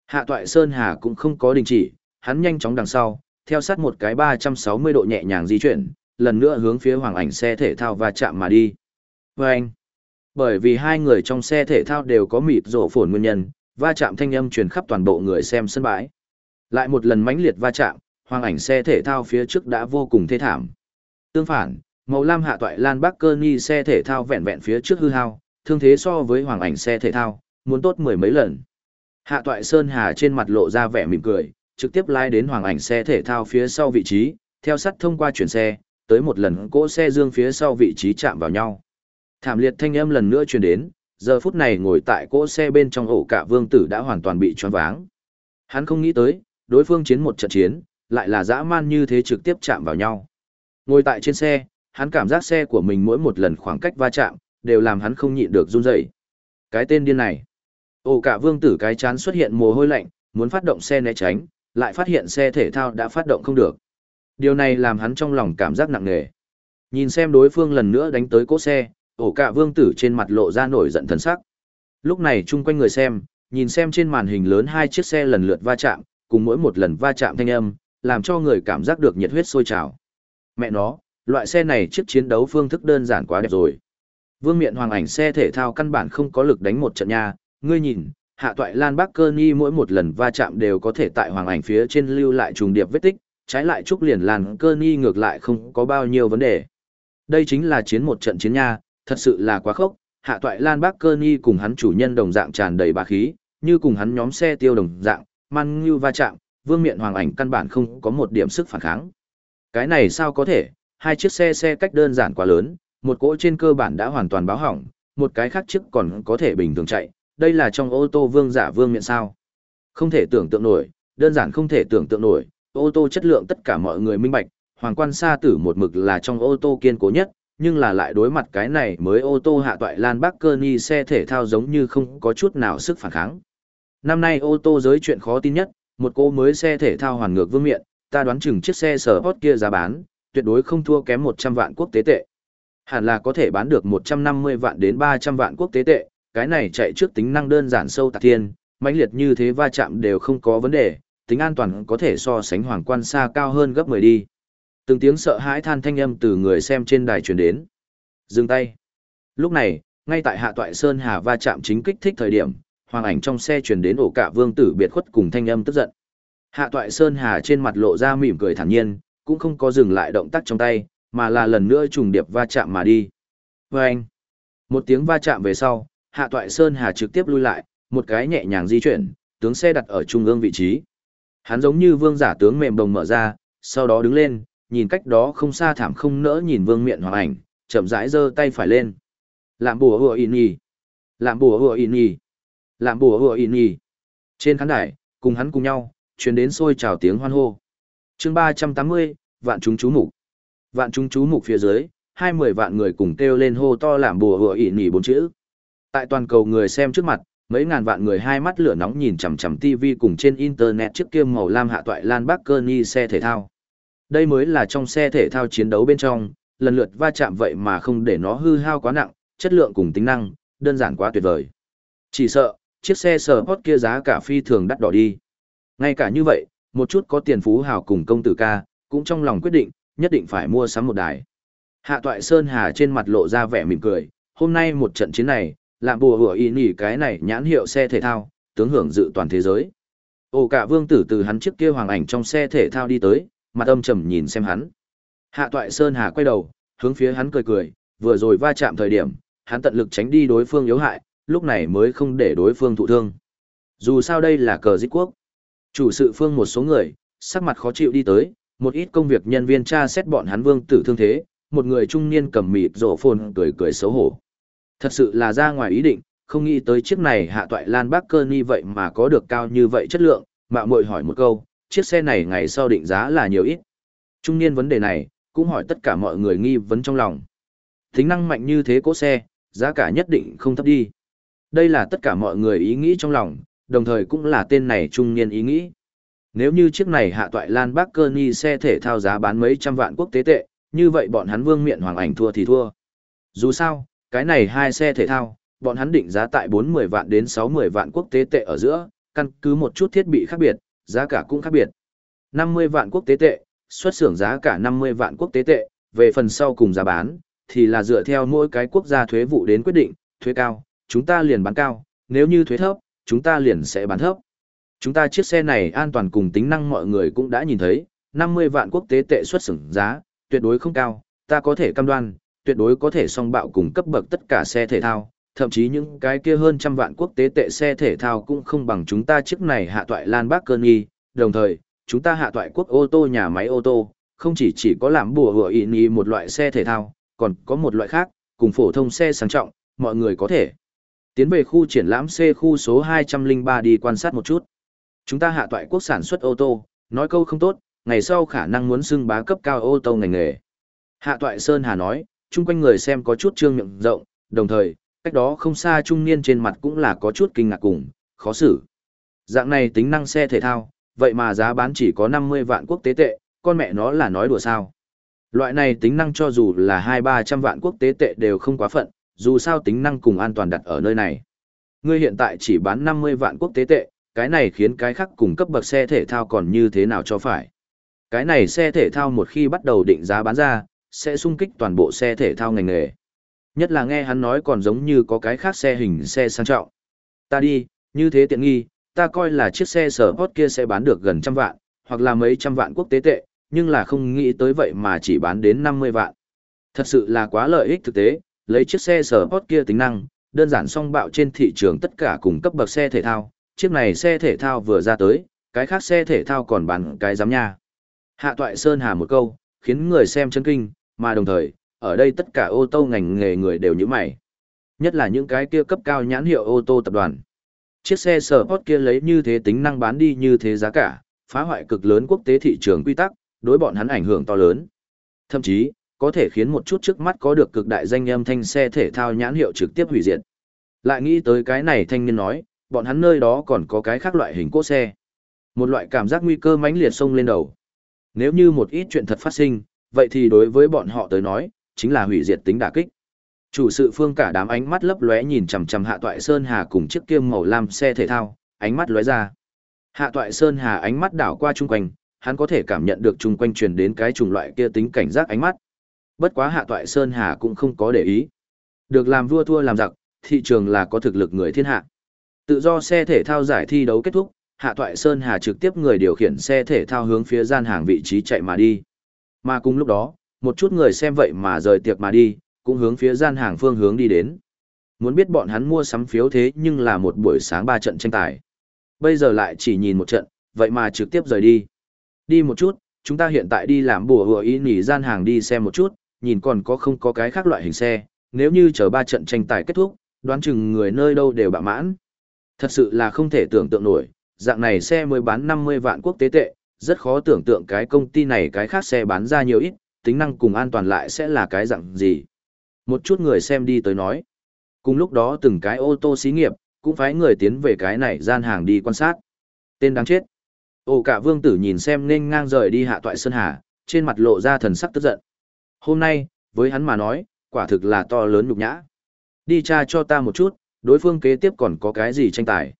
Hạ toại Sơn Hà cũng không có đình chỉ, hắn nhanh chóng đằng sau, theo sát một cái 360 độ nhẹ nhàng di chuyển, lần nữa hướng phía hoàng ảnh xe thể thao va chạm mà đi. Và anh, bởi vì hai người trong xe thể thao đều có mịt rổ phổn nguyên nhân, va chạm thanh âm truyền khắp toàn bộ người xem sân bãi. Lại một lần mãnh liệt va chạm, hoàng ảnh xe thể thao phía trước đã vô cùng thê thảm. Tương phản, màu lam hạ toại Lan Bắc Cơ nghi xe thể thao vẹn vẹn phía trước hư hao, thương thế so với hoàng ảnh xe thể thao, muốn tốt mười mấy lần. Hạ toại Sơn Hà trên mặt lộ ra vẻ mỉm cười, trực tiếp lái đến hoàng ảnh xe thể thao phía sau vị trí, theo sắt thông qua chuyển xe, tới một lần cỗ xe dương phía sau vị trí chạm vào nhau. Thảm liệt thanh âm lần nữa truyền đến, giờ phút này ngồi tại cỗ xe bên trong ổ cả vương tử đã hoàn toàn bị choáng váng. Hắn không nghĩ tới, đối phương chiến một trận chiến, lại là dã man như thế trực tiếp chạm vào nhau. Ngồi tại trên xe, hắn cảm giác xe của mình mỗi một lần khoảng cách va chạm, đều làm hắn không nhịn được run rẩy. Cái tên điên này. ổ cả vương tử cái chán xuất hiện mồ hôi lạnh, muốn phát động xe né tránh, lại phát hiện xe thể thao đã phát động không được. Điều này làm hắn trong lòng cảm giác nặng nề. Nhìn xem đối phương lần nữa đánh tới cỗ xe, ổ cả vương tử trên mặt lộ ra nổi giận thần sắc. Lúc này chung quanh người xem, nhìn xem trên màn hình lớn hai chiếc xe lần lượt va chạm, cùng mỗi một lần va chạm thanh âm, làm cho người cảm giác được nhiệt huyết sôi trào. Mẹ nó, loại xe này chiếc chiến đấu phương thức đơn giản quá đẹp rồi. Vương miện hoàng ảnh xe thể thao căn bản không có lực đánh một trận nha, ngươi nhìn, hạ toại Lan Bắc Cơ Nhi mỗi một lần va chạm đều có thể tại hoàng ảnh phía trên lưu lại trùng điệp vết tích, trái lại trúc liền Lan Cơ Nhi ngược lại không có bao nhiêu vấn đề. Đây chính là chiến một trận chiến nha, thật sự là quá khốc, hạ toại Lan Bắc Cơ Nhi cùng hắn chủ nhân đồng dạng tràn đầy bá khí, như cùng hắn nhóm xe tiêu đồng dạng, man như va chạm, vương miện hoàng ảnh căn bản không có một điểm sức phản kháng. Cái này sao có thể, hai chiếc xe xe cách đơn giản quá lớn, một cỗ trên cơ bản đã hoàn toàn báo hỏng, một cái khác chiếc còn có thể bình thường chạy, đây là trong ô tô vương giả vương miện sao. Không thể tưởng tượng nổi, đơn giản không thể tưởng tượng nổi, ô tô chất lượng tất cả mọi người minh bạch, hoàng quan sa tử một mực là trong ô tô kiên cố nhất, nhưng là lại đối mặt cái này mới ô tô hạ toại Lan Bắc Cơ Ni xe thể thao giống như không có chút nào sức phản kháng. Năm nay ô tô giới chuyện khó tin nhất, một cô mới xe thể thao hoàn ngược vương miện, ta đoán chừng chiếc xe sở hot kia giá bán, tuyệt đối không thua kém 100 vạn quốc tế tệ. Hẳn là có thể bán được 150 vạn đến 300 vạn quốc tế tệ, cái này chạy trước tính năng đơn giản sâu tạc thiên, mãnh liệt như thế va chạm đều không có vấn đề, tính an toàn có thể so sánh hoàng quan xa cao hơn gấp 10 đi. Từng tiếng sợ hãi than thanh âm từ người xem trên đài truyền đến. Dừng tay. Lúc này, ngay tại hạ toại Sơn Hà va chạm chính kích thích thời điểm, hoàng ảnh trong xe truyền đến ổ cả vương tử biệt khuất cùng thanh âm tức giận. Hạ toại Sơn Hà trên mặt lộ ra mỉm cười thản nhiên, cũng không có dừng lại động tác trong tay, mà là lần nữa trùng điệp va chạm mà đi. Vâng! anh, một tiếng va chạm về sau, hạ toại Sơn Hà trực tiếp lui lại, một cái nhẹ nhàng di chuyển, tướng xe đặt ở trung ương vị trí. Hắn giống như vương giả tướng mềm đồng mở ra, sau đó đứng lên, nhìn cách đó không xa thảm không nỡ nhìn vương miện hoàng ảnh, chậm rãi giơ tay phải lên. Làm bùa hùa in nhì. Làm bùa hùa in nhì. Làm bùa hùa in nhì. Trên khán đài, cùng hắn cùng nhau, truyền đến sôi trào tiếng hoan hô. chương ba trăm tám mươi vạn chúng chú mục Vạn chúng chú mục phía dưới, hai mười vạn người cùng kêu lên hô to làm bùa hùa ỉ nỉ bốn chữ. Tại toàn cầu người xem trước mặt, mấy ngàn vạn người hai mắt lửa nóng nhìn chằm chằm TV cùng trên internet chiếc kia màu lam hạ toại Lan Bắc Ni xe thể thao. Đây mới là trong xe thể thao chiến đấu bên trong, lần lượt va chạm vậy mà không để nó hư hao quá nặng, chất lượng cùng tính năng, đơn giản quá tuyệt vời. Chỉ sợ, chiếc xe sport kia giá cả phi thường đắt đỏ đi. Ngay cả như vậy, một chút có tiền phú hào cùng công tử ca, cũng trong lòng quyết định, nhất định phải mua sắm một đài. Hạ toại Sơn Hà trên mặt lộ ra vẻ mỉm cười, hôm nay một trận chiến này, làm bùa hủa y nỉ cái này nhãn hiệu xe thể thao, tướng hưởng dự toàn thế giới. Ồ cả vương tử từ hắn trước kia hoàng ảnh trong xe thể thao đi tới, mặt âm trầm nhìn xem hắn. Hạ toại Sơn Hà quay đầu, hướng phía hắn cười cười, vừa rồi va chạm thời điểm, hắn tận lực tránh đi đối phương yếu hại, lúc này mới không để đối phương thụ thương. Dù sao đây là cờ giết quốc. Chủ sự phương một số người, sắc mặt khó chịu đi tới, một ít công việc nhân viên tra xét bọn hắn vương tử thương thế, một người trung niên cầm mịt rổ phồn cười cười xấu hổ. Thật sự là ra ngoài ý định, không nghĩ tới chiếc này hạ toại Lan Bắc Cơ Ni vậy mà có được cao như vậy chất lượng, mạo muội hỏi một câu, chiếc xe này ngày sau định giá là nhiều ít. Trung niên vấn đề này, cũng hỏi tất cả mọi người nghi vấn trong lòng. Tính năng mạnh như thế cỗ xe, giá cả nhất định không thấp đi. Đây là tất cả mọi người ý nghĩ trong lòng, đồng thời cũng là tên này trung niên ý nghĩ. Nếu như chiếc này hạ toại Lan Bắc Cơ Ni xe thể thao giá bán mấy trăm vạn quốc tế tệ, như vậy bọn hắn vương miện hoàng ảnh thua thì thua. Dù sao, cái này hai xe thể thao, bọn hắn định giá tại 40 vạn đến 60 vạn quốc tế tệ ở giữa, căn cứ một chút thiết bị khác biệt, giá cả cũng khác biệt. 50 vạn quốc tế tệ, xuất xưởng giá cả 50 vạn quốc tế tệ, về phần sau cùng giá bán, thì là dựa theo mỗi cái quốc gia thuế vụ đến quyết định, thuế cao, chúng ta liền bán cao, nếu như thuế thấp, chúng ta liền sẽ bán thấp. Chúng ta chiếc xe này an toàn cùng tính năng mọi người cũng đã nhìn thấy, 50 vạn quốc tế tệ xuất xưởng giá, tuyệt đối không cao, ta có thể cam đoan, tuyệt đối có thể song bạo cùng cấp bậc tất cả xe thể thao, thậm chí những cái kia hơn trăm vạn quốc tế tệ xe thể thao cũng không bằng chúng ta chiếc này hạ toại Lan Bắc Cơn Nghi, đồng thời, chúng ta hạ toại quốc ô tô nhà máy ô tô, không chỉ chỉ có làm bùa hựa y nhì một loại xe thể thao, còn có một loại khác, cùng phổ thông xe sang trọng, mọi người có thể tiến về khu triển lãm C khu số 203 đi quan sát một chút. Chúng ta hạ toại quốc sản xuất ô tô, nói câu không tốt, ngày sau khả năng muốn xưng bá cấp cao ô tô ngành nghề. Hạ toại Sơn Hà nói, chung quanh người xem có chút trương miệng rộng, đồng thời, Cách đó không xa trung niên trên mặt cũng là có chút kinh ngạc cùng, khó xử. Dạng này tính năng xe thể thao, vậy mà giá bán chỉ có 50 vạn quốc tế tệ, con mẹ nó là nói đùa sao. Loại này tính năng cho dù là 2-300 vạn quốc tế tệ đều không quá phận, dù sao tính năng cùng an toàn đặt ở nơi này. Ngươi hiện tại chỉ bán 50 vạn quốc tế tệ, cái này khiến cái khác cùng cấp bậc xe thể thao còn như thế nào cho phải. Cái này xe thể thao một khi bắt đầu định giá bán ra, sẽ sung kích toàn bộ xe thể thao ngành nghề. Nhất là nghe hắn nói còn giống như có cái khác xe hình xe sang trọng. Ta đi, như thế tiện nghi, ta coi là chiếc xe sở hot kia sẽ bán được gần trăm vạn, hoặc là mấy trăm vạn quốc tế tệ, nhưng là không nghĩ tới vậy mà chỉ bán đến 50 vạn. Thật sự là quá lợi ích thực tế, lấy chiếc xe sở hot kia tính năng, đơn giản song bạo trên thị trường tất cả cùng cấp bậc xe thể thao, chiếc này xe thể thao vừa ra tới, cái khác xe thể thao còn bán cái giám nha. Hạ Toại Sơn hà một câu, khiến người xem chân kinh, mà đồng thời, ở đây tất cả ô tô ngành nghề người đều như mày. Nhất là những cái kia cấp cao nhãn hiệu ô tô tập đoàn. Chiếc xe Sport kia lấy như thế tính năng bán đi như thế giá cả, phá hoại cực lớn quốc tế thị trường quy tắc, đối bọn hắn ảnh hưởng to lớn. Thậm chí, có thể khiến một chút trước mắt có được cực đại danh âm thanh xe thể thao nhãn hiệu trực tiếp hủy diệt. Lại nghĩ tới cái này thanh niên nói, bọn hắn nơi đó còn có cái khác loại hình cỗ xe. Một loại cảm giác nguy cơ mãnh liệt xông lên đầu. Nếu như một ít chuyện thật phát sinh, vậy thì đối với bọn họ tới nói, chính là hủy diệt tính đả kích. Chủ sự phương cả đám ánh mắt lấp lóe nhìn chằm chằm Hạ Toại Sơn Hà cùng chiếc kiêm màu lam xe thể thao, ánh mắt lóe ra. Hạ Toại Sơn Hà ánh mắt đảo qua chung quanh, hắn có thể cảm nhận được chung quanh truyền đến cái chủng loại kia tính cảnh giác ánh mắt. Bất quá Hạ Toại Sơn Hà cũng không có để ý. Được làm vua thua làm giặc, thị trường là có thực lực người thiên hạ. Tự do xe thể thao giải thi đấu kết thúc, Hạ Toại Sơn Hà trực tiếp người điều khiển xe thể thao hướng phía gian hàng vị trí chạy mà đi. Mà cùng lúc đó, một chút người xem vậy mà rời tiệc mà đi, cũng hướng phía gian hàng phương hướng đi đến. Muốn biết bọn hắn mua sắm phiếu thế nhưng là một buổi sáng ba trận tranh tài. Bây giờ lại chỉ nhìn một trận, vậy mà trực tiếp rời đi. Đi một chút, chúng ta hiện tại đi làm bùa hùa ý nghỉ gian hàng đi xem một chút, nhìn còn có không có cái khác loại hình xe, nếu như chờ ba trận tranh tài kết thúc, đoán chừng người nơi đâu đều bạ mãn. Thật sự là không thể tưởng tượng nổi, dạng này xe mới bán 50 vạn quốc tế tệ, rất khó tưởng tượng cái công ty này cái khác xe bán ra nhiều ít, tính năng cùng an toàn lại sẽ là cái dạng gì. Một chút người xem đi tới nói. Cùng lúc đó từng cái ô tô xí nghiệp, cũng phải người tiến về cái này gian hàng đi quan sát. Tên đáng chết. ô cả vương tử nhìn xem nên ngang rời đi hạ toại Sơn Hà, trên mặt lộ ra thần sắc tức giận. Hôm nay, với hắn mà nói, quả thực là to lớn nhục nhã. Đi tra cho ta một chút, đối phương kế tiếp còn có cái gì tranh tài.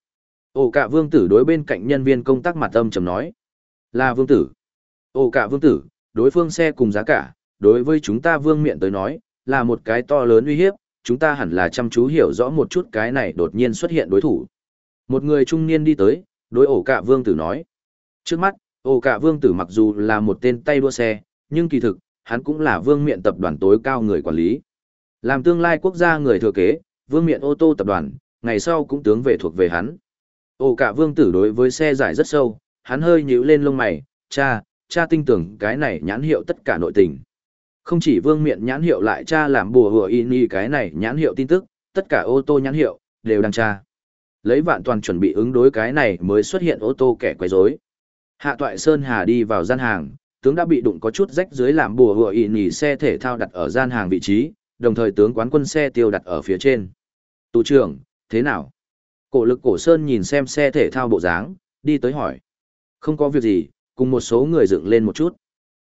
ô cả vương tử đối bên cạnh nhân viên công tác mặt âm trầm nói. Là vương tử. Ồ cả vương tử, đối phương xe cùng giá cả, đối với chúng ta vương miện tới nói, là một cái to lớn uy hiếp, chúng ta hẳn là chăm chú hiểu rõ một chút cái này đột nhiên xuất hiện đối thủ. Một người trung niên đi tới, đối ổ cả vương tử nói. Trước mắt, ổ cả vương tử mặc dù là một tên tay đua xe, nhưng kỳ thực, hắn cũng là vương miện tập đoàn tối cao người quản lý. Làm tương lai quốc gia người thừa kế, vương miện ô tô tập đoàn, ngày sau cũng tướng về thuộc về hắn. Ổ cả vương tử đối với xe giải rất sâu, hắn hơi nhíu lên lông mày, cha, cha tin tưởng cái này nhãn hiệu tất cả nội tình. Không chỉ vương miện nhãn hiệu lại cha làm bùa hùa in y cái này nhãn hiệu tin tức, tất cả ô tô nhãn hiệu, đều đang tra. Lấy vạn toàn chuẩn bị ứng đối cái này mới xuất hiện ô tô kẻ quấy rối. Hạ toại Sơn Hà đi vào gian hàng, tướng đã bị đụng có chút rách dưới làm bùa hùa in y xe thể thao đặt ở gian hàng vị trí, đồng thời tướng quán quân xe tiêu đặt ở phía trên. Tù trưởng, thế nào? Cổ lực cổ Sơn nhìn xem xe thể thao bộ dáng, đi tới hỏi. Không có việc gì, cùng một số người dựng lên một chút.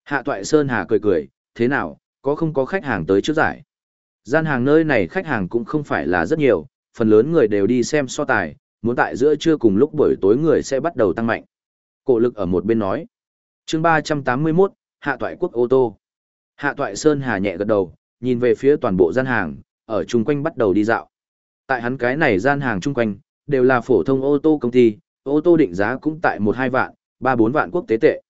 Hạ toại Sơn Hà cười cười, thế nào, có không có khách hàng tới trước giải. Gian hàng nơi này khách hàng cũng không phải là rất nhiều, phần lớn người đều đi xem so tài, muốn tại giữa trưa cùng lúc buổi tối người sẽ bắt đầu tăng mạnh. Cổ lực ở một bên nói. chương 381, Hạ Toại Quốc ô tô. Hạ Toại Sơn Hà nhẹ gật đầu, nhìn về phía toàn bộ gian hàng, ở chung quanh bắt đầu đi dạo. Tại hắn cái này gian hàng chung quanh, đều là phổ thông ô tô công ty, ô tô định giá cũng tại 1-2 vạn, 3-4 vạn quốc tế tệ.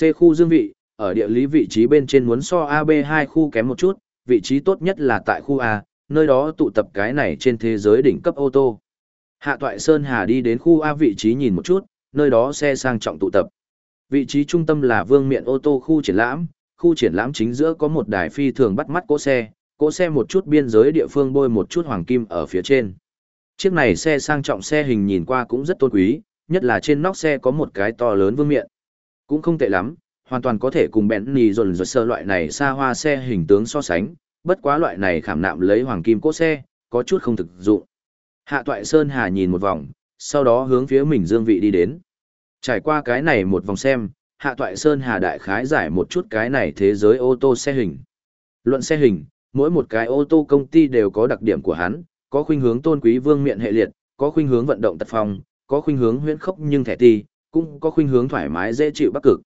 C khu dương vị, ở địa lý vị trí bên trên muốn so AB2 khu kém một chút, vị trí tốt nhất là tại khu A, nơi đó tụ tập cái này trên thế giới đỉnh cấp ô tô. Hạ Toại Sơn Hà đi đến khu A vị trí nhìn một chút, nơi đó xe sang trọng tụ tập. Vị trí trung tâm là vương miện ô tô khu triển lãm, khu triển lãm chính giữa có một đài phi thường bắt mắt cỗ xe, cỗ xe một chút biên giới địa phương bôi một chút hoàng kim ở phía trên. Chiếc này xe sang trọng xe hình nhìn qua cũng rất tôn quý, nhất là trên nóc xe có một cái to lớn vương miện. Cũng không tệ lắm, hoàn toàn có thể cùng bẹn nì dồn dồn sơ loại này xa hoa xe hình tướng so sánh, bất quá loại này khảm nạm lấy hoàng kim cốt xe, có chút không thực dụng. Hạ Toại Sơn Hà nhìn một vòng, sau đó hướng phía mình dương vị đi đến. Trải qua cái này một vòng xem, Hạ Toại Sơn Hà đại khái giải một chút cái này thế giới ô tô xe hình. Luận xe hình, mỗi một cái ô tô công ty đều có đặc điểm của hắn, có khuynh hướng tôn quý vương miện hệ liệt, có khuynh hướng vận động tật phong, có khuynh hướng huyễn khốc nhưng thẻ ti, cũng có khuynh hướng thoải mái dễ chịu bắc cực.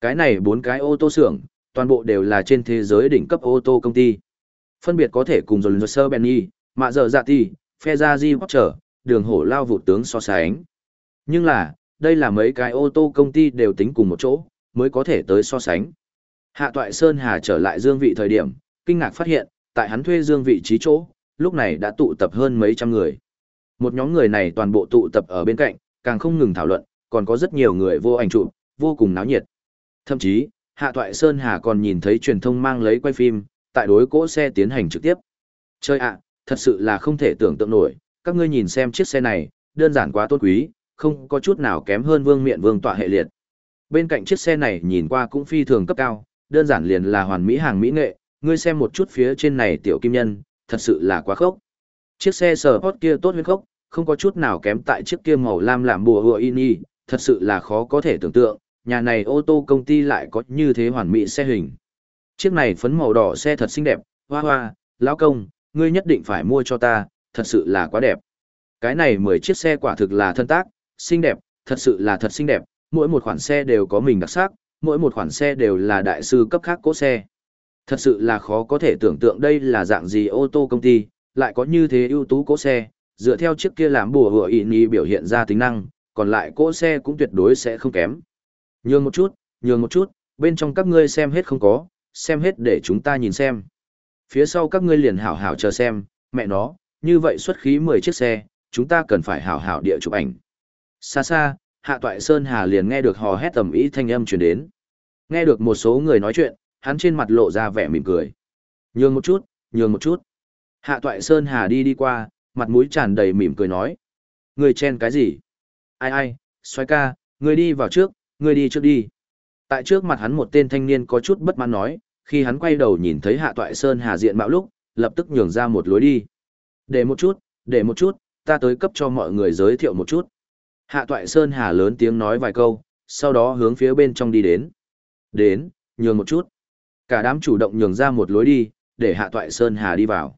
Cái này bốn cái ô tô xưởng, toàn bộ đều là trên thế giới đỉnh cấp ô tô công ty. Phân biệt có thể cùng dồn sơ Benny, mạ dở dạ ti, Ferrari Porsche, đường hổ lao vụ tướng so sánh. Nhưng là, đây là mấy cái ô tô công ty đều tính cùng một chỗ, mới có thể tới so sánh. Hạ Toại Sơn Hà trở lại dương vị thời điểm, kinh ngạc phát hiện, tại hắn thuê dương vị trí chỗ, lúc này đã tụ tập hơn mấy trăm người. Một nhóm người này toàn bộ tụ tập ở bên cạnh, càng không ngừng thảo luận, còn có rất nhiều người vô ảnh chụp, vô cùng náo nhiệt. Thậm chí, Hạ Toại Sơn Hà còn nhìn thấy truyền thông mang lấy quay phim, tại đối cỗ xe tiến hành trực tiếp. Chơi ạ, thật sự là không thể tưởng tượng nổi, các ngươi nhìn xem chiếc xe này, đơn giản quá tôn quý, không có chút nào kém hơn vương miện vương tọa hệ liệt. Bên cạnh chiếc xe này nhìn qua cũng phi thường cấp cao, đơn giản liền là hoàn mỹ hàng mỹ nghệ, ngươi xem một chút phía trên này tiểu kim nhân, thật sự là quá khốc. Chiếc xe Sport kia tốt huyên khốc, không có chút nào kém tại chiếc kia màu lam làm bùa hùa ini, thật sự là khó có thể tưởng tượng, nhà này ô tô công ty lại có như thế hoàn mỹ xe hình. Chiếc này phấn màu đỏ xe thật xinh đẹp, hoa hoa, lão công, ngươi nhất định phải mua cho ta, thật sự là quá đẹp. Cái này 10 chiếc xe quả thực là thân tác, xinh đẹp, thật sự là thật xinh đẹp, mỗi một khoản xe đều có mình đặc sắc, mỗi một khoản xe đều là đại sư cấp khác cố xe. Thật sự là khó có thể tưởng tượng đây là dạng gì ô tô công ty, lại có như thế ưu tú cỗ xe, dựa theo chiếc kia làm bùa hựa ý nhì biểu hiện ra tính năng, còn lại cỗ xe cũng tuyệt đối sẽ không kém. Nhường một chút, nhường một chút, bên trong các ngươi xem hết không có, xem hết để chúng ta nhìn xem. Phía sau các ngươi liền hảo hảo chờ xem, mẹ nó, như vậy xuất khí 10 chiếc xe, chúng ta cần phải hảo hảo địa chụp ảnh. Xa xa, Hạ Toại Sơn Hà liền nghe được hò hét tầm ý thanh âm truyền đến. Nghe được một số người nói chuyện, hắn trên mặt lộ ra vẻ mỉm cười. Nhường một chút, nhường một chút. Hạ Toại Sơn Hà đi đi qua, mặt mũi tràn đầy mỉm cười nói. Người chen cái gì? Ai ai, xoay ca, người đi vào trước, người đi trước đi. Tại trước mặt hắn một tên thanh niên có chút bất mãn nói, khi hắn quay đầu nhìn thấy Hạ Toại Sơn Hà diện mạo lúc, lập tức nhường ra một lối đi. Để một chút, để một chút, ta tới cấp cho mọi người giới thiệu một chút. Hạ Toại Sơn Hà lớn tiếng nói vài câu, sau đó hướng phía bên trong đi đến. Đến, nhường một chút. Cả đám chủ động nhường ra một lối đi, để Hạ Toại Sơn Hà đi vào.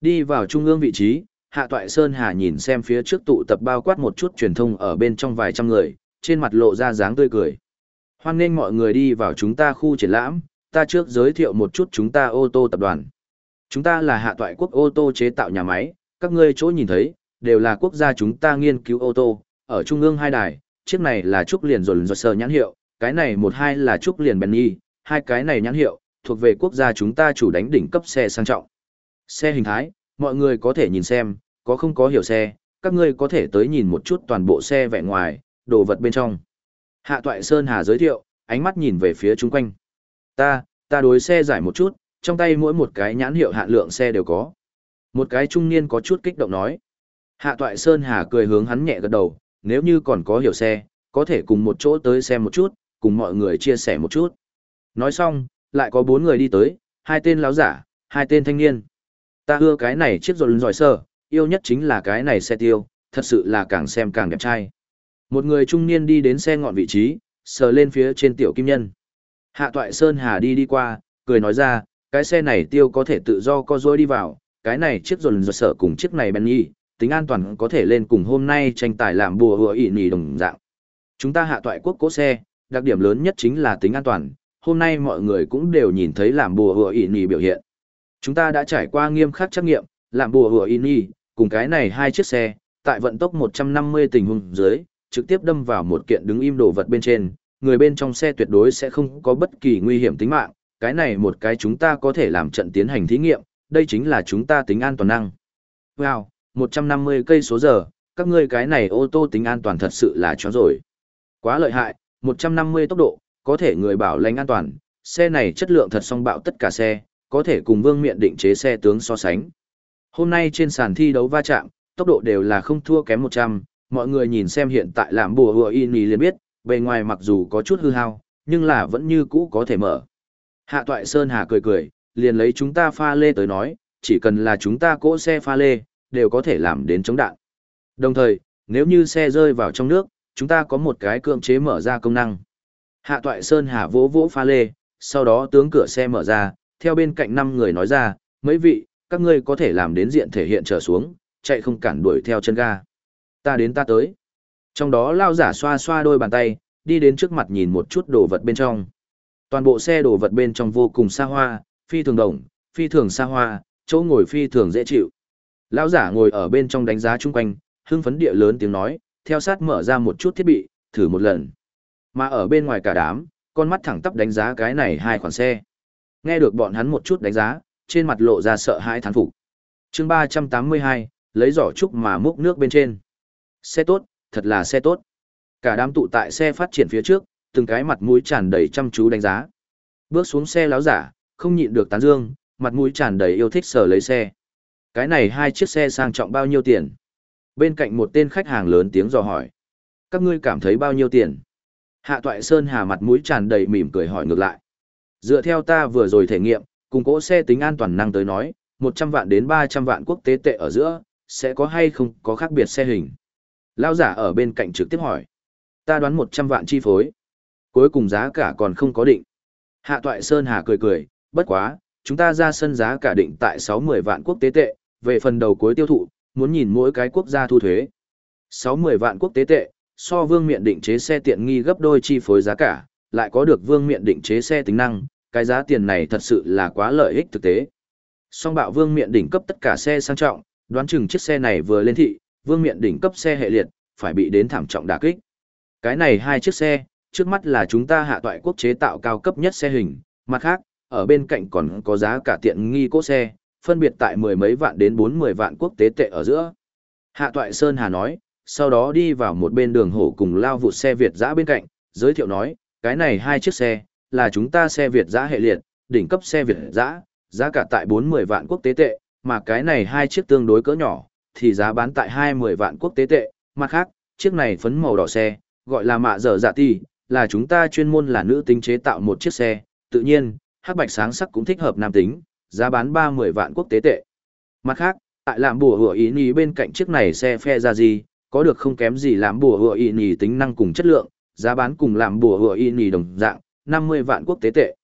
Đi vào trung ương vị trí, Hạ Toại Sơn Hà nhìn xem phía trước tụ tập bao quát một chút truyền thông ở bên trong vài trăm người, trên mặt lộ ra dáng tươi cười. Hoan nghênh mọi người đi vào chúng ta khu triển lãm, ta trước giới thiệu một chút chúng ta ô tô tập đoàn. Chúng ta là hạ toại quốc ô tô chế tạo nhà máy, các ngươi chỗ nhìn thấy, đều là quốc gia chúng ta nghiên cứu ô tô, ở trung ương hai đài, chiếc này là trúc liền rồi do sờ nhãn hiệu, cái này một hai là trúc liền Benny, hai cái này nhãn hiệu, thuộc về quốc gia chúng ta chủ đánh đỉnh cấp xe sang trọng. Xe hình thái, mọi người có thể nhìn xem, có không có hiểu xe, các ngươi có thể tới nhìn một chút toàn bộ xe vẻ ngoài, đồ vật bên trong. Hạ Toại Sơn Hà giới thiệu, ánh mắt nhìn về phía chung quanh. Ta, ta đối xe giải một chút, trong tay mỗi một cái nhãn hiệu hạn lượng xe đều có. Một cái trung niên có chút kích động nói. Hạ Toại Sơn Hà cười hướng hắn nhẹ gật đầu, nếu như còn có hiểu xe, có thể cùng một chỗ tới xem một chút, cùng mọi người chia sẻ một chút. Nói xong, lại có bốn người đi tới, hai tên láo giả, hai tên thanh niên. Ta ưa cái này chiếc dồn giỏi sơ, yêu nhất chính là cái này xe tiêu, thật sự là càng xem càng đẹp trai. Một người trung niên đi đến xe ngọn vị trí, sờ lên phía trên tiểu kim nhân. Hạ toại Sơn Hà đi đi qua, cười nói ra, cái xe này tiêu có thể tự do co dối đi vào, cái này chiếc dồn giỏi sở cùng chiếc này Benny, tính an toàn có thể lên cùng hôm nay tranh tài làm bùa hựa ỉ nì đồng dạng. Chúng ta hạ toại quốc cố xe, đặc điểm lớn nhất chính là tính an toàn, hôm nay mọi người cũng đều nhìn thấy làm bùa hùa ỉ nì biểu hiện. Chúng ta đã trải qua nghiêm khắc trắc nghiệm, làm bùa hùa ỉ nì, cùng cái này hai chiếc xe, tại vận tốc 150 tình huống dưới, trực tiếp đâm vào một kiện đứng im đồ vật bên trên, người bên trong xe tuyệt đối sẽ không có bất kỳ nguy hiểm tính mạng, cái này một cái chúng ta có thể làm trận tiến hành thí nghiệm, đây chính là chúng ta tính an toàn năng. Wow, 150 cây số giờ, các ngươi cái này ô tô tính an toàn thật sự là chó rồi. Quá lợi hại, 150 tốc độ, có thể người bảo lãnh an toàn, xe này chất lượng thật song bạo tất cả xe, có thể cùng vương miện định chế xe tướng so sánh. Hôm nay trên sàn thi đấu va chạm, tốc độ đều là không thua kém 100, mọi người nhìn xem hiện tại làm bùa hùa in liền biết, bề ngoài mặc dù có chút hư hao, nhưng là vẫn như cũ có thể mở. Hạ toại Sơn Hà cười cười, liền lấy chúng ta pha lê tới nói, chỉ cần là chúng ta cỗ xe pha lê, đều có thể làm đến chống đạn. Đồng thời, nếu như xe rơi vào trong nước, chúng ta có một cái cưỡng chế mở ra công năng. Hạ Toại Sơn Hà vỗ vỗ pha lê, sau đó tướng cửa xe mở ra, theo bên cạnh năm người nói ra, mấy vị, các ngươi có thể làm đến diện thể hiện trở xuống, chạy không cản đuổi theo chân ga. Ta đến ta tới. Trong đó lao giả xoa xoa đôi bàn tay, đi đến trước mặt nhìn một chút đồ vật bên trong. Toàn bộ xe đồ vật bên trong vô cùng xa hoa, phi thường đồng, phi thường xa hoa, chỗ ngồi phi thường dễ chịu. Lão giả ngồi ở bên trong đánh giá chung quanh, hưng phấn địa lớn tiếng nói, theo sát mở ra một chút thiết bị, thử một lần. Mà ở bên ngoài cả đám, con mắt thẳng tắp đánh giá cái này hai khoản xe. Nghe được bọn hắn một chút đánh giá, trên mặt lộ ra sợ hãi thán phục. Chương 382, lấy giỏ trúc mà múc nước bên trên. Xe tốt, thật là xe tốt. Cả đám tụ tại xe phát triển phía trước, từng cái mặt mũi tràn đầy chăm chú đánh giá. Bước xuống xe láo giả, không nhịn được tán dương, mặt mũi tràn đầy yêu thích sở lấy xe. Cái này hai chiếc xe sang trọng bao nhiêu tiền? Bên cạnh một tên khách hàng lớn tiếng dò hỏi. Các ngươi cảm thấy bao nhiêu tiền? Hạ Toại Sơn Hà mặt mũi tràn đầy mỉm cười hỏi ngược lại. Dựa theo ta vừa rồi thể nghiệm, cùng cỗ xe tính an toàn năng tới nói, 100 vạn đến 300 vạn quốc tế tệ ở giữa, sẽ có hay không có khác biệt xe hình. Lao giả ở bên cạnh trực tiếp hỏi. Ta đoán 100 vạn chi phối. Cuối cùng giá cả còn không có định. Hạ Toại Sơn Hà cười cười, bất quá, chúng ta ra sân giá cả định tại 60 vạn quốc tế tệ, về phần đầu cuối tiêu thụ, muốn nhìn mỗi cái quốc gia thu thuế. 60 vạn quốc tế tệ, so vương miện định chế xe tiện nghi gấp đôi chi phối giá cả, lại có được vương miện định chế xe tính năng, cái giá tiền này thật sự là quá lợi ích thực tế. Song bạo vương miện đỉnh cấp tất cả xe sang trọng, đoán chừng chiếc xe này vừa lên thị, vương miện đỉnh cấp xe hệ liệt, phải bị đến thảm trọng đả kích. Cái này hai chiếc xe, trước mắt là chúng ta hạ toại quốc chế tạo cao cấp nhất xe hình, mặt khác, ở bên cạnh còn có giá cả tiện nghi cố xe, phân biệt tại mười mấy vạn đến bốn mười vạn quốc tế tệ ở giữa. Hạ toại Sơn Hà nói, sau đó đi vào một bên đường hổ cùng lao vụt xe Việt giã bên cạnh, giới thiệu nói, cái này hai chiếc xe, là chúng ta xe Việt giã hệ liệt, đỉnh cấp xe Việt giã, giá cả tại bốn mười vạn quốc tế tệ, mà cái này hai chiếc tương đối cỡ nhỏ, thì giá bán tại hai mười vạn quốc tế tệ, mặt khác, chiếc này phấn màu đỏ xe, gọi là mạ dở dạ ti, là chúng ta chuyên môn là nữ tính chế tạo một chiếc xe, tự nhiên, hắc bạch sáng sắc cũng thích hợp nam tính, giá bán ba mươi vạn quốc tế tệ. Mặt khác, tại làm bùa hựa ý ní bên cạnh chiếc này xe phe ra gì, có được không kém gì làm bùa hựa y nhì tính năng cùng chất lượng, giá bán cùng làm bùa hựa y nhì đồng dạng, năm mươi vạn quốc tế tệ.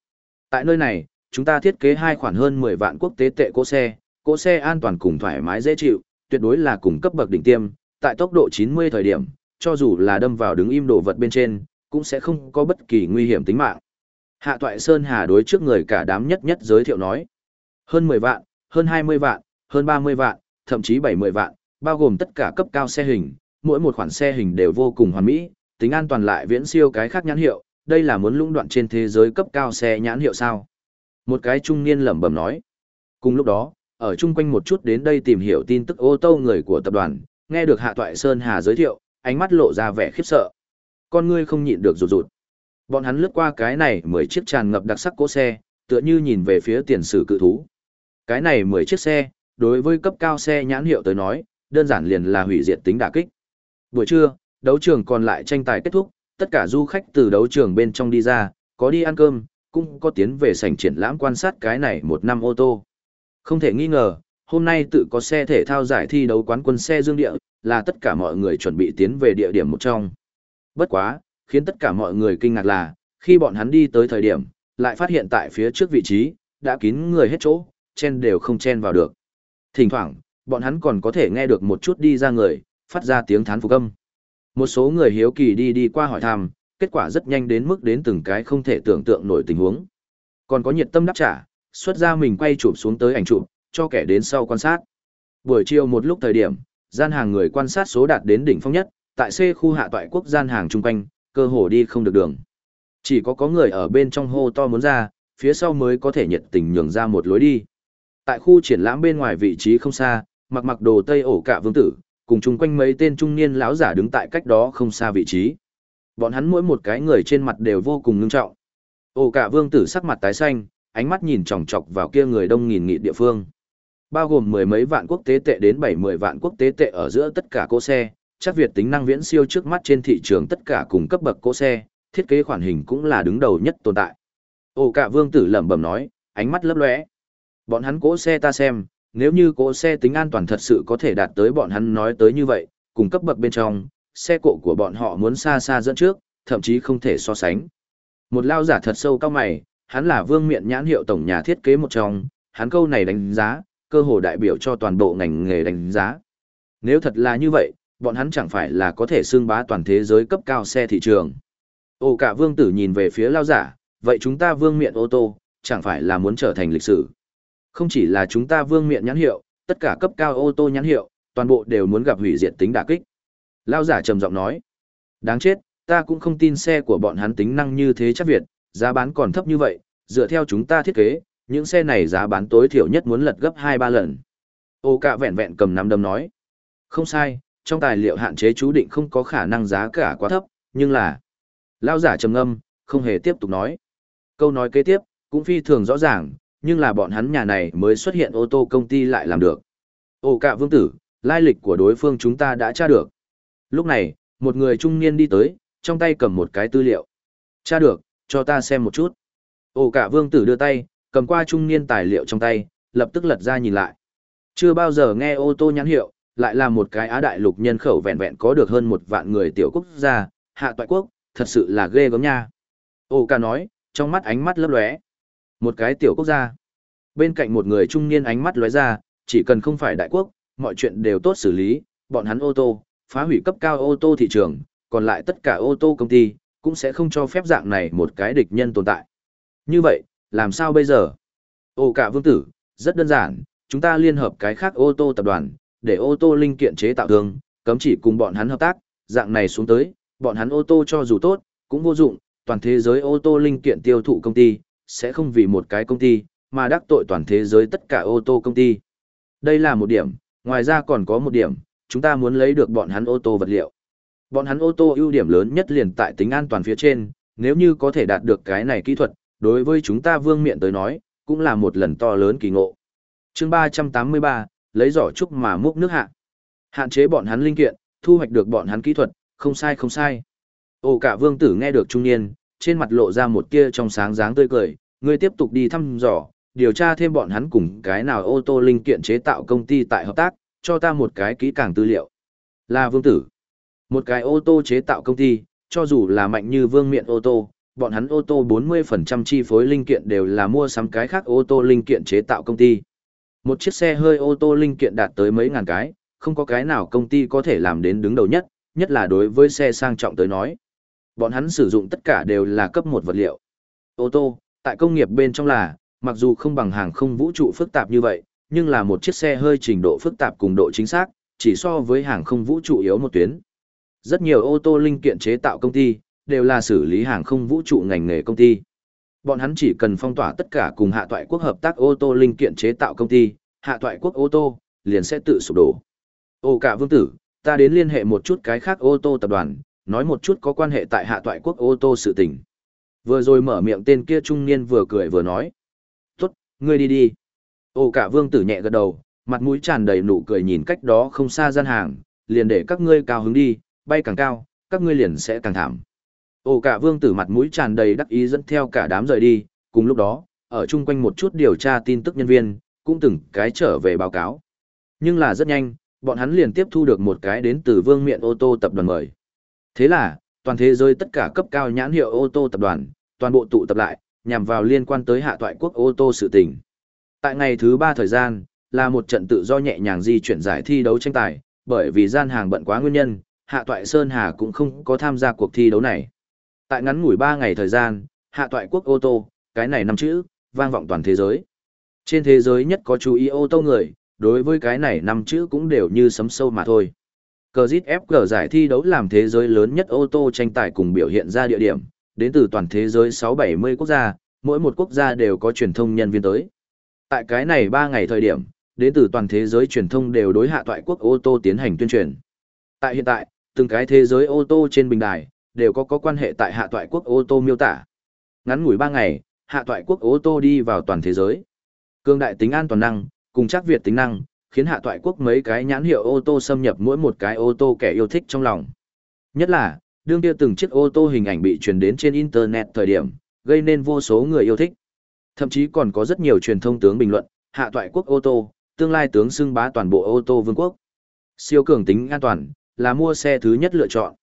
Tại nơi này, chúng ta thiết kế hai khoản hơn mười vạn quốc tế tệ cỗ xe, cỗ xe an toàn cùng thoải mái dễ chịu, tuyệt đối là cùng cấp bậc đỉnh tiêm, tại tốc độ chín mươi thời điểm, cho dù là đâm vào đứng im đồ vật bên trên, cũng sẽ không có bất kỳ nguy hiểm tính mạng. Hạ Toại Sơn Hà đối trước người cả đám nhất nhất giới thiệu nói. Hơn 10 vạn, hơn 20 vạn, hơn 30 vạn, thậm chí 70 vạn, bao gồm tất cả cấp cao xe hình, mỗi một khoản xe hình đều vô cùng hoàn mỹ, tính an toàn lại viễn siêu cái khác nhãn hiệu, đây là muốn lũng đoạn trên thế giới cấp cao xe nhãn hiệu sao? Một cái trung niên lẩm bẩm nói. Cùng lúc đó, ở chung quanh một chút đến đây tìm hiểu tin tức ô tô người của tập đoàn, nghe được Hạ Toại Sơn Hà giới thiệu, ánh mắt lộ ra vẻ khiếp sợ. Con ngươi không nhịn được rụt rụt. Bọn hắn lướt qua cái này mười chiếc tràn ngập đặc sắc cỗ xe, tựa như nhìn về phía tiền sử cự thú. Cái này mười chiếc xe, đối với cấp cao xe nhãn hiệu tới nói, đơn giản liền là hủy diệt tính đả kích. Buổi trưa, đấu trường còn lại tranh tài kết thúc, tất cả du khách từ đấu trường bên trong đi ra, có đi ăn cơm, cũng có tiến về sảnh triển lãm quan sát cái này một năm ô tô. Không thể nghi ngờ, hôm nay tự có xe thể thao giải thi đấu quán quân xe dương địa, là tất cả mọi người chuẩn bị tiến về địa điểm một trong. Bất quá, khiến tất cả mọi người kinh ngạc là, khi bọn hắn đi tới thời điểm, lại phát hiện tại phía trước vị trí, đã kín người hết chỗ, chen đều không chen vào được. Thỉnh thoảng, bọn hắn còn có thể nghe được một chút đi ra người, phát ra tiếng thán phục âm. Một số người hiếu kỳ đi đi qua hỏi thăm, kết quả rất nhanh đến mức đến từng cái không thể tưởng tượng nổi tình huống. Còn có nhiệt tâm đáp trả, xuất ra mình quay chụp xuống tới ảnh chụp, cho kẻ đến sau quan sát. Buổi chiều một lúc thời điểm, gian hàng người quan sát số đạt đến đỉnh phong nhất, tại C khu hạ toại quốc gian hàng chung quanh, cơ hồ đi không được đường. Chỉ có có người ở bên trong hô to muốn ra, phía sau mới có thể nhiệt tình nhường ra một lối đi. Tại khu triển lãm bên ngoài vị trí không xa, mặc mặc đồ tây ổ cả vương tử, cùng chung quanh mấy tên trung niên lão giả đứng tại cách đó không xa vị trí. Bọn hắn mỗi một cái người trên mặt đều vô cùng ngưng trọng. Ổ cả vương tử sắc mặt tái xanh, ánh mắt nhìn chòng chọc vào kia người đông nghìn nghị địa phương. Bao gồm mười mấy vạn quốc tế tệ đến bảy mười vạn quốc tế tệ ở giữa tất cả cỗ xe, chắc Việt tính năng viễn siêu trước mắt trên thị trường tất cả cùng cấp bậc cỗ xe, thiết kế khoản hình cũng là đứng đầu nhất tồn tại. Ổ cả vương tử lẩm bẩm nói, ánh mắt lấp lóe. Bọn hắn cỗ xe ta xem, nếu như cỗ xe tính an toàn thật sự có thể đạt tới bọn hắn nói tới như vậy, cùng cấp bậc bên trong, xe cộ của bọn họ muốn xa xa dẫn trước, thậm chí không thể so sánh. Một lao giả thật sâu cao mày, hắn là vương miện nhãn hiệu tổng nhà thiết kế một trong, hắn câu này đánh giá, cơ hồ đại biểu cho toàn bộ ngành nghề đánh giá. Nếu thật là như vậy, bọn hắn chẳng phải là có thể xương bá toàn thế giới cấp cao xe thị trường. Ô cả vương tử nhìn về phía lao giả, vậy chúng ta vương miện ô tô, chẳng phải là muốn trở thành lịch sử. Không chỉ là chúng ta vương miện nhãn hiệu, tất cả cấp cao ô tô nhãn hiệu, toàn bộ đều muốn gặp hủy diệt tính đả kích. Lao giả trầm giọng nói, đáng chết, ta cũng không tin xe của bọn hắn tính năng như thế chắc Việt, giá bán còn thấp như vậy, dựa theo chúng ta thiết kế, những xe này giá bán tối thiểu nhất muốn lật gấp 2-3 lần. Ô cả vẹn vẹn cầm nắm đấm nói, không sai, trong tài liệu hạn chế chú định không có khả năng giá cả quá thấp, nhưng là... Lao giả trầm ngâm, không hề tiếp tục nói. Câu nói kế tiếp, cũng phi thường rõ ràng, nhưng là bọn hắn nhà này mới xuất hiện ô tô công ty lại làm được. Ô cả vương tử, lai lịch của đối phương chúng ta đã tra được. Lúc này, một người trung niên đi tới, trong tay cầm một cái tư liệu. Tra được, cho ta xem một chút. Ô cả vương tử đưa tay, cầm qua trung niên tài liệu trong tay, lập tức lật ra nhìn lại. Chưa bao giờ nghe ô tô nhãn hiệu, lại là một cái Á đại lục nhân khẩu vẹn vẹn có được hơn một vạn người tiểu quốc gia, hạ toại quốc, thật sự là ghê gớm nha. Ô cả nói, trong mắt ánh mắt lấp lóe. Một cái tiểu quốc gia. Bên cạnh một người trung niên ánh mắt lóe ra, chỉ cần không phải đại quốc, mọi chuyện đều tốt xử lý, bọn hắn ô tô, phá hủy cấp cao ô tô thị trường, còn lại tất cả ô tô công ty, cũng sẽ không cho phép dạng này một cái địch nhân tồn tại. Như vậy, làm sao bây giờ? Ô cả vương tử, rất đơn giản, chúng ta liên hợp cái khác ô tô tập đoàn, để ô tô linh kiện chế tạo thương, cấm chỉ cùng bọn hắn hợp tác, dạng này xuống tới, bọn hắn ô tô cho dù tốt, cũng vô dụng, toàn thế giới ô tô linh kiện tiêu thụ công ty, sẽ không vì một cái công ty, mà đắc tội toàn thế giới tất cả ô tô công ty. Đây là một điểm, ngoài ra còn có một điểm, chúng ta muốn lấy được bọn hắn ô tô vật liệu. Bọn hắn ô tô ưu điểm lớn nhất liền tại tính an toàn phía trên, nếu như có thể đạt được cái này kỹ thuật, đối với chúng ta vương miện tới nói, cũng là một lần to lớn kỳ ngộ. chương 383, lấy giỏ trúc mà múc nước hạ. Hạn chế bọn hắn linh kiện, thu hoạch được bọn hắn kỹ thuật, không sai không sai. Ồ cả vương tử nghe được trung niên, trên mặt lộ ra một tia trong sáng dáng tươi cười, ngươi tiếp tục đi thăm dò, điều tra thêm bọn hắn cùng cái nào ô tô linh kiện chế tạo công ty tại hợp tác, cho ta một cái kỹ càng tư liệu. Là vương tử. Một cái ô tô chế tạo công ty, cho dù là mạnh như vương miện ô tô, bọn hắn ô tô 40% chi phối linh kiện đều là mua sắm cái khác ô tô linh kiện chế tạo công ty. Một chiếc xe hơi ô tô linh kiện đạt tới mấy ngàn cái, không có cái nào công ty có thể làm đến đứng đầu nhất, nhất là đối với xe sang trọng tới nói. Bọn hắn sử dụng tất cả đều là cấp một vật liệu. Ô tô, tại công nghiệp bên trong là, mặc dù không bằng hàng không vũ trụ phức tạp như vậy, nhưng là một chiếc xe hơi trình độ phức tạp cùng độ chính xác, chỉ so với hàng không vũ trụ yếu một tuyến. Rất nhiều ô tô linh kiện chế tạo công ty, đều là xử lý hàng không vũ trụ ngành nghề công ty. Bọn hắn chỉ cần phong tỏa tất cả cùng hạ toại quốc hợp tác ô tô linh kiện chế tạo công ty, hạ toại quốc ô tô, liền sẽ tự sụp đổ. Ô cả vương tử, ta đến liên hệ một chút cái khác ô tô tập đoàn, nói một chút có quan hệ tại hạ toại quốc ô tô sự tình. Vừa rồi mở miệng tên kia trung niên vừa cười vừa nói. Tốt, ngươi đi đi. Ô cả vương tử nhẹ gật đầu, mặt mũi tràn đầy nụ cười nhìn cách đó không xa gian hàng, liền để các ngươi cao hứng đi, bay càng cao, các ngươi liền sẽ càng thảm. Ô cả vương tử mặt mũi tràn đầy đắc ý dẫn theo cả đám rời đi, cùng lúc đó, ở chung quanh một chút điều tra tin tức nhân viên, cũng từng cái trở về báo cáo. Nhưng là rất nhanh, bọn hắn liền tiếp thu được một cái đến từ vương miện ô tô tập đoàn mời. Thế là, toàn thế giới tất cả cấp cao nhãn hiệu ô tô tập đoàn, toàn bộ tụ tập lại, nhằm vào liên quan tới hạ toại quốc ô tô sự tình. Tại ngày thứ ba thời gian, là một trận tự do nhẹ nhàng di chuyển giải thi đấu tranh tài, bởi vì gian hàng bận quá nguyên nhân, hạ toại Sơn Hà cũng không có tham gia cuộc thi đấu này. Tại ngắn ngủi ba ngày thời gian, hạ toại quốc ô tô, cái này năm chữ, vang vọng toàn thế giới. Trên thế giới nhất có chú ý ô tô người, đối với cái này năm chữ cũng đều như sấm sâu mà thôi. Cờ FG giải thi đấu làm thế giới lớn nhất ô tô tranh tài cùng biểu hiện ra địa điểm, đến từ toàn thế giới 670 quốc gia, mỗi một quốc gia đều có truyền thông nhân viên tới. Tại cái này 3 ngày thời điểm, đến từ toàn thế giới truyền thông đều đối hạ toại quốc ô tô tiến hành tuyên truyền. Tại hiện tại, từng cái thế giới ô tô trên bình đài, đều có có quan hệ tại hạ toại quốc ô tô miêu tả. Ngắn ngủi 3 ngày, hạ toại quốc ô tô đi vào toàn thế giới. Cương đại tính an toàn năng, cùng chắc Việt tính năng, khiến hạ toại quốc mấy cái nhãn hiệu ô tô xâm nhập mỗi một cái ô tô kẻ yêu thích trong lòng. Nhất là, đương kia từng chiếc ô tô hình ảnh bị truyền đến trên internet thời điểm, gây nên vô số người yêu thích. Thậm chí còn có rất nhiều truyền thông tướng bình luận, hạ toại quốc ô tô, tương lai tướng xưng bá toàn bộ ô tô vương quốc. Siêu cường tính an toàn, là mua xe thứ nhất lựa chọn.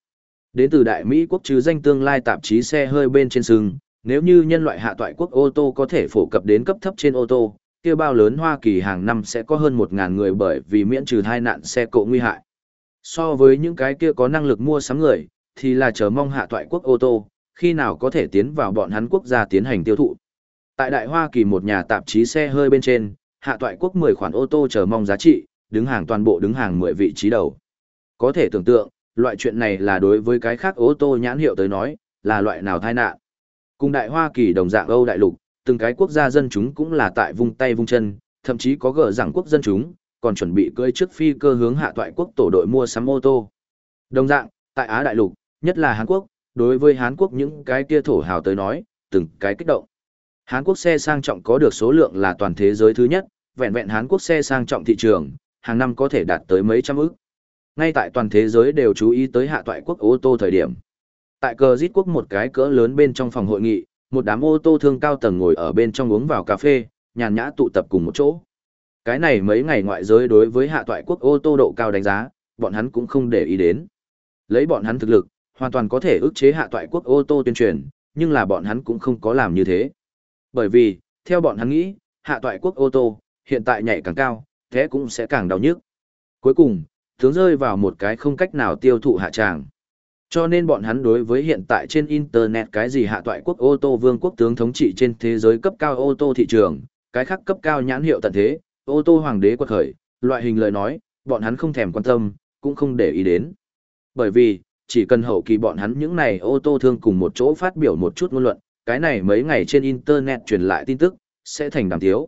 Đến từ Đại Mỹ quốc chứ danh tương lai tạp chí xe hơi bên trên sừng, nếu như nhân loại hạ toại quốc ô tô có thể phổ cập đến cấp thấp trên ô tô, kia bao lớn Hoa Kỳ hàng năm sẽ có hơn 1.000 người bởi vì miễn trừ tai nạn xe cộ nguy hại. So với những cái kia có năng lực mua sắm người, thì là chờ mong hạ toại quốc ô tô, khi nào có thể tiến vào bọn hắn quốc gia tiến hành tiêu thụ. Tại Đại Hoa Kỳ một nhà tạp chí xe hơi bên trên, hạ toại quốc 10 khoản ô tô chờ mong giá trị, đứng hàng toàn bộ đứng hàng 10 vị trí đầu. Có thể tưởng tượng, loại chuyện này là đối với cái khác ô tô nhãn hiệu tới nói, là loại nào tai nạn. Cùng Đại Hoa Kỳ đồng dạng Âu đại lục, từng cái quốc gia dân chúng cũng là tại vùng tay vung chân, thậm chí có gỡ rằng quốc dân chúng, còn chuẩn bị cưỡi trước phi cơ hướng hạ toại quốc tổ đội mua sắm ô tô. Đồng dạng, tại Á đại lục, nhất là Hàn Quốc, đối với Hàn Quốc những cái kia thổ hào tới nói, từng cái kích động. Hàn Quốc xe sang trọng có được số lượng là toàn thế giới thứ nhất, vẹn vẹn Hàn Quốc xe sang trọng thị trường, hàng năm có thể đạt tới mấy trăm ức. Ngay tại toàn thế giới đều chú ý tới hạ toại quốc ô tô thời điểm. Tại cờ giết quốc một cái cỡ lớn bên trong phòng hội nghị, một đám ô tô thương cao tầng ngồi ở bên trong uống vào cà phê, nhàn nhã tụ tập cùng một chỗ. Cái này mấy ngày ngoại giới đối với hạ toại quốc ô tô độ cao đánh giá, bọn hắn cũng không để ý đến. Lấy bọn hắn thực lực, hoàn toàn có thể ức chế hạ toại quốc ô tô tuyên truyền, nhưng là bọn hắn cũng không có làm như thế. Bởi vì, theo bọn hắn nghĩ, hạ toại quốc ô tô, hiện tại nhảy càng cao, thế cũng sẽ càng đau nhức. Cuối cùng, tướng rơi vào một cái không cách nào tiêu thụ hạ tràng. Cho nên bọn hắn đối với hiện tại trên Internet cái gì hạ toại quốc ô tô vương quốc tướng thống trị trên thế giới cấp cao ô tô thị trường, cái khác cấp cao nhãn hiệu tận thế, ô tô hoàng đế quật khởi, loại hình lời nói, bọn hắn không thèm quan tâm, cũng không để ý đến. Bởi vì, chỉ cần hậu kỳ bọn hắn những này ô tô thương cùng một chỗ phát biểu một chút ngôn luận, cái này mấy ngày trên Internet truyền lại tin tức, sẽ thành đàm thiếu.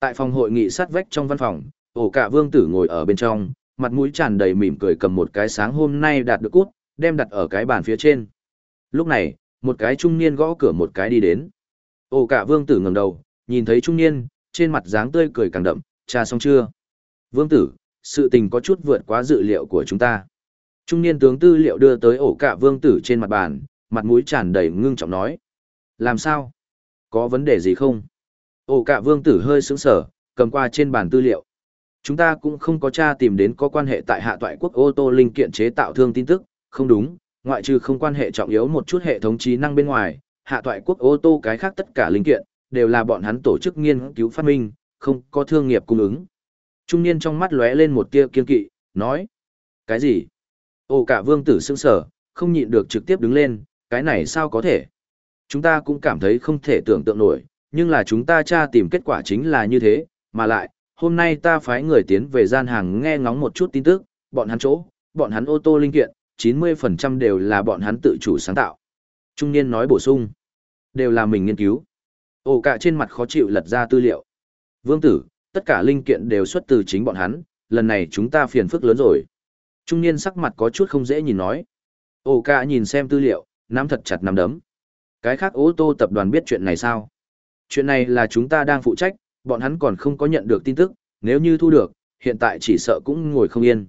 Tại phòng hội nghị sát vách trong văn phòng, ổ cả vương tử ngồi ở bên trong, mặt mũi tràn đầy mỉm cười cầm một cái sáng hôm nay đạt được cút, đem đặt ở cái bàn phía trên. Lúc này, một cái trung niên gõ cửa một cái đi đến. Ô cả vương tử ngẩng đầu, nhìn thấy trung niên, trên mặt dáng tươi cười càng đậm, cha xong chưa? Vương tử, sự tình có chút vượt quá dự liệu của chúng ta. Trung niên tướng tư liệu đưa tới ổ cả vương tử trên mặt bàn, mặt mũi tràn đầy ngưng trọng nói. Làm sao? Có vấn đề gì không? Ổ cả vương tử hơi sững sở, cầm qua trên bàn tư liệu. Chúng ta cũng không có tra tìm đến có quan hệ tại hạ toại quốc ô tô linh kiện chế tạo thương tin tức, không đúng, ngoại trừ không quan hệ trọng yếu một chút hệ thống trí năng bên ngoài, hạ toại quốc ô tô cái khác tất cả linh kiện, đều là bọn hắn tổ chức nghiên cứu phát minh, không có thương nghiệp cung ứng. Trung niên trong mắt lóe lên một tia kiên kỵ, nói. Cái gì? Ô cả vương tử sững sở, không nhịn được trực tiếp đứng lên, cái này sao có thể? Chúng ta cũng cảm thấy không thể tưởng tượng nổi, nhưng là chúng ta tra tìm kết quả chính là như thế, mà lại, hôm nay ta phái người tiến về gian hàng nghe ngóng một chút tin tức, bọn hắn chỗ, bọn hắn ô tô linh kiện, 90% đều là bọn hắn tự chủ sáng tạo. Trung niên nói bổ sung, đều là mình nghiên cứu. Ổ cả trên mặt khó chịu lật ra tư liệu. Vương tử, tất cả linh kiện đều xuất từ chính bọn hắn, lần này chúng ta phiền phức lớn rồi. Trung niên sắc mặt có chút không dễ nhìn nói. Ổ cả nhìn xem tư liệu, nắm thật chặt nắm đấm. Cái khác ô tô tập đoàn biết chuyện này sao? Chuyện này là chúng ta đang phụ trách, bọn hắn còn không có nhận được tin tức, nếu như thu được, hiện tại chỉ sợ cũng ngồi không yên.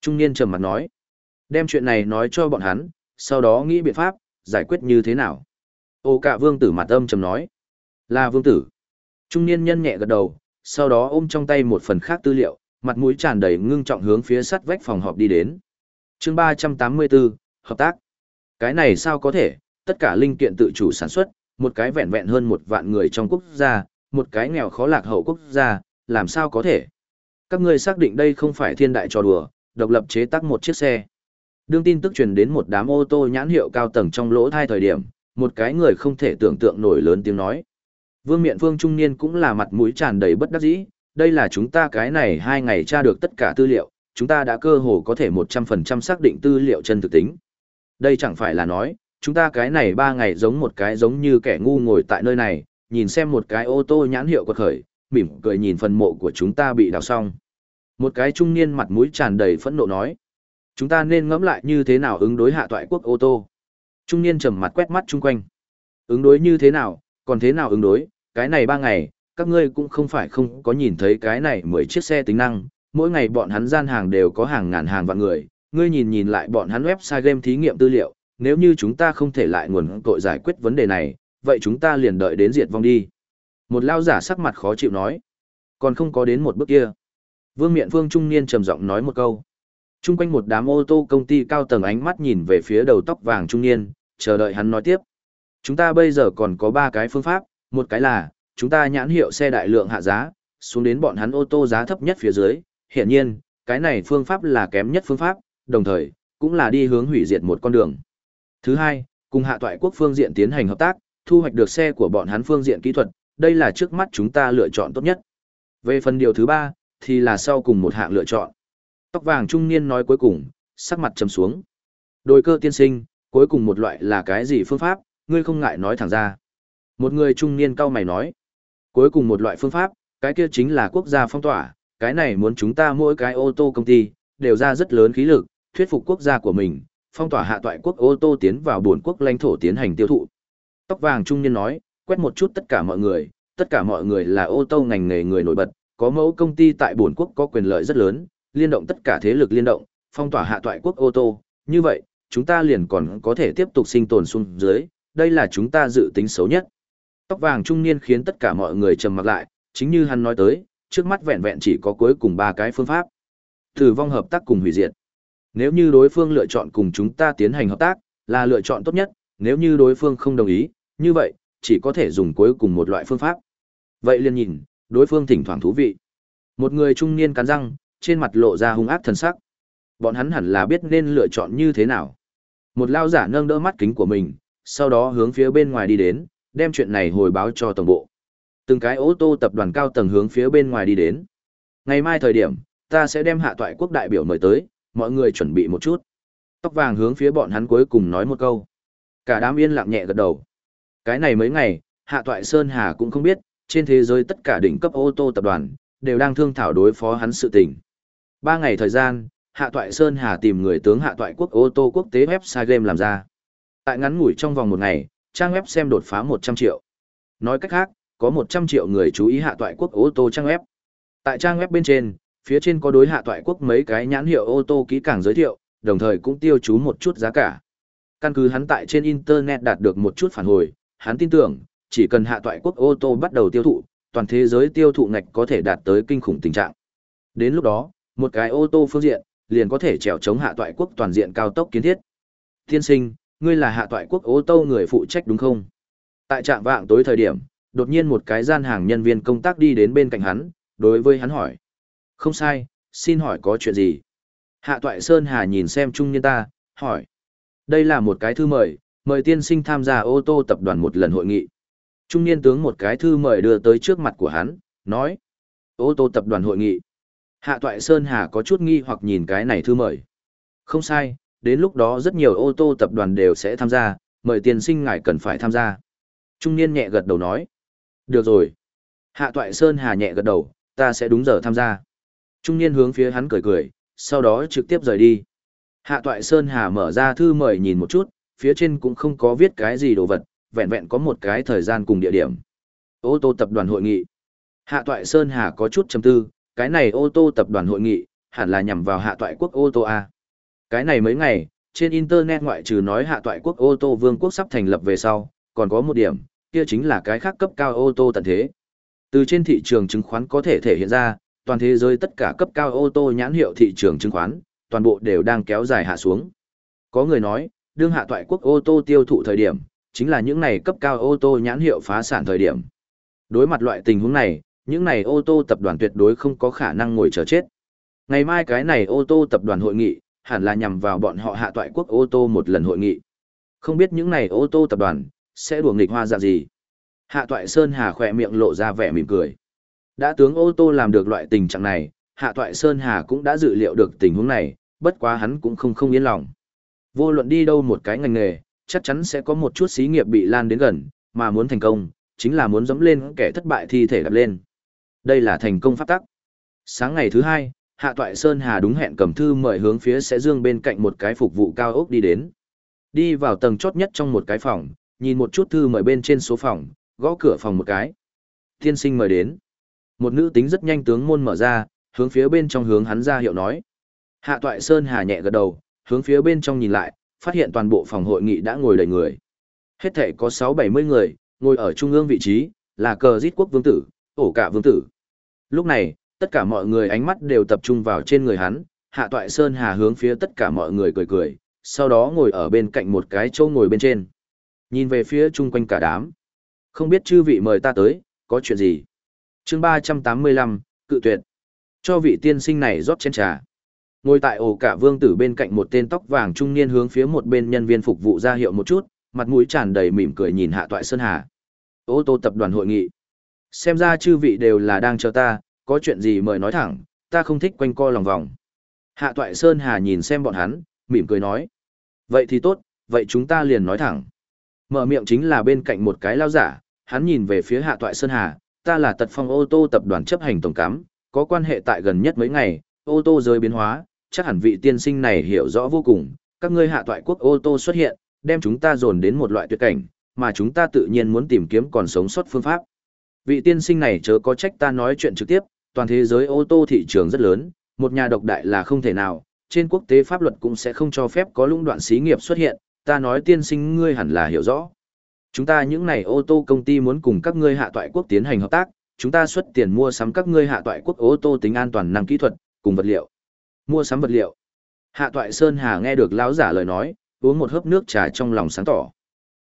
Trung niên trầm mặt nói. Đem chuyện này nói cho bọn hắn, sau đó nghĩ biện pháp, giải quyết như thế nào. Ô cả vương tử mặt âm trầm nói. Là vương tử. Trung niên nhân nhẹ gật đầu, sau đó ôm trong tay một phần khác tư liệu, mặt mũi tràn đầy ngưng trọng hướng phía sắt vách phòng họp đi đến. chương 384, hợp tác. Cái này sao có thể, tất cả linh kiện tự chủ sản xuất, một cái vẹn vẹn hơn một vạn người trong quốc gia, một cái nghèo khó lạc hậu quốc gia, làm sao có thể? Các ngươi xác định đây không phải thiên đại trò đùa, độc lập chế tác một chiếc xe. Đương tin tức truyền đến một đám ô tô nhãn hiệu cao tầng trong lỗ thai thời điểm, một cái người không thể tưởng tượng nổi lớn tiếng nói. Vương Miện Vương trung niên cũng là mặt mũi tràn đầy bất đắc dĩ, đây là chúng ta cái này hai ngày tra được tất cả tư liệu, chúng ta đã cơ hồ có thể 100% xác định tư liệu chân thực tính. Đây chẳng phải là nói, chúng ta cái này ba ngày giống một cái giống như kẻ ngu ngồi tại nơi này, nhìn xem một cái ô tô nhãn hiệu quật khởi, mỉm cười nhìn phần mộ của chúng ta bị đào xong. Một cái trung niên mặt mũi tràn đầy phẫn nộ nói. Chúng ta nên ngẫm lại như thế nào ứng đối hạ toại quốc ô tô. Trung niên trầm mặt quét mắt chung quanh. Ứng đối như thế nào, còn thế nào ứng đối, cái này ba ngày, các ngươi cũng không phải không có nhìn thấy cái này mười chiếc xe tính năng, mỗi ngày bọn hắn gian hàng đều có hàng ngàn hàng vạn người, ngươi nhìn nhìn lại bọn hắn website game thí nghiệm tư liệu, nếu như chúng ta không thể lại nguồn tội giải quyết vấn đề này, vậy chúng ta liền đợi đến diệt vong đi. Một lao giả sắc mặt khó chịu nói, còn không có đến một bước kia. Vương Miện Vương trung niên trầm giọng nói một câu. Trung quanh một đám ô tô công ty cao tầng ánh mắt nhìn về phía đầu tóc vàng trung niên, chờ đợi hắn nói tiếp. Chúng ta bây giờ còn có ba cái phương pháp, một cái là, chúng ta nhãn hiệu xe đại lượng hạ giá, xuống đến bọn hắn ô tô giá thấp nhất phía dưới, hiển nhiên, cái này phương pháp là kém nhất phương pháp, đồng thời, cũng là đi hướng hủy diệt một con đường. Thứ hai, cùng hạ toại quốc phương diện tiến hành hợp tác, thu hoạch được xe của bọn hắn phương diện kỹ thuật, đây là trước mắt chúng ta lựa chọn tốt nhất. Về phần điều thứ ba, thì là sau cùng một hạng lựa chọn. Tóc vàng trung niên nói cuối cùng, sắc mặt trầm xuống. Đôi cơ tiên sinh, cuối cùng một loại là cái gì phương pháp, ngươi không ngại nói thẳng ra. Một người trung niên cao mày nói, cuối cùng một loại phương pháp, cái kia chính là quốc gia phong tỏa, cái này muốn chúng ta mỗi cái ô tô công ty, đều ra rất lớn khí lực, thuyết phục quốc gia của mình, phong tỏa hạ toại quốc ô tô tiến vào buồn quốc lãnh thổ tiến hành tiêu thụ. Tóc vàng trung niên nói, quét một chút tất cả mọi người, tất cả mọi người là ô tô ngành nghề người nổi bật, có mẫu công ty tại buồn quốc có quyền lợi rất lớn, liên động tất cả thế lực liên động, phong tỏa hạ toại quốc ô tô, như vậy, chúng ta liền còn có thể tiếp tục sinh tồn xuống dưới, đây là chúng ta dự tính xấu nhất. Tóc vàng trung niên khiến tất cả mọi người trầm mặc lại, chính như hắn nói tới, trước mắt vẹn vẹn chỉ có cuối cùng ba cái phương pháp. Tử vong hợp tác cùng hủy diệt. Nếu như đối phương lựa chọn cùng chúng ta tiến hành hợp tác, là lựa chọn tốt nhất, nếu như đối phương không đồng ý, như vậy, chỉ có thể dùng cuối cùng một loại phương pháp. Vậy liền nhìn, đối phương thỉnh thoảng thú vị. Một người trung niên cắn răng, trên mặt lộ ra hung ác thần sắc. Bọn hắn hẳn là biết nên lựa chọn như thế nào. Một lao giả nâng đỡ mắt kính của mình, sau đó hướng phía bên ngoài đi đến, đem chuyện này hồi báo cho tổng bộ. Từng cái ô tô tập đoàn cao tầng hướng phía bên ngoài đi đến. Ngày mai thời điểm, ta sẽ đem hạ toại quốc đại biểu mời tới, mọi người chuẩn bị một chút. Tóc vàng hướng phía bọn hắn cuối cùng nói một câu. Cả đám yên lặng nhẹ gật đầu. Cái này mấy ngày, hạ toại Sơn Hà cũng không biết, trên thế giới tất cả đỉnh cấp ô tô tập đoàn, đều đang thương thảo đối phó hắn sự tình. Ba ngày thời gian, hạ toại Sơn Hà tìm người tướng hạ toại quốc ô tô quốc tế website game làm ra. Tại ngắn ngủi trong vòng một ngày, trang web xem đột phá 100 triệu. Nói cách khác, có 100 triệu người chú ý hạ toại quốc ô tô trang web. Tại trang web bên trên, phía trên có đối hạ toại quốc mấy cái nhãn hiệu ô tô kỹ càng giới thiệu, đồng thời cũng tiêu chú một chút giá cả. Căn cứ hắn tại trên Internet đạt được một chút phản hồi, hắn tin tưởng, chỉ cần hạ toại quốc ô tô bắt đầu tiêu thụ, toàn thế giới tiêu thụ ngạch có thể đạt tới kinh khủng tình trạng. Đến lúc đó, một cái ô tô phương diện, liền có thể trèo chống hạ toại quốc toàn diện cao tốc kiến thiết. Tiên sinh, ngươi là hạ toại quốc ô tô người phụ trách đúng không? Tại trạm vạng tối thời điểm, đột nhiên một cái gian hàng nhân viên công tác đi đến bên cạnh hắn, đối với hắn hỏi. Không sai, xin hỏi có chuyện gì? Hạ toại Sơn Hà nhìn xem trung nhân ta, hỏi. Đây là một cái thư mời, mời tiên sinh tham gia ô tô tập đoàn một lần hội nghị. Trung niên tướng một cái thư mời đưa tới trước mặt của hắn, nói. Ô tô tập đoàn hội nghị. Hạ toại Sơn Hà có chút nghi hoặc nhìn cái này thư mời. Không sai, đến lúc đó rất nhiều ô tô tập đoàn đều sẽ tham gia, mời tiền sinh ngài cần phải tham gia. Trung niên nhẹ gật đầu nói. Được rồi. Hạ toại Sơn Hà nhẹ gật đầu, ta sẽ đúng giờ tham gia. Trung niên hướng phía hắn cười cười, sau đó trực tiếp rời đi. Hạ toại Sơn Hà mở ra thư mời nhìn một chút, phía trên cũng không có viết cái gì đồ vật, vẹn vẹn có một cái thời gian cùng địa điểm. Ô tô tập đoàn hội nghị. Hạ toại Sơn Hà có chút trầm tư, cái này ô tô tập đoàn hội nghị, hẳn là nhằm vào hạ toại quốc ô tô A. Cái này mấy ngày, trên Internet ngoại trừ nói hạ toại quốc ô tô vương quốc sắp thành lập về sau, còn có một điểm, kia chính là cái khác cấp cao ô tô tận thế. Từ trên thị trường chứng khoán có thể thể hiện ra, toàn thế giới tất cả cấp cao ô tô nhãn hiệu thị trường chứng khoán, toàn bộ đều đang kéo dài hạ xuống. Có người nói, đương hạ toại quốc ô tô tiêu thụ thời điểm, chính là những này cấp cao ô tô nhãn hiệu phá sản thời điểm. Đối mặt loại tình huống này, những này ô tô tập đoàn tuyệt đối không có khả năng ngồi chờ chết. Ngày mai cái này ô tô tập đoàn hội nghị, hẳn là nhằm vào bọn họ hạ toại quốc ô tô một lần hội nghị. Không biết những này ô tô tập đoàn, sẽ đùa nghịch hoa dạng gì. Hạ toại Sơn Hà khỏe miệng lộ ra vẻ mỉm cười. Đã tướng ô tô làm được loại tình trạng này, Hạ toại Sơn Hà cũng đã dự liệu được tình huống này, bất quá hắn cũng không không yên lòng. Vô luận đi đâu một cái ngành nghề, chắc chắn sẽ có một chút xí nghiệp bị lan đến gần, mà muốn thành công, chính là muốn dẫm lên kẻ thất bại thi thể đập lên. Đây là thành công pháp tắc. Sáng ngày thứ hai, Hạ Toại Sơn Hà đúng hẹn cầm thư mời hướng phía sẽ dương bên cạnh một cái phục vụ cao ốc đi đến. Đi vào tầng chót nhất trong một cái phòng, nhìn một chút thư mời bên trên số phòng, gõ cửa phòng một cái. Tiên sinh mời đến. Một nữ tính rất nhanh tướng môn mở ra, hướng phía bên trong hướng hắn ra hiệu nói. Hạ Toại Sơn Hà nhẹ gật đầu, hướng phía bên trong nhìn lại, phát hiện toàn bộ phòng hội nghị đã ngồi đầy người. Hết thể có 6-70 người, ngồi ở trung ương vị trí, là cờ giết quốc vương tử, ổ cả vương tử. Lúc này, Tất cả mọi người ánh mắt đều tập trung vào trên người hắn, Hạ Toại Sơn Hà hướng phía tất cả mọi người cười cười, sau đó ngồi ở bên cạnh một cái chỗ ngồi bên trên. Nhìn về phía chung quanh cả đám. Không biết chư vị mời ta tới, có chuyện gì? chương 385, cự tuyệt. Cho vị tiên sinh này rót chén trà. Ngồi tại ổ cả vương tử bên cạnh một tên tóc vàng trung niên hướng phía một bên nhân viên phục vụ ra hiệu một chút, mặt mũi tràn đầy mỉm cười nhìn Hạ Toại Sơn Hà. Ô tô tập đoàn hội nghị. Xem ra chư vị đều là đang chờ ta, có chuyện gì mời nói thẳng, ta không thích quanh co lòng vòng. Hạ Toại Sơn Hà nhìn xem bọn hắn, mỉm cười nói. Vậy thì tốt, vậy chúng ta liền nói thẳng. Mở miệng chính là bên cạnh một cái lao giả, hắn nhìn về phía Hạ Toại Sơn Hà, ta là tật phong ô tô tập đoàn chấp hành tổng cám, có quan hệ tại gần nhất mấy ngày, ô tô rơi biến hóa, chắc hẳn vị tiên sinh này hiểu rõ vô cùng, các ngươi hạ toại quốc ô tô xuất hiện, đem chúng ta dồn đến một loại tuyệt cảnh, mà chúng ta tự nhiên muốn tìm kiếm còn sống sót phương pháp. Vị tiên sinh này chớ có trách ta nói chuyện trực tiếp, toàn thế giới ô tô thị trường rất lớn, một nhà độc đại là không thể nào, trên quốc tế pháp luật cũng sẽ không cho phép có lũng đoạn xí nghiệp xuất hiện, ta nói tiên sinh ngươi hẳn là hiểu rõ. Chúng ta những này ô tô công ty muốn cùng các ngươi hạ toại quốc tiến hành hợp tác, chúng ta xuất tiền mua sắm các ngươi hạ toại quốc ô tô tính an toàn năng kỹ thuật, cùng vật liệu. Mua sắm vật liệu. Hạ toại Sơn Hà nghe được lão giả lời nói, uống một hớp nước trà trong lòng sáng tỏ.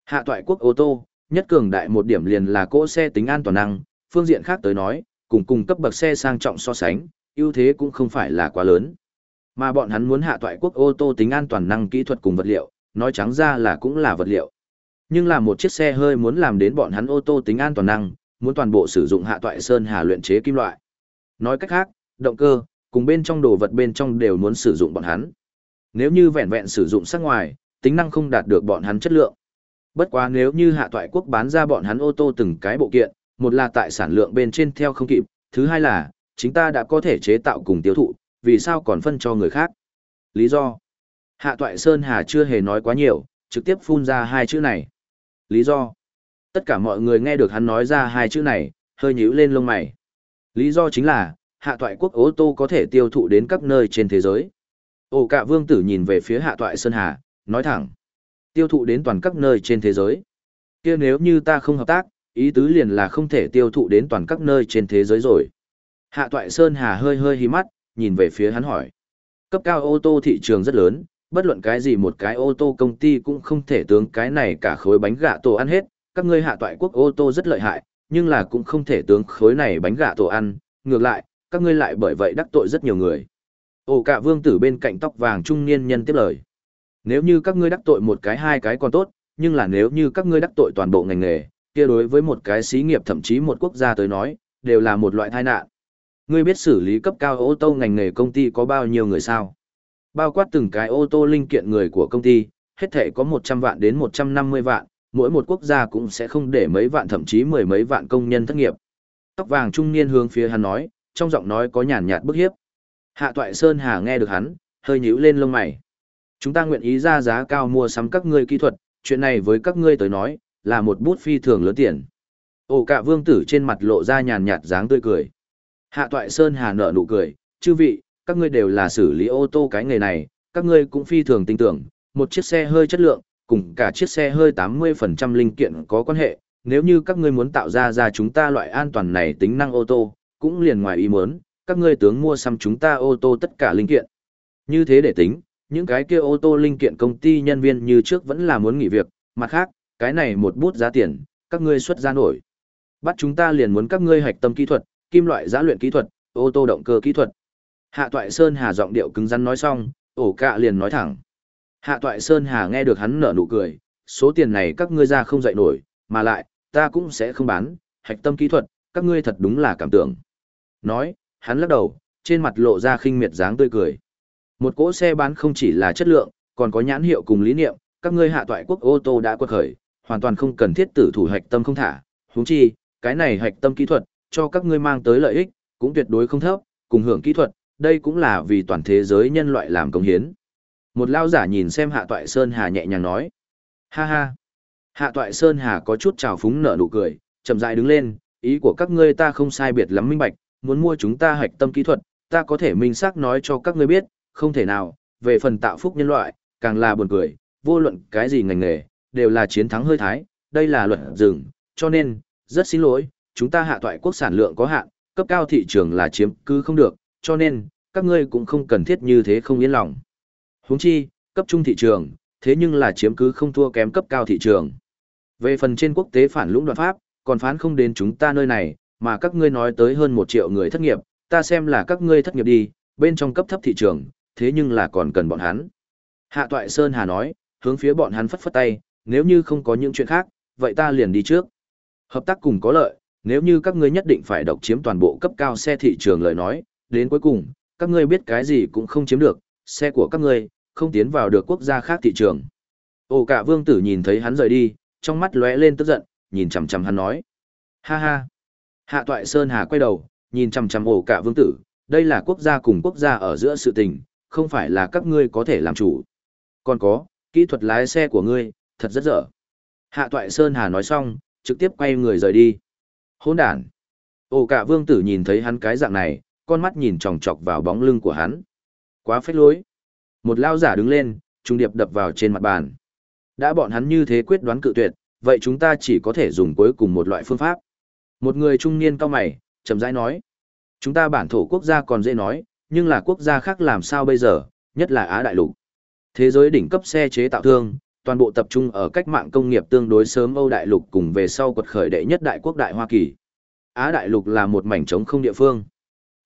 Hạ toại quốc ô tô, nhất cường đại một điểm liền là cỗ xe tính an toàn năng, phương diện khác tới nói, cùng cùng cấp bậc xe sang trọng so sánh, ưu thế cũng không phải là quá lớn. Mà bọn hắn muốn hạ toại quốc ô tô tính an toàn năng kỹ thuật cùng vật liệu, nói trắng ra là cũng là vật liệu. Nhưng là một chiếc xe hơi muốn làm đến bọn hắn ô tô tính an toàn năng, muốn toàn bộ sử dụng hạ toại sơn hà luyện chế kim loại. Nói cách khác, động cơ, cùng bên trong đồ vật bên trong đều muốn sử dụng bọn hắn. Nếu như vẹn vẹn sử dụng sắc ngoài, tính năng không đạt được bọn hắn chất lượng. Bất quá nếu như hạ toại quốc bán ra bọn hắn ô tô từng cái bộ kiện, một là tại sản lượng bên trên theo không kịp, thứ hai là, chúng ta đã có thể chế tạo cùng tiêu thụ, vì sao còn phân cho người khác. Lý do Hạ toại Sơn Hà chưa hề nói quá nhiều, trực tiếp phun ra hai chữ này. Lý do Tất cả mọi người nghe được hắn nói ra hai chữ này, hơi nhíu lên lông mày. Lý do chính là, hạ toại quốc ô tô có thể tiêu thụ đến các nơi trên thế giới. Ổ cả vương tử nhìn về phía hạ toại Sơn Hà, nói thẳng. Tiêu thụ đến toàn các nơi trên thế giới. kia nếu như ta không hợp tác, ý tứ liền là không thể tiêu thụ đến toàn các nơi trên thế giới rồi. Hạ toại Sơn Hà hơi hơi hí mắt, nhìn về phía hắn hỏi. Cấp cao ô tô thị trường rất lớn, bất luận cái gì một cái ô tô công ty cũng không thể tướng cái này cả khối bánh gạ tổ ăn hết, các ngươi hạ toại quốc ô tô rất lợi hại, nhưng là cũng không thể tướng khối này bánh gạ tổ ăn, ngược lại, các ngươi lại bởi vậy đắc tội rất nhiều người. Ổ cả vương tử bên cạnh tóc vàng trung niên nhân tiếp lời. Nếu như các ngươi đắc tội một cái hai cái còn tốt, nhưng là nếu như các ngươi đắc tội toàn bộ ngành nghề, kia đối với một cái xí nghiệp thậm chí một quốc gia tới nói, đều là một loại tai nạn. Ngươi biết xử lý cấp cao ô tô ngành nghề công ty có bao nhiêu người sao? Bao quát từng cái ô tô linh kiện người của công ty, hết thể có 100 vạn đến 150 vạn, mỗi một quốc gia cũng sẽ không để mấy vạn thậm chí mười mấy vạn công nhân thất nghiệp. Tóc vàng trung niên hướng phía hắn nói, trong giọng nói có nhàn nhạt bức hiếp. Hạ Toại Sơn Hà nghe được hắn, hơi nhíu lên lông mày. Chúng ta nguyện ý ra giá cao mua sắm các ngươi kỹ thuật, chuyện này với các ngươi tới nói, là một bút phi thường lớn tiền. Ổ cả vương tử trên mặt lộ ra nhàn nhạt dáng tươi cười. Hạ Toại Sơn Hà nở nụ cười, chư vị, các ngươi đều là xử lý ô tô cái nghề này, các ngươi cũng phi thường tin tưởng, một chiếc xe hơi chất lượng, cùng cả chiếc xe hơi 80% linh kiện có quan hệ, nếu như các ngươi muốn tạo ra ra chúng ta loại an toàn này tính năng ô tô, cũng liền ngoài ý muốn, các ngươi tướng mua xăm chúng ta ô tô tất cả linh kiện. Như thế để tính, những cái kia ô tô linh kiện công ty nhân viên như trước vẫn là muốn nghỉ việc, mặt khác, cái này một bút giá tiền, các ngươi xuất ra nổi. Bắt chúng ta liền muốn các ngươi hạch tâm kỹ thuật, kim loại giá luyện kỹ thuật, ô tô động cơ kỹ thuật. Hạ Toại Sơn Hà giọng điệu cứng rắn nói xong, ổ cạ liền nói thẳng. Hạ Toại Sơn Hà nghe được hắn nở nụ cười, số tiền này các ngươi ra không dậy nổi, mà lại, ta cũng sẽ không bán, hạch tâm kỹ thuật, các ngươi thật đúng là cảm tưởng. Nói, hắn lắc đầu, trên mặt lộ ra khinh miệt dáng tươi cười. Một cỗ xe bán không chỉ là chất lượng, còn có nhãn hiệu cùng lý niệm, các ngươi hạ toại quốc ô tô đã quật khởi, hoàn toàn không cần thiết tử thủ hạch tâm không thả, huống chi, cái này hạch tâm kỹ thuật, cho các ngươi mang tới lợi ích, cũng tuyệt đối không thấp, cùng hưởng kỹ thuật, đây cũng là vì toàn thế giới nhân loại làm công hiến. Một lao giả nhìn xem hạ toại Sơn Hà nhẹ nhàng nói. Ha ha. Hạ toại Sơn Hà có chút trào phúng nở nụ cười, chậm rãi đứng lên, ý của các ngươi ta không sai biệt lắm minh bạch, muốn mua chúng ta hạch tâm kỹ thuật, ta có thể minh xác nói cho các ngươi biết, không thể nào, về phần tạo phúc nhân loại, càng là buồn cười, vô luận cái gì ngành nghề, đều là chiến thắng hơi thái, đây là luật rừng, cho nên, rất xin lỗi, chúng ta hạ toại quốc sản lượng có hạn, cấp cao thị trường là chiếm cứ không được, cho nên, các ngươi cũng không cần thiết như thế không yên lòng. Huống chi, cấp trung thị trường, thế nhưng là chiếm cứ không thua kém cấp cao thị trường. Về phần trên quốc tế phản lũng đoạn pháp, còn phán không đến chúng ta nơi này, mà các ngươi nói tới hơn một triệu người thất nghiệp, ta xem là các ngươi thất nghiệp đi, bên trong cấp thấp thị trường, thế nhưng là còn cần bọn hắn. Hạ Toại Sơn Hà nói, hướng phía bọn hắn phất phất tay, nếu như không có những chuyện khác, vậy ta liền đi trước. Hợp tác cùng có lợi, nếu như các ngươi nhất định phải độc chiếm toàn bộ cấp cao xe thị trường lời nói, đến cuối cùng, các ngươi biết cái gì cũng không chiếm được, xe của các ngươi, không tiến vào được quốc gia khác thị trường. Ồ cả vương tử nhìn thấy hắn rời đi, trong mắt lóe lên tức giận, nhìn chằm chằm hắn nói. Ha ha. Hạ toại Sơn Hà quay đầu, nhìn chằm chằm ổ cả vương tử, đây là quốc gia cùng quốc gia ở giữa sự tình, không phải là các ngươi có thể làm chủ. Còn có, kỹ thuật lái xe của ngươi, thật rất dở. Hạ toại Sơn Hà nói xong, trực tiếp quay người rời đi. Hỗn đản. Ổ cả vương tử nhìn thấy hắn cái dạng này, con mắt nhìn chòng chọc vào bóng lưng của hắn. Quá phết lối. Một lao giả đứng lên, trung điệp đập vào trên mặt bàn. Đã bọn hắn như thế quyết đoán cự tuyệt, vậy chúng ta chỉ có thể dùng cuối cùng một loại phương pháp. Một người trung niên cao mày, chậm rãi nói. Chúng ta bản thổ quốc gia còn dễ nói, nhưng là quốc gia khác làm sao bây giờ, nhất là Á Đại Lục. Thế giới đỉnh cấp xe chế tạo thương, toàn bộ tập trung ở cách mạng công nghiệp tương đối sớm Âu Đại Lục cùng về sau quật khởi đệ nhất đại quốc đại Hoa Kỳ. Á Đại Lục là một mảnh trống không địa phương.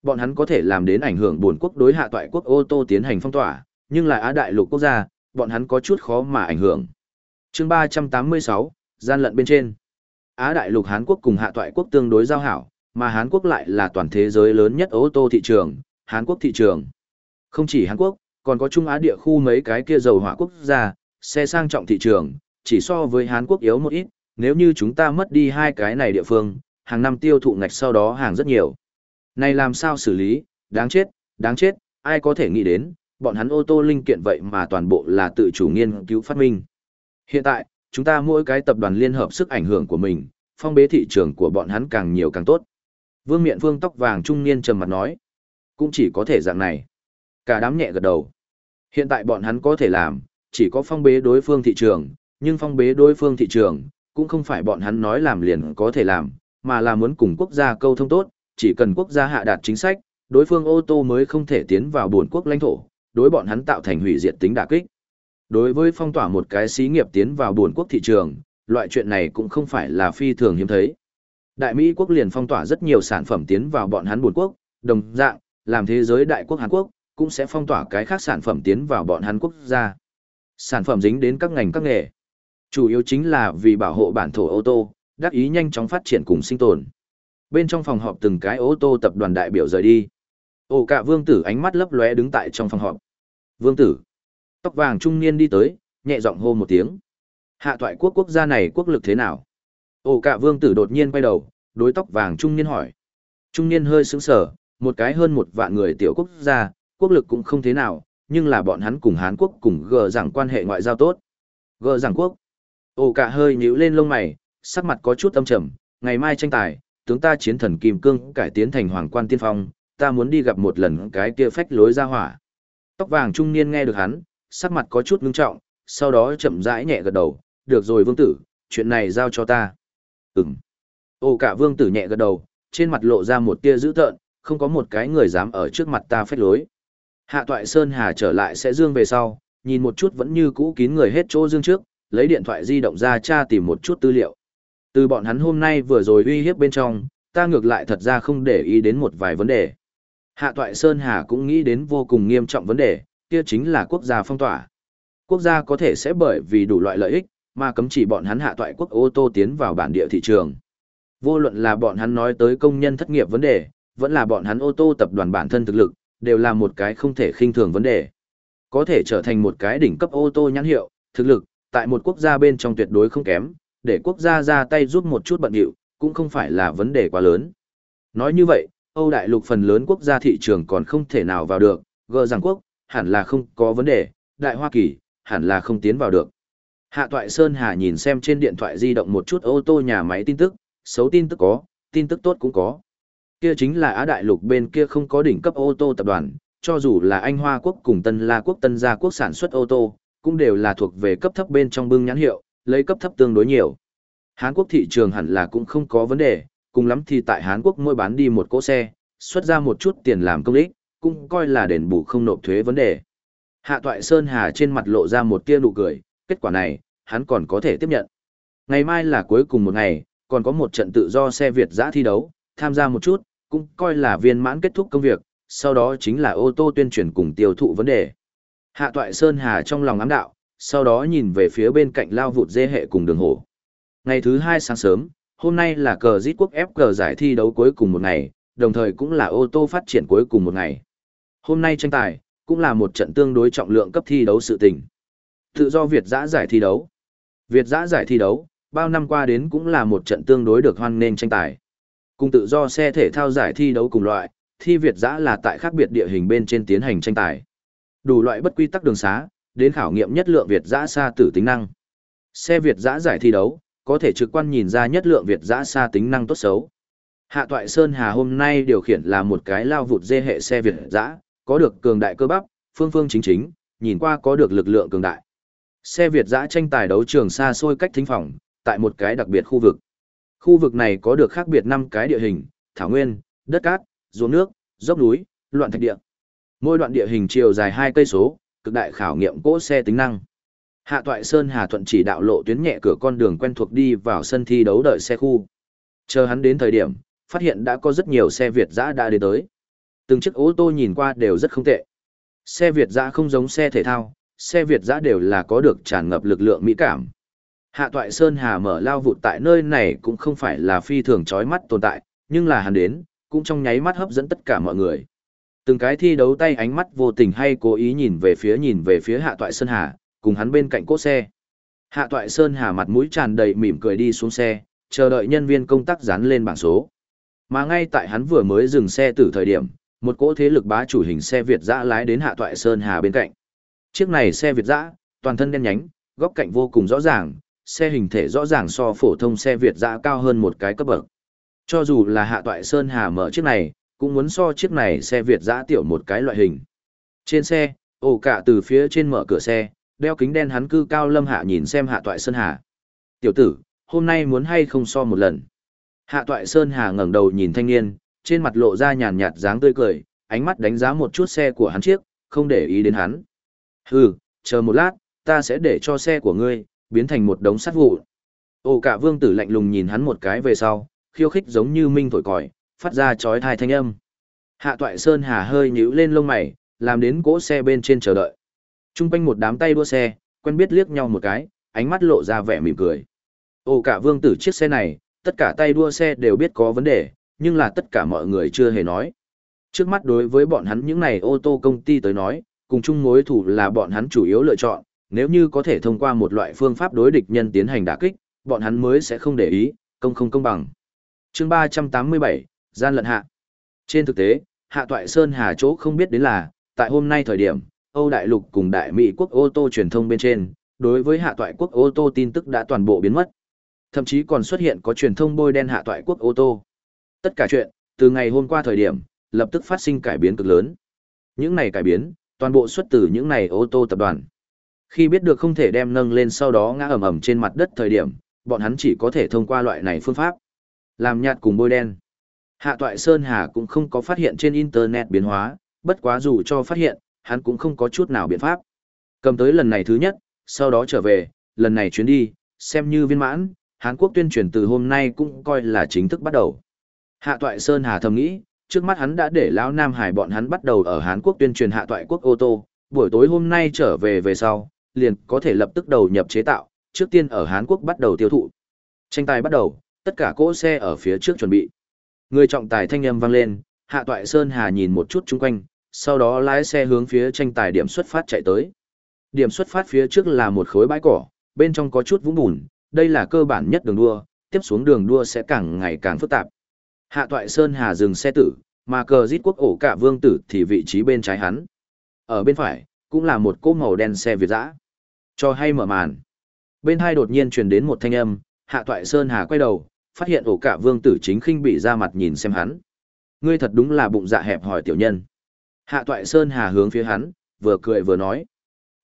Bọn hắn có thể làm đến ảnh hưởng buồn quốc đối hạ toại quốc ô tô tiến hành phong tỏa, nhưng là Á Đại Lục quốc gia, bọn hắn có chút khó mà ảnh hưởng. chương 386, gian lận bên trên. Á Đại Lục Hán Quốc cùng hạ toại quốc tương đối giao hảo, mà Hán Quốc lại là toàn thế giới lớn nhất ô tô thị trường, Hàn Quốc thị trường. Không chỉ Hàn Quốc, còn có Trung Á địa khu mấy cái kia dầu hỏa quốc gia, xe sang trọng thị trường, chỉ so với Hàn Quốc yếu một ít, nếu như chúng ta mất đi hai cái này địa phương, hàng năm tiêu thụ ngạch sau đó hàng rất nhiều. Này làm sao xử lý, đáng chết, đáng chết, ai có thể nghĩ đến, bọn hắn ô tô linh kiện vậy mà toàn bộ là tự chủ nghiên cứu phát minh. Hiện tại, chúng ta mỗi cái tập đoàn liên hợp sức ảnh hưởng của mình, phong bế thị trường của bọn hắn càng nhiều càng tốt. Vương Miện Vương tóc vàng trung niên trầm mặt nói, cũng chỉ có thể dạng này. Cả đám nhẹ gật đầu. Hiện tại bọn hắn có thể làm, chỉ có phong bế đối phương thị trường, nhưng phong bế đối phương thị trường, cũng không phải bọn hắn nói làm liền có thể làm, mà là muốn cùng quốc gia câu thông tốt, chỉ cần quốc gia hạ đạt chính sách, đối phương ô tô mới không thể tiến vào buồn quốc lãnh thổ, đối bọn hắn tạo thành hủy diệt tính đả kích. Đối với phong tỏa một cái xí nghiệp tiến vào buồn quốc thị trường, loại chuyện này cũng không phải là phi thường hiếm thấy. Đại Mỹ quốc liền phong tỏa rất nhiều sản phẩm tiến vào bọn hắn buồn quốc, đồng dạng, làm thế giới đại quốc Hàn Quốc, cũng sẽ phong tỏa cái khác sản phẩm tiến vào bọn hắn quốc gia. Sản phẩm dính đến các ngành các nghề. Chủ yếu chính là vì bảo hộ bản thổ ô tô, đắc ý nhanh chóng phát triển cùng sinh tồn. Bên trong phòng họp từng cái ô tô tập đoàn đại biểu rời đi. Ổ cả vương tử ánh mắt lấp lóe đứng tại trong phòng họp. Vương tử. Tóc vàng trung niên đi tới, nhẹ giọng hô một tiếng. Hạ thoại quốc quốc gia này quốc lực thế nào? Ổ cả vương tử đột nhiên quay đầu, đối tóc vàng trung niên hỏi. Trung niên hơi sững sờ, một cái hơn một vạn người tiểu quốc gia, quốc lực cũng không thế nào, nhưng là bọn hắn cùng Hán quốc cùng gờ rằng quan hệ ngoại giao tốt. Gờ rằng quốc. Ổ cả hơi nhíu lên lông mày, sắc mặt có chút âm trầm, ngày mai tranh tài, tướng ta chiến thần kim cương cải tiến thành hoàng quan tiên phong, ta muốn đi gặp một lần cái kia phách lối ra hỏa. Tóc vàng trung niên nghe được hắn, sắc mặt có chút ngưng trọng, sau đó chậm rãi nhẹ gật đầu, được rồi vương tử, chuyện này giao cho ta. Ừm. Ô cả vương tử nhẹ gật đầu, trên mặt lộ ra một tia dữ tợn, không có một cái người dám ở trước mặt ta phách lối. Hạ toại Sơn Hà trở lại sẽ dương về sau, nhìn một chút vẫn như cũ kín người hết chỗ dương trước, lấy điện thoại di động ra tra tìm một chút tư liệu. Từ bọn hắn hôm nay vừa rồi uy hiếp bên trong, ta ngược lại thật ra không để ý đến một vài vấn đề. Hạ toại Sơn Hà cũng nghĩ đến vô cùng nghiêm trọng vấn đề, kia chính là quốc gia phong tỏa. Quốc gia có thể sẽ bởi vì đủ loại lợi ích, mà cấm chỉ bọn hắn hạ toại quốc ô tô tiến vào bản địa thị trường. Vô luận là bọn hắn nói tới công nhân thất nghiệp vấn đề, vẫn là bọn hắn ô tô tập đoàn bản thân thực lực, đều là một cái không thể khinh thường vấn đề. Có thể trở thành một cái đỉnh cấp ô tô nhãn hiệu, thực lực, tại một quốc gia bên trong tuyệt đối không kém, để quốc gia ra tay giúp một chút bận điệu, cũng không phải là vấn đề quá lớn. Nói như vậy, Âu đại lục phần lớn quốc gia thị trường còn không thể nào vào được, gờ rằng quốc, hẳn là không có vấn đề, Đại Hoa Kỳ, hẳn là không tiến vào được. Hạ Toại Sơn Hà nhìn xem trên điện thoại di động một chút ô tô nhà máy tin tức, xấu tin tức có, tin tức tốt cũng có. Kia chính là Á Đại Lục bên kia không có đỉnh cấp ô tô tập đoàn, cho dù là Anh Hoa Quốc cùng Tân La Quốc Tân Gia Quốc sản xuất ô tô, cũng đều là thuộc về cấp thấp bên trong bưng nhãn hiệu, lấy cấp thấp tương đối nhiều. Hán Quốc thị trường hẳn là cũng không có vấn đề, cùng lắm thì tại Hán Quốc mỗi bán đi một cỗ xe, xuất ra một chút tiền làm công ích, cũng coi là đền bù không nộp thuế vấn đề. Hạ Toại Sơn Hà trên mặt lộ ra một tia nụ cười, kết quả này, hắn còn có thể tiếp nhận. Ngày mai là cuối cùng một ngày, còn có một trận tự do xe Việt giã thi đấu, tham gia một chút, cũng coi là viên mãn kết thúc công việc, sau đó chính là ô tô tuyên truyền cùng tiêu thụ vấn đề. Hạ Toại Sơn Hà trong lòng ám đạo, sau đó nhìn về phía bên cạnh lao vụt dê hệ cùng đường hổ. Ngày thứ hai sáng sớm, hôm nay là cờ giết quốc ép cờ giải thi đấu cuối cùng một ngày, đồng thời cũng là ô tô phát triển cuối cùng một ngày. Hôm nay tranh tài, cũng là một trận tương đối trọng lượng cấp thi đấu sự tình. Tự do Việt giã giải thi đấu. Việt giã giải thi đấu, bao năm qua đến cũng là một trận tương đối được hoan nghênh tranh tài. Cùng tự do xe thể thao giải thi đấu cùng loại, thi Việt giã là tại khác biệt địa hình bên trên tiến hành tranh tài. Đủ loại bất quy tắc đường xá, đến khảo nghiệm nhất lượng Việt giã xa tử tính năng. Xe Việt giã giải thi đấu, có thể trực quan nhìn ra nhất lượng Việt giã xa tính năng tốt xấu. Hạ Toại Sơn Hà hôm nay điều khiển là một cái lao vụt dê hệ xe Việt giã, có được cường đại cơ bắp, phương phương chính chính, nhìn qua có được lực lượng cường đại. Xe Việt giã tranh tài đấu trường xa xôi cách thính phòng, tại một cái đặc biệt khu vực. Khu vực này có được khác biệt năm cái địa hình, thảo nguyên, đất cát, ruộng nước, dốc núi, loạn thạch địa. Mỗi đoạn địa hình chiều dài hai cây số, cực đại khảo nghiệm cỗ xe tính năng. Hạ Toại Sơn Hà Thuận chỉ đạo lộ tuyến nhẹ cửa con đường quen thuộc đi vào sân thi đấu đợi xe khu. Chờ hắn đến thời điểm, phát hiện đã có rất nhiều xe Việt dã đã đến tới. Từng chiếc ô tô nhìn qua đều rất không tệ. Xe Việt dã không giống xe thể thao, xe Việt dã đều là có được tràn ngập lực lượng mỹ cảm. Hạ Toại Sơn Hà mở lao vụt tại nơi này cũng không phải là phi thường chói mắt tồn tại, nhưng là hắn đến, cũng trong nháy mắt hấp dẫn tất cả mọi người. Từng cái thi đấu tay ánh mắt vô tình hay cố ý nhìn về phía nhìn về phía Hạ Toại Sơn Hà, cùng hắn bên cạnh cố xe. Hạ Toại Sơn Hà mặt mũi tràn đầy mỉm cười đi xuống xe, chờ đợi nhân viên công tác dán lên bảng số. Mà ngay tại hắn vừa mới dừng xe từ thời điểm, một cỗ thế lực bá chủ hình xe Việt dã lái đến Hạ Toại Sơn Hà bên cạnh. Chiếc này xe Việt dã, toàn thân đen nhánh, góc cạnh vô cùng rõ ràng, xe hình thể rõ ràng so phổ thông xe Việt dã cao hơn một cái cấp bậc. Cho dù là Hạ Toại Sơn Hà mở chiếc này, cũng muốn so chiếc này xe Việt dã tiểu một cái loại hình. Trên xe, ổ cả từ phía trên mở cửa xe, đeo kính đen hắn cư cao lâm hạ nhìn xem Hạ Toại Sơn Hà. Tiểu tử, hôm nay muốn hay không so một lần. Hạ Toại Sơn Hà ngẩng đầu nhìn thanh niên, trên mặt lộ ra nhàn nhạt dáng tươi cười, ánh mắt đánh giá một chút xe của hắn chiếc, không để ý đến hắn. Hừ, chờ một lát, ta sẽ để cho xe của ngươi, biến thành một đống sắt vụn. Ồ cả vương tử lạnh lùng nhìn hắn một cái về sau, khiêu khích giống như minh thổi còi, phát ra chói thai thanh âm. Hạ toại sơn hà hơi nhíu lên lông mày, làm đến cỗ xe bên trên chờ đợi. Trung quanh một đám tay đua xe, quen biết liếc nhau một cái, ánh mắt lộ ra vẻ mỉm cười. Ồ cả vương tử chiếc xe này, tất cả tay đua xe đều biết có vấn đề, nhưng là tất cả mọi người chưa hề nói. Trước mắt đối với bọn hắn những này ô tô công ty tới nói, cùng chung mối thủ là bọn hắn chủ yếu lựa chọn, nếu như có thể thông qua một loại phương pháp đối địch nhân tiến hành đả kích, bọn hắn mới sẽ không để ý, công không công bằng. Chương 387, gian lận hạ. Trên thực tế, Hạ Toại Sơn Hà chỗ không biết đến là, tại hôm nay thời điểm, Âu Đại Lục cùng Đại Mỹ quốc ô tô truyền thông bên trên, đối với Hạ Toại quốc ô tô tin tức đã toàn bộ biến mất. Thậm chí còn xuất hiện có truyền thông bôi đen Hạ Toại quốc ô tô. Tất cả chuyện, từ ngày hôm qua thời điểm, lập tức phát sinh cải biến cực lớn. Những này cải biến, toàn bộ xuất từ những này ô tô tập đoàn. Khi biết được không thể đem nâng lên sau đó ngã ầm ầm trên mặt đất thời điểm, bọn hắn chỉ có thể thông qua loại này phương pháp. Làm nhạt cùng bôi đen. Hạ Toại Sơn Hà cũng không có phát hiện trên Internet biến hóa, bất quá dù cho phát hiện, hắn cũng không có chút nào biện pháp. Cầm tới lần này thứ nhất, sau đó trở về, lần này chuyến đi, xem như viên mãn, Hàn Quốc tuyên truyền từ hôm nay cũng coi là chính thức bắt đầu. Hạ Toại Sơn Hà thầm nghĩ, trước mắt hắn đã để Lão Nam Hải bọn hắn bắt đầu ở Hàn Quốc tuyên truyền Hạ Toại quốc ô tô, buổi tối hôm nay trở về về sau, liền có thể lập tức đầu nhập chế tạo, trước tiên ở Hàn Quốc bắt đầu tiêu thụ. Tranh tài bắt đầu, tất cả cỗ xe ở phía trước chuẩn bị. Người trọng tài thanh âm vang lên, Hạ Toại Sơn Hà nhìn một chút chung quanh, sau đó lái xe hướng phía tranh tài điểm xuất phát chạy tới. Điểm xuất phát phía trước là một khối bãi cỏ, bên trong có chút vũng bùn, đây là cơ bản nhất đường đua, tiếp xuống đường đua sẽ càng ngày càng phức tạp. Hạ Toại Sơn Hà dừng xe tử, mà cờ giết quốc ổ cả vương tử thì vị trí bên trái hắn. Ở bên phải, cũng là một cỗ màu đen xe Việt dã. Cho hay mở màn. Bên hai đột nhiên truyền đến một thanh âm, Hạ Toại Sơn Hà quay đầu, phát hiện ổ cả vương tử chính khinh bị ra mặt nhìn xem hắn. Ngươi thật đúng là bụng dạ hẹp hỏi tiểu nhân. Hạ Toại Sơn Hà hướng phía hắn, vừa cười vừa nói.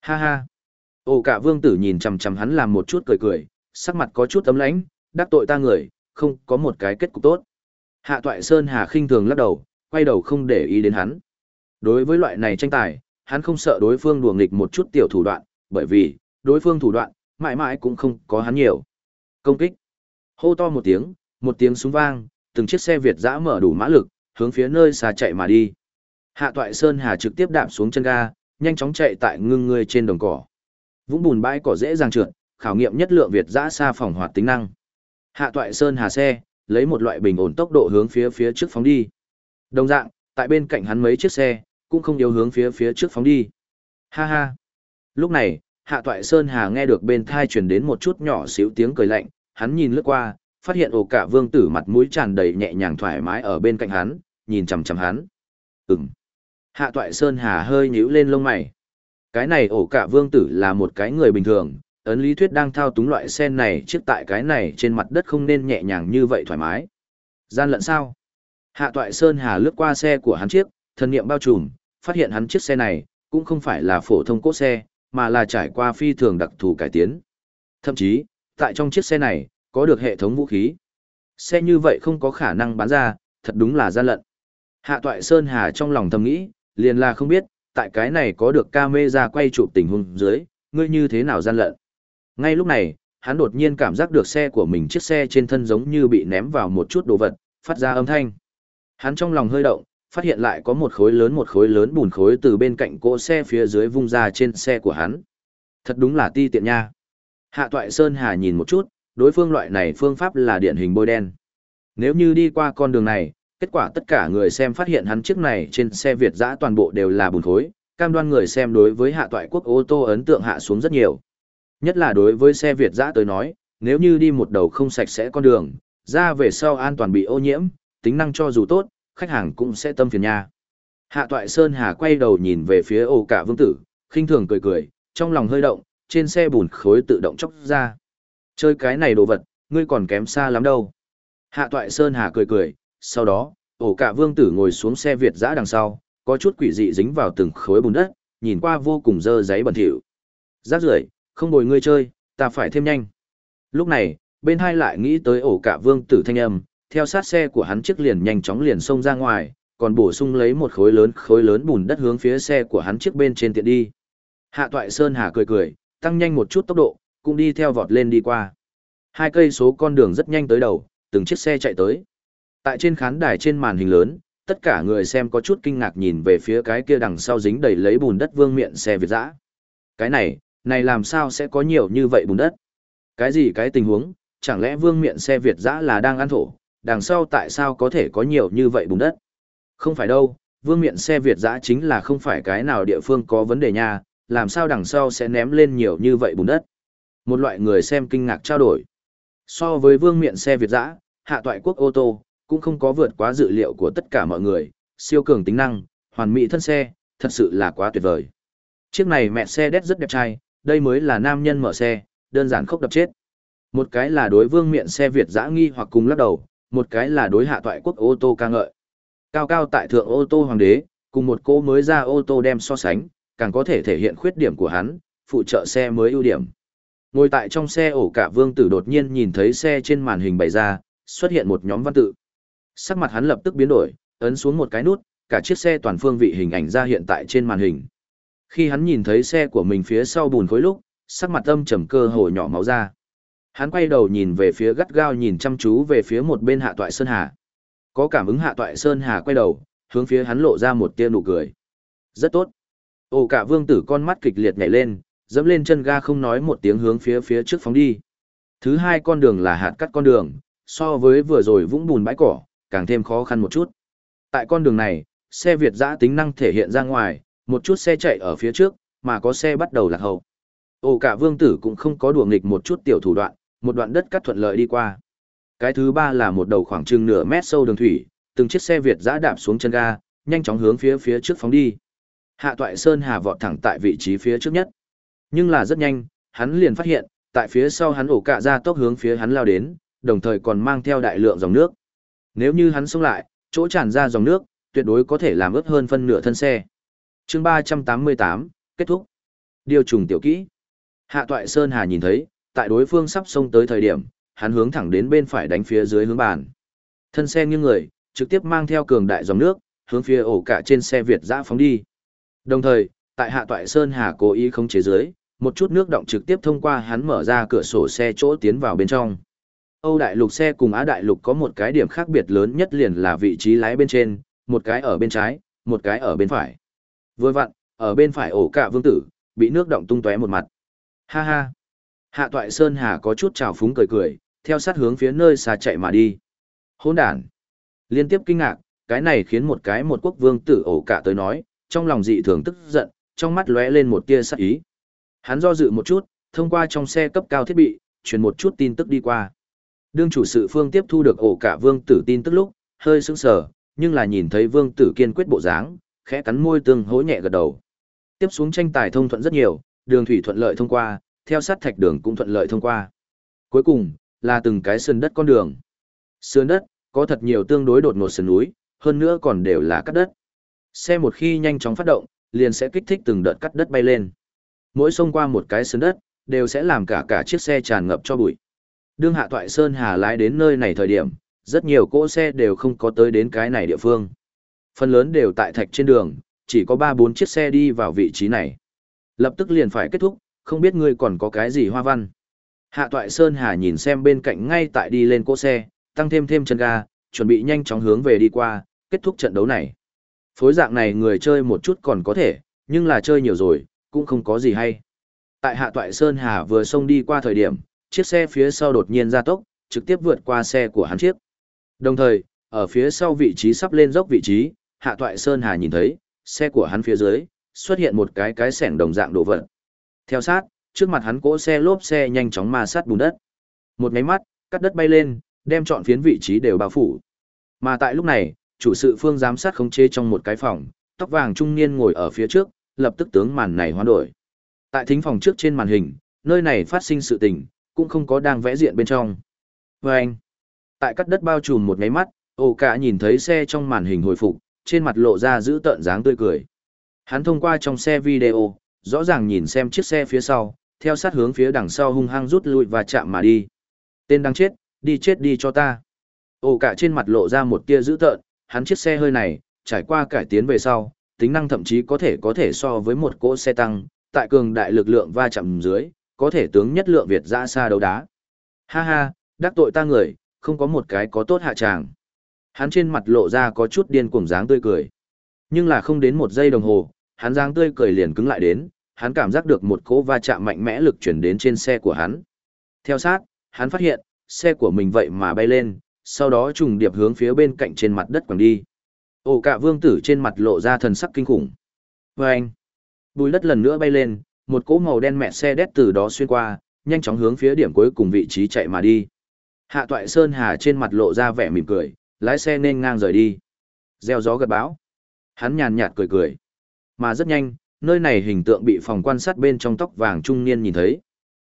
Ha ha. Ổ cả vương tử nhìn chằm chằm hắn làm một chút cười cười, sắc mặt có chút ấm lãnh, đắc tội ta người, không có một cái kết cục tốt. Hạ Toại Sơn Hà khinh thường lắc đầu, quay đầu không để ý đến hắn. Đối với loại này tranh tài, hắn không sợ đối phương đùa nghịch một chút tiểu thủ đoạn, bởi vì, đối phương thủ đoạn, mãi mãi cũng không có hắn nhiều. Công kích. Hô to một tiếng, một tiếng súng vang, từng chiếc xe Việt dã mở đủ mã lực, hướng phía nơi xa chạy mà đi. Hạ Toại Sơn Hà trực tiếp đạp xuống chân ga, nhanh chóng chạy tại ngưng người trên đồng cỏ. Vũng bùn bãi cỏ dễ dàng trượt, khảo nghiệm nhất lượng Việt dã xa phòng hoạt tính năng. Hạ Toại Sơn Hà xe, lấy một loại bình ổn tốc độ hướng phía phía trước phóng đi. Đồng dạng, tại bên cạnh hắn mấy chiếc xe, cũng không yếu hướng phía phía trước phóng đi. Ha ha. Lúc này, Hạ Toại Sơn Hà nghe được bên thai truyền đến một chút nhỏ xíu tiếng cười lạnh, hắn nhìn lướt qua, phát hiện ổ cả vương tử mặt mũi tràn đầy nhẹ nhàng thoải mái ở bên cạnh hắn, nhìn chằm chằm hắn. Ừm. Hạ Toại Sơn Hà hơi nhíu lên lông mày. Cái này ổ cả vương tử là một cái người bình thường, ấn lý thuyết đang thao túng loại sen này chiếc tại cái này trên mặt đất không nên nhẹ nhàng như vậy thoải mái. Gian lận sao? Hạ Toại Sơn Hà lướt qua xe của hắn chiếc, thần niệm bao trùm, phát hiện hắn chiếc xe này cũng không phải là phổ thông cỗ xe, mà là trải qua phi thường đặc thù cải tiến. Thậm chí, tại trong chiếc xe này, có được hệ thống vũ khí. Xe như vậy không có khả năng bán ra, thật đúng là gian lận. Hạ Toại Sơn Hà trong lòng thầm nghĩ, liền là không biết, tại cái này có được camera quay chụp tình huống dưới, ngươi như thế nào gian lận. Ngay lúc này, hắn đột nhiên cảm giác được xe của mình chiếc xe trên thân giống như bị ném vào một chút đồ vật, phát ra âm thanh. Hắn trong lòng hơi động, phát hiện lại có một khối lớn một khối lớn bùn khối từ bên cạnh cỗ xe phía dưới vung ra trên xe của hắn. Thật đúng là ti tiện nha. Hạ Toại Sơn Hà nhìn một chút, đối phương loại này phương pháp là điển hình bôi đen. Nếu như đi qua con đường này, kết quả tất cả người xem phát hiện hắn chiếc này trên xe Việt dã toàn bộ đều là bùn khối, cam đoan người xem đối với hạ toại quốc ô tô ấn tượng hạ xuống rất nhiều. Nhất là đối với xe Việt dã tới nói, nếu như đi một đầu không sạch sẽ con đường, ra về sau an toàn bị ô nhiễm, tính năng cho dù tốt, khách hàng cũng sẽ tâm phiền nha. Hạ toại Sơn Hà quay đầu nhìn về phía ổ cả vương tử, khinh thường cười cười, trong lòng hơi động, trên xe bùn khối tự động chóc ra. Chơi cái này đồ vật, ngươi còn kém xa lắm đâu. Hạ toại Sơn Hà cười cười, sau đó, ổ cả vương tử ngồi xuống xe Việt dã đằng sau, có chút quỷ dị dính vào từng khối bùn đất, nhìn qua vô cùng dơ giấy bẩn thỉu. Giác rưởi, không bồi ngươi chơi, ta phải thêm nhanh. Lúc này, bên hai lại nghĩ tới ổ cả vương tử thanh âm, theo sát xe của hắn chiếc liền nhanh chóng liền xông ra ngoài, còn bổ sung lấy một khối lớn khối lớn bùn đất hướng phía xe của hắn chiếc bên trên tiện đi. Hạ toại Sơn Hà cười cười, tăng nhanh một chút tốc độ, cũng đi theo vọt lên đi qua. Hai cây số con đường rất nhanh tới đầu, từng chiếc xe chạy tới. Tại trên khán đài trên màn hình lớn, tất cả người xem có chút kinh ngạc nhìn về phía cái kia đằng sau dính đầy lấy bùn đất vương miện xe Việt dã. Cái này, này làm sao sẽ có nhiều như vậy bùn đất? Cái gì cái tình huống, chẳng lẽ vương miện xe Việt dã là đang ăn thổ, đằng sau tại sao có thể có nhiều như vậy bùn đất? Không phải đâu, vương miện xe Việt dã chính là không phải cái nào địa phương có vấn đề nha, làm sao đằng sau sẽ ném lên nhiều như vậy bùn đất? Một loại người xem kinh ngạc trao đổi. So với vương miện xe Việt dã, hạ toại quốc ô tô, cũng không có vượt quá dự liệu của tất cả mọi người, siêu cường tính năng, hoàn mỹ thân xe, thật sự là quá tuyệt vời. Chiếc này mẹ xe đét rất đẹp trai, đây mới là nam nhân mở xe, đơn giản khốc đập chết. Một cái là đối vương miện xe Việt dã nghi hoặc cùng lắc đầu, một cái là đối hạ toại quốc ô tô ca ngợi. Cao cao tại thượng ô tô hoàng đế, cùng một cô mới ra ô tô đem so sánh, càng có thể thể hiện khuyết điểm của hắn, phụ trợ xe mới ưu điểm. Ngồi tại trong xe ổ cả vương tử đột nhiên nhìn thấy xe trên màn hình bày ra, xuất hiện một nhóm văn tự. Sắc mặt hắn lập tức biến đổi, ấn xuống một cái nút, cả chiếc xe toàn phương vị hình ảnh ra hiện tại trên màn hình. Khi hắn nhìn thấy xe của mình phía sau bùn khối lúc, sắc mặt âm trầm cơ hồ nhỏ máu ra. Hắn quay đầu nhìn về phía gắt gao nhìn chăm chú về phía một bên hạ toại Sơn Hà. Có cảm ứng hạ toại Sơn Hà quay đầu, hướng phía hắn lộ ra một tia nụ cười. Rất tốt. Ồ cả vương tử con mắt kịch liệt nhảy lên, dẫm lên chân ga không nói một tiếng hướng phía phía trước phóng đi. Thứ hai con đường là hạt cắt con đường, so với vừa rồi vũng bùn bãi cỏ, càng thêm khó khăn một chút. Tại con đường này, xe Việt giã tính năng thể hiện ra ngoài, một chút xe chạy ở phía trước, mà có xe bắt đầu lạc hậu. Ồ cả vương tử cũng không có đùa nghịch một chút tiểu thủ đoạn, một đoạn đất cắt thuận lợi đi qua. Cái thứ ba là một đầu khoảng chừng nửa mét sâu đường thủy, từng chiếc xe Việt giã đạp xuống chân ga, nhanh chóng hướng phía phía trước phóng đi. Hạ Toại Sơn Hà vọt thẳng tại vị trí phía trước nhất. Nhưng là rất nhanh, hắn liền phát hiện, tại phía sau hắn ổ cạ ra tốc hướng phía hắn lao đến, đồng thời còn mang theo đại lượng dòng nước. Nếu như hắn xông lại, chỗ tràn ra dòng nước, tuyệt đối có thể làm ướt hơn phân nửa thân xe. chương 388, kết thúc. Điều trùng tiểu kỹ. Hạ toại Sơn Hà nhìn thấy, tại đối phương sắp xông tới thời điểm, hắn hướng thẳng đến bên phải đánh phía dưới hướng bàn. Thân xe nghiêng người, trực tiếp mang theo cường đại dòng nước, hướng phía ổ cả trên xe Việt dã phóng đi. Đồng thời, tại hạ toại Sơn Hà cố ý không chế dưới, một chút nước động trực tiếp thông qua hắn mở ra cửa sổ xe chỗ tiến vào bên trong. Âu đại lục xe cùng Á đại lục có một cái điểm khác biệt lớn nhất liền là vị trí lái bên trên, một cái ở bên trái, một cái ở bên phải. Vừa vặn, ở bên phải ổ cả vương tử, bị nước động tung tóe một mặt. Ha ha. Hạ toại Sơn Hà có chút trào phúng cười cười, theo sát hướng phía nơi xa chạy mà đi. Hỗn đàn Liên tiếp kinh ngạc, cái này khiến một cái một quốc vương tử ổ cả tới nói, trong lòng dị thường tức giận, trong mắt lóe lên một tia sắc ý. Hắn do dự một chút, thông qua trong xe cấp cao thiết bị, truyền một chút tin tức đi qua. Đương chủ sự phương tiếp thu được ổ cả vương tử tin tức lúc, hơi sững sờ, nhưng là nhìn thấy vương tử kiên quyết bộ dáng, khẽ cắn môi tương hối nhẹ gật đầu. Tiếp xuống tranh tài thông thuận rất nhiều, đường thủy thuận lợi thông qua, theo sát thạch đường cũng thuận lợi thông qua. Cuối cùng, là từng cái sườn đất con đường. Sườn đất, có thật nhiều tương đối đột ngột sườn núi, hơn nữa còn đều là cắt đất. Xe một khi nhanh chóng phát động, liền sẽ kích thích từng đợt cắt đất bay lên. Mỗi xông qua một cái sườn đất, đều sẽ làm cả cả chiếc xe tràn ngập cho bụi. Đương Hạ Toại Sơn Hà lái đến nơi này thời điểm, rất nhiều cỗ xe đều không có tới đến cái này địa phương. Phần lớn đều tại thạch trên đường, chỉ có 3-4 chiếc xe đi vào vị trí này. Lập tức liền phải kết thúc, không biết ngươi còn có cái gì hoa văn. Hạ Toại Sơn Hà nhìn xem bên cạnh ngay tại đi lên cỗ xe, tăng thêm thêm chân ga, chuẩn bị nhanh chóng hướng về đi qua, kết thúc trận đấu này. Phối dạng này người chơi một chút còn có thể, nhưng là chơi nhiều rồi, cũng không có gì hay. Tại Hạ Toại Sơn Hà vừa xông đi qua thời điểm, chiếc xe phía sau đột nhiên ra tốc, trực tiếp vượt qua xe của hắn chiếc. Đồng thời, ở phía sau vị trí sắp lên dốc vị trí, Hạ Toại Sơn Hà nhìn thấy, xe của hắn phía dưới, xuất hiện một cái cái sẻng đồng dạng đồ vật. Theo sát, trước mặt hắn cỗ xe lốp xe nhanh chóng ma sát bùn đất. Một máy mắt, cắt đất bay lên, đem chọn phiến vị trí đều bao phủ. Mà tại lúc này, chủ sự phương giám sát khống chế trong một cái phòng, tóc vàng trung niên ngồi ở phía trước, lập tức tướng màn này hoán đổi. Tại thính phòng trước trên màn hình, nơi này phát sinh sự tình, cũng không có đang vẽ diện bên trong. Và anh, tại cắt đất bao trùm một ngáy mắt, ồ cả nhìn thấy xe trong màn hình hồi phục, trên mặt lộ ra giữ tợn dáng tươi cười. Hắn thông qua trong xe video, rõ ràng nhìn xem chiếc xe phía sau, theo sát hướng phía đằng sau hung hăng rút lui và chạm mà đi. Tên đang chết, đi chết đi cho ta. Ổ cả trên mặt lộ ra một tia dữ tợn, hắn chiếc xe hơi này, trải qua cải tiến về sau, tính năng thậm chí có thể có thể so với một cỗ xe tăng, tại cường đại lực lượng va chạm dưới, có thể tướng nhất lượng Việt ra xa đấu đá. Ha ha, đắc tội ta người, không có một cái có tốt hạ tràng. Hắn trên mặt lộ ra có chút điên cuồng dáng tươi cười. Nhưng là không đến một giây đồng hồ, hắn dáng tươi cười liền cứng lại đến, hắn cảm giác được một cỗ va chạm mạnh mẽ lực chuyển đến trên xe của hắn. Theo sát, hắn phát hiện, xe của mình vậy mà bay lên, sau đó trùng điệp hướng phía bên cạnh trên mặt đất quẳng đi. Ổ cả vương tử trên mặt lộ ra thần sắc kinh khủng. Và anh, bùi đất lần nữa bay lên, một cỗ màu đen mẹ xe đét từ đó xuyên qua, nhanh chóng hướng phía điểm cuối cùng vị trí chạy mà đi. Hạ toại Sơn Hà trên mặt lộ ra vẻ mỉm cười, lái xe nên ngang rời đi. Gieo gió gật báo. Hắn nhàn nhạt cười cười. Mà rất nhanh, nơi này hình tượng bị phòng quan sát bên trong tóc vàng trung niên nhìn thấy.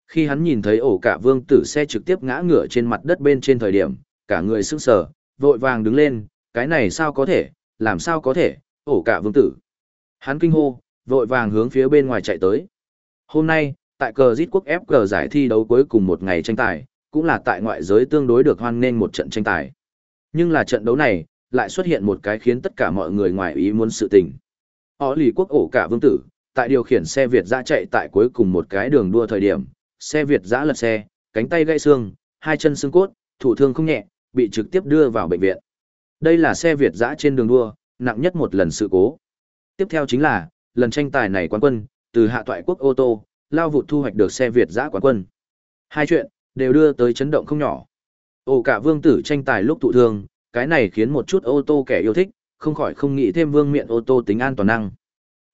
Khi hắn nhìn thấy ổ cả vương tử xe trực tiếp ngã ngửa trên mặt đất bên trên thời điểm, cả người sững sờ, vội vàng đứng lên, cái này sao có thể, làm sao có thể, ổ cả vương tử. Hắn kinh hô, vội vàng hướng phía bên ngoài chạy tới. Hôm nay, tại cờ giết quốc ép Cờ giải thi đấu cuối cùng một ngày tranh tài, cũng là tại ngoại giới tương đối được hoan nghênh một trận tranh tài. Nhưng là trận đấu này, lại xuất hiện một cái khiến tất cả mọi người ngoài ý muốn sự tình. Họ lì quốc ổ cả vương tử, tại điều khiển xe Việt giã chạy tại cuối cùng một cái đường đua thời điểm, xe Việt giã lật xe, cánh tay gãy xương, hai chân xương cốt, thủ thương không nhẹ, bị trực tiếp đưa vào bệnh viện. Đây là xe Việt giã trên đường đua, nặng nhất một lần sự cố. Tiếp theo chính là, lần tranh tài này quán quân, từ hạ toại quốc ô tô, lao vụt thu hoạch được xe Việt giã quán quân. Hai chuyện, đều đưa tới chấn động không nhỏ. Ổ cả vương tử tranh tài lúc thụ thương, cái này khiến một chút ô tô kẻ yêu thích, không khỏi không nghĩ thêm vương miện ô tô tính an toàn năng.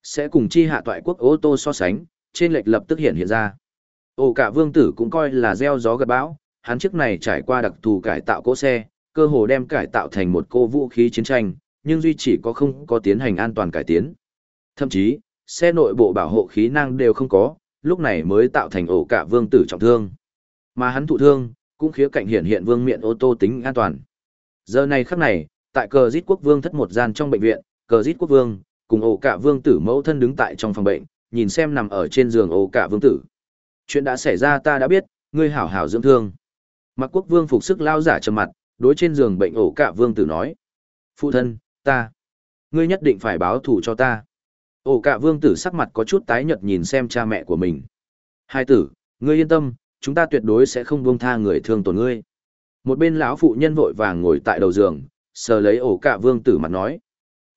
Sẽ cùng chi hạ toại quốc ô tô so sánh, trên lệch lập tức hiện hiện ra. Ổ cả vương tử cũng coi là gieo gió gật bão, hắn chiếc này trải qua đặc thù cải tạo cỗ xe, cơ hồ đem cải tạo thành một cô vũ khí chiến tranh, nhưng duy chỉ có không có tiến hành an toàn cải tiến. Thậm chí, xe nội bộ bảo hộ khí năng đều không có, lúc này mới tạo thành ổ cả vương tử trọng thương. Mà hắn thụ thương, cũng khía cạnh hiện hiện vương miện ô tô tính an toàn. Giờ này khắc này, tại cờ giết quốc vương thất một gian trong bệnh viện, cờ giết quốc vương, cùng ổ cả vương tử mẫu thân đứng tại trong phòng bệnh, nhìn xem nằm ở trên giường ổ cả vương tử. Chuyện đã xảy ra ta đã biết, ngươi hảo hảo dưỡng thương. Mặc quốc vương phục sức lao giả trầm mặt, đối trên giường bệnh ổ cả vương tử nói. Phụ thân, ta. Ngươi nhất định phải báo thù cho ta. Ổ cả vương tử sắc mặt có chút tái nhợt nhìn xem cha mẹ của mình. Hai tử, ngươi yên tâm, chúng ta tuyệt đối sẽ không buông tha người thương tổn ngươi. Một bên lão phụ nhân vội vàng ngồi tại đầu giường, sờ lấy ổ cạ vương tử mặt nói.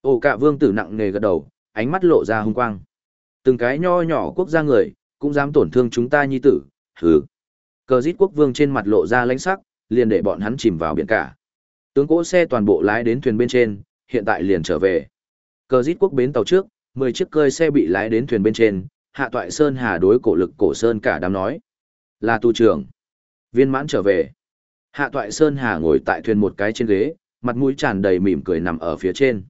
Ổ cạ vương tử nặng nề gật đầu, ánh mắt lộ ra hung quang. Từng cái nho nhỏ quốc gia người, cũng dám tổn thương chúng ta nhi tử, hừ. Cờ rít quốc vương trên mặt lộ ra lãnh sắc, liền để bọn hắn chìm vào biển cả. Tướng cỗ xe toàn bộ lái đến thuyền bên trên, hiện tại liền trở về. Cờ rít quốc bến tàu trước, 10 chiếc cơi xe bị lái đến thuyền bên trên, hạ toại Sơn Hà đối cổ lực cổ Sơn cả đám nói. Là tu trưởng. Viên mãn trở về. Hạ toại Sơn Hà ngồi tại thuyền một cái trên ghế, mặt mũi tràn đầy mỉm cười nằm ở phía trên.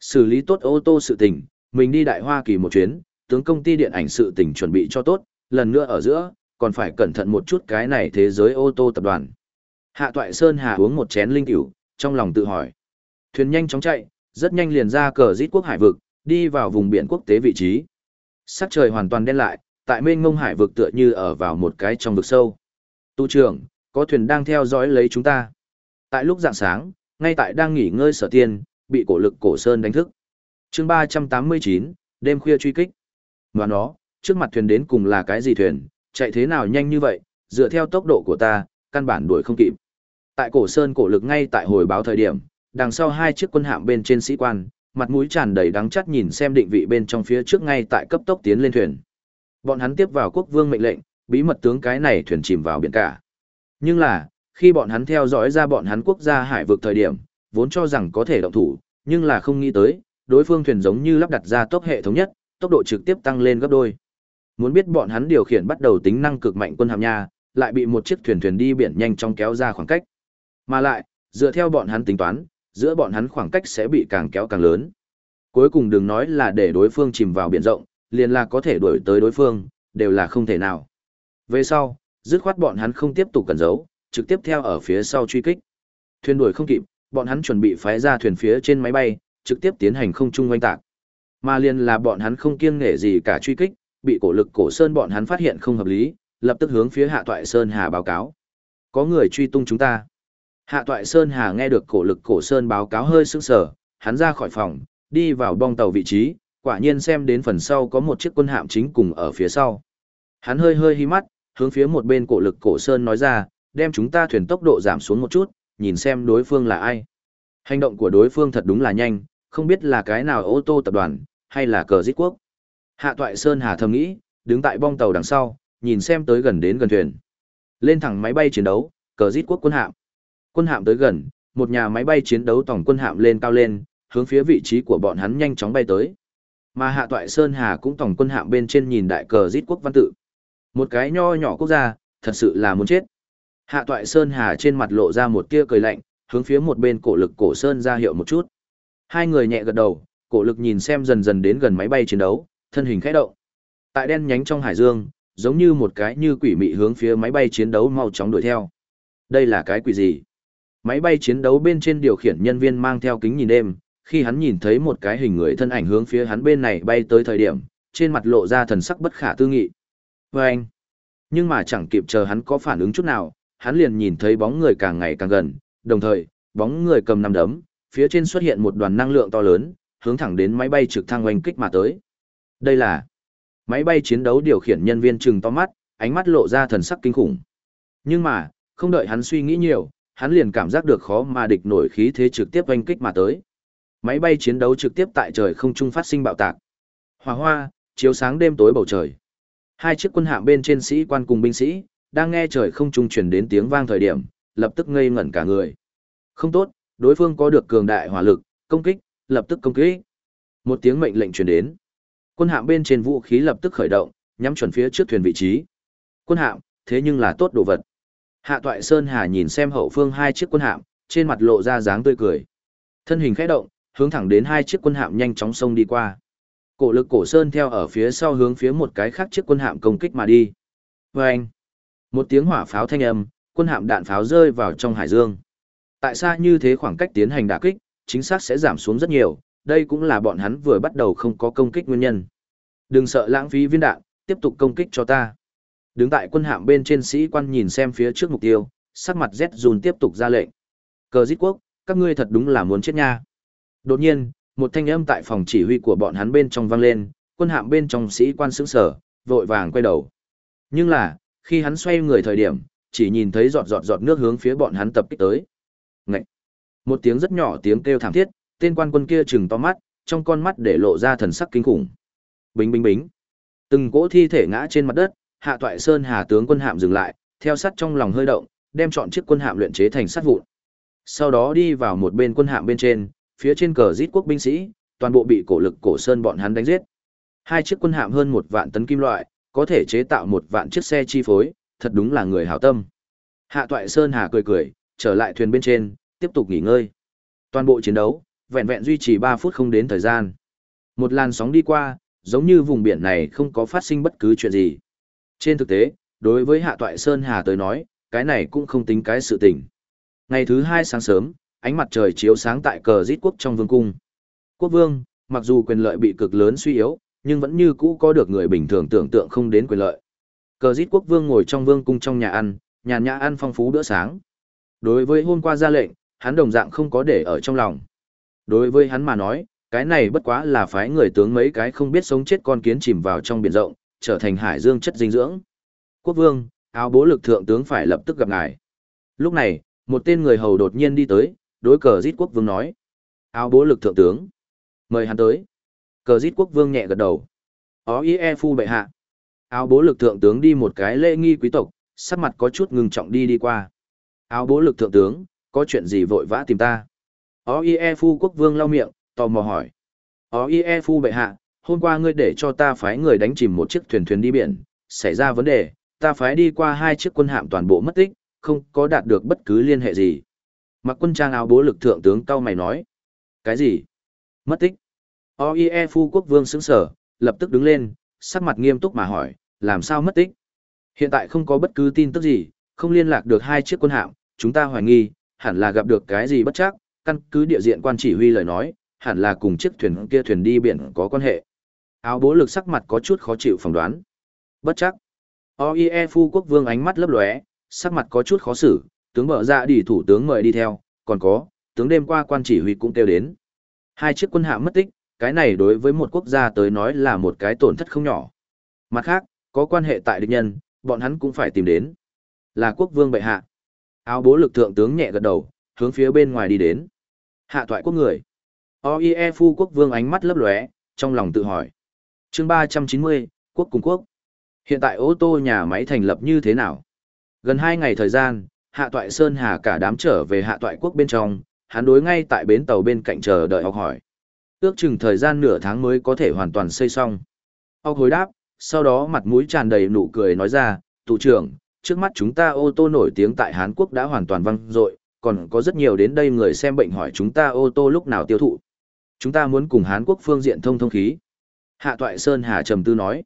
Xử lý tốt ô tô sự tình, mình đi Đại Hoa Kỳ một chuyến, tướng công ty điện ảnh sự tình chuẩn bị cho tốt, lần nữa ở giữa, còn phải cẩn thận một chút cái này thế giới ô tô tập đoàn. Hạ Toại Sơn Hà uống một chén linh cửu, trong lòng tự hỏi. Thuyền nhanh chóng chạy, rất nhanh liền ra cờ rít quốc hải vực, đi vào vùng biển quốc tế vị trí. Sắc trời hoàn toàn đen lại, tại mênh mông hải vực tựa như ở vào một cái trong vực sâu. Tu trưởng, có thuyền đang theo dõi lấy chúng ta. Tại lúc dạng sáng, ngay tại đang nghỉ ngơi sở tiên, bị cổ lực cổ sơn đánh thức. chương 389, đêm khuya truy kích. Và nó, trước mặt thuyền đến cùng là cái gì thuyền, chạy thế nào nhanh như vậy, dựa theo tốc độ của ta, căn bản đuổi không kịp. Tại cổ sơn cổ lực ngay tại hồi báo thời điểm, đằng sau hai chiếc quân hạm bên trên sĩ quan, mặt mũi tràn đầy đắng chắt nhìn xem định vị bên trong phía trước ngay tại cấp tốc tiến lên thuyền. Bọn hắn tiếp vào quốc vương mệnh lệnh, bí mật tướng cái này thuyền chìm vào biển cả. Nhưng là, khi bọn hắn theo dõi ra bọn hắn quốc gia hải vực thời điểm, vốn cho rằng có thể động thủ, nhưng là không nghĩ tới, đối phương thuyền giống như lắp đặt ra tốc hệ thống nhất, tốc độ trực tiếp tăng lên gấp đôi. Muốn biết bọn hắn điều khiển bắt đầu tính năng cực mạnh quân hàm nha, lại bị một chiếc thuyền thuyền đi biển nhanh chóng kéo ra khoảng cách. Mà lại, dựa theo bọn hắn tính toán, giữa bọn hắn khoảng cách sẽ bị càng kéo càng lớn. Cuối cùng đừng nói là để đối phương chìm vào biển rộng, liền là có thể đuổi tới đối phương, đều là không thể nào. Về sau, dứt khoát bọn hắn không tiếp tục cần giấu, trực tiếp theo ở phía sau truy kích. Thuyền đuổi không kịp, bọn hắn chuẩn bị phái ra thuyền phía trên máy bay, trực tiếp tiến hành không trung oanh tạc. Mà liền là bọn hắn không kiêng nể gì cả truy kích, bị cổ lực cổ sơn bọn hắn phát hiện không hợp lý, lập tức hướng phía hạ toại sơn hà báo cáo. Có người truy tung chúng ta. Hạ toại sơn hà nghe được cổ lực cổ sơn báo cáo hơi sững sờ, hắn ra khỏi phòng, đi vào bong tàu vị trí, quả nhiên xem đến phần sau có một chiếc quân hạm chính cùng ở phía sau. Hắn hơi hơi hí mắt, hướng phía một bên cổ lực cổ sơn nói ra, đem chúng ta thuyền tốc độ giảm xuống một chút, nhìn xem đối phương là ai. Hành động của đối phương thật đúng là nhanh, không biết là cái nào ô tô tập đoàn, hay là cờ giết quốc. Hạ toại Sơn Hà thầm nghĩ, đứng tại bong tàu đằng sau, nhìn xem tới gần đến gần thuyền. Lên thẳng máy bay chiến đấu, cờ giết quốc quân hạm. Quân hạm tới gần, một nhà máy bay chiến đấu tổng quân hạm lên cao lên, hướng phía vị trí của bọn hắn nhanh chóng bay tới. Mà Hạ toại Sơn Hà cũng tổng quân hạm bên trên nhìn đại cờ giết quốc văn tự. Một cái nho nhỏ quốc gia, thật sự là muốn chết. Hạ toại Sơn Hà trên mặt lộ ra một tia cười lạnh, hướng phía một bên cổ lực cổ Sơn ra hiệu một chút. Hai người nhẹ gật đầu, cổ lực nhìn xem dần dần đến gần máy bay chiến đấu, thân hình khẽ động. Tại đen nhánh trong hải dương, giống như một cái như quỷ mị hướng phía máy bay chiến đấu mau chóng đuổi theo. Đây là cái quỷ gì? Máy bay chiến đấu bên trên điều khiển nhân viên mang theo kính nhìn đêm, khi hắn nhìn thấy một cái hình người thân ảnh hướng phía hắn bên này bay tới thời điểm, trên mặt lộ ra thần sắc bất khả tư nghị. Và anh, nhưng mà chẳng kịp chờ hắn có phản ứng chút nào, hắn liền nhìn thấy bóng người càng ngày càng gần, đồng thời, bóng người cầm nắm đấm, phía trên xuất hiện một đoàn năng lượng to lớn, hướng thẳng đến máy bay trực thăng oanh kích mà tới. Đây là máy bay chiến đấu điều khiển nhân viên trừng to mắt, ánh mắt lộ ra thần sắc kinh khủng. Nhưng mà, không đợi hắn suy nghĩ nhiều, hắn liền cảm giác được khó mà địch nổi khí thế trực tiếp oanh kích mà tới. Máy bay chiến đấu trực tiếp tại trời không trung phát sinh bạo tạc. Hỏa hoa, chiếu sáng đêm tối bầu trời. Hai chiếc quân hạm bên trên sĩ quan cùng binh sĩ, đang nghe trời không trung truyền đến tiếng vang thời điểm, lập tức ngây ngẩn cả người. Không tốt, đối phương có được cường đại hỏa lực, công kích, lập tức công kích. Một tiếng mệnh lệnh truyền đến. Quân hạm bên trên vũ khí lập tức khởi động, nhắm chuẩn phía trước thuyền vị trí. Quân hạm, thế nhưng là tốt đồ vật. Hạ Toại Sơn Hà nhìn xem hậu phương hai chiếc quân hạm, trên mặt lộ ra dáng tươi cười. Thân hình khẽ động, hướng thẳng đến hai chiếc quân hạm nhanh chóng xông đi qua. Cổ lực cổ sơn theo ở phía sau hướng phía một cái khác chiếc quân hạm công kích mà đi. Vâng! anh, một tiếng hỏa pháo thanh âm, quân hạm đạn pháo rơi vào trong hải dương. Tại sao như thế khoảng cách tiến hành đả kích, chính xác sẽ giảm xuống rất nhiều, đây cũng là bọn hắn vừa bắt đầu không có công kích nguyên nhân. Đừng sợ lãng phí viên đạn, tiếp tục công kích cho ta. Đứng tại quân hạm bên trên sĩ quan nhìn xem phía trước mục tiêu, sắc mặt Z dùn tiếp tục ra lệnh. Cờ giết quốc, các ngươi thật đúng là muốn chết nha. Đột nhiên, một thanh âm tại phòng chỉ huy của bọn hắn bên trong vang lên, quân hạm bên trong sĩ quan sững sở, vội vàng quay đầu. Nhưng là, khi hắn xoay người thời điểm, chỉ nhìn thấy giọt giọt giọt nước hướng phía bọn hắn tập kích tới. Ngậy! Một tiếng rất nhỏ tiếng kêu thảm thiết, tên quan quân kia trừng to mắt, trong con mắt để lộ ra thần sắc kinh khủng. Bính bính bính. Từng cỗ thi thể ngã trên mặt đất, Hạ Toại Sơn Hà tướng quân hạm dừng lại, theo sắt trong lòng hơi động, đem chọn chiếc quân hạm luyện chế thành sắt vụn. Sau đó đi vào một bên quân hạm bên trên, phía trên cờ giết quốc binh sĩ, toàn bộ bị cổ lực cổ sơn bọn hắn đánh giết. Hai chiếc quân hạm hơn một vạn tấn kim loại, có thể chế tạo một vạn chiếc xe chi phối, thật đúng là người hảo tâm. Hạ Toại Sơn Hà cười cười, trở lại thuyền bên trên, tiếp tục nghỉ ngơi. Toàn bộ chiến đấu, vẹn vẹn duy trì 3 phút không đến thời gian. Một làn sóng đi qua, giống như vùng biển này không có phát sinh bất cứ chuyện gì. Trên thực tế, đối với Hạ Toại Sơn Hà tới nói, cái này cũng không tính cái sự tình. Ngày thứ hai sáng sớm, ánh mặt trời chiếu sáng tại cờ giết quốc trong vương cung. Quốc vương, mặc dù quyền lợi bị cực lớn suy yếu, nhưng vẫn như cũ có được người bình thường tưởng tượng không đến quyền lợi. Cờ giết quốc vương ngồi trong vương cung trong nhà ăn, nhàn nhã ăn phong phú bữa sáng. Đối với hôm qua ra lệnh, hắn đồng dạng không có để ở trong lòng. Đối với hắn mà nói, cái này bất quá là phái người tướng mấy cái không biết sống chết con kiến chìm vào trong biển rộng, trở thành hải dương chất dinh dưỡng. Quốc vương, áo bố lực thượng tướng phải lập tức gặp ngài. Lúc này, một tên người hầu đột nhiên đi tới, đối cờ giết quốc vương nói. Áo bố lực thượng tướng. Mời hắn tới. Cờ giết quốc vương nhẹ gật đầu. Ó ý e phu bệ hạ. Áo bố lực thượng tướng đi một cái lễ nghi quý tộc, sắc mặt có chút ngừng trọng đi đi qua. Áo bố lực thượng tướng, có chuyện gì vội vã tìm ta? Ó ý e phu quốc vương lau miệng, tò mò hỏi. Ó ý e phu bệ hạ, hôm qua ngươi để cho ta phái người đánh chìm một chiếc thuyền thuyền đi biển, xảy ra vấn đề, ta phái đi qua hai chiếc quân hạm toàn bộ mất tích, không có đạt được bất cứ liên hệ gì. Mặc quân trang áo bố lực thượng tướng cao mày nói. Cái gì? Mất tích. OIE phu quốc vương sững sở, lập tức đứng lên, sắc mặt nghiêm túc mà hỏi, làm sao mất tích? Hiện tại không có bất cứ tin tức gì, không liên lạc được hai chiếc quân hạm, chúng ta hoài nghi, hẳn là gặp được cái gì bất chắc, căn cứ địa diện quan chỉ huy lời nói, hẳn là cùng chiếc thuyền kia thuyền đi biển có quan hệ. Áo bố lực sắc mặt có chút khó chịu phỏng đoán. Bất chắc. OIE phu quốc vương ánh mắt lấp lóe, sắc mặt có chút khó xử, tướng mở ra đi thủ tướng mời đi theo, còn có, tướng đêm qua quan chỉ huy cũng kêu đến. Hai chiếc quân hạm mất tích, cái này đối với một quốc gia tới nói là một cái tổn thất không nhỏ. Mặt khác, có quan hệ tại địch nhân, bọn hắn cũng phải tìm đến. Là quốc vương bệ hạ. Áo bố lực thượng tướng nhẹ gật đầu, hướng phía bên ngoài đi đến. Hạ thoại quốc người. OIE phu quốc vương ánh mắt lấp lóe, trong lòng tự hỏi. chương 390, quốc cùng quốc. Hiện tại ô tô nhà máy thành lập như thế nào? Gần hai ngày thời gian, Hạ Toại Sơn Hà cả đám trở về Hạ Toại Quốc bên trong, hắn đối ngay tại bến tàu bên cạnh chờ đợi học hỏi. Ước chừng thời gian nửa tháng mới có thể hoàn toàn xây xong. Ông hồi đáp, sau đó mặt mũi tràn đầy nụ cười nói ra, tụ trưởng, trước mắt chúng ta ô tô nổi tiếng tại Hàn Quốc đã hoàn toàn văng rồi, còn có rất nhiều đến đây người xem bệnh hỏi chúng ta ô tô lúc nào tiêu thụ. Chúng ta muốn cùng Hàn Quốc phương diện thông thông khí. Hạ Toại Sơn Hà trầm tư nói.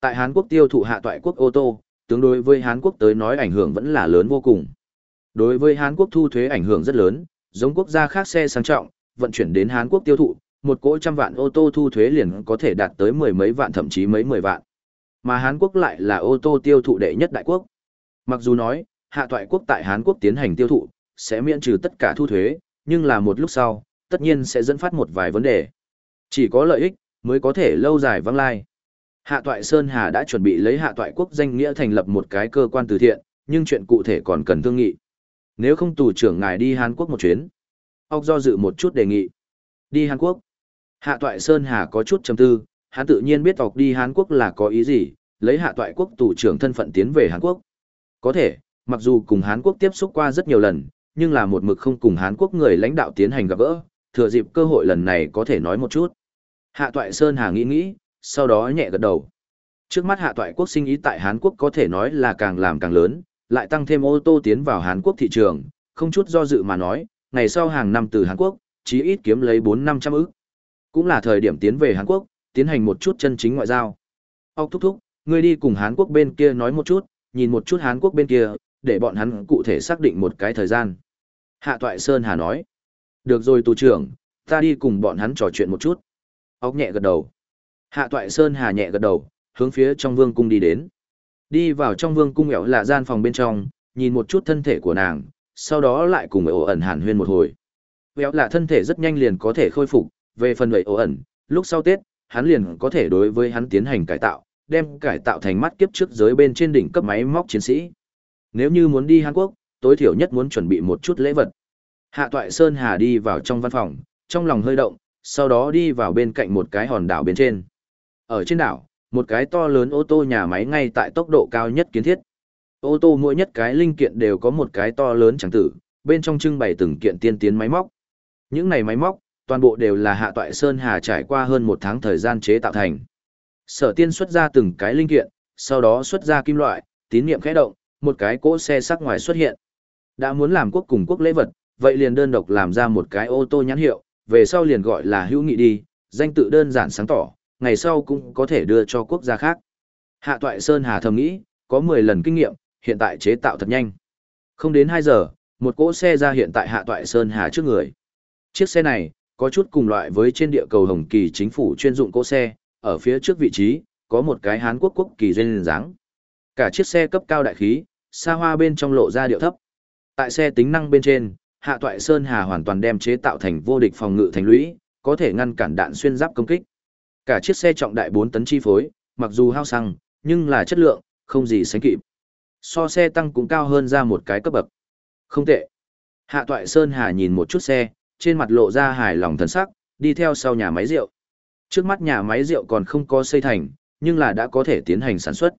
Tại Hàn Quốc tiêu thụ Hạ Toại Quốc ô tô, tương đối với Hàn Quốc tới nói ảnh hưởng vẫn là lớn vô cùng. Đối với Hàn Quốc thu thuế ảnh hưởng rất lớn, giống quốc gia khác xe sang trọng, vận chuyển đến Hàn Quốc tiêu thụ, một cỗ trăm vạn ô tô thu thuế liền có thể đạt tới mười mấy vạn thậm chí mấy mười vạn. Mà Hán Quốc lại là ô tô tiêu thụ đệ nhất đại quốc. Mặc dù nói, hạ toại quốc tại Hán Quốc tiến hành tiêu thụ, sẽ miễn trừ tất cả thu thuế, nhưng là một lúc sau, tất nhiên sẽ dẫn phát một vài vấn đề. Chỉ có lợi ích, mới có thể lâu dài vang lai. Hạ toại Sơn Hà đã chuẩn bị lấy hạ toại quốc danh nghĩa thành lập một cái cơ quan từ thiện, nhưng chuyện cụ thể còn cần thương nghị. Nếu không tù trưởng ngài đi Hàn Quốc một chuyến. Ốc do dự một chút đề nghị. Đi Hàn Quốc. Hạ toại Sơn Hà có chút trầm tư, hắn tự nhiên biết tộc đi Hàn Quốc là có ý gì, lấy hạ toại quốc tù trưởng thân phận tiến về Hàn Quốc. Có thể, mặc dù cùng Hàn Quốc tiếp xúc qua rất nhiều lần, nhưng là một mực không cùng Hàn Quốc người lãnh đạo tiến hành gặp gỡ, thừa dịp cơ hội lần này có thể nói một chút. Hạ toại Sơn Hà nghĩ nghĩ, sau đó nhẹ gật đầu. Trước mắt hạ toại quốc sinh ý tại Hàn Quốc có thể nói là càng làm càng lớn, lại tăng thêm ô tô tiến vào Hàn Quốc thị trường, không chút do dự mà nói, ngày sau hàng năm từ Hàn Quốc, chí ít kiếm lấy 4-500 ức. Cũng là thời điểm tiến về Hàn Quốc, tiến hành một chút chân chính ngoại giao. Ốc thúc thúc, ngươi đi cùng Hàn Quốc bên kia nói một chút, nhìn một chút Hàn Quốc bên kia, để bọn hắn cụ thể xác định một cái thời gian. Hạ Toại Sơn Hà nói, được rồi tù trưởng, ta đi cùng bọn hắn trò chuyện một chút. Ốc nhẹ gật đầu. Hạ Toại Sơn Hà nhẹ gật đầu, hướng phía trong vương cung đi đến. Đi vào trong vương cung ẻo là gian phòng bên trong, nhìn một chút thân thể của nàng, sau đó lại cùng ẻo ẩn hàn huyên một hồi. Béo là thân thể rất nhanh liền có thể khôi phục, về phần vậy ổ ẩn, lúc sau Tết, hắn liền có thể đối với hắn tiến hành cải tạo, đem cải tạo thành mắt kiếp trước giới bên trên đỉnh cấp máy móc chiến sĩ. Nếu như muốn đi Hàn Quốc, tối thiểu nhất muốn chuẩn bị một chút lễ vật. Hạ Toại Sơn Hà đi vào trong văn phòng, trong lòng hơi động, sau đó đi vào bên cạnh một cái hòn đảo bên trên. Ở trên đảo, một cái to lớn ô tô nhà máy ngay tại tốc độ cao nhất kiến thiết. Ô tô mỗi nhất cái linh kiện đều có một cái to lớn chẳng tử, bên trong trưng bày từng kiện tiên tiến máy móc. Những này máy móc, toàn bộ đều là hạ toại Sơn Hà trải qua hơn một tháng thời gian chế tạo thành. Sở tiên xuất ra từng cái linh kiện, sau đó xuất ra kim loại, tín niệm khẽ động, một cái cỗ xe sắc ngoài xuất hiện. Đã muốn làm quốc cùng quốc lễ vật, vậy liền đơn độc làm ra một cái ô tô nhãn hiệu, về sau liền gọi là hữu nghị đi, danh tự đơn giản sáng tỏ, ngày sau cũng có thể đưa cho quốc gia khác. Hạ toại Sơn Hà thầm nghĩ, có 10 lần kinh nghiệm, hiện tại chế tạo thật nhanh. Không đến hai giờ, một cỗ xe ra hiện tại Hạ toại Sơn Hà trước người. Chiếc xe này, có chút cùng loại với trên địa cầu Hồng Kỳ chính phủ chuyên dụng cỗ xe, ở phía trước vị trí, có một cái Hán Quốc quốc kỳ duyên dáng. Cả chiếc xe cấp cao đại khí, xa hoa bên trong lộ ra điệu thấp. Tại xe tính năng bên trên, Hạ Toại Sơn Hà hoàn toàn đem chế tạo thành vô địch phòng ngự thành lũy, có thể ngăn cản đạn xuyên giáp công kích. Cả chiếc xe trọng đại 4 tấn chi phối, mặc dù hao xăng, nhưng là chất lượng, không gì sánh kịp. So xe tăng cũng cao hơn ra một cái cấp bậc. Không tệ. Hạ Toại Sơn Hà nhìn một chút xe, trên mặt lộ ra hài lòng thần sắc, đi theo sau nhà máy rượu. Trước mắt nhà máy rượu còn không có xây thành, nhưng là đã có thể tiến hành sản xuất.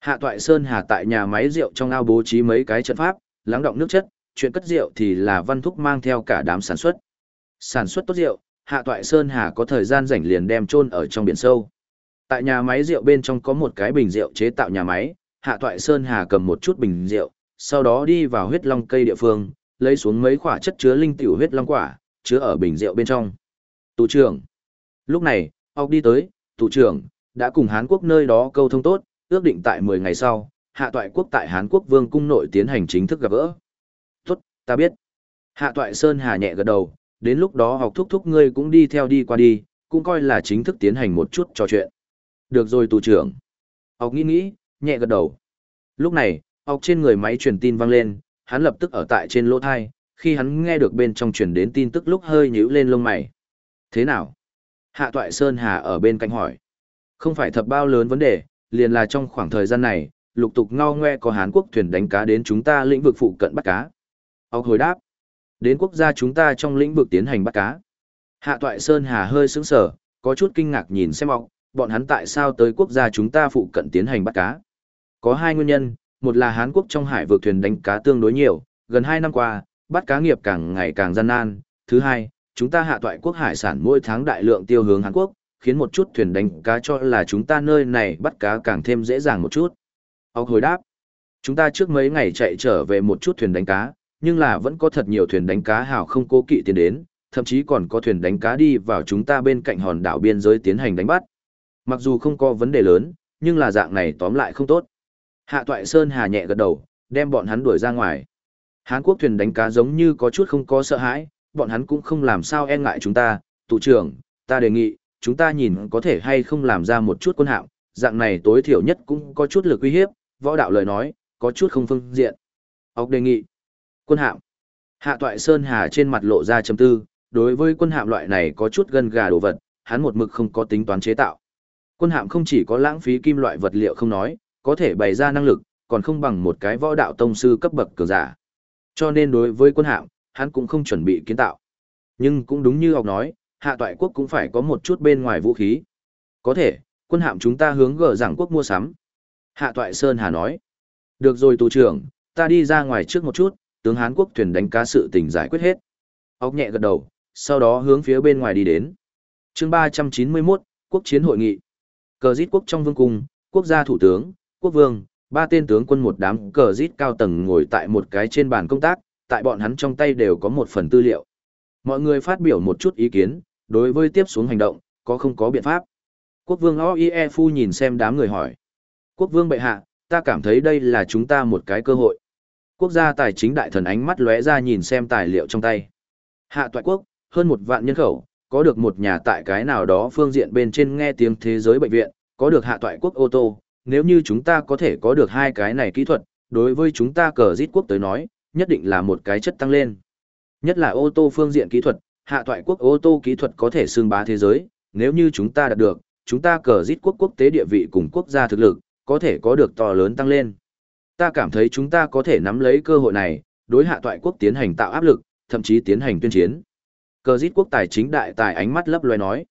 Hạ Toại Sơn Hà tại nhà máy rượu trong ao bố trí mấy cái trận pháp, lắng động nước chất, chuyện cất rượu thì là văn thúc mang theo cả đám sản xuất. Sản xuất tốt rượu, Hạ Toại Sơn Hà có thời gian rảnh liền đem chôn ở trong biển sâu. Tại nhà máy rượu bên trong có một cái bình rượu chế tạo nhà máy, Hạ Toại Sơn Hà cầm một chút bình rượu, sau đó đi vào huyết long cây địa phương, lấy xuống mấy quả chất chứa linh tiểu huyết long quả, chứa ở bình rượu bên trong. Tù trưởng. Lúc này, Ốc đi tới, tù trưởng, đã cùng Hán Quốc nơi đó câu thông tốt, ước định tại 10 ngày sau, hạ toại quốc tại Hán Quốc vương cung nội tiến hành chính thức gặp gỡ. Tốt, ta biết. Hạ toại Sơn Hà nhẹ gật đầu, đến lúc đó học thúc thúc ngươi cũng đi theo đi qua đi, cũng coi là chính thức tiến hành một chút trò chuyện. Được rồi tù trưởng. Học nghĩ nghĩ, nhẹ gật đầu. Lúc này, học trên người máy truyền tin vang lên, hắn lập tức ở tại trên lỗ thai, khi hắn nghe được bên trong truyền đến tin tức lúc hơi nhíu lên lông mày. Thế nào? Hạ Toại Sơn Hà ở bên cạnh hỏi. Không phải thập bao lớn vấn đề, liền là trong khoảng thời gian này, lục tục ngao ngoe có Hán Quốc thuyền đánh cá đến chúng ta lĩnh vực phụ cận bắt cá. Ông hồi đáp. Đến quốc gia chúng ta trong lĩnh vực tiến hành bắt cá. Hạ Toại Sơn Hà hơi sững sờ, có chút kinh ngạc nhìn xem ông, bọn hắn tại sao tới quốc gia chúng ta phụ cận tiến hành bắt cá. Có hai nguyên nhân, một là Hán Quốc trong hải vực thuyền đánh cá tương đối nhiều, gần hai năm qua, bắt cá nghiệp càng ngày càng gian nan. Thứ hai, chúng ta hạ toại quốc hải sản mỗi tháng đại lượng tiêu hướng Hàn Quốc, khiến một chút thuyền đánh cá cho là chúng ta nơi này bắt cá càng thêm dễ dàng một chút. Ông hồi đáp, chúng ta trước mấy ngày chạy trở về một chút thuyền đánh cá, nhưng là vẫn có thật nhiều thuyền đánh cá hào không cố kỵ tiến đến, thậm chí còn có thuyền đánh cá đi vào chúng ta bên cạnh hòn đảo biên giới tiến hành đánh bắt. Mặc dù không có vấn đề lớn, nhưng là dạng này tóm lại không tốt. Hạ Toại Sơn hà nhẹ gật đầu, đem bọn hắn đuổi ra ngoài. Hán Quốc thuyền đánh cá giống như có chút không có sợ hãi, bọn hắn cũng không làm sao e ngại chúng ta, tụ trưởng, ta đề nghị, chúng ta nhìn có thể hay không làm ra một chút quân hạm, dạng này tối thiểu nhất cũng có chút lực uy hiếp, võ đạo lời nói, có chút không phương diện. Ốc đề nghị, quân hạm. Hạ toại Sơn Hà trên mặt lộ ra chấm tư, đối với quân hạm loại này có chút gần gà đồ vật, hắn một mực không có tính toán chế tạo. Quân hạm không chỉ có lãng phí kim loại vật liệu không nói, có thể bày ra năng lực, còn không bằng một cái võ đạo tông sư cấp bậc cường giả. Cho nên đối với quân hạm, hắn cũng không chuẩn bị kiến tạo. Nhưng cũng đúng như học nói, hạ toại quốc cũng phải có một chút bên ngoài vũ khí. Có thể, quân hạm chúng ta hướng gỡ giảng quốc mua sắm. Hạ toại Sơn Hà nói. Được rồi tù trưởng, ta đi ra ngoài trước một chút, tướng Hán quốc thuyền đánh cá sự tình giải quyết hết. Ốc nhẹ gật đầu, sau đó hướng phía bên ngoài đi đến. chương 391, quốc chiến hội nghị. Cờ giết quốc trong vương cung, quốc gia thủ tướng, quốc vương, ba tên tướng quân một đám cờ rít cao tầng ngồi tại một cái trên bàn công tác, tại bọn hắn trong tay đều có một phần tư liệu. Mọi người phát biểu một chút ý kiến, đối với tiếp xuống hành động, có không có biện pháp. Quốc vương OIE Phu nhìn xem đám người hỏi. Quốc vương bệ hạ, ta cảm thấy đây là chúng ta một cái cơ hội. Quốc gia tài chính đại thần ánh mắt lóe ra nhìn xem tài liệu trong tay. Hạ toại quốc, hơn một vạn nhân khẩu, có được một nhà tại cái nào đó phương diện bên trên nghe tiếng thế giới bệnh viện, có được hạ toại quốc ô tô. Nếu như chúng ta có thể có được hai cái này kỹ thuật, đối với chúng ta cờ giết quốc tới nói, nhất định là một cái chất tăng lên. Nhất là ô tô phương diện kỹ thuật, hạ toại quốc ô tô kỹ thuật có thể xương bá thế giới, nếu như chúng ta đạt được, chúng ta cờ giết quốc quốc tế địa vị cùng quốc gia thực lực, có thể có được to lớn tăng lên. Ta cảm thấy chúng ta có thể nắm lấy cơ hội này, đối hạ toại quốc tiến hành tạo áp lực, thậm chí tiến hành tuyên chiến. Cờ giết quốc tài chính đại tài ánh mắt lấp loé nói.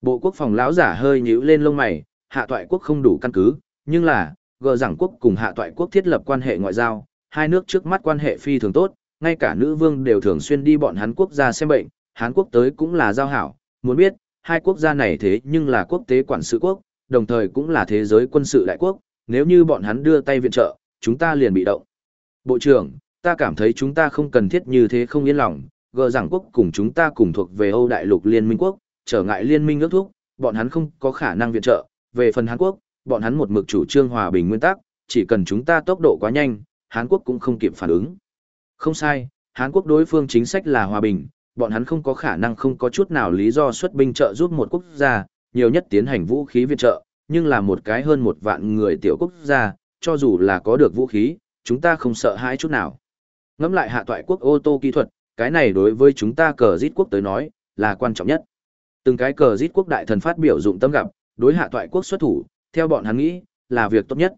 Bộ quốc phòng lão giả hơi nhíu lên lông mày, hạ toại quốc không đủ căn cứ, nhưng là, gờ rằng quốc cùng hạ toại quốc thiết lập quan hệ ngoại giao, hai nước trước mắt quan hệ phi thường tốt, ngay cả nữ vương đều thường xuyên đi bọn hắn quốc gia xem bệnh, Hán quốc tới cũng là giao hảo, muốn biết, hai quốc gia này thế nhưng là quốc tế quản sự quốc, đồng thời cũng là thế giới quân sự đại quốc, nếu như bọn hắn đưa tay viện trợ, chúng ta liền bị động. Bộ trưởng, ta cảm thấy chúng ta không cần thiết như thế không yên lòng, gờ rằng quốc cùng chúng ta cùng thuộc về Âu Đại lục Liên minh quốc, trở ngại liên minh ước thúc, bọn hắn không có khả năng viện trợ, về phần Hàn Quốc, bọn hắn một mực chủ trương hòa bình nguyên tắc, chỉ cần chúng ta tốc độ quá nhanh, Hàn Quốc cũng không kịp phản ứng. Không sai, Hàn Quốc đối phương chính sách là hòa bình, bọn hắn không có khả năng không có chút nào lý do xuất binh trợ giúp một quốc gia, nhiều nhất tiến hành vũ khí viện trợ, nhưng là một cái hơn một vạn người tiểu quốc gia, cho dù là có được vũ khí, chúng ta không sợ hãi chút nào. Ngắm lại hạ toại quốc ô tô kỹ thuật, cái này đối với chúng ta cờ giết quốc tới nói, là quan trọng nhất. Từng cái cờ giết quốc đại thần phát biểu dụng tâm gặp, đối hạ toại quốc xuất thủ, theo bọn hắn nghĩ, là việc tốt nhất.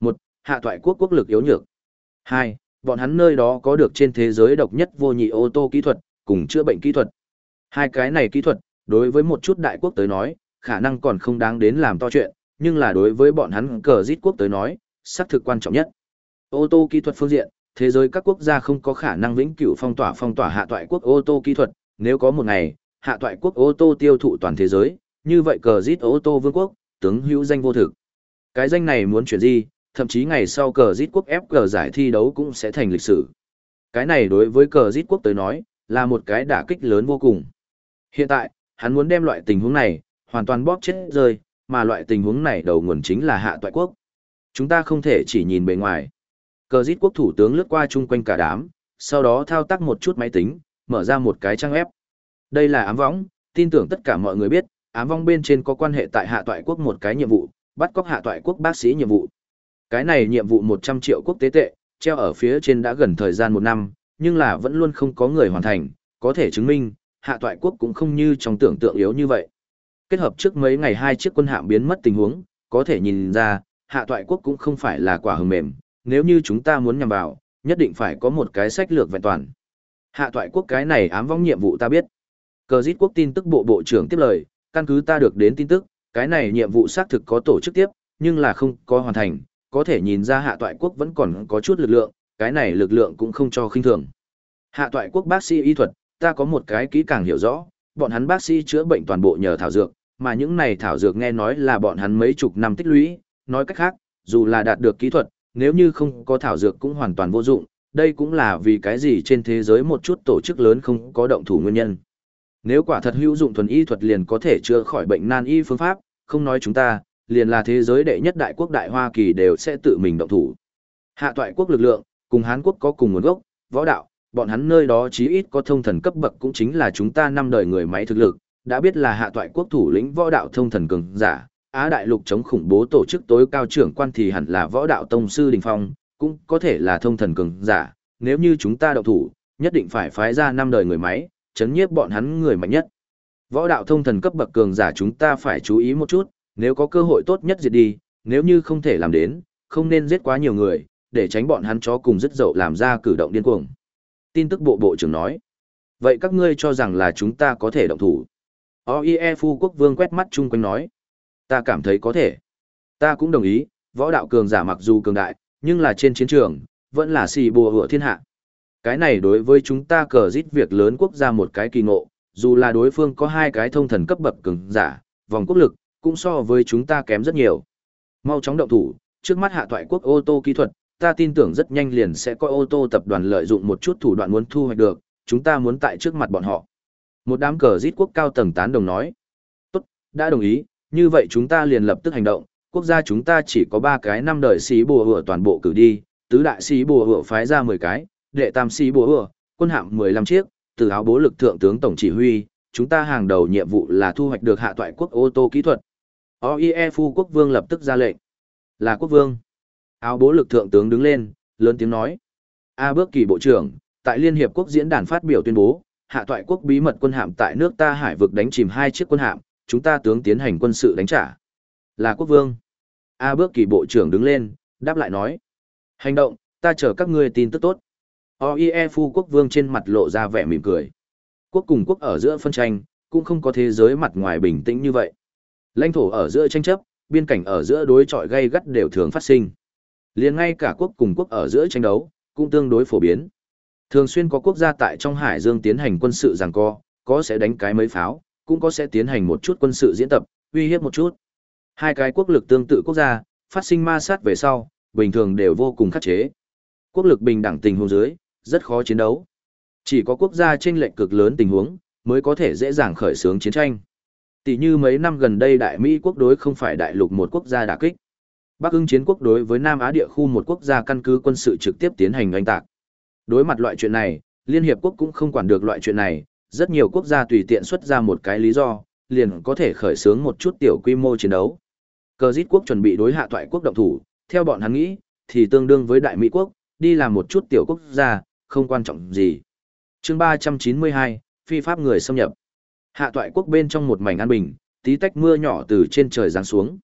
Một, Hạ thoại quốc quốc lực yếu nhược. Hai, Bọn hắn nơi đó có được trên thế giới độc nhất vô nhị ô tô kỹ thuật, cùng chữa bệnh kỹ thuật. Hai cái này kỹ thuật, đối với một chút đại quốc tới nói, khả năng còn không đáng đến làm to chuyện, nhưng là đối với bọn hắn cờ giết quốc tới nói, xác thực quan trọng nhất. Ô tô kỹ thuật phương diện, thế giới các quốc gia không có khả năng vĩnh cửu phong tỏa phong tỏa hạ toại quốc ô tô kỹ thuật, nếu có một ngày, hạ toại quốc ô tô tiêu thụ toàn thế giới, như vậy cờ giết ô tô vương quốc, tướng hữu danh vô thực. Cái danh này muốn chuyển gì, thậm chí ngày sau cờ giết quốc ép cờ giải thi đấu cũng sẽ thành lịch sử. Cái này đối với cờ giết quốc tới nói, là một cái đả kích lớn vô cùng. Hiện tại, hắn muốn đem loại tình huống này, hoàn toàn bóp chết rơi, mà loại tình huống này đầu nguồn chính là hạ toại quốc. Chúng ta không thể chỉ nhìn bề ngoài. Cờ giết quốc thủ tướng lướt qua chung quanh cả đám, sau đó thao tác một chút máy tính, mở ra một cái trang web. Đây là ám võng, tin tưởng tất cả mọi người biết, ám vong bên trên có quan hệ tại hạ toại quốc một cái nhiệm vụ, bắt cóc hạ toại quốc bác sĩ nhiệm vụ. Cái này nhiệm vụ 100 triệu quốc tế tệ, treo ở phía trên đã gần thời gian một năm, nhưng là vẫn luôn không có người hoàn thành, có thể chứng minh, hạ toại quốc cũng không như trong tưởng tượng yếu như vậy. Kết hợp trước mấy ngày hai chiếc quân hạm biến mất tình huống, có thể nhìn ra, hạ toại quốc cũng không phải là quả hừng mềm, nếu như chúng ta muốn nhằm vào, nhất định phải có một cái sách lược vẹn toàn. Hạ toại quốc cái này ám vong nhiệm vụ ta biết. Cờ giết quốc tin tức bộ bộ trưởng tiếp lời, căn cứ ta được đến tin tức, cái này nhiệm vụ xác thực có tổ chức tiếp, nhưng là không có hoàn thành, có thể nhìn ra hạ toại quốc vẫn còn có chút lực lượng, cái này lực lượng cũng không cho khinh thường. Hạ toại quốc bác sĩ y thuật, ta có một cái kỹ càng hiểu rõ, bọn hắn bác sĩ chữa bệnh toàn bộ nhờ thảo dược, mà những này thảo dược nghe nói là bọn hắn mấy chục năm tích lũy, nói cách khác, dù là đạt được kỹ thuật, nếu như không có thảo dược cũng hoàn toàn vô dụng, đây cũng là vì cái gì trên thế giới một chút tổ chức lớn không có động thủ nguyên nhân. Nếu quả thật hữu dụng thuần y thuật liền có thể chữa khỏi bệnh nan y phương pháp, không nói chúng ta, liền là thế giới đệ nhất đại quốc đại Hoa Kỳ đều sẽ tự mình động thủ. Hạ toại quốc lực lượng, cùng Hán quốc có cùng nguồn gốc, võ đạo, bọn hắn nơi đó chí ít có thông thần cấp bậc cũng chính là chúng ta năm đời người máy thực lực, đã biết là hạ toại quốc thủ lĩnh võ đạo thông thần cường giả, Á đại lục chống khủng bố tổ chức tối cao trưởng quan thì hẳn là võ đạo tông sư đình phong, cũng có thể là thông thần cường giả, nếu như chúng ta động thủ, nhất định phải phái ra năm đời người máy, chấn nhiếp bọn hắn người mạnh nhất. Võ đạo thông thần cấp bậc cường giả chúng ta phải chú ý một chút, nếu có cơ hội tốt nhất diệt đi, nếu như không thể làm đến, không nên giết quá nhiều người, để tránh bọn hắn chó cùng rất dậu làm ra cử động điên cuồng. Tin tức bộ bộ trưởng nói. Vậy các ngươi cho rằng là chúng ta có thể động thủ. OIE Phu Quốc Vương quét mắt chung quanh nói. Ta cảm thấy có thể. Ta cũng đồng ý, võ đạo cường giả mặc dù cường đại, nhưng là trên chiến trường, vẫn là xì bùa hựa thiên hạ. Cái này đối với chúng ta cờ rít việc lớn quốc gia một cái kỳ ngộ, dù là đối phương có hai cái thông thần cấp bậc cường giả, vòng quốc lực, cũng so với chúng ta kém rất nhiều. Mau chóng động thủ, trước mắt hạ thoại quốc ô tô kỹ thuật, ta tin tưởng rất nhanh liền sẽ có ô tô tập đoàn lợi dụng một chút thủ đoạn muốn thu hoạch được, chúng ta muốn tại trước mặt bọn họ. Một đám cờ rít quốc cao tầng tán đồng nói. Tốt, đã đồng ý, như vậy chúng ta liền lập tức hành động, quốc gia chúng ta chỉ có ba cái năm đời sĩ bùa hựa toàn bộ cử đi, tứ đại sĩ bùa hựa phái ra 10 cái, đệ tam sĩ bố hựa, quân hạm 15 chiếc, từ áo bố lực thượng tướng tổng chỉ huy, chúng ta hàng đầu nhiệm vụ là thu hoạch được hạ toại quốc ô tô kỹ thuật. OIE phu quốc vương lập tức ra lệnh. Là quốc vương. Áo bố lực thượng tướng đứng lên, lớn tiếng nói. A Bước Kỳ Bộ trưởng, tại Liên Hiệp Quốc diễn đàn phát biểu tuyên bố, hạ toại quốc bí mật quân hạm tại nước ta hải vực đánh chìm hai chiếc quân hạm, chúng ta tướng tiến hành quân sự đánh trả. Là quốc vương. A Bước Kỳ Bộ trưởng đứng lên, đáp lại nói. Hành động, ta chờ các ngươi tin tức tốt. OIE phu quốc vương trên mặt lộ ra vẻ mỉm cười. Quốc cùng quốc ở giữa phân tranh, cũng không có thế giới mặt ngoài bình tĩnh như vậy. Lãnh thổ ở giữa tranh chấp, biên cảnh ở giữa đối chọi gây gắt đều thường phát sinh. Liền ngay cả quốc cùng quốc ở giữa tranh đấu, cũng tương đối phổ biến. Thường xuyên có quốc gia tại trong hải dương tiến hành quân sự giằng co, có sẽ đánh cái mấy pháo, cũng có sẽ tiến hành một chút quân sự diễn tập, uy hiếp một chút. Hai cái quốc lực tương tự quốc gia, phát sinh ma sát về sau, bình thường đều vô cùng khắc chế. Quốc lực bình đẳng tình huống dưới, rất khó chiến đấu. Chỉ có quốc gia trên lệnh cực lớn tình huống, mới có thể dễ dàng khởi xướng chiến tranh. Tỷ như mấy năm gần đây Đại Mỹ quốc đối không phải đại lục một quốc gia đả kích. Bắc ưng chiến quốc đối với Nam Á địa khu một quốc gia căn cứ quân sự trực tiếp tiến hành oanh tạc. Đối mặt loại chuyện này, Liên Hiệp Quốc cũng không quản được loại chuyện này, rất nhiều quốc gia tùy tiện xuất ra một cái lý do, liền có thể khởi xướng một chút tiểu quy mô chiến đấu. Cờ giết quốc chuẩn bị đối hạ toại quốc động thủ, theo bọn hắn nghĩ, thì tương đương với Đại Mỹ quốc, đi làm một chút tiểu quốc gia, không quan trọng gì. chương 392, phi pháp người xâm nhập. Hạ toại quốc bên trong một mảnh an bình, tí tách mưa nhỏ từ trên trời giáng xuống.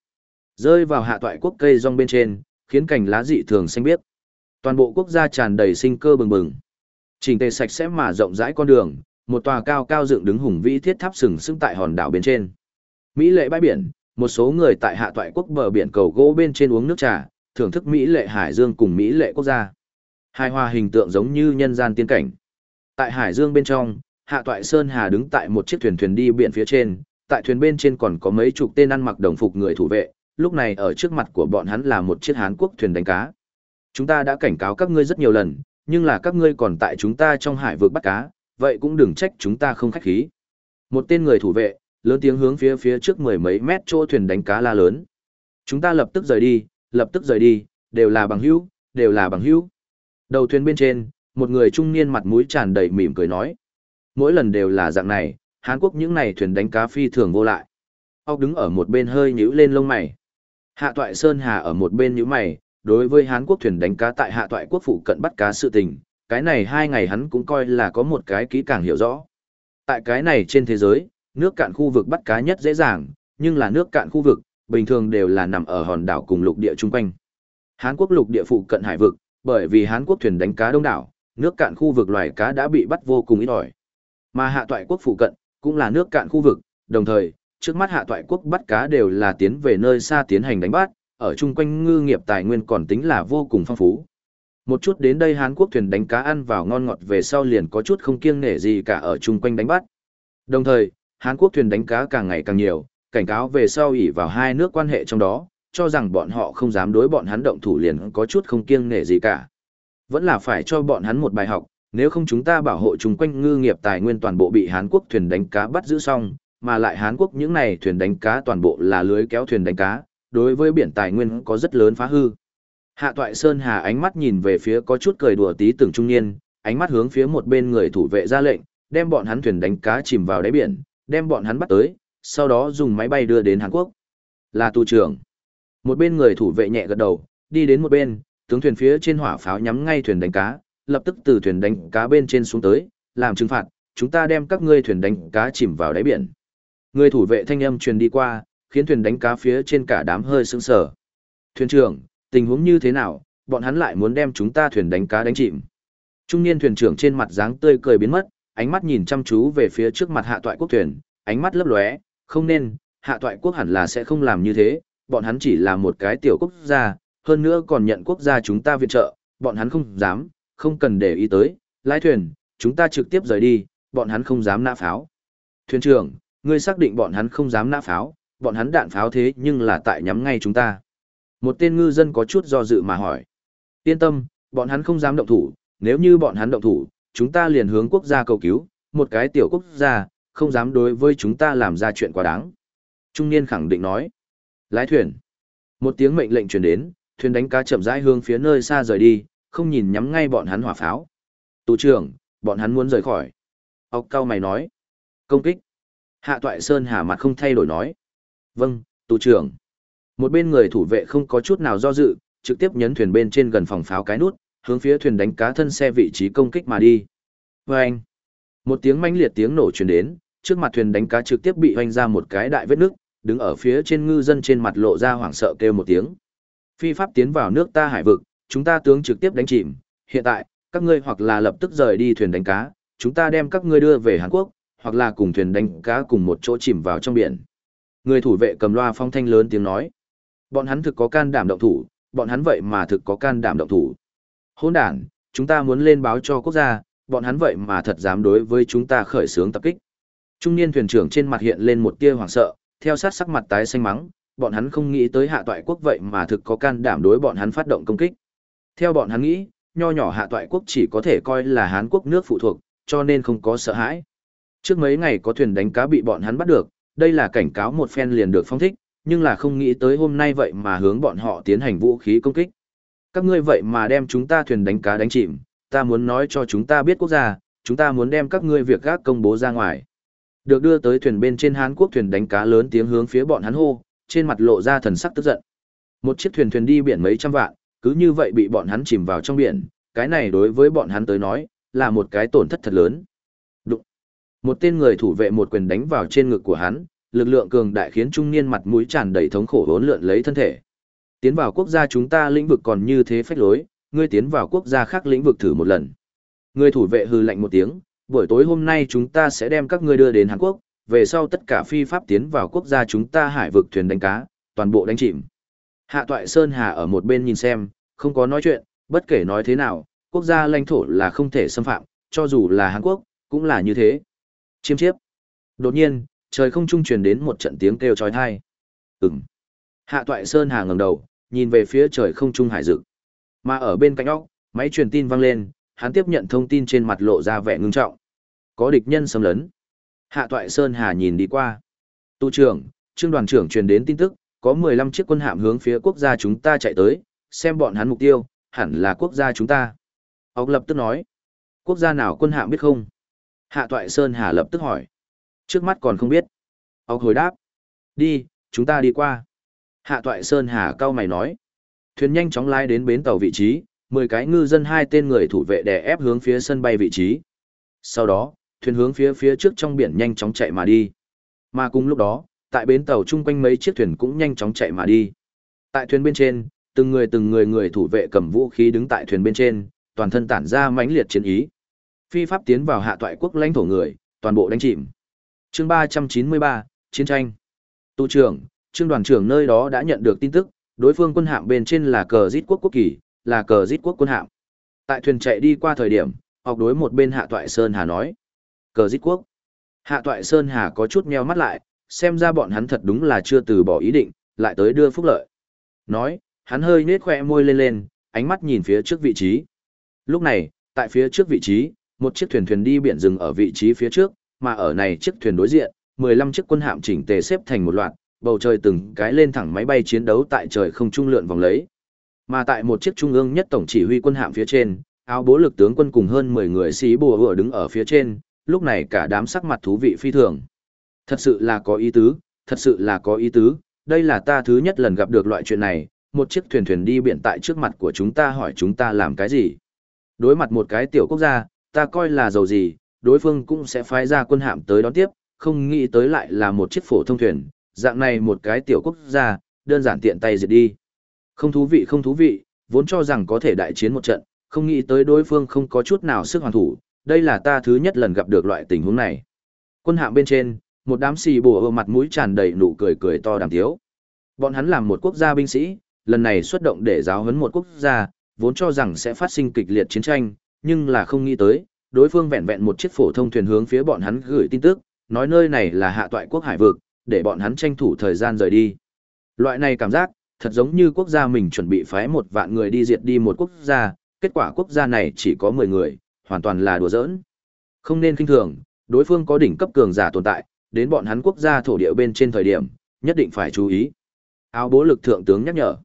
Rơi vào hạ toại quốc cây rong bên trên, khiến cành lá dị thường xanh biếc. Toàn bộ quốc gia tràn đầy sinh cơ bừng bừng. Trình tề sạch sẽ mà rộng rãi con đường, một tòa cao cao dựng đứng hùng vĩ thiết tháp sừng sững tại hòn đảo bên trên. Mỹ lệ bãi biển, một số người tại hạ toại quốc bờ biển cầu gỗ bên trên uống nước trà, thưởng thức Mỹ lệ hải dương cùng Mỹ lệ quốc gia. Hai hoa hình tượng giống như nhân gian tiên cảnh. Tại hải dương bên trong, hạ toại Sơn Hà đứng tại một chiếc thuyền thuyền đi biển phía trên, tại thuyền bên trên còn có mấy chục tên ăn mặc đồng phục người thủ vệ, lúc này ở trước mặt của bọn hắn là một chiếc Hán Quốc thuyền đánh cá. Chúng ta đã cảnh cáo các ngươi rất nhiều lần, nhưng là các ngươi còn tại chúng ta trong hải vực bắt cá, vậy cũng đừng trách chúng ta không khách khí. Một tên người thủ vệ, lớn tiếng hướng phía phía trước mười mấy mét chỗ thuyền đánh cá la lớn. Chúng ta lập tức rời đi, lập tức rời đi, đều là bằng hữu, đều là bằng hữu. Đầu thuyền bên trên, một người trung niên mặt mũi tràn đầy mỉm cười nói. Mỗi lần đều là dạng này, Hàn Quốc những này thuyền đánh cá phi thường vô lại. Ốc đứng ở một bên hơi nhíu lên lông mày. Hạ Toại Sơn Hà ở một bên nhíu mày, đối với Hán quốc thuyền đánh cá tại Hạ Toại quốc phụ cận bắt cá sự tình, cái này hai ngày hắn cũng coi là có một cái kỹ càng hiểu rõ. Tại cái này trên thế giới, nước cạn khu vực bắt cá nhất dễ dàng, nhưng là nước cạn khu vực, bình thường đều là nằm ở hòn đảo cùng lục địa chung quanh. Hán quốc lục địa phụ cận hải vực, bởi vì Hán quốc thuyền đánh cá đông đảo, nước cạn khu vực loài cá đã bị bắt vô cùng ít ỏi. Mà hạ toại quốc phụ cận, cũng là nước cạn khu vực, đồng thời, trước mắt hạ toại quốc bắt cá đều là tiến về nơi xa tiến hành đánh bắt, ở chung quanh ngư nghiệp tài nguyên còn tính là vô cùng phong phú. Một chút đến đây Hán Quốc thuyền đánh cá ăn vào ngon ngọt về sau liền có chút không kiêng nể gì cả ở chung quanh đánh bắt. Đồng thời, Hán Quốc thuyền đánh cá càng ngày càng nhiều, cảnh cáo về sau ỉ vào hai nước quan hệ trong đó, cho rằng bọn họ không dám đối bọn hắn động thủ liền có chút không kiêng nể gì cả. Vẫn là phải cho bọn hắn một bài học, nếu không chúng ta bảo hộ chung quanh ngư nghiệp tài nguyên toàn bộ bị Hán Quốc thuyền đánh cá bắt giữ xong, mà lại Hán Quốc những này thuyền đánh cá toàn bộ là lưới kéo thuyền đánh cá, đối với biển tài nguyên có rất lớn phá hư. Hạ Toại Sơn Hà ánh mắt nhìn về phía có chút cười đùa tí từng trung niên, ánh mắt hướng phía một bên người thủ vệ ra lệnh, đem bọn hắn thuyền đánh cá chìm vào đáy biển, đem bọn hắn bắt tới, sau đó dùng máy bay đưa đến Hàn Quốc. Là tù trưởng. Một bên người thủ vệ nhẹ gật đầu, đi đến một bên, tướng thuyền phía trên hỏa pháo nhắm ngay thuyền đánh cá, lập tức từ thuyền đánh cá bên trên xuống tới, làm trừng phạt, chúng ta đem các ngươi thuyền đánh cá chìm vào đáy biển. Người thủ vệ thanh âm truyền đi qua, khiến thuyền đánh cá phía trên cả đám hơi sững sờ. Thuyền trưởng, tình huống như thế nào, bọn hắn lại muốn đem chúng ta thuyền đánh cá đánh chìm. Trung niên thuyền trưởng trên mặt dáng tươi cười biến mất, ánh mắt nhìn chăm chú về phía trước mặt hạ toại quốc thuyền, ánh mắt lấp lóe, không nên, hạ toại quốc hẳn là sẽ không làm như thế, bọn hắn chỉ là một cái tiểu quốc gia, hơn nữa còn nhận quốc gia chúng ta viện trợ, bọn hắn không dám, không cần để ý tới, lái thuyền, chúng ta trực tiếp rời đi, bọn hắn không dám nã pháo. Thuyền trưởng, ngươi xác định bọn hắn không dám nã pháo, bọn hắn đạn pháo thế nhưng là tại nhắm ngay chúng ta. Một tên ngư dân có chút do dự mà hỏi. Yên tâm, bọn hắn không dám động thủ, nếu như bọn hắn động thủ, chúng ta liền hướng quốc gia cầu cứu, một cái tiểu quốc gia, không dám đối với chúng ta làm ra chuyện quá đáng. Trung niên khẳng định nói. Lái thuyền. Một tiếng mệnh lệnh truyền đến, thuyền đánh cá chậm rãi hướng phía nơi xa rời đi, không nhìn nhắm ngay bọn hắn hỏa pháo. Tù trưởng, bọn hắn muốn rời khỏi. Ốc cao mày nói. Công kích. Hạ toại sơn hà mặt không thay đổi nói. Vâng, tù trưởng. Một bên người thủ vệ không có chút nào do dự, trực tiếp nhấn thuyền bên trên gần phòng pháo cái nút, hướng phía thuyền đánh cá thân xe vị trí công kích mà đi. Vâng! Một tiếng mãnh liệt tiếng nổ truyền đến, trước mặt thuyền đánh cá trực tiếp bị hoanh ra một cái đại vết nước, đứng ở phía trên ngư dân trên mặt lộ ra hoảng sợ kêu một tiếng. Phi pháp tiến vào nước ta hải vực, chúng ta tướng trực tiếp đánh chìm, hiện tại, các ngươi hoặc là lập tức rời đi thuyền đánh cá, chúng ta đem các ngươi đưa về Hàn Quốc, hoặc là cùng thuyền đánh cá cùng một chỗ chìm vào trong biển. Người thủ vệ cầm loa phong thanh lớn tiếng nói. Bọn hắn thực có can đảm động thủ, bọn hắn vậy mà thực có can đảm động thủ. Hôn đàn, chúng ta muốn lên báo cho quốc gia, bọn hắn vậy mà thật dám đối với chúng ta khởi xướng tập kích. Trung niên thuyền trưởng trên mặt hiện lên một tia hoảng sợ, theo sát sắc mặt tái xanh mắng, bọn hắn không nghĩ tới hạ toại quốc vậy mà thực có can đảm đối bọn hắn phát động công kích. Theo bọn hắn nghĩ, nho nhỏ hạ toại quốc chỉ có thể coi là Hán quốc nước phụ thuộc, cho nên không có sợ hãi. Trước mấy ngày có thuyền đánh cá bị bọn hắn bắt được, đây là cảnh cáo một phen liền được phong thích, nhưng là không nghĩ tới hôm nay vậy mà hướng bọn họ tiến hành vũ khí công kích. Các ngươi vậy mà đem chúng ta thuyền đánh cá đánh chìm, ta muốn nói cho chúng ta biết quốc gia, chúng ta muốn đem các ngươi việc gác công bố ra ngoài. Được đưa tới thuyền bên trên Hán Quốc thuyền đánh cá lớn tiếng hướng phía bọn hắn hô, trên mặt lộ ra thần sắc tức giận. Một chiếc thuyền thuyền đi biển mấy trăm vạn, cứ như vậy bị bọn hắn chìm vào trong biển, cái này đối với bọn hắn tới nói, là một cái tổn thất thật lớn. Đụng. Một tên người thủ vệ một quyền đánh vào trên ngực của hắn, lực lượng cường đại khiến trung niên mặt mũi tràn đầy thống khổ hỗn lượn lấy thân thể. Tiến vào quốc gia chúng ta lĩnh vực còn như thế phách lối, ngươi tiến vào quốc gia khác lĩnh vực thử một lần. Người thủ vệ hừ lạnh một tiếng, buổi tối hôm nay chúng ta sẽ đem các ngươi đưa đến Hàn Quốc, về sau tất cả phi pháp tiến vào quốc gia chúng ta hải vực thuyền đánh cá, toàn bộ đánh chìm. Hạ Toại Sơn Hà ở một bên nhìn xem, không có nói chuyện, bất kể nói thế nào, quốc gia lãnh thổ là không thể xâm phạm, cho dù là Hàn Quốc, cũng là như thế. Chiêm chiếp. Đột nhiên, trời không trung truyền đến một trận tiếng kêu chói tai. Ừm. Hạ Toại Sơn Hà ngẩng đầu, nhìn về phía trời không trung hải dự. Mà ở bên cạnh óc, máy truyền tin vang lên, hắn tiếp nhận thông tin trên mặt lộ ra vẻ ngưng trọng. Có địch nhân xâm lấn. Hạ Toại Sơn Hà nhìn đi qua. Tu trưởng, trương đoàn trưởng truyền đến tin tức, có 15 chiếc quân hạm hướng phía quốc gia chúng ta chạy tới, xem bọn hắn mục tiêu, hẳn là quốc gia chúng ta. Ốc lập tức nói. Quốc gia nào quân hạm biết không? Hạ Toại Sơn Hà lập tức hỏi. Trước mắt còn không biết. Ốc hồi đáp. Đi, chúng ta đi qua. Hạ Toại Sơn Hà cao mày nói. Thuyền nhanh chóng lái đến bến tàu vị trí, 10 cái ngư dân hai tên người thủ vệ đè ép hướng phía sân bay vị trí. Sau đó, thuyền hướng phía phía trước trong biển nhanh chóng chạy mà đi. Mà cùng lúc đó, tại bến tàu chung quanh mấy chiếc thuyền cũng nhanh chóng chạy mà đi. Tại thuyền bên trên, từng người từng người người thủ vệ cầm vũ khí đứng tại thuyền bên trên, toàn thân tản ra mãnh liệt chiến ý. Phi pháp tiến vào hạ toại quốc lãnh thổ người, toàn bộ đánh chìm. Chương 393, chiến tranh. Tu trưởng, trương đoàn trưởng nơi đó đã nhận được tin tức, đối phương quân hạm bên trên là cờ rít quốc quốc kỳ, là cờ giết quốc quân hạm. Tại thuyền chạy đi qua thời điểm, học đối một bên hạ toại Sơn Hà nói. Cờ giết quốc. Hạ toại Sơn Hà có chút meo mắt lại, xem ra bọn hắn thật đúng là chưa từ bỏ ý định, lại tới đưa phúc lợi. Nói, hắn hơi nết khỏe môi lên lên, ánh mắt nhìn phía trước vị trí. Lúc này, tại phía trước vị trí, một chiếc thuyền thuyền đi biển dừng ở vị trí phía trước, mà ở này chiếc thuyền đối diện, 15 chiếc quân hạm chỉnh tề xếp thành một loạt, bầu trời từng cái lên thẳng máy bay chiến đấu tại trời không trung lượn vòng lấy. Mà tại một chiếc trung ương nhất tổng chỉ huy quân hạm phía trên, áo bố lực tướng quân cùng hơn 10 người sĩ bùa vừa đứng ở phía trên, lúc này cả đám sắc mặt thú vị phi thường. Thật sự là có ý tứ, thật sự là có ý tứ, đây là ta thứ nhất lần gặp được loại chuyện này, một chiếc thuyền thuyền đi biển tại trước mặt của chúng ta hỏi chúng ta làm cái gì. Đối mặt một cái tiểu quốc gia, ta coi là giàu gì, đối phương cũng sẽ phái ra quân hạm tới đón tiếp, không nghĩ tới lại là một chiếc phổ thông thuyền, dạng này một cái tiểu quốc gia, đơn giản tiện tay diệt đi. Không thú vị không thú vị, vốn cho rằng có thể đại chiến một trận, không nghĩ tới đối phương không có chút nào sức hoàn thủ, đây là ta thứ nhất lần gặp được loại tình huống này. Quân hạm bên trên, một đám xì bùa ở mặt mũi tràn đầy nụ cười cười to đàm tiếu. Bọn hắn làm một quốc gia binh sĩ, lần này xuất động để giáo huấn một quốc gia, vốn cho rằng sẽ phát sinh kịch liệt chiến tranh, nhưng là không nghĩ tới, đối phương vẹn vẹn một chiếc phổ thông thuyền hướng phía bọn hắn gửi tin tức, nói nơi này là hạ toại quốc hải vực, để bọn hắn tranh thủ thời gian rời đi. Loại này cảm giác, thật giống như quốc gia mình chuẩn bị phái một vạn người đi diệt đi một quốc gia, kết quả quốc gia này chỉ có 10 người, hoàn toàn là đùa giỡn. Không nên kinh thường, đối phương có đỉnh cấp cường giả tồn tại, đến bọn hắn quốc gia thổ địa bên trên thời điểm, nhất định phải chú ý. Áo bố lực thượng tướng nhắc nhở.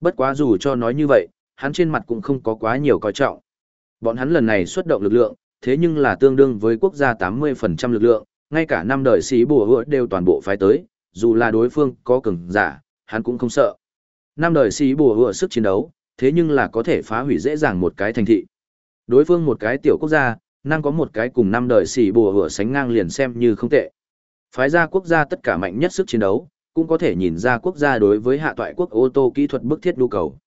Bất quá dù cho nói như vậy, hắn trên mặt cũng không có quá nhiều coi trọng. Bọn hắn lần này xuất động lực lượng, thế nhưng là tương đương với quốc gia 80% lực lượng, ngay cả năm đời sĩ bùa hựa đều toàn bộ phái tới, dù là đối phương có cường giả, hắn cũng không sợ. Năm đời sĩ bùa hựa sức chiến đấu, thế nhưng là có thể phá hủy dễ dàng một cái thành thị. Đối phương một cái tiểu quốc gia, năng có một cái cùng năm đời xì bùa hựa sánh ngang liền xem như không tệ. Phái ra quốc gia tất cả mạnh nhất sức chiến đấu, cũng có thể nhìn ra quốc gia đối với hạ toại quốc ô tô kỹ thuật bức thiết nhu cầu.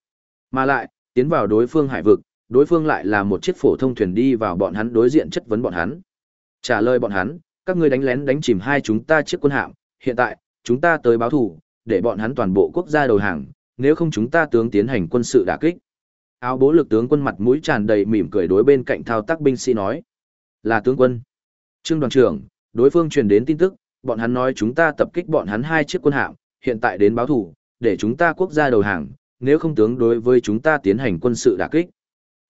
Mà lại, tiến vào đối phương hải vực, đối phương lại là một chiếc phổ thông thuyền đi vào bọn hắn đối diện chất vấn bọn hắn. Trả lời bọn hắn, các ngươi đánh lén đánh chìm hai chúng ta chiếc quân hạm, hiện tại, chúng ta tới báo thủ, để bọn hắn toàn bộ quốc gia đầu hàng, nếu không chúng ta tướng tiến hành quân sự đả kích. Áo bố lực tướng quân mặt mũi tràn đầy mỉm cười đối bên cạnh thao tác binh sĩ nói. Là tướng quân. Trương đoàn trưởng, đối phương truyền đến tin tức, bọn hắn nói chúng ta tập kích bọn hắn hai chiếc quân hạm, hiện tại đến báo thủ, để chúng ta quốc gia đầu hàng, nếu không tướng đối với chúng ta tiến hành quân sự đả kích.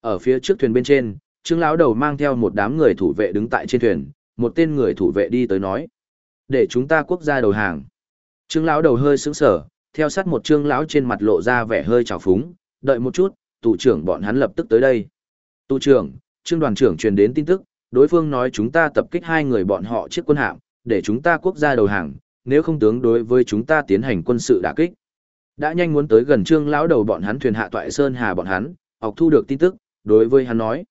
Ở phía trước thuyền bên trên, Trương lão đầu mang theo một đám người thủ vệ đứng tại trên thuyền, một tên người thủ vệ đi tới nói: "Để chúng ta quốc gia đầu hàng." Trương lão đầu hơi sững sờ, theo sát một trương lão trên mặt lộ ra vẻ hơi trào phúng, đợi một chút, tù trưởng bọn hắn lập tức tới đây. Tù trưởng, trương đoàn trưởng truyền đến tin tức, đối phương nói chúng ta tập kích hai người bọn họ chiếc quân hạm, để chúng ta quốc gia đầu hàng, nếu không tướng đối với chúng ta tiến hành quân sự đả kích. Đã nhanh muốn tới gần trương lão đầu bọn hắn thuyền hạ toại sơn hà bọn hắn, học thu được tin tức, đối với hắn nói.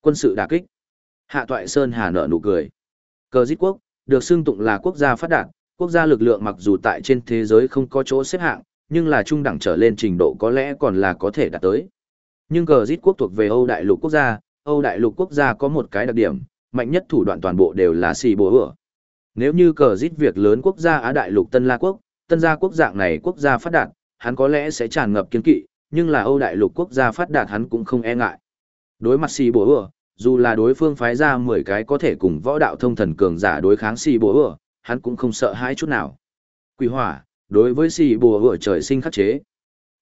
Quân sự đả kích. Hạ toại sơn hà nở nụ cười. Cờ giết quốc, được xưng tụng là quốc gia phát đạt, quốc gia lực lượng mặc dù tại trên thế giới không có chỗ xếp hạng, nhưng là trung đẳng trở lên trình độ có lẽ còn là có thể đạt tới. Nhưng cờ giết quốc thuộc về Âu đại lục quốc gia, Âu đại lục quốc gia có một cái đặc điểm, mạnh nhất thủ đoạn toàn bộ đều là xì bố ửa. Nếu như cờ giết việc lớn quốc gia Á đại lục Tân La quốc, Tân gia quốc dạng này quốc gia phát đạt, hắn có lẽ sẽ tràn ngập kiên kỵ, nhưng là Âu đại lục quốc gia phát đạt hắn cũng không e ngại. Đối mặt xì bố ửa, dù là đối phương phái ra 10 cái có thể cùng võ đạo thông thần cường giả đối kháng xì bố ửa, hắn cũng không sợ hãi chút nào. Quỷ hỏa, đối với xì bùa hựa trời sinh khắc chế.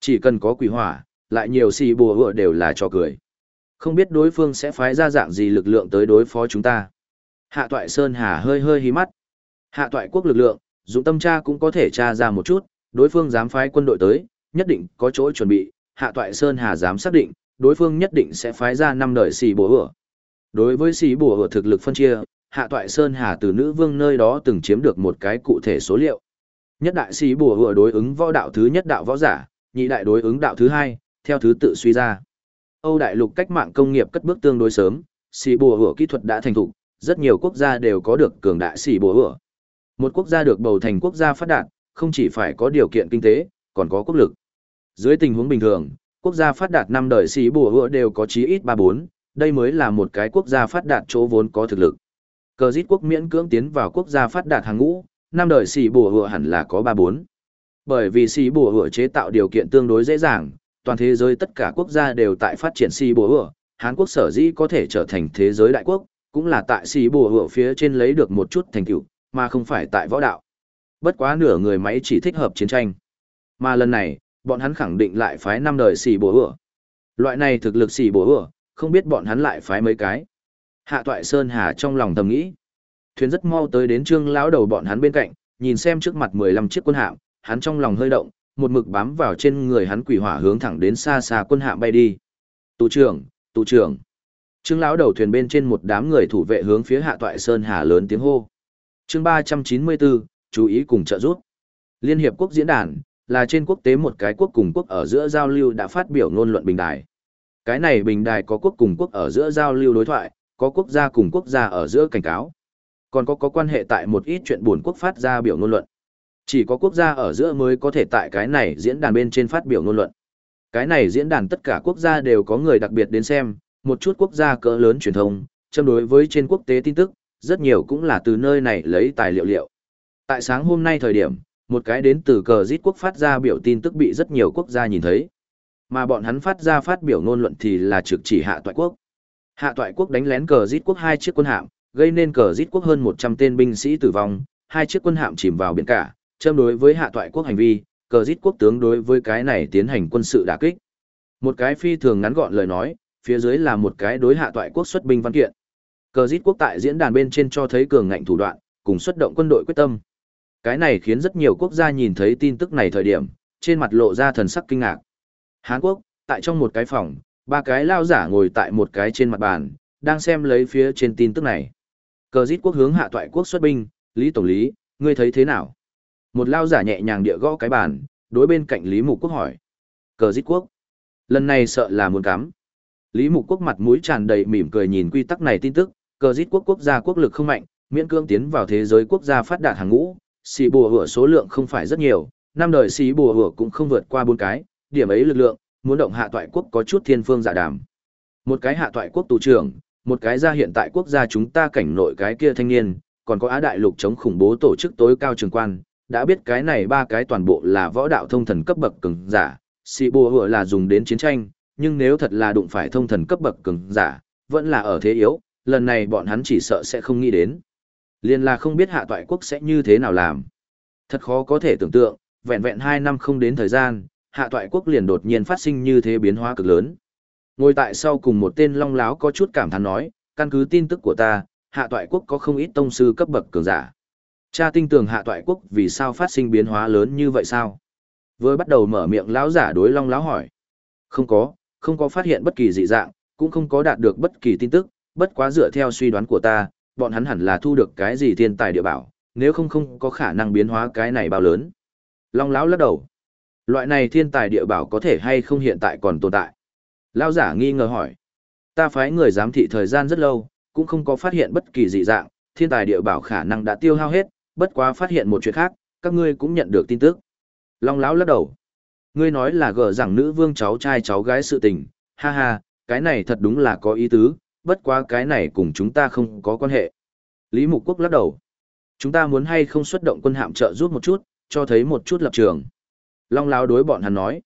Chỉ cần có quỷ hỏa, lại nhiều xì bùa hựa đều là cho cười. Không biết đối phương sẽ phái ra dạng gì lực lượng tới đối phó chúng ta. Hạ toại Sơn Hà hơi hơi hí mắt. Hạ toại quốc lực lượng, dụng tâm tra cũng có thể tra ra một chút, đối phương dám phái quân đội tới, nhất định có chỗ chuẩn bị. Hạ toại Sơn Hà dám xác định, đối phương nhất định sẽ phái ra năm đời xì bùa hựa. Đối với xì bùa hựa thực lực phân chia, hạ toại Sơn Hà từ nữ vương nơi đó từng chiếm được một cái cụ thể số liệu. Nhất đại sĩ bùa hựa đối ứng võ đạo thứ nhất đạo võ giả, nhị đại đối ứng đạo thứ hai, theo thứ tự suy ra. Âu đại lục cách mạng công nghiệp cất bước tương đối sớm, sĩ bùa hựa kỹ thuật đã thành thục, rất nhiều quốc gia đều có được cường đại sĩ bùa hựa. Một quốc gia được bầu thành quốc gia phát đạt, không chỉ phải có điều kiện kinh tế, còn có quốc lực. Dưới tình huống bình thường, quốc gia phát đạt năm đời sĩ bùa hựa đều có chí ít ba bốn, đây mới là một cái quốc gia phát đạt chỗ vốn có thực lực. Cờ giết quốc miễn cưỡng tiến vào quốc gia phát đạt hàng ngũ, năm đời xì bùa hựa hẳn là có ba bốn. Bởi vì xì bùa hựa chế tạo điều kiện tương đối dễ dàng, toàn thế giới tất cả quốc gia đều tại phát triển xì bùa hựa, Hàn Quốc sở dĩ có thể trở thành thế giới đại quốc, cũng là tại xì bùa hựa phía trên lấy được một chút thành tựu, mà không phải tại võ đạo. Bất quá nửa người máy chỉ thích hợp chiến tranh. Mà lần này, bọn hắn khẳng định lại phái năm đời xì bùa hựa. Loại này thực lực xì bùa hựa, không biết bọn hắn lại phái mấy cái. Hạ Toại Sơn Hà trong lòng thầm nghĩ. Thuyền rất mau tới đến trương lão đầu bọn hắn bên cạnh, nhìn xem trước mặt mười lăm chiếc quân hạm, hắn trong lòng hơi động, một mực bám vào trên người hắn quỷ hỏa hướng thẳng đến xa xa quân hạm bay đi. Tù trưởng, tù trưởng. Trương lão đầu thuyền bên trên một đám người thủ vệ hướng phía Hạ Toại Sơn Hà lớn tiếng hô. Chương ba trăm chín mươi bốn, chú ý cùng trợ giúp. Liên hiệp quốc diễn đàn là trên quốc tế một cái quốc cùng quốc ở giữa giao lưu đã phát biểu ngôn luận bình đài. Cái này bình đài có quốc cùng quốc ở giữa giao lưu đối thoại, có quốc gia cùng quốc gia ở giữa cảnh cáo. Còn có có quan hệ tại một ít chuyện buồn quốc phát ra biểu ngôn luận. Chỉ có quốc gia ở giữa mới có thể tại cái này diễn đàn bên trên phát biểu ngôn luận. Cái này diễn đàn tất cả quốc gia đều có người đặc biệt đến xem, một chút quốc gia cỡ lớn truyền thông, châm đối với trên quốc tế tin tức, rất nhiều cũng là từ nơi này lấy tài liệu liệu. Tại sáng hôm nay thời điểm, một cái đến từ cờ giết quốc phát ra biểu tin tức bị rất nhiều quốc gia nhìn thấy. Mà bọn hắn phát ra phát biểu ngôn luận thì là trực chỉ hạ toại quốc. Hạ toại quốc đánh lén cờ giết quốc hai chiếc quân hạm, gây nên cờ giết quốc hơn 100 tên binh sĩ tử vong, hai chiếc quân hạm chìm vào biển cả, châm đối với hạ toại quốc hành vi, cờ giết quốc tướng đối với cái này tiến hành quân sự đả kích. Một cái phi thường ngắn gọn lời nói, phía dưới là một cái đối hạ toại quốc xuất binh văn kiện. Cờ giết quốc tại diễn đàn bên trên cho thấy cường ngạnh thủ đoạn, cùng xuất động quân đội quyết tâm. Cái này khiến rất nhiều quốc gia nhìn thấy tin tức này thời điểm, trên mặt lộ ra thần sắc kinh ngạc. Hán Quốc, tại trong một cái phòng, ba cái lao giả ngồi tại một cái trên mặt bàn, đang xem lấy phía trên tin tức này. Cờ giết quốc hướng hạ toại quốc xuất binh, Lý Tổng lý, ngươi thấy thế nào? Một lao giả nhẹ nhàng địa gõ cái bàn, đối bên cạnh Lý Mục Quốc hỏi. Cờ giết quốc. Lần này sợ là muốn cắm. Lý Mục Quốc mặt mũi tràn đầy mỉm cười nhìn quy tắc này tin tức, cờ giết quốc quốc gia quốc lực không mạnh, miễn cương tiến vào thế giới quốc gia phát đạt hàng ngũ, xì bùa hửa số lượng không phải rất nhiều, năm đời xì bùa hửa cũng không vượt qua bốn cái, điểm ấy lực lượng, muốn động hạ toại quốc có chút thiên phương giả đàm. Một cái hạ toại quốc tù trưởng, một cái ra hiện tại quốc gia chúng ta cảnh nội cái kia thanh niên, còn có Á Đại Lục chống khủng bố tổ chức tối cao trường quan, đã biết cái này ba cái toàn bộ là võ đạo thông thần cấp bậc cường giả, xì bùa hựa là dùng đến chiến tranh, nhưng nếu thật là đụng phải thông thần cấp bậc cường giả, vẫn là ở thế yếu, lần này bọn hắn chỉ sợ sẽ không nghĩ đến. Liên là không biết hạ toại quốc sẽ như thế nào làm. Thật khó có thể tưởng tượng, vẹn vẹn 2 năm không đến thời gian, hạ toại quốc liền đột nhiên phát sinh như thế biến hóa cực lớn. Ngồi tại sau cùng một tên long láo có chút cảm thán nói, căn cứ tin tức của ta, hạ toại quốc có không ít tông sư cấp bậc cường giả. Cha tinh tường hạ toại quốc vì sao phát sinh biến hóa lớn như vậy sao? Vừa bắt đầu mở miệng lão giả đối long láo hỏi. Không có, không có phát hiện bất kỳ dị dạng, cũng không có đạt được bất kỳ tin tức, bất quá dựa theo suy đoán của ta, bọn hắn hẳn là thu được cái gì thiên tài địa bảo, nếu không không có khả năng biến hóa cái này bao lớn. Long lão lắc đầu. Loại này thiên tài địa bảo có thể hay không hiện tại còn tồn tại? Lão giả nghi ngờ hỏi. Ta phái người giám thị thời gian rất lâu, cũng không có phát hiện bất kỳ dị dạng, thiên tài địa bảo khả năng đã tiêu hao hết, bất quá phát hiện một chuyện khác, các ngươi cũng nhận được tin tức. Long lão lắc đầu. Ngươi nói là gờ rằng nữ vương cháu trai cháu gái sự tình, ha ha, cái này thật đúng là có ý tứ, bất quá cái này cùng chúng ta không có quan hệ. Lý Mục Quốc lắc đầu. Chúng ta muốn hay không xuất động quân hạm trợ giúp một chút, cho thấy một chút lập trường. Long Lao đối bọn hắn nói.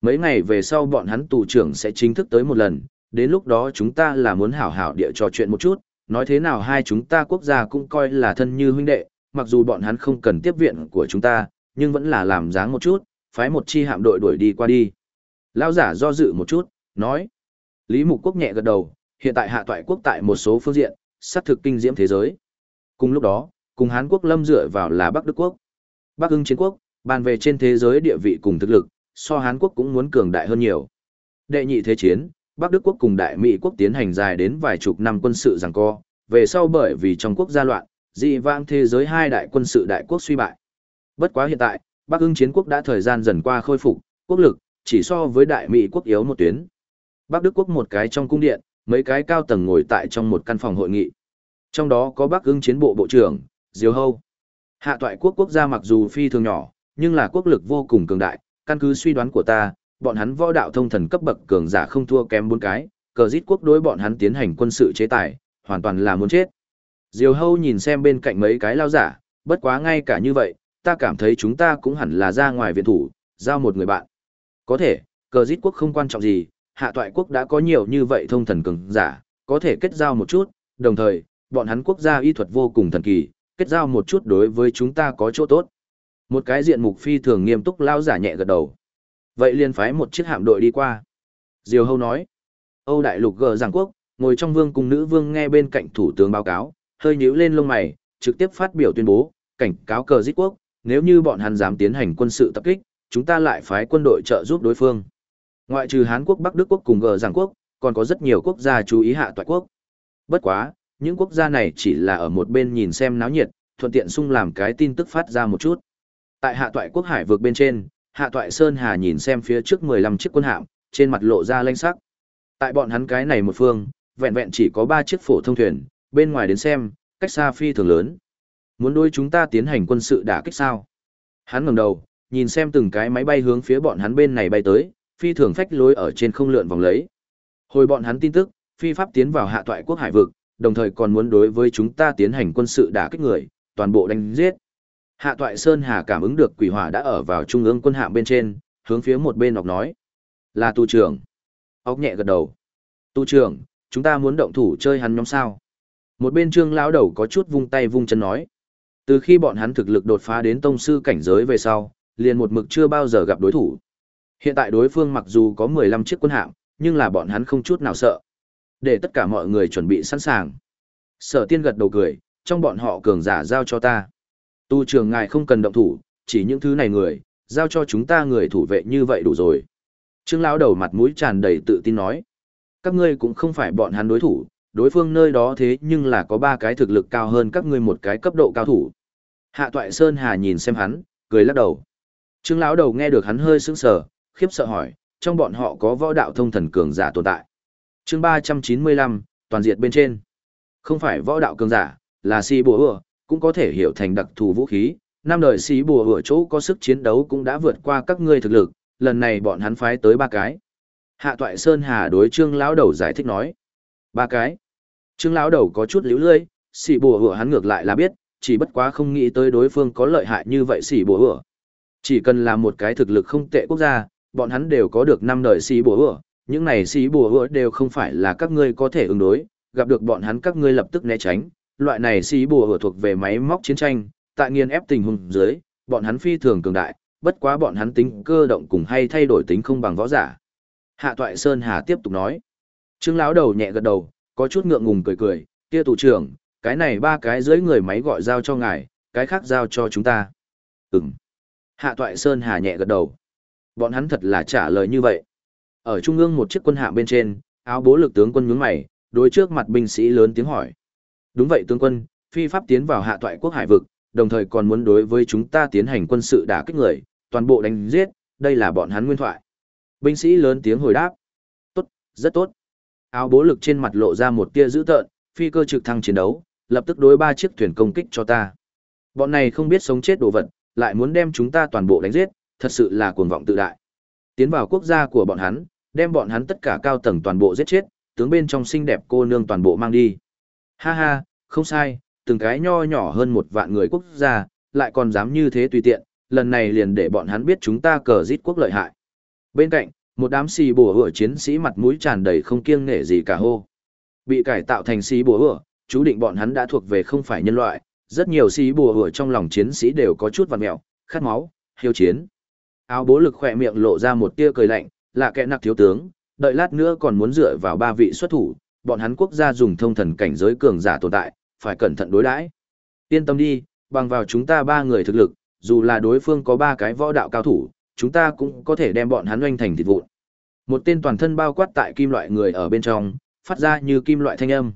Mấy ngày về sau bọn hắn tù trưởng sẽ chính thức tới một lần, đến lúc đó chúng ta là muốn hảo hảo địa trò chuyện một chút, nói thế nào hai chúng ta quốc gia cũng coi là thân như huynh đệ, mặc dù bọn hắn không cần tiếp viện của chúng ta, nhưng vẫn là làm dáng một chút, phái một chi hạm đội đuổi đi qua đi. Lão giả do dự một chút, nói. Lý Mục Quốc nhẹ gật đầu, hiện tại hạ toại quốc tại một số phương diện, sát thực kinh diễm thế giới. Cùng lúc đó, cùng Hán quốc lâm dựa vào là Bắc Đức quốc. Bắc Hưng chiến quốc, bàn về trên thế giới địa vị cùng thực lực, so Hán quốc cũng muốn cường đại hơn nhiều. Đệ nhị thế chiến, Bắc Đức quốc cùng Đại Mỹ quốc tiến hành dài đến vài chục năm quân sự giằng co, về sau bởi vì trong quốc gia loạn, dị vang thế giới hai đại quân sự đại quốc suy bại. Bất quá hiện tại, Bắc ưng chiến quốc đã thời gian dần qua khôi phục, quốc lực, chỉ so với Đại Mỹ quốc yếu một tuyến. Bắc Đức quốc một cái trong cung điện, mấy cái cao tầng ngồi tại trong một căn phòng hội nghị. Trong đó có Bắc ưng chiến bộ bộ trưởng, Diêu Hâu. Hạ toại quốc quốc gia mặc dù phi thường nhỏ, nhưng là quốc lực vô cùng cường đại, căn cứ suy đoán của ta, bọn hắn võ đạo thông thần cấp bậc cường giả không thua kém bốn cái, cờ giết quốc đối bọn hắn tiến hành quân sự chế tài, hoàn toàn là muốn chết. Diều Hâu nhìn xem bên cạnh mấy cái lao giả, bất quá ngay cả như vậy, ta cảm thấy chúng ta cũng hẳn là ra ngoài viện thủ, giao một người bạn. Có thể, cờ giết quốc không quan trọng gì, hạ toại quốc đã có nhiều như vậy thông thần cường giả, có thể kết giao một chút, đồng thời, bọn hắn quốc gia y thuật vô cùng thần kỳ, kết giao một chút đối với chúng ta có chỗ tốt. Một cái diện mục phi thường nghiêm túc lao giả nhẹ gật đầu. Vậy liền phái một chiếc hạm đội đi qua. Diều Hâu nói. Âu Đại Lục gờ giảng quốc, ngồi trong vương cùng nữ vương nghe bên cạnh thủ tướng báo cáo, hơi nhíu lên lông mày, trực tiếp phát biểu tuyên bố, cảnh cáo cờ giết quốc, nếu như bọn hắn dám tiến hành quân sự tập kích, chúng ta lại phái quân đội trợ giúp đối phương. Ngoại trừ Hán quốc Bắc Đức quốc cùng gờ giảng quốc, còn có rất nhiều quốc gia chú ý hạ toại quốc. Bất quá, những quốc gia này chỉ là ở một bên nhìn xem náo nhiệt, thuận tiện sung làm cái tin tức phát ra một chút. Tại hạ toại quốc hải vượt bên trên, hạ toại Sơn Hà nhìn xem phía trước 15 chiếc quân hạm, trên mặt lộ ra lanh sắc. Tại bọn hắn cái này một phương, vẹn vẹn chỉ có 3 chiếc phổ thông thuyền, bên ngoài đến xem, cách xa phi thường lớn. Muốn đôi chúng ta tiến hành quân sự đả kích sao? Hắn ngẩng đầu, nhìn xem từng cái máy bay hướng phía bọn hắn bên này bay tới, phi thường phách lối ở trên không lượn vòng lấy. Hồi bọn hắn tin tức, phi pháp tiến vào hạ toại quốc hải vực, đồng thời còn muốn đối với chúng ta tiến hành quân sự đả kích người, toàn bộ đánh giết. Hạ toại Sơn Hà cảm ứng được quỷ hỏa đã ở vào trung ương quân hạm bên trên, hướng phía một bên ọc nói. Là tu trưởng. Ốc nhẹ gật đầu. Tu trưởng, chúng ta muốn động thủ chơi hắn nhóm sao. Một bên trương lão đầu có chút vung tay vung chân nói. Từ khi bọn hắn thực lực đột phá đến tông sư cảnh giới về sau, liền một mực chưa bao giờ gặp đối thủ. Hiện tại đối phương mặc dù có 15 chiếc quân hạm, nhưng là bọn hắn không chút nào sợ. Để tất cả mọi người chuẩn bị sẵn sàng. Sở tiên gật đầu cười, trong bọn họ cường giả giao cho ta. Tu trường ngài không cần động thủ, chỉ những thứ này người, giao cho chúng ta người thủ vệ như vậy đủ rồi. Trương lão đầu mặt mũi tràn đầy tự tin nói. Các ngươi cũng không phải bọn hắn đối thủ, đối phương nơi đó thế nhưng là có ba cái thực lực cao hơn các ngươi một cái cấp độ cao thủ. Hạ toại Sơn Hà nhìn xem hắn, cười lắc đầu. Trương lão đầu nghe được hắn hơi sững sờ, khiếp sợ hỏi, trong bọn họ có võ đạo thông thần cường giả tồn tại. chương 395, toàn diện bên trên. Không phải võ đạo cường giả, là si bùa hựa, cũng có thể hiểu thành đặc thù vũ khí. Năm đời sĩ bùa hựa chỗ có sức chiến đấu cũng đã vượt qua các ngươi thực lực, lần này bọn hắn phái tới ba cái. Hạ toại Sơn Hà đối trương lão đầu giải thích nói. Ba cái. Trương lão đầu có chút liễu lươi, sĩ bùa hựa hắn ngược lại là biết, chỉ bất quá không nghĩ tới đối phương có lợi hại như vậy sĩ bùa hựa. Chỉ cần là một cái thực lực không tệ quốc gia, bọn hắn đều có được năm đời sĩ bùa hựa, những này sĩ bùa hựa đều không phải là các ngươi có thể ứng đối, gặp được bọn hắn các ngươi lập tức né tránh, loại này xỉ bùa hựa thuộc về máy móc chiến tranh, tại nghiên ép tình huống dưới, bọn hắn phi thường cường đại, bất quá bọn hắn tính cơ động cùng hay thay đổi tính không bằng võ giả. Hạ Toại Sơn Hà tiếp tục nói. Trương lão đầu nhẹ gật đầu, có chút ngượng ngùng cười cười, kia thủ trưởng, cái này ba cái dưới người máy gọi giao cho ngài, cái khác giao cho chúng ta. Ừm. Hạ Toại Sơn Hà nhẹ gật đầu. Bọn hắn thật là trả lời như vậy. Ở trung ương một chiếc quân hạ bên trên, áo bố lực tướng quân nhướng mày, đối trước mặt binh sĩ lớn tiếng hỏi. Đúng vậy tướng quân, phi pháp tiến vào hạ toại quốc hải vực, đồng thời còn muốn đối với chúng ta tiến hành quân sự đả kích người, toàn bộ đánh giết, đây là bọn hắn nguyên thoại. Binh sĩ lớn tiếng hồi đáp. Tốt, rất tốt. Áo bố lực trên mặt lộ ra một tia dữ tợn, phi cơ trực thăng chiến đấu, lập tức đối ba chiếc thuyền công kích cho ta. Bọn này không biết sống chết đồ vật, lại muốn đem chúng ta toàn bộ đánh giết, thật sự là cuồng vọng tự đại. Tiến vào quốc gia của bọn hắn, đem bọn hắn tất cả cao tầng toàn bộ giết chết, tướng bên trong xinh đẹp cô nương toàn bộ mang đi. Ha ha, không sai, từng cái nho nhỏ hơn một vạn người quốc gia, lại còn dám như thế tùy tiện, lần này liền để bọn hắn biết chúng ta cờ giết quốc lợi hại. Bên cạnh, một đám xì bùa hựa chiến sĩ mặt mũi tràn đầy không kiêng nể gì cả hô. Bị cải tạo thành xì bùa hựa, chú định bọn hắn đã thuộc về không phải nhân loại, rất nhiều xì bùa hựa trong lòng chiến sĩ đều có chút vằn mẹo, khát máu, hiếu chiến. Áo bố lực khỏe miệng lộ ra một tia cười lạnh, là kẻ nặc thiếu tướng, đợi lát nữa còn muốn dựa vào ba vị xuất thủ, bọn hắn quốc gia dùng thông thần cảnh giới cường giả tồn tại, phải cẩn thận đối đãi. Yên tâm đi, bằng vào chúng ta ba người thực lực, dù là đối phương có ba cái võ đạo cao thủ, chúng ta cũng có thể đem bọn hắn oanh thành thịt vụn. Một tên toàn thân bao quát tại kim loại người ở bên trong, phát ra như kim loại thanh âm.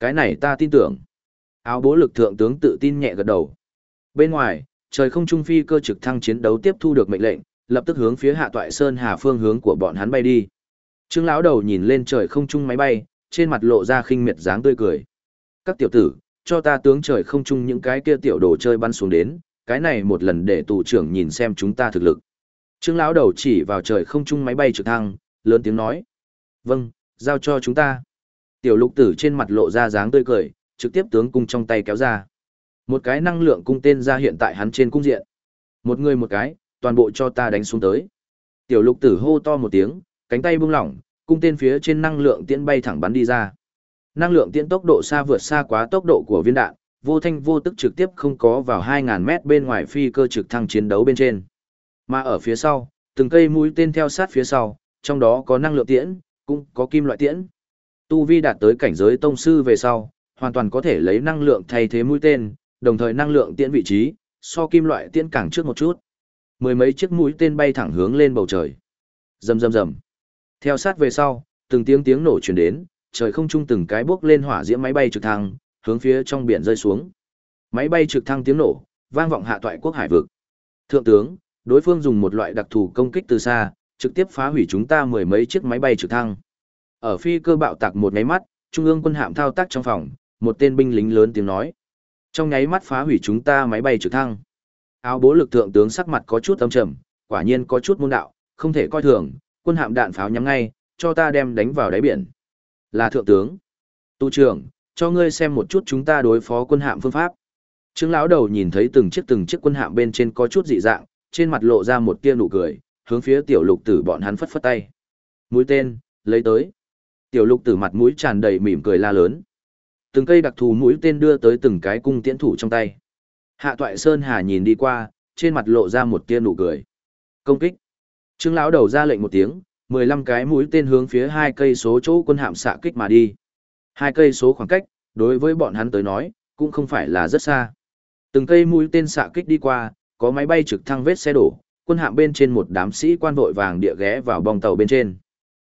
Cái này ta tin tưởng. Áo bố lực thượng tướng tự tin nhẹ gật đầu. Bên ngoài, trời không trung phi cơ trực thăng chiến đấu tiếp thu được mệnh lệnh, lập tức hướng phía hạ toại sơn hà phương hướng của bọn hắn bay đi. Trương lão đầu nhìn lên trời không trung máy bay, trên mặt lộ ra khinh miệt dáng tươi cười. Các tiểu tử, cho ta tướng trời không trung những cái kia tiểu đồ chơi bắn xuống đến, cái này một lần để tù trưởng nhìn xem chúng ta thực lực. Trương lão đầu chỉ vào trời không trung máy bay trực thăng, lớn tiếng nói. Vâng, giao cho chúng ta. Tiểu lục tử trên mặt lộ ra dáng tươi cười, trực tiếp tướng cung trong tay kéo ra. Một cái năng lượng cung tên ra hiện tại hắn trên cung diện. Một người một cái, toàn bộ cho ta đánh xuống tới. Tiểu lục tử hô to một tiếng, cánh tay buông lỏng, cung tên phía trên năng lượng tiễn bay thẳng bắn đi ra. Năng lượng tiễn tốc độ xa vượt xa quá tốc độ của viên đạn, vô thanh vô tức trực tiếp không có vào 2.000 mét bên ngoài phi cơ trực thăng chiến đấu bên trên. Mà ở phía sau, từng cây mũi tên theo sát phía sau, trong đó có năng lượng tiễn, cũng có kim loại tiễn. Tu vi đạt tới cảnh giới tông sư về sau, hoàn toàn có thể lấy năng lượng thay thế mũi tên, đồng thời năng lượng tiễn vị trí, so kim loại tiễn càng trước một chút. Mười mấy chiếc mũi tên bay thẳng hướng lên bầu trời. Rầm rầm rầm. Theo sát về sau, từng tiếng tiếng nổ truyền đến, trời không trung từng cái bước lên hỏa diễm máy bay trực thăng, hướng phía trong biển rơi xuống. Máy bay trực thăng tiếng nổ, vang vọng hạ toại quốc hải vực. Thượng tướng, đối phương dùng một loại đặc thù công kích từ xa, trực tiếp phá hủy chúng ta mười mấy chiếc máy bay trực thăng. Ở phi cơ bạo tạc một nháy mắt, trung ương quân hạm thao tác trong phòng, một tên binh lính lớn tiếng nói. Trong nháy mắt phá hủy chúng ta máy bay trực thăng. Áo bố lực thượng tướng sắc mặt có chút âm trầm, quả nhiên có chút môn đạo, không thể coi thường, quân hạm đạn pháo nhắm ngay, cho ta đem đánh vào đáy biển. Là thượng tướng. Tu trưởng, cho ngươi xem một chút chúng ta đối phó quân hạm phương pháp. Trương lão đầu nhìn thấy từng chiếc từng chiếc quân hạm bên trên có chút dị dạng, trên mặt lộ ra một tia nụ cười, hướng phía tiểu lục tử bọn hắn phất phất tay. Mũi tên, lấy tới. Tiểu lục tử mặt mũi tràn đầy mỉm cười la lớn. Từng cây đặc thù mũi tên đưa tới từng cái cung tiễn thủ trong tay. Hạ toại Sơn Hà nhìn đi qua, trên mặt lộ ra một tia nụ cười. Công kích. Trương lão đầu ra lệnh một tiếng, 15 cái mũi tên hướng phía hai cây số chỗ quân hạm xạ kích mà đi. Hai cây số khoảng cách, đối với bọn hắn tới nói, cũng không phải là rất xa. Từng cây mũi tên xạ kích đi qua, có máy bay trực thăng vết xe đổ, quân hạm bên trên một đám sĩ quan vội vàng địa ghé vào bong tàu bên trên.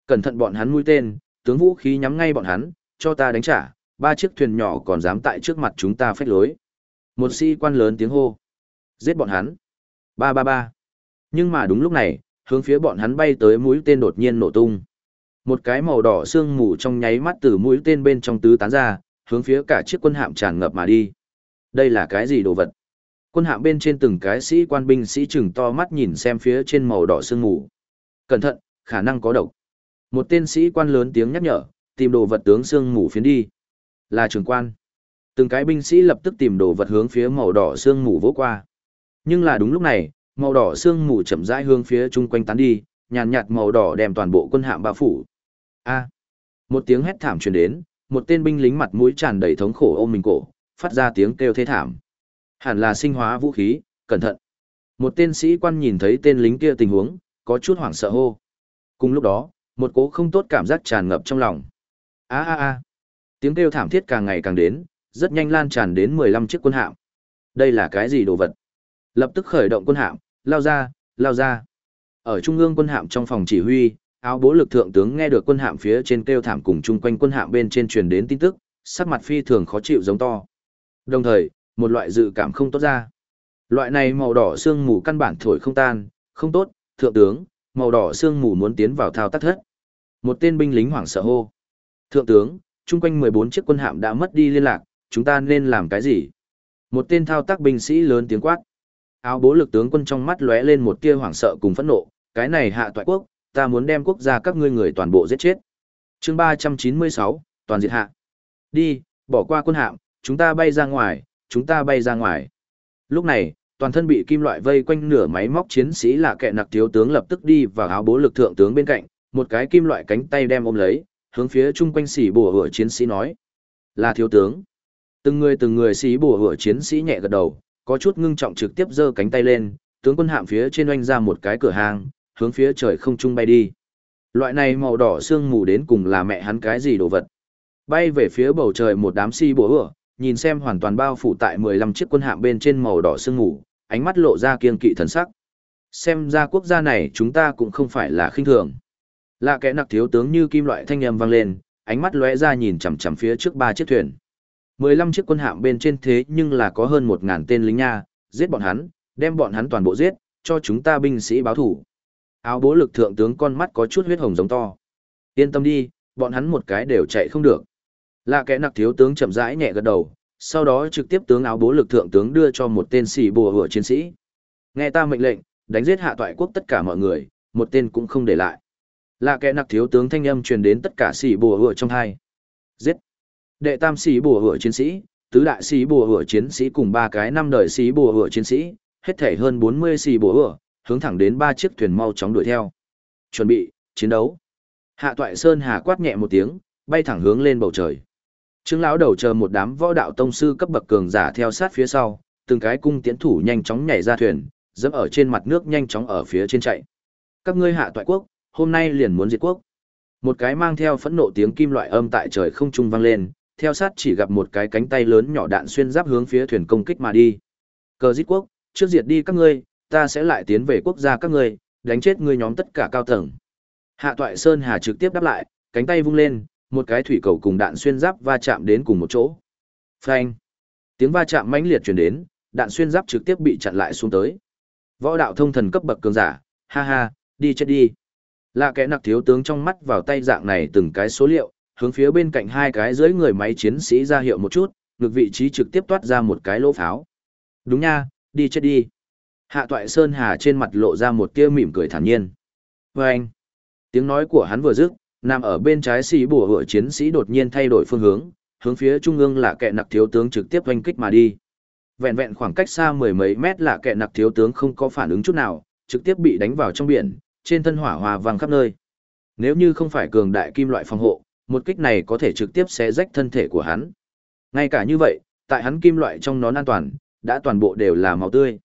Cẩn thận bọn hắn mũi tên, tướng vũ khí nhắm ngay bọn hắn, cho ta đánh trả, ba chiếc thuyền nhỏ còn dám tại trước mặt chúng ta phách lối. Một sĩ quan lớn tiếng hô. Giết bọn hắn. Ba ba ba. Nhưng mà đúng lúc này, hướng phía bọn hắn bay tới mũi tên đột nhiên nổ tung. Một cái màu đỏ sương mù trong nháy mắt từ mũi tên bên trong tứ tán ra, hướng phía cả chiếc quân hạm tràn ngập mà đi. Đây là cái gì đồ vật? Quân hạm bên trên từng cái sĩ quan binh sĩ chừng to mắt nhìn xem phía trên màu đỏ sương mù. Cẩn thận, khả năng có độc. Một tên sĩ quan lớn tiếng nhắc nhở, tìm đồ vật tướng sương mù phiến đi. Là trưởng quan. Từng cái binh sĩ lập tức tìm đồ vật hướng phía màu đỏ sương mù vỗ qua. Nhưng là đúng lúc này, màu đỏ sương mù chậm rãi hướng phía chung quanh tán đi, nhàn nhạt màu đỏ đem toàn bộ quân hạm bao phủ. A. Một tiếng hét thảm truyền đến, một tên binh lính mặt mũi tràn đầy thống khổ ôm mình cổ, phát ra tiếng kêu thê thảm. Hẳn là sinh hóa vũ khí, cẩn thận. Một tên sĩ quan nhìn thấy tên lính kia tình huống, có chút hoảng sợ hô. Cùng lúc đó, một cố không tốt cảm giác tràn ngập trong lòng. A a a. Tiếng kêu thảm thiết càng ngày càng đến, rất nhanh lan tràn đến 15 chiếc quân hạm. Đây là cái gì đồ vật? Lập tức khởi động quân hạm, lao ra, lao ra. Ở trung ương quân hạm trong phòng chỉ huy, áo bố lực thượng tướng nghe được quân hạm phía trên kêu thảm cùng chung quanh quân hạm bên trên truyền đến tin tức, sắc mặt phi thường khó chịu giống to. Đồng thời, một loại dự cảm không tốt ra. Loại này màu đỏ xương mù căn bản thổi không tan, không tốt, thượng tướng, màu đỏ xương mù muốn tiến vào thao tác thất. Một tên binh lính hoảng sợ hô. Thượng tướng, chung quanh 14 chiếc quân hạm đã mất đi liên lạc, chúng ta nên làm cái gì? Một tên thao tác binh sĩ lớn tiếng quát. Áo bố lực tướng quân trong mắt lóe lên một tia hoảng sợ cùng phẫn nộ, cái này hạ toại quốc, ta muốn đem quốc gia các ngươi người toàn bộ giết chết. chương 396, toàn diệt hạ. Đi, bỏ qua quân hạm, chúng ta bay ra ngoài, chúng ta bay ra ngoài. Lúc này, toàn thân bị kim loại vây quanh nửa máy móc chiến sĩ là kẻ nặc thiếu tướng lập tức đi vào áo bố lực thượng tướng bên cạnh, một cái kim loại cánh tay đem ôm lấy, hướng phía chung quanh xỉ bùa hựa chiến sĩ nói. Là thiếu tướng. Từng người từng người xỉ bùa hựa chiến sĩ nhẹ gật đầu, có chút ngưng trọng trực tiếp giơ cánh tay lên, tướng quân hạm phía trên oanh ra một cái cửa hàng, hướng phía trời không trung bay đi. Loại này màu đỏ sương mù đến cùng là mẹ hắn cái gì đồ vật. Bay về phía bầu trời một đám si bùa hựa, nhìn xem hoàn toàn bao phủ tại 15 chiếc quân hạm bên trên màu đỏ sương mù, ánh mắt lộ ra kiên kỵ thần sắc. Xem ra quốc gia này chúng ta cũng không phải là khinh thường. Lạ kẻ nặc thiếu tướng như kim loại thanh âm vang lên, ánh mắt lóe ra nhìn chằm chằm phía trước ba chiếc thuyền. 15 chiếc quân hạm bên trên thế nhưng là có hơn 1000 tên lính nha, giết bọn hắn, đem bọn hắn toàn bộ giết, cho chúng ta binh sĩ báo thủ. Áo bố lực thượng tướng con mắt có chút huyết hồng giống to. Yên tâm đi, bọn hắn một cái đều chạy không được. Lạ kẻ nặc thiếu tướng chậm rãi nhẹ gật đầu, sau đó trực tiếp tướng áo bố lực thượng tướng đưa cho một tên sĩ bùa hựa chiến sĩ. Nghe ta mệnh lệnh, đánh giết hạ toại quốc tất cả mọi người, một tên cũng không để lại. Lạ kẻ nặc thiếu tướng thanh âm truyền đến tất cả sĩ bùa hựa trong hai. Giết. Đệ tam sĩ bùa hựa chiến sĩ, tứ đại sĩ bùa hựa chiến sĩ cùng ba cái năm đời sĩ bùa hựa chiến sĩ, hết thể hơn 40 sĩ bùa hựa, hướng thẳng đến ba chiếc thuyền mau chóng đuổi theo. Chuẩn bị, chiến đấu. Hạ toại sơn hà quát nhẹ một tiếng, bay thẳng hướng lên bầu trời. Trương lão đầu chờ một đám võ đạo tông sư cấp bậc cường giả theo sát phía sau, từng cái cung tiễn thủ nhanh chóng nhảy ra thuyền, dẫm ở trên mặt nước nhanh chóng ở phía trên chạy. Các ngươi hạ toại quốc, hôm nay liền muốn diệt quốc. Một cái mang theo phẫn nộ tiếng kim loại âm tại trời không trung vang lên, theo sát chỉ gặp một cái cánh tay lớn nhỏ đạn xuyên giáp hướng phía thuyền công kích mà đi. Cờ giết quốc, trước diệt đi các ngươi, ta sẽ lại tiến về quốc gia các ngươi, đánh chết ngươi nhóm tất cả cao tầng. Hạ toại Sơn Hà trực tiếp đáp lại, cánh tay vung lên, một cái thủy cầu cùng đạn xuyên giáp va chạm đến cùng một chỗ. Phanh! Tiếng va chạm mãnh liệt truyền đến, đạn xuyên giáp trực tiếp bị chặn lại xuống tới. Võ đạo thông thần cấp bậc cường giả, ha ha, đi chết đi. Là kẻ nặc thiếu tướng trong mắt vào tay dạng này từng cái số liệu, hướng phía bên cạnh hai cái dưới người máy chiến sĩ ra hiệu một chút, ngược vị trí trực tiếp toát ra một cái lỗ pháo. Đúng nha, đi chết đi. Hạ toại Sơn Hà trên mặt lộ ra một tia mỉm cười thản nhiên. Và anh, tiếng nói của hắn vừa dứt, nằm ở bên trái xì bùa hựa chiến sĩ đột nhiên thay đổi phương hướng, hướng phía trung ương là kẻ nặc thiếu tướng trực tiếp oanh kích mà đi. Vẹn vẹn khoảng cách xa mười mấy mét là kẻ nặc thiếu tướng không có phản ứng chút nào, trực tiếp bị đánh vào trong biển, trên thân hỏa hòa vang khắp nơi. Nếu như không phải cường đại kim loại phòng hộ, một kích này có thể trực tiếp xé rách thân thể của hắn. Ngay cả như vậy, tại hắn kim loại trong nón an toàn, đã toàn bộ đều là máu tươi.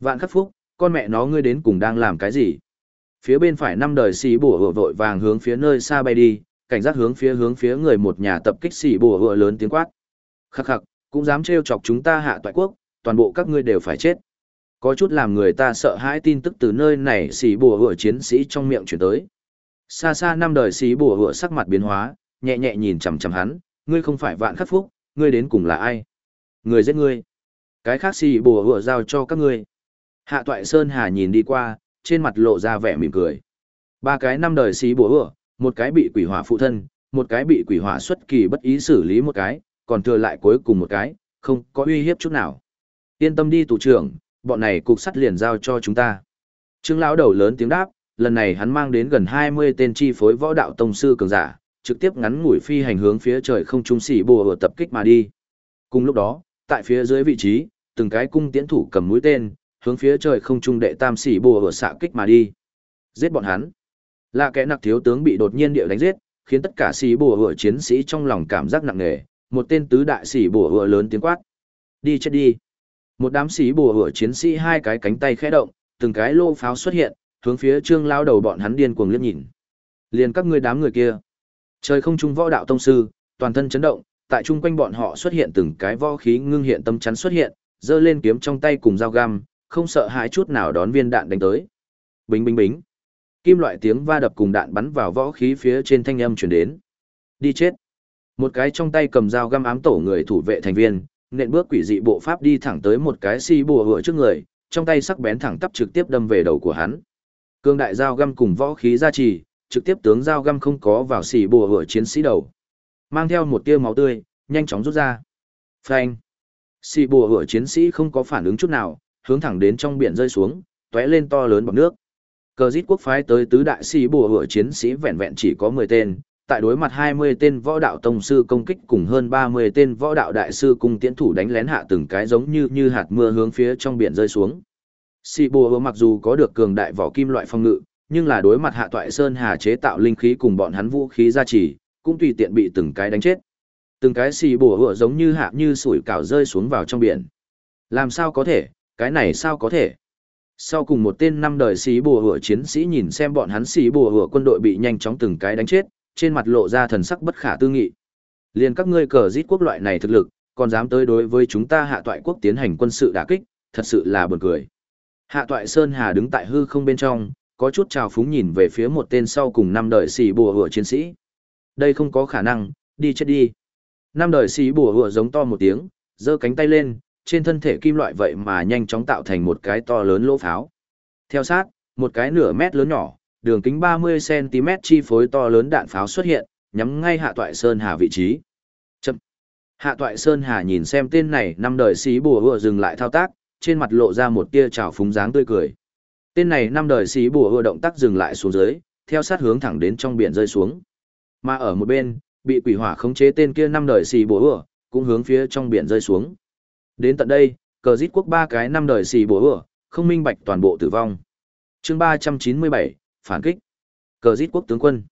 Vạn khắc phúc, con mẹ nó ngươi đến cùng đang làm cái gì? Phía bên phải năm đời xì bùa hựa vội vàng hướng phía nơi xa bay đi, cảnh giác hướng phía hướng phía người một nhà tập kích xì bùa hựa lớn tiếng quát. Khắc khắc, cũng dám trêu chọc chúng ta hạ toại quốc, toàn bộ các ngươi đều phải chết. Có chút làm người ta sợ hãi tin tức từ nơi này xì bùa hựa chiến sĩ trong miệng chuyển tới. Xa xa năm đời xì bùa hựa sắc mặt biến hóa, nhẹ nhẹ nhìn chằm chằm hắn, ngươi không phải vạn khắc phúc, ngươi đến cùng là ai? Người giết ngươi. Cái khác xì bùa hựa giao cho các ngươi. Hạ toại Sơn Hà nhìn đi qua, trên mặt lộ ra vẻ mỉm cười. Ba cái năm đời xí bùa hựa một cái bị quỷ hỏa phụ thân, một cái bị quỷ hỏa xuất kỳ bất ý xử lý một cái, còn thừa lại cuối cùng một cái, không có uy hiếp chút nào. Yên tâm đi tù trưởng, bọn này cục sắt liền giao cho chúng ta. Trương lão đầu lớn tiếng đáp, lần này hắn mang đến gần 20 tên chi phối võ đạo tông sư cường giả, trực tiếp ngắn ngủi phi hành hướng phía trời không trung xỉ bùa ở tập kích mà đi. Cùng lúc đó, tại phía dưới vị trí, từng cái cung tiễn thủ cầm mũi tên, hướng phía trời không trung đệ tam xỉ bùa ở xạ kích mà đi. Giết bọn hắn. Là kẻ nặc thiếu tướng bị đột nhiên điệu đánh giết, khiến tất cả xỉ bùa ở chiến sĩ trong lòng cảm giác nặng nề, một tên tứ đại xỉ bùa ở lớn tiếng quát. Đi chết đi. Một đám xỉ bùa ở chiến sĩ hai cái cánh tay khẽ động, từng cái lô pháo xuất hiện, hướng phía trương lao đầu bọn hắn điên cuồng liếc nhìn. Liền các ngươi đám người kia. Trời không trung võ đạo tông sư, toàn thân chấn động, tại chung quanh bọn họ xuất hiện từng cái võ khí ngưng hiện tâm chắn xuất hiện, giơ lên kiếm trong tay cùng dao găm, không sợ hãi chút nào đón viên đạn đánh tới. Bính bính bính. Kim loại tiếng va đập cùng đạn bắn vào võ khí phía trên thanh âm truyền đến. Đi chết. Một cái trong tay cầm dao găm ám tổ người thủ vệ thành viên, nện bước quỷ dị bộ pháp đi thẳng tới một cái si bùa hựa trước người, trong tay sắc bén thẳng tắp trực tiếp đâm về đầu của hắn. Cương đại dao găm cùng võ khí gia trì, trực tiếp tướng dao găm không có vào xỉ bùa hửa chiến sĩ đầu. Mang theo một tia máu tươi, nhanh chóng rút ra. Phanh. Xỉ bùa hửa chiến sĩ không có phản ứng chút nào, hướng thẳng đến trong biển rơi xuống, tóe lên to lớn bọt nước. Cờ giết quốc phái tới tứ đại sĩ bùa hựa chiến sĩ vẹn vẹn chỉ có 10 tên, tại đối mặt 20 tên võ đạo tông sư công kích cùng hơn 30 tên võ đạo đại sư cùng tiến thủ đánh lén hạ từng cái giống như như hạt mưa hướng phía trong biển rơi xuống. Sĩ bùa mặc dù có được cường đại vỏ kim loại phong ngự, nhưng là đối mặt hạ toại sơn hà chế tạo linh khí cùng bọn hắn vũ khí gia trì, cũng tùy tiện bị từng cái đánh chết. Từng cái sì bùa Hồ giống như hạ như sủi cảo rơi xuống vào trong biển. Làm sao có thể, cái này sao có thể? Sau cùng một tên năm đời sì bùa Hồ chiến sĩ nhìn xem bọn hắn sì bùa Hồ quân đội bị nhanh chóng từng cái đánh chết, trên mặt lộ ra thần sắc bất khả tư nghị. Liên các ngươi cờ giết quốc loại này thực lực, còn dám tới đối với chúng ta hạ toại quốc tiến hành quân sự đả kích, thật sự là buồn cười. Hạ toại Sơn Hà đứng tại hư không bên trong, có chút trào phúng nhìn về phía một tên sau cùng năm đời xì bùa hựa chiến sĩ. Đây không có khả năng, đi chết đi. Năm đời xì bùa hựa giống to một tiếng, giơ cánh tay lên, trên thân thể kim loại vậy mà nhanh chóng tạo thành một cái to lớn lỗ pháo. Theo sát, một cái nửa mét lớn nhỏ, đường kính 30cm chi phối to lớn đạn pháo xuất hiện, nhắm ngay hạ toại Sơn Hà vị trí. Chậm. Hạ toại Sơn Hà nhìn xem tên này năm đời xí bùa vừa dừng lại thao tác, trên mặt lộ ra một tia trào phúng dáng tươi cười. Tên này năm đời xí bùa hựa động tác dừng lại xuống dưới, theo sát hướng thẳng đến trong biển rơi xuống. Mà ở một bên, bị quỷ hỏa khống chế tên kia năm đời xì bùa hựa, cũng hướng phía trong biển rơi xuống. Đến tận đây, cờ giết quốc ba cái năm đời xì bùa hựa, không minh bạch toàn bộ tử vong. chương ba trăm chín mươi bảy phản kích. Cờ giết quốc tướng quân.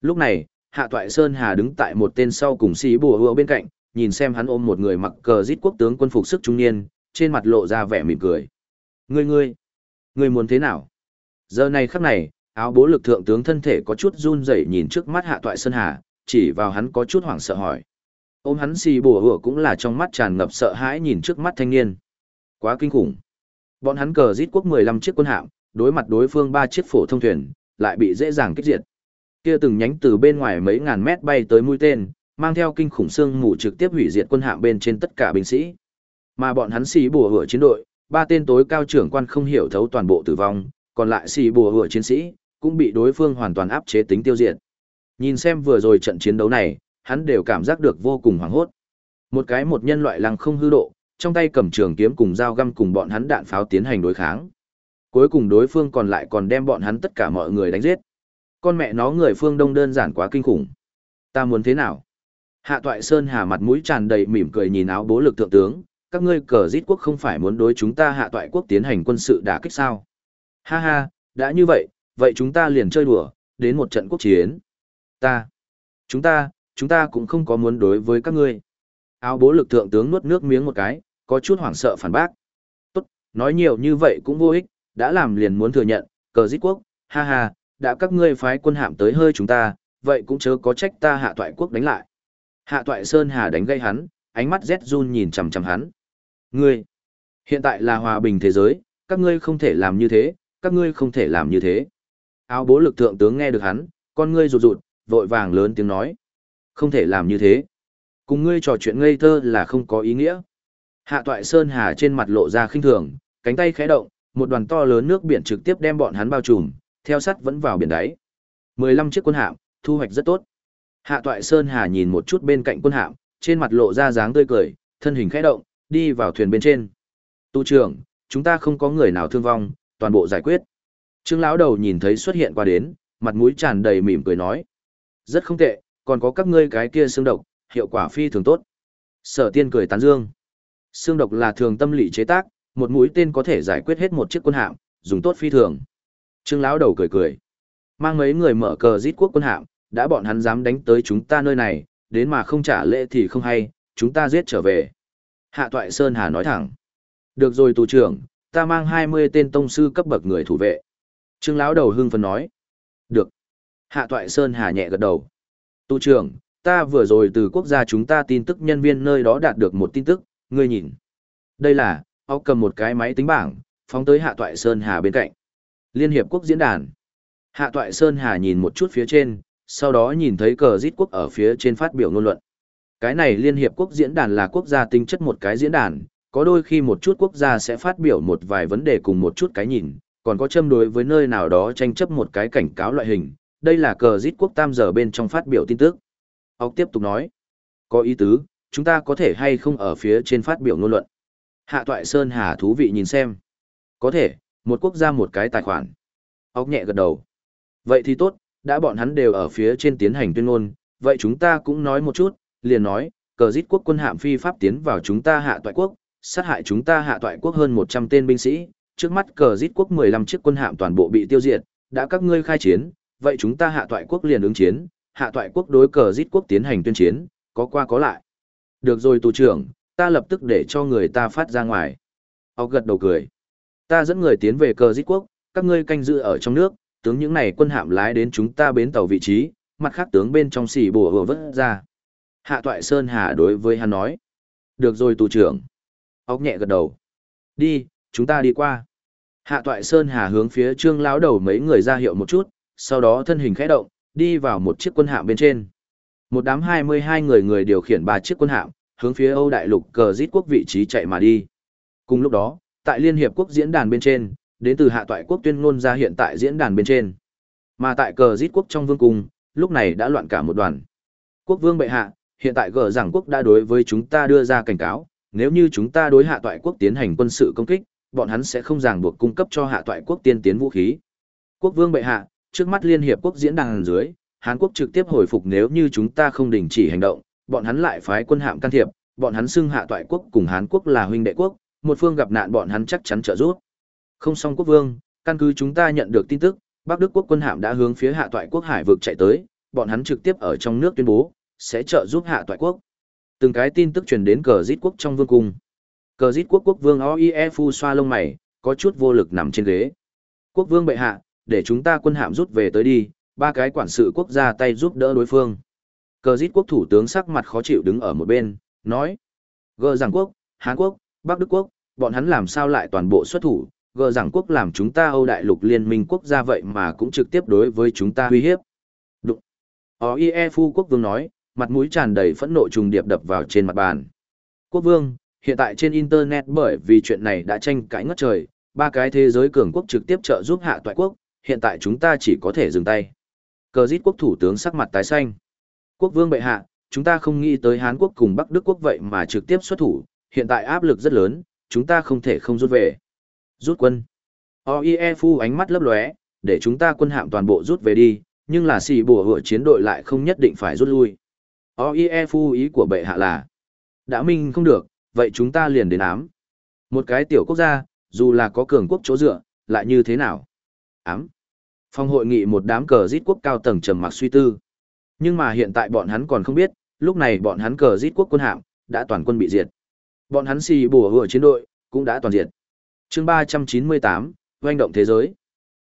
Lúc này, Hạ Toại Sơn Hà đứng tại một tên sau cùng xì bùa hựa bên cạnh, nhìn xem hắn ôm một người mặc cờ giết quốc tướng quân phục sức trung niên, trên mặt lộ ra vẻ mỉm cười. Ngươi ngươi, ngươi muốn thế nào? Giờ này khắc này, áo bố lực thượng tướng thân thể có chút run rẩy nhìn trước mắt hạ toại sơn hà, chỉ vào hắn có chút hoảng sợ hỏi. Ôm hắn xì bùa hửa cũng là trong mắt tràn ngập sợ hãi nhìn trước mắt thanh niên. Quá kinh khủng. Bọn hắn cờ giết quốc 15 chiếc quân hạm, đối mặt đối phương ba chiếc phổ thông thuyền, lại bị dễ dàng kích diệt. Kia từng nhánh từ bên ngoài mấy ngàn mét bay tới mũi tên, mang theo kinh khủng xương mù trực tiếp hủy diệt quân hạm bên trên tất cả binh sĩ. Mà bọn hắn xì bùa hựa chiến đội, ba tên tối cao trưởng quan không hiểu thấu toàn bộ tử vong, còn lại xì bùa hựa chiến sĩ, cũng bị đối phương hoàn toàn áp chế tính tiêu diệt. Nhìn xem vừa rồi trận chiến đấu này, hắn đều cảm giác được vô cùng hoảng hốt. Một cái một nhân loại lăng không hư độ, trong tay cầm trường kiếm cùng dao găm cùng bọn hắn đạn pháo tiến hành đối kháng. Cuối cùng đối phương còn lại còn đem bọn hắn tất cả mọi người đánh giết. Con mẹ nó người phương đông đơn giản quá kinh khủng. Ta muốn thế nào? Hạ toại Sơn Hà mặt mũi tràn đầy mỉm cười nhìn áo bố lực thượng tướng, các ngươi cờ giết quốc không phải muốn đối chúng ta hạ toại quốc tiến hành quân sự đả kích sao. Ha ha, đã như vậy, vậy chúng ta liền chơi đùa, đến một trận quốc chiến. Ta, chúng ta, chúng ta cũng không có muốn đối với các ngươi. Áo bố lực thượng tướng nuốt nước miếng một cái, có chút hoảng sợ phản bác. Tốt, nói nhiều như vậy cũng vô ích, đã làm liền muốn thừa nhận, cờ giết quốc, ha ha, đã các ngươi phái quân hạm tới hơi chúng ta, vậy cũng chớ có trách ta hạ toại quốc đánh lại. Hạ toại Sơn Hà đánh gây hắn, ánh mắt rét run nhìn chằm chằm hắn. Ngươi, hiện tại là hòa bình thế giới, các ngươi không thể làm như thế, các ngươi không thể làm như thế. Áo bố lực thượng tướng nghe được hắn, con ngươi rụt rụt, vội vàng lớn tiếng nói. Không thể làm như thế. Cùng ngươi trò chuyện ngây thơ là không có ý nghĩa. Hạ toại Sơn Hà trên mặt lộ ra khinh thường, cánh tay khẽ động, một đoàn to lớn nước biển trực tiếp đem bọn hắn bao trùm, theo sắt vẫn vào biển đáy. 15 chiếc quân hạm, thu hoạch rất tốt. Hạ Toại Sơn Hà nhìn một chút bên cạnh quân hạm, trên mặt lộ ra dáng tươi cười, thân hình khẽ động, đi vào thuyền bên trên. Tu trưởng, chúng ta không có người nào thương vong, toàn bộ giải quyết. Trương lão đầu nhìn thấy xuất hiện qua đến, mặt mũi tràn đầy mỉm cười nói. Rất không tệ, còn có các ngươi cái kia xương độc, hiệu quả phi thường tốt. Sở tiên cười tán dương. Xương độc là thường tâm lý chế tác, một mũi tên có thể giải quyết hết một chiếc quân hạm, dùng tốt phi thường. Trương lão đầu cười cười. Mang mấy người mở cờ giết quốc quân hạm, đã bọn hắn dám đánh tới chúng ta nơi này, đến mà không trả lễ thì không hay, chúng ta giết trở về. Hạ Toại Sơn Hà nói thẳng. Được rồi tù trưởng, ta mang 20 tên tông sư cấp bậc người thủ vệ. Trương lão đầu hưng phấn nói. Được. Hạ Toại Sơn Hà nhẹ gật đầu. Tu trưởng, ta vừa rồi từ quốc gia chúng ta tin tức nhân viên nơi đó đạt được một tin tức, ngươi nhìn. Đây là, ông cầm một cái máy tính bảng, phóng tới Hạ Toại Sơn Hà bên cạnh. Liên Hiệp Quốc diễn đàn. Hạ Toại Sơn Hà nhìn một chút phía trên, sau đó nhìn thấy cờ rít quốc ở phía trên phát biểu ngôn luận. Cái này Liên Hiệp Quốc diễn đàn là quốc gia tính chất một cái diễn đàn, có đôi khi một chút quốc gia sẽ phát biểu một vài vấn đề cùng một chút cái nhìn, còn có châm đối với nơi nào đó tranh chấp một cái cảnh cáo loại hình. Đây là cờ rít quốc tam giờ bên trong phát biểu tin tức. Ốc tiếp tục nói, có ý tứ, chúng ta có thể hay không ở phía trên phát biểu ngôn luận. Hạ Toại Sơn Hà thú vị nhìn xem. Có thể, một quốc gia một cái tài khoản. Ốc nhẹ gật đầu. Vậy thì tốt, đã bọn hắn đều ở phía trên tiến hành tuyên ngôn, vậy chúng ta cũng nói một chút, liền nói, cờ giết quốc quân hạm phi pháp tiến vào chúng ta hạ toại quốc, sát hại chúng ta hạ toại quốc hơn 100 tên binh sĩ, trước mắt cờ giết quốc 15 chiếc quân hạm toàn bộ bị tiêu diệt, đã các ngươi khai chiến, vậy chúng ta hạ toại quốc liền ứng chiến, hạ toại quốc đối cờ giết quốc tiến hành tuyên chiến, có qua có lại. Được rồi tù trưởng, ta lập tức để cho người ta phát ra ngoài. Ốc gật đầu cười. Ta dẫn người tiến về cờ giết quốc, các ngươi canh giữ ở trong nước, tướng những này quân hạm lái đến chúng ta bến tàu vị trí, mặt khác tướng bên trong xỉ bùa vừa vớt ra. Hạ Toại Sơn Hà đối với hắn nói. Được rồi tù trưởng. Ốc nhẹ gật đầu. Đi, chúng ta đi qua. Hạ Toại Sơn Hà hướng phía trương lão đầu mấy người ra hiệu một chút, sau đó thân hình khẽ động, đi vào một chiếc quân hạm bên trên. Một đám 22 người người điều khiển ba chiếc quân hạm, hướng phía Âu Đại Lục cờ giết quốc vị trí chạy mà đi. Cùng lúc đó, tại Liên Hiệp Quốc diễn đàn bên trên, đến từ hạ toại quốc tuyên ngôn ra hiện tại diễn đàn bên trên. Mà tại cờ giết quốc trong vương cung, lúc này đã loạn cả một đoàn. Quốc vương bệ hạ, hiện tại gờ giảng quốc đã đối với chúng ta đưa ra cảnh cáo, nếu như chúng ta đối hạ toại quốc tiến hành quân sự công kích, bọn hắn sẽ không ràng buộc cung cấp cho hạ toại quốc tiên tiến vũ khí. Quốc vương bệ hạ, trước mắt liên hiệp quốc diễn đàn dưới, Hàn Quốc trực tiếp hồi phục nếu như chúng ta không đình chỉ hành động, bọn hắn lại phái quân hạm can thiệp, bọn hắn xưng hạ toại quốc cùng Hàn Quốc là huynh đệ quốc, một phương gặp nạn bọn hắn chắc chắn trợ giúp. Không xong quốc vương, căn cứ chúng ta nhận được tin tức, Bắc Đức quốc quân hạm đã hướng phía hạ toại quốc hải vực chạy tới, bọn hắn trực tiếp ở trong nước tuyên bố, sẽ trợ giúp hạ toại quốc. Từng cái tin tức truyền đến cờ giết quốc trong vương cung. Cờ giết quốc quốc vương OIE Fu xoa lông mày, có chút vô lực nằm trên ghế. Quốc vương bệ hạ, để chúng ta quân hạm rút về tới đi, ba cái quản sự quốc gia tay giúp đỡ đối phương. Cờ giết quốc thủ tướng sắc mặt khó chịu đứng ở một bên, nói. Gờ giảng quốc, Hàn Quốc, Bắc Đức quốc, bọn hắn làm sao lại toàn bộ xuất thủ, gờ rằng quốc làm chúng ta Âu Đại lục liên minh quốc gia vậy mà cũng trực tiếp đối với chúng ta uy hiếp. Đụng. OIE Phu quốc vương nói, mặt mũi tràn đầy phẫn nộ trùng điệp đập vào trên mặt bàn. Quốc vương, hiện tại trên Internet bởi vì chuyện này đã tranh cãi ngất trời, ba cái thế giới cường quốc trực tiếp trợ giúp hạ toại quốc, hiện tại chúng ta chỉ có thể dừng tay. Cờ giết quốc thủ tướng sắc mặt tái xanh. Quốc vương bệ hạ, chúng ta không nghĩ tới Hán quốc cùng Bắc Đức quốc vậy mà trực tiếp xuất thủ, hiện tại áp lực rất lớn, chúng ta không thể không rút về. Rút quân. OIE Phu ánh mắt lấp lóe, để chúng ta quân hạm toàn bộ rút về đi, nhưng là xì bùa hựa chiến đội lại không nhất định phải rút lui. OIE Phu ý của bệ hạ là, đã minh không được, vậy chúng ta liền đến ám. Một cái tiểu quốc gia, dù là có cường quốc chỗ dựa, lại như thế nào? Ám. Phòng hội nghị một đám cờ rít quốc cao tầng trầm mặc suy tư. Nhưng mà hiện tại bọn hắn còn không biết, lúc này bọn hắn cờ rít quốc quân hạm, đã toàn quân bị diệt. Bọn hắn xì bùa hựa chiến đội, cũng đã toàn diệt chương ba trăm chín mươi tám doanh động thế giới.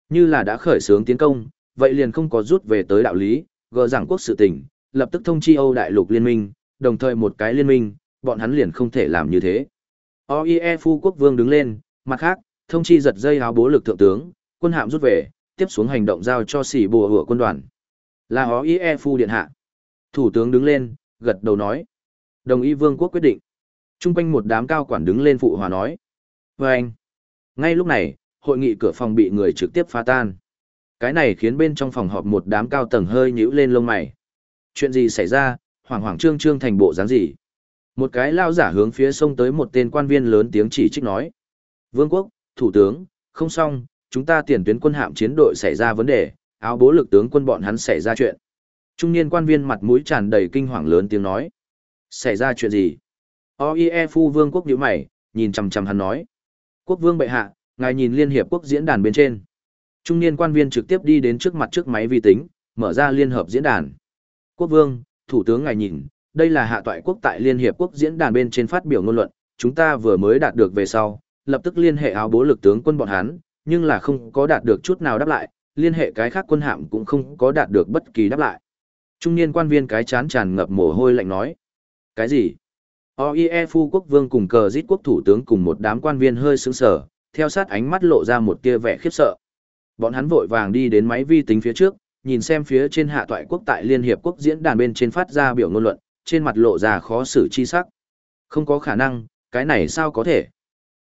Như là đã khởi xướng tiến công, vậy liền không có rút về tới đạo lý, gờ giảng quốc sự tỉnh lập tức thông chi âu đại lục liên minh, đồng thời một cái liên minh, bọn hắn liền không thể làm như thế. Oie phu quốc vương đứng lên, mặt khác, thông chi giật dây áo bố lực thượng tướng, quân hạm rút về, tiếp xuống hành động giao cho xỉ bùa hửa quân đoàn. Là oie phu điện hạ. Thủ tướng đứng lên, gật đầu nói. Đồng ý vương quốc quyết định. T r u n g quanh một đám cao quản đứng lên phụ hòa nói. Vê vâng. anh ngay lúc này, hội nghị cửa phòng bị người trực tiếp phá tan. Cái này khiến bên trong phòng họp một đám cao tầng hơi nhíu lên lông mày. Chuyện gì xảy ra, hoảng hoảng trương trương thành bộ dáng gì? Một cái lao giả hướng phía sông tới một tên quan viên lớn tiếng chỉ trích nói. Vương quốc, thủ tướng, không xong, chúng ta tiền tuyến quân hạm chiến đội xảy ra vấn đề, áo bố lực tướng quân bọn hắn xảy ra chuyện. Trung niên quan viên mặt mũi tràn đầy kinh hoàng lớn tiếng nói. Xảy ra chuyện gì? OIE phu vương quốc nhíu mày, nhìn chằm chằm hắn nói. Quốc vương bệ hạ, ngài nhìn liên hiệp quốc diễn đàn bên trên. Trung niên quan viên trực tiếp đi đến trước mặt trước máy vi tính, mở ra liên hợp diễn đàn. Quốc vương, thủ tướng ngài nhìn, đây là hạ toại quốc tại liên hiệp quốc diễn đàn bên trên phát biểu ngôn luận, chúng ta vừa mới đạt được về sau, lập tức liên hệ áo bố lực tướng quân bọn hắn, nhưng là không có đạt được chút nào đáp lại, liên hệ cái khác quân hạm cũng không có đạt được bất kỳ đáp lại. Trung niên quan viên cái chán tràn ngập mồ hôi lạnh nói. Cái gì? OIE phu quốc vương cùng cờ giết quốc thủ tướng cùng một đám quan viên hơi sững sờ, theo sát ánh mắt lộ ra một tia vẻ khiếp sợ. Bọn hắn vội vàng đi đến máy vi tính phía trước, nhìn xem phía trên hạ toại quốc tại Liên Hiệp Quốc diễn đàn bên trên phát ra biểu ngôn luận, trên mặt lộ ra khó xử chi sắc. Không có khả năng, cái này sao có thể?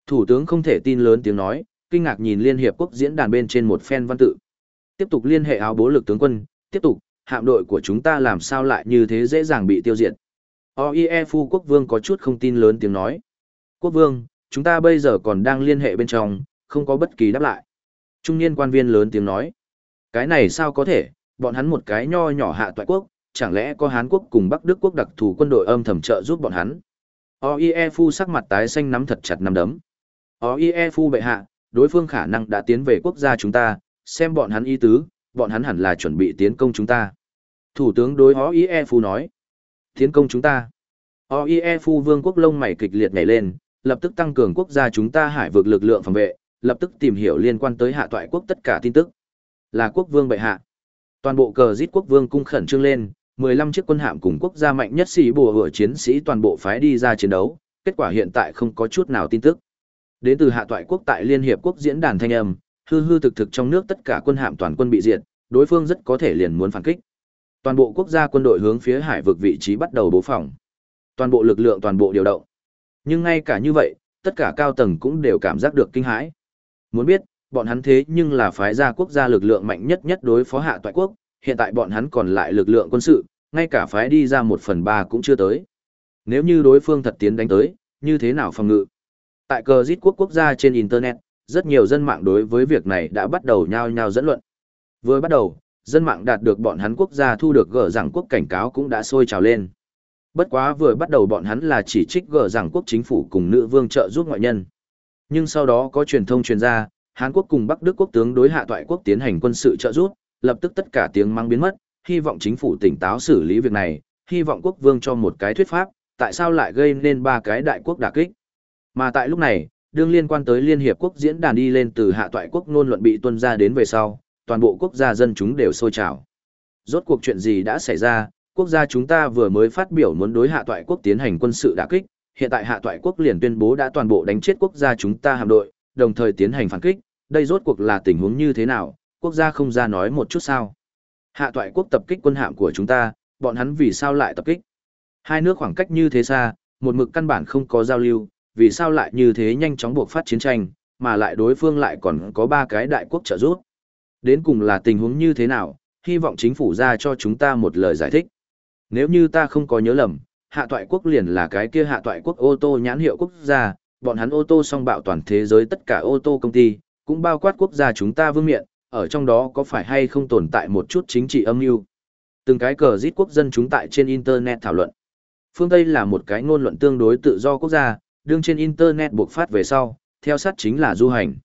Thủ tướng không thể tin lớn tiếng nói, kinh ngạc nhìn Liên Hiệp Quốc diễn đàn bên trên một phen văn tự. Tiếp tục liên hệ áo bố lực tướng quân, tiếp tục, hạm đội của chúng ta làm sao lại như thế dễ dàng bị tiêu diệt. OIE Phu Quốc Vương có chút không tin lớn tiếng nói. Quốc Vương, chúng ta bây giờ còn đang liên hệ bên trong, không có bất kỳ đáp lại. Trung niên quan viên lớn tiếng nói. Cái này sao có thể, bọn hắn một cái nho nhỏ hạ toại quốc, chẳng lẽ có Hán quốc cùng Bắc Đức quốc đặc thù quân đội âm thầm trợ giúp bọn hắn. OIE Phu sắc mặt tái xanh nắm thật chặt nắm đấm. OIE Phu bệ hạ, đối phương khả năng đã tiến về quốc gia chúng ta, xem bọn hắn ý tứ, bọn hắn hẳn là chuẩn bị tiến công chúng ta. Thủ tướng đối OIE Phu nói. Tiến công chúng ta. OIE Phu vương quốc lông mày kịch liệt nhảy lên, lập tức tăng cường quốc gia chúng ta hải vực lực lượng phòng vệ, lập tức tìm hiểu liên quan tới hạ toại quốc tất cả tin tức. Là quốc vương bệ hạ. Toàn bộ cờ giết quốc vương cung khẩn trương lên, 15 chiếc quân hạm cùng quốc gia mạnh nhất sĩ bùa hựa chiến sĩ toàn bộ phái đi ra chiến đấu, kết quả hiện tại không có chút nào tin tức. Đến từ hạ toại quốc tại Liên Hiệp Quốc diễn đàn thanh âm, hư hư thực thực trong nước tất cả quân hạm toàn quân bị diệt, đối phương rất có thể liền muốn phản kích. Toàn bộ quốc gia quân đội hướng phía hải vực vị trí bắt đầu bố phòng. Toàn bộ lực lượng toàn bộ điều động. Nhưng ngay cả như vậy, tất cả cao tầng cũng đều cảm giác được kinh hãi. Muốn biết, bọn hắn thế nhưng là phái gia quốc gia lực lượng mạnh nhất nhất đối phó hạ toại quốc, hiện tại bọn hắn còn lại lực lượng quân sự, ngay cả phái đi ra một phần ba cũng chưa tới. Nếu như đối phương thật tiến đánh tới, như thế nào phòng ngự? Tại cờ giết quốc quốc gia trên Internet, rất nhiều dân mạng đối với việc này đã bắt đầu nhao nhao dẫn luận. Vừa bắt đầu, dân mạng đạt được bọn hắn quốc gia thu được gỡ rằng quốc cảnh cáo cũng đã sôi trào lên. Bất quá vừa bắt đầu bọn hắn là chỉ trích gỡ rằng quốc chính phủ cùng nữ vương trợ giúp ngoại nhân. Nhưng sau đó có truyền thông truyền ra, Hàn Quốc cùng Bắc Đức quốc tướng đối hạ toại quốc tiến hành quân sự trợ giúp, lập tức tất cả tiếng mang biến mất, hy vọng chính phủ tỉnh táo xử lý việc này, hy vọng quốc vương cho một cái thuyết pháp, tại sao lại gây nên ba cái đại quốc đả kích. Mà tại lúc này, đương liên quan tới Liên Hiệp Quốc diễn đàn đi lên từ hạ toại quốc nôn luận bị tuân ra đến về sau, toàn bộ quốc gia dân chúng đều sôi trào. Rốt cuộc chuyện gì đã xảy ra, quốc gia chúng ta vừa mới phát biểu muốn đối hạ toại quốc tiến hành quân sự đả kích, hiện tại hạ toại quốc liền tuyên bố đã toàn bộ đánh chết quốc gia chúng ta hạm đội, đồng thời tiến hành phản kích, đây rốt cuộc là tình huống như thế nào, quốc gia không ra nói một chút sao. Hạ toại quốc tập kích quân hạm của chúng ta, bọn hắn vì sao lại tập kích? Hai nước khoảng cách như thế xa, một mực căn bản không có giao lưu, vì sao lại như thế nhanh chóng buộc phát chiến tranh, mà lại đối phương lại còn có ba cái đại quốc trợ giúp. Đến cùng là tình huống như thế nào, hy vọng chính phủ ra cho chúng ta một lời giải thích. Nếu như ta không có nhớ lầm, hạ toại quốc liền là cái kia hạ toại quốc ô tô nhãn hiệu quốc gia, bọn hắn ô tô song bạo toàn thế giới tất cả ô tô công ty, cũng bao quát quốc gia chúng ta vương miện, ở trong đó có phải hay không tồn tại một chút chính trị âm mưu? Từng cái cờ rít quốc dân chúng tại trên internet thảo luận. Phương tây là một cái ngôn luận tương đối tự do quốc gia đương trên internet buộc phát về sau theo sát chính là du hành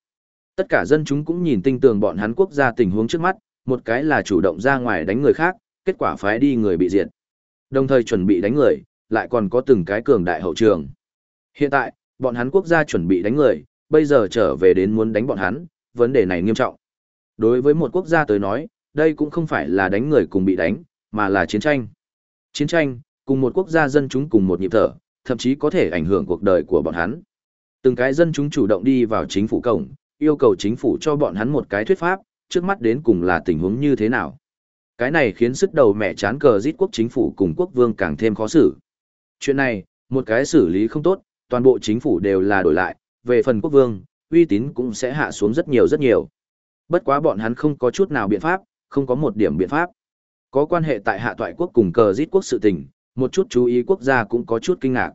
tất cả dân chúng cũng nhìn tinh tường bọn hắn quốc gia tình huống trước mắt một cái là chủ động ra ngoài đánh người khác kết quả phái đi người bị diệt đồng thời chuẩn bị đánh người lại còn có từng cái cường đại hậu trường hiện tại bọn hắn quốc gia chuẩn bị đánh người bây giờ trở về đến muốn đánh bọn hắn vấn đề này nghiêm trọng Đối với một quốc gia tới nói, đây cũng không phải là đánh người cùng bị đánh, mà là chiến tranh. Chiến tranh, cùng một quốc gia dân chúng cùng một nhịp thở, thậm chí có thể ảnh hưởng cuộc đời của bọn hắn. Từng cái dân chúng chủ động đi vào chính phủ cổng, yêu cầu chính phủ cho bọn hắn một cái thuyết pháp, trước mắt đến cùng là tình huống như thế nào. Cái này khiến sức đầu mẹ chán cờ giết quốc chính phủ cùng quốc vương càng thêm khó xử. Chuyện này, một cái xử lý không tốt, toàn bộ chính phủ đều là đổi lại, về phần quốc vương, uy tín cũng sẽ hạ xuống rất nhiều rất nhiều. Bất quá bọn hắn không có chút nào biện pháp, không có một điểm biện pháp. Có quan hệ tại hạ toại quốc cùng cờ giết quốc sự tình, một chút chú ý quốc gia cũng có chút kinh ngạc.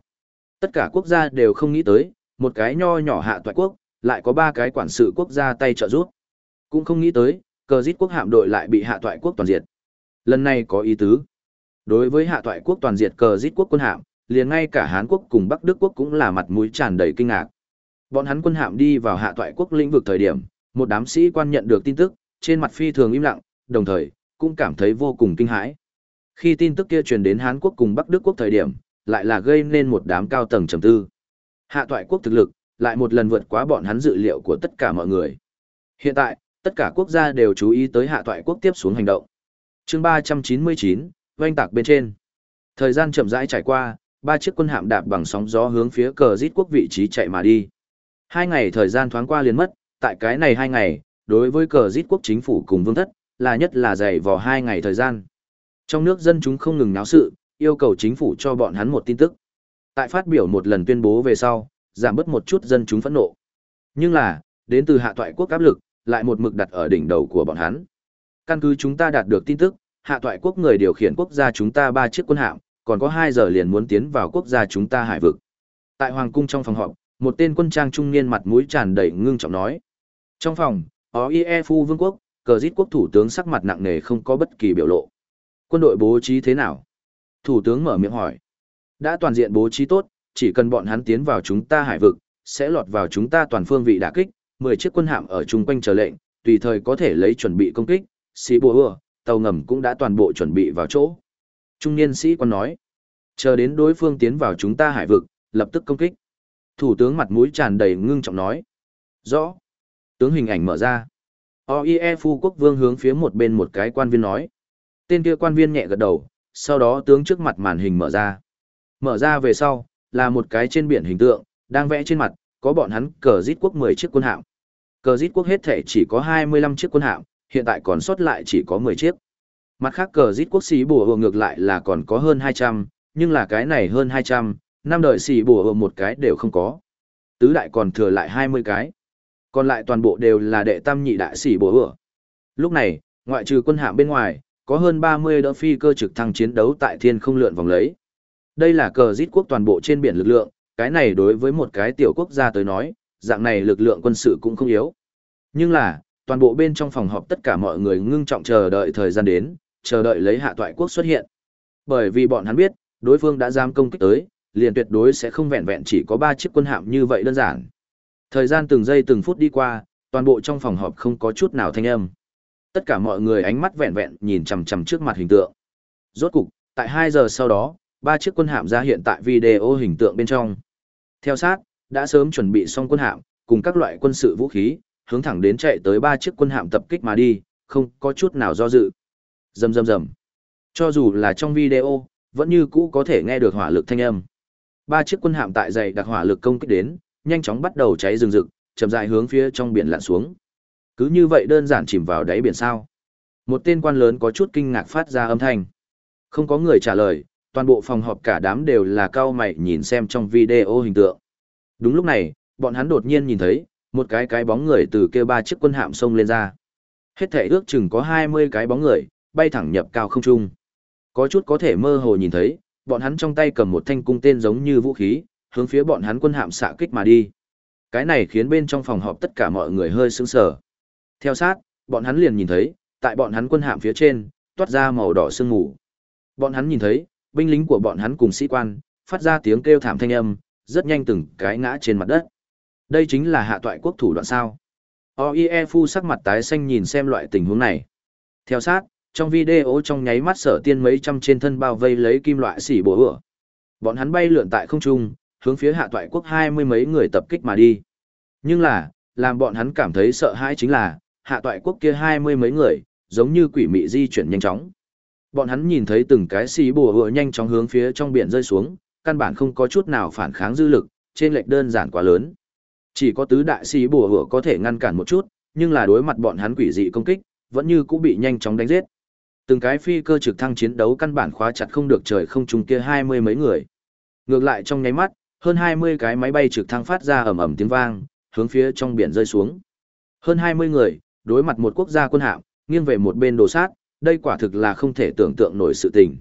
Tất cả quốc gia đều không nghĩ tới, một cái nho nhỏ hạ toại quốc, lại có ba cái quản sự quốc gia tay trợ giúp. Cũng không nghĩ tới, cờ giết quốc hạm đội lại bị hạ toại quốc toàn diệt. Lần này có ý tứ. Đối với hạ toại quốc toàn diệt cờ giết quốc quân hạm, liền ngay cả Hán quốc cùng Bắc Đức quốc cũng là mặt mũi tràn đầy kinh ngạc. Bọn hắn quân hạm đi vào hạ toại quốc lĩnh vực thời điểm, một đám sĩ quan nhận được tin tức, trên mặt phi thường im lặng, đồng thời cũng cảm thấy vô cùng kinh hãi. Khi tin tức kia truyền đến Hán quốc cùng Bắc Đức quốc thời điểm, lại là gây nên một đám cao tầng trầm tư. Hạ toại quốc thực lực, lại một lần vượt quá bọn hắn dự liệu của tất cả mọi người. Hiện tại, tất cả quốc gia đều chú ý tới hạ toại quốc tiếp xuống hành động. chương 399, doanh tạc bên trên. Thời gian chậm rãi trải qua, ba chiếc quân hạm đạp bằng sóng gió hướng phía cờ giết quốc vị trí chạy mà đi. Hai ngày thời gian thoáng qua liền mất, tại cái này hai ngày, đối với cờ giết quốc chính phủ cùng vương thất, là nhất là dày vò hai ngày thời gian. Trong nước dân chúng không ngừng náo sự, yêu cầu chính phủ cho bọn hắn một tin tức. Tại phát biểu một lần tuyên bố về sau, giảm bớt một chút dân chúng phẫn nộ. Nhưng là, đến từ hạ toại quốc áp lực, lại một mực đặt ở đỉnh đầu của bọn hắn. Căn cứ chúng ta đạt được tin tức, hạ toại quốc người điều khiển quốc gia chúng ta ba chiếc quân hạm, còn có 2 giờ liền muốn tiến vào quốc gia chúng ta hải vực. Tại hoàng cung trong phòng họp, một tên quân trang trung niên mặt mũi tràn đầy ngưng trọng nói. Trong phòng, OIE Vương quốc, cờ giết quốc thủ tướng sắc mặt nặng nề không có bất kỳ biểu lộ. Quân đội bố trí thế nào? Thủ tướng mở miệng hỏi. Đã toàn diện bố trí tốt, chỉ cần bọn hắn tiến vào chúng ta hải vực, sẽ lọt vào chúng ta toàn phương vị đả kích, 10 chiếc quân hạm ở chung quanh chờ lệnh, tùy thời có thể lấy chuẩn bị công kích, sĩ bùa ưa, tàu ngầm cũng đã toàn bộ chuẩn bị vào chỗ. Trung niên sĩ quan nói, chờ đến đối phương tiến vào chúng ta hải vực, lập tức công kích. Thủ tướng mặt mũi tràn đầy ngưng trọng nói, rõ. Tướng hình ảnh mở ra. OIE Phu Quốc Vương hướng phía một bên một cái quan viên nói. Tên kia quan viên nhẹ gật đầu, sau đó tướng trước mặt màn hình mở ra. Mở ra về sau, là một cái trên biển hình tượng, đang vẽ trên mặt, có bọn hắn cờ giết quốc 10 chiếc quân hạm. Cờ giết quốc hết thể chỉ có 25 chiếc quân hạm, hiện tại còn sót lại chỉ có 10 chiếc. Mặt khác cờ giết quốc sĩ bùa hồ ngược lại là còn có hơn 200, nhưng là cái này hơn 200, năm đời sĩ bùa hồ một cái đều không có. Tứ đại còn thừa lại 20 cái. Còn lại toàn bộ đều là đệ tam nhị đại sĩ bùa hồ. Lúc này, ngoại trừ quân hạm bên ngoài, có hơn 30 đỡ phi cơ trực thăng chiến đấu tại thiên không lượn vòng lấy. Đây là cờ giết quốc toàn bộ trên biển lực lượng, cái này đối với một cái tiểu quốc gia tới nói, dạng này lực lượng quân sự cũng không yếu. Nhưng là, toàn bộ bên trong phòng họp tất cả mọi người ngưng trọng chờ đợi thời gian đến, chờ đợi lấy hạ toại quốc xuất hiện. Bởi vì bọn hắn biết, đối phương đã giam công kích tới, liền tuyệt đối sẽ không vẹn vẹn chỉ có 3 chiếc quân hạm như vậy đơn giản. Thời gian từng giây từng phút đi qua, toàn bộ trong phòng họp không có chút nào thanh âm. Tất cả mọi người ánh mắt vẹn vẹn nhìn chằm chằm trước mặt hình tượng. Rốt cục, tại 2 giờ sau đó, ba chiếc quân hạm ra hiện tại video hình tượng bên trong. Theo sát, đã sớm chuẩn bị xong quân hạm, cùng các loại quân sự vũ khí, hướng thẳng đến chạy tới ba chiếc quân hạm tập kích mà đi, không có chút nào do dự. Rầm rầm rầm. Cho dù là trong video, vẫn như cũ có thể nghe được hỏa lực thanh âm. Ba chiếc quân hạm tại dày đặc hỏa lực công kích đến, nhanh chóng bắt đầu cháy rừng rực, chậm rãi hướng phía trong biển lặn xuống. Cứ như vậy đơn giản chìm vào đáy biển sao? Một tên quan lớn có chút kinh ngạc phát ra âm thanh. Không có người trả lời, toàn bộ phòng họp cả đám đều là cao mày nhìn xem trong video hình tượng. Đúng lúc này, bọn hắn đột nhiên nhìn thấy, một cái cái bóng người từ kia ba chiếc quân hạm sông lên ra. Hết thể ước chừng có 20 cái bóng người, bay thẳng nhập cao không trung. Có chút có thể mơ hồ nhìn thấy, bọn hắn trong tay cầm một thanh cung tên giống như vũ khí, hướng phía bọn hắn quân hạm xạ kích mà đi. Cái này khiến bên trong phòng họp tất cả mọi người hơi sững sờ. Theo sát, bọn hắn liền nhìn thấy, tại bọn hắn quân hạm phía trên, toát ra màu đỏ sương mù. Bọn hắn nhìn thấy, binh lính của bọn hắn cùng sĩ quan, phát ra tiếng kêu thảm thanh âm, rất nhanh từng cái ngã trên mặt đất. Đây chính là hạ toại quốc thủ đoạn sao. OIE Phu sắc mặt tái xanh nhìn xem loại tình huống này. Theo sát, trong video trong nháy mắt sở tiên mấy trăm trên thân bao vây lấy kim loại xỉ bổ ửa. Bọn hắn bay lượn tại không trung, hướng phía hạ toại quốc hai mươi mấy người tập kích mà đi. Nhưng là, làm bọn hắn cảm thấy sợ hãi chính là, hạ toại quốc kia hai mươi mấy người, giống như quỷ mị di chuyển nhanh chóng. Bọn hắn nhìn thấy từng cái xì bùa hựa nhanh chóng hướng phía trong biển rơi xuống, căn bản không có chút nào phản kháng dư lực, trên lệch đơn giản quá lớn. Chỉ có tứ đại xì bùa hựa có thể ngăn cản một chút, nhưng là đối mặt bọn hắn quỷ dị công kích, vẫn như cũng bị nhanh chóng đánh giết. Từng cái phi cơ trực thăng chiến đấu căn bản khóa chặt không được trời không trung kia hai mươi mấy người. Ngược lại trong nháy mắt, hơn hai mươi cái máy bay trực thăng phát ra ầm ầm tiếng vang, hướng phía trong biển rơi xuống. Hơn 20 người, đối mặt một quốc gia quân hạm, nghiêng về một bên đồ sát, đây quả thực là không thể tưởng tượng nổi sự tình.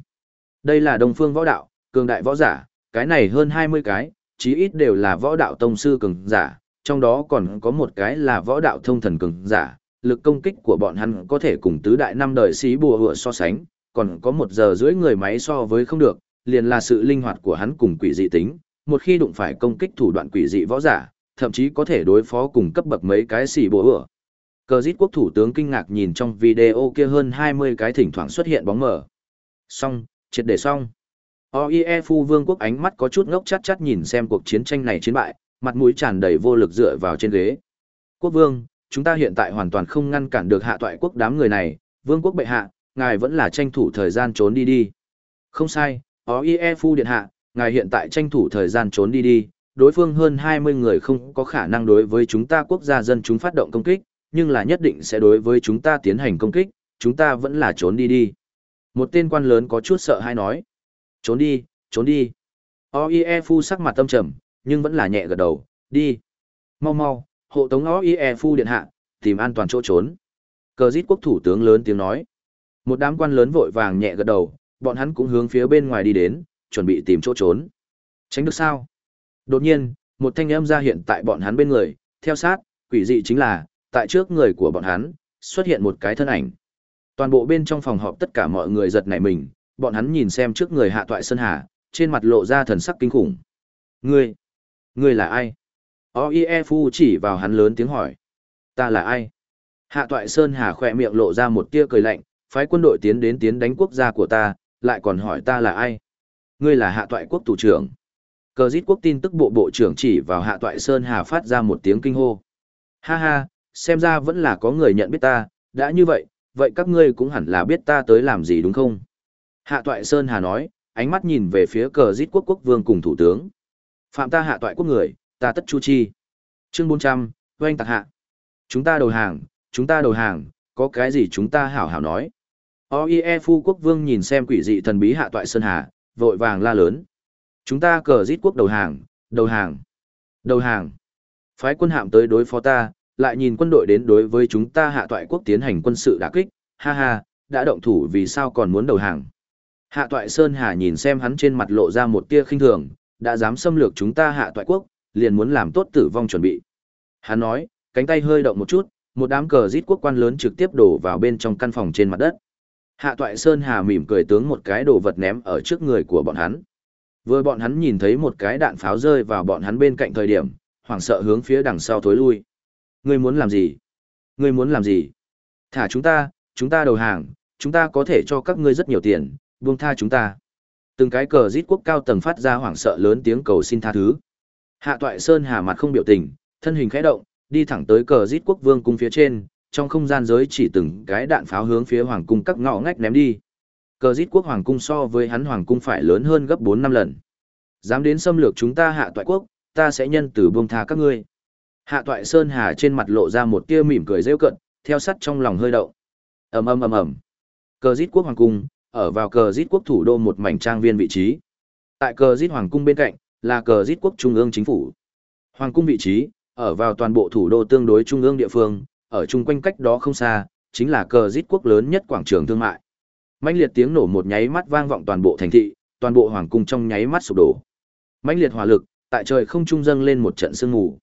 Đây là Đông Phương Võ Đạo, cường đại võ giả, cái này hơn 20 cái, chí ít đều là võ đạo tông sư cường giả, trong đó còn có một cái là võ đạo thông thần cường giả, lực công kích của bọn hắn có thể cùng tứ đại năm đời sĩ bùa hựa so sánh, còn có một giờ rưỡi người máy so với không được, liền là sự linh hoạt của hắn cùng quỷ dị tính, một khi đụng phải công kích thủ đoạn quỷ dị võ giả, thậm chí có thể đối phó cùng cấp bậc mấy cái sĩ bùa hựa. Cờ giết quốc thủ tướng kinh ngạc nhìn trong video kia hơn 20 cái thỉnh thoảng xuất hiện bóng mờ. Xong, triệt để xong. OIE Phu Vương quốc ánh mắt có chút ngốc chắt chắt nhìn xem cuộc chiến tranh này chiến bại, mặt mũi tràn đầy vô lực dựa vào trên ghế. Quốc vương, chúng ta hiện tại hoàn toàn không ngăn cản được hạ toại quốc đám người này, vương quốc bệ hạ, ngài vẫn là tranh thủ thời gian trốn đi đi. Không sai, OIE Phu Điện Hạ, ngài hiện tại tranh thủ thời gian trốn đi đi, đối phương hơn 20 người không có khả năng đối với chúng ta quốc gia dân chúng phát động công kích, nhưng là nhất định sẽ đối với chúng ta tiến hành công kích, chúng ta vẫn là trốn đi đi. Một tên quan lớn có chút sợ hãi nói. Trốn đi, trốn đi. OIE Phu sắc mặt tâm trầm, nhưng vẫn là nhẹ gật đầu, đi. Mau mau, hộ tống OIE Phu điện hạ, tìm an toàn chỗ trốn. Cờ giít quốc thủ tướng lớn tiếng nói. Một đám quan lớn vội vàng nhẹ gật đầu, bọn hắn cũng hướng phía bên ngoài đi đến, chuẩn bị tìm chỗ trốn. Tránh được sao? Đột nhiên, một thanh âm ra hiện tại bọn hắn bên người, theo sát, quỷ dị chính là, tại trước người của bọn hắn, xuất hiện một cái thân ảnh. Toàn bộ bên trong phòng họp tất cả mọi người giật nảy mình, bọn hắn nhìn xem trước người hạ toại Sơn Hà, trên mặt lộ ra thần sắc kinh khủng. Ngươi, ngươi là ai? OIE Fu chỉ vào hắn lớn tiếng hỏi. Ta là ai? Hạ toại Sơn Hà khỏe miệng lộ ra một tia cười lạnh, phái quân đội tiến đến tiến đánh quốc gia của ta, lại còn hỏi ta là ai? Ngươi là hạ toại quốc thủ trưởng. Cờ giết quốc tin tức bộ bộ trưởng chỉ vào hạ toại Sơn Hà phát ra một tiếng kinh hô. Ha ha, xem ra vẫn là có người nhận biết ta, đã như vậy, vậy các ngươi cũng hẳn là biết ta tới làm gì đúng không? Hạ toại Sơn Hà nói, ánh mắt nhìn về phía cờ giết quốc quốc vương cùng thủ tướng. Phạm ta hạ toại quốc người, ta tất chu chi. Chương 400, doanh tạc hạ. Chúng ta đầu hàng, chúng ta đầu hàng, có cái gì chúng ta hảo hảo nói. OIE phu quốc vương nhìn xem quỷ dị thần bí hạ toại Sơn Hà, vội vàng la lớn. Chúng ta cờ giết quốc đầu hàng, đầu hàng, đầu hàng. Phái quân hạm tới đối phó ta, lại nhìn quân đội đến đối với chúng ta hạ toại quốc tiến hành quân sự đả kích, ha ha, đã động thủ vì sao còn muốn đầu hàng. Hạ toại Sơn Hà nhìn xem hắn trên mặt lộ ra một tia khinh thường, đã dám xâm lược chúng ta hạ toại quốc, liền muốn làm tốt tử vong chuẩn bị. Hắn nói, cánh tay hơi động một chút, một đám cờ giết quốc quan lớn trực tiếp đổ vào bên trong căn phòng trên mặt đất. Hạ toại Sơn Hà mỉm cười tướng một cái đồ vật ném ở trước người của bọn hắn. Vừa bọn hắn nhìn thấy một cái đạn pháo rơi vào bọn hắn bên cạnh thời điểm, hoảng sợ hướng phía đằng sau thối lui. Ngươi muốn làm gì? Ngươi muốn làm gì? Thả chúng ta, chúng ta đầu hàng, chúng ta có thể cho các ngươi rất nhiều tiền, buông tha chúng ta. Từng cái cờ giết quốc cao tầng phát ra hoảng sợ lớn tiếng cầu xin tha thứ. Hạ toại Sơn Hà mặt không biểu tình, thân hình khẽ động, đi thẳng tới cờ giết quốc vương cung phía trên, trong không gian giới chỉ từng cái đạn pháo hướng phía hoàng cung các ngõ ngách ném đi. Cờ giết quốc hoàng cung so với hắn hoàng cung phải lớn hơn gấp 4 năm lần. Dám đến xâm lược chúng ta hạ toại quốc, ta sẽ nhân từ buông tha các ngươi. Hạ toại Sơn Hà trên mặt lộ ra một tia mỉm cười rêu cận, theo sắt trong lòng hơi động. ầm ầm ầm ầm. Cờ Dít quốc hoàng cung, ở vào cờ Dít quốc thủ đô một mảnh trang viên vị trí. Tại cờ Dít hoàng cung bên cạnh, là cờ Dít quốc trung ương chính phủ. Hoàng cung vị trí, ở vào toàn bộ thủ đô tương đối trung ương địa phương, ở chung quanh cách đó không xa, chính là cờ Dít quốc lớn nhất quảng trường thương mại. Mãnh liệt tiếng nổ một nháy mắt vang vọng toàn bộ thành thị, toàn bộ hoàng cung trong nháy mắt sụp đổ. Mãnh liệt hỏa lực, tại trời không trung dâng lên một trận sương mù.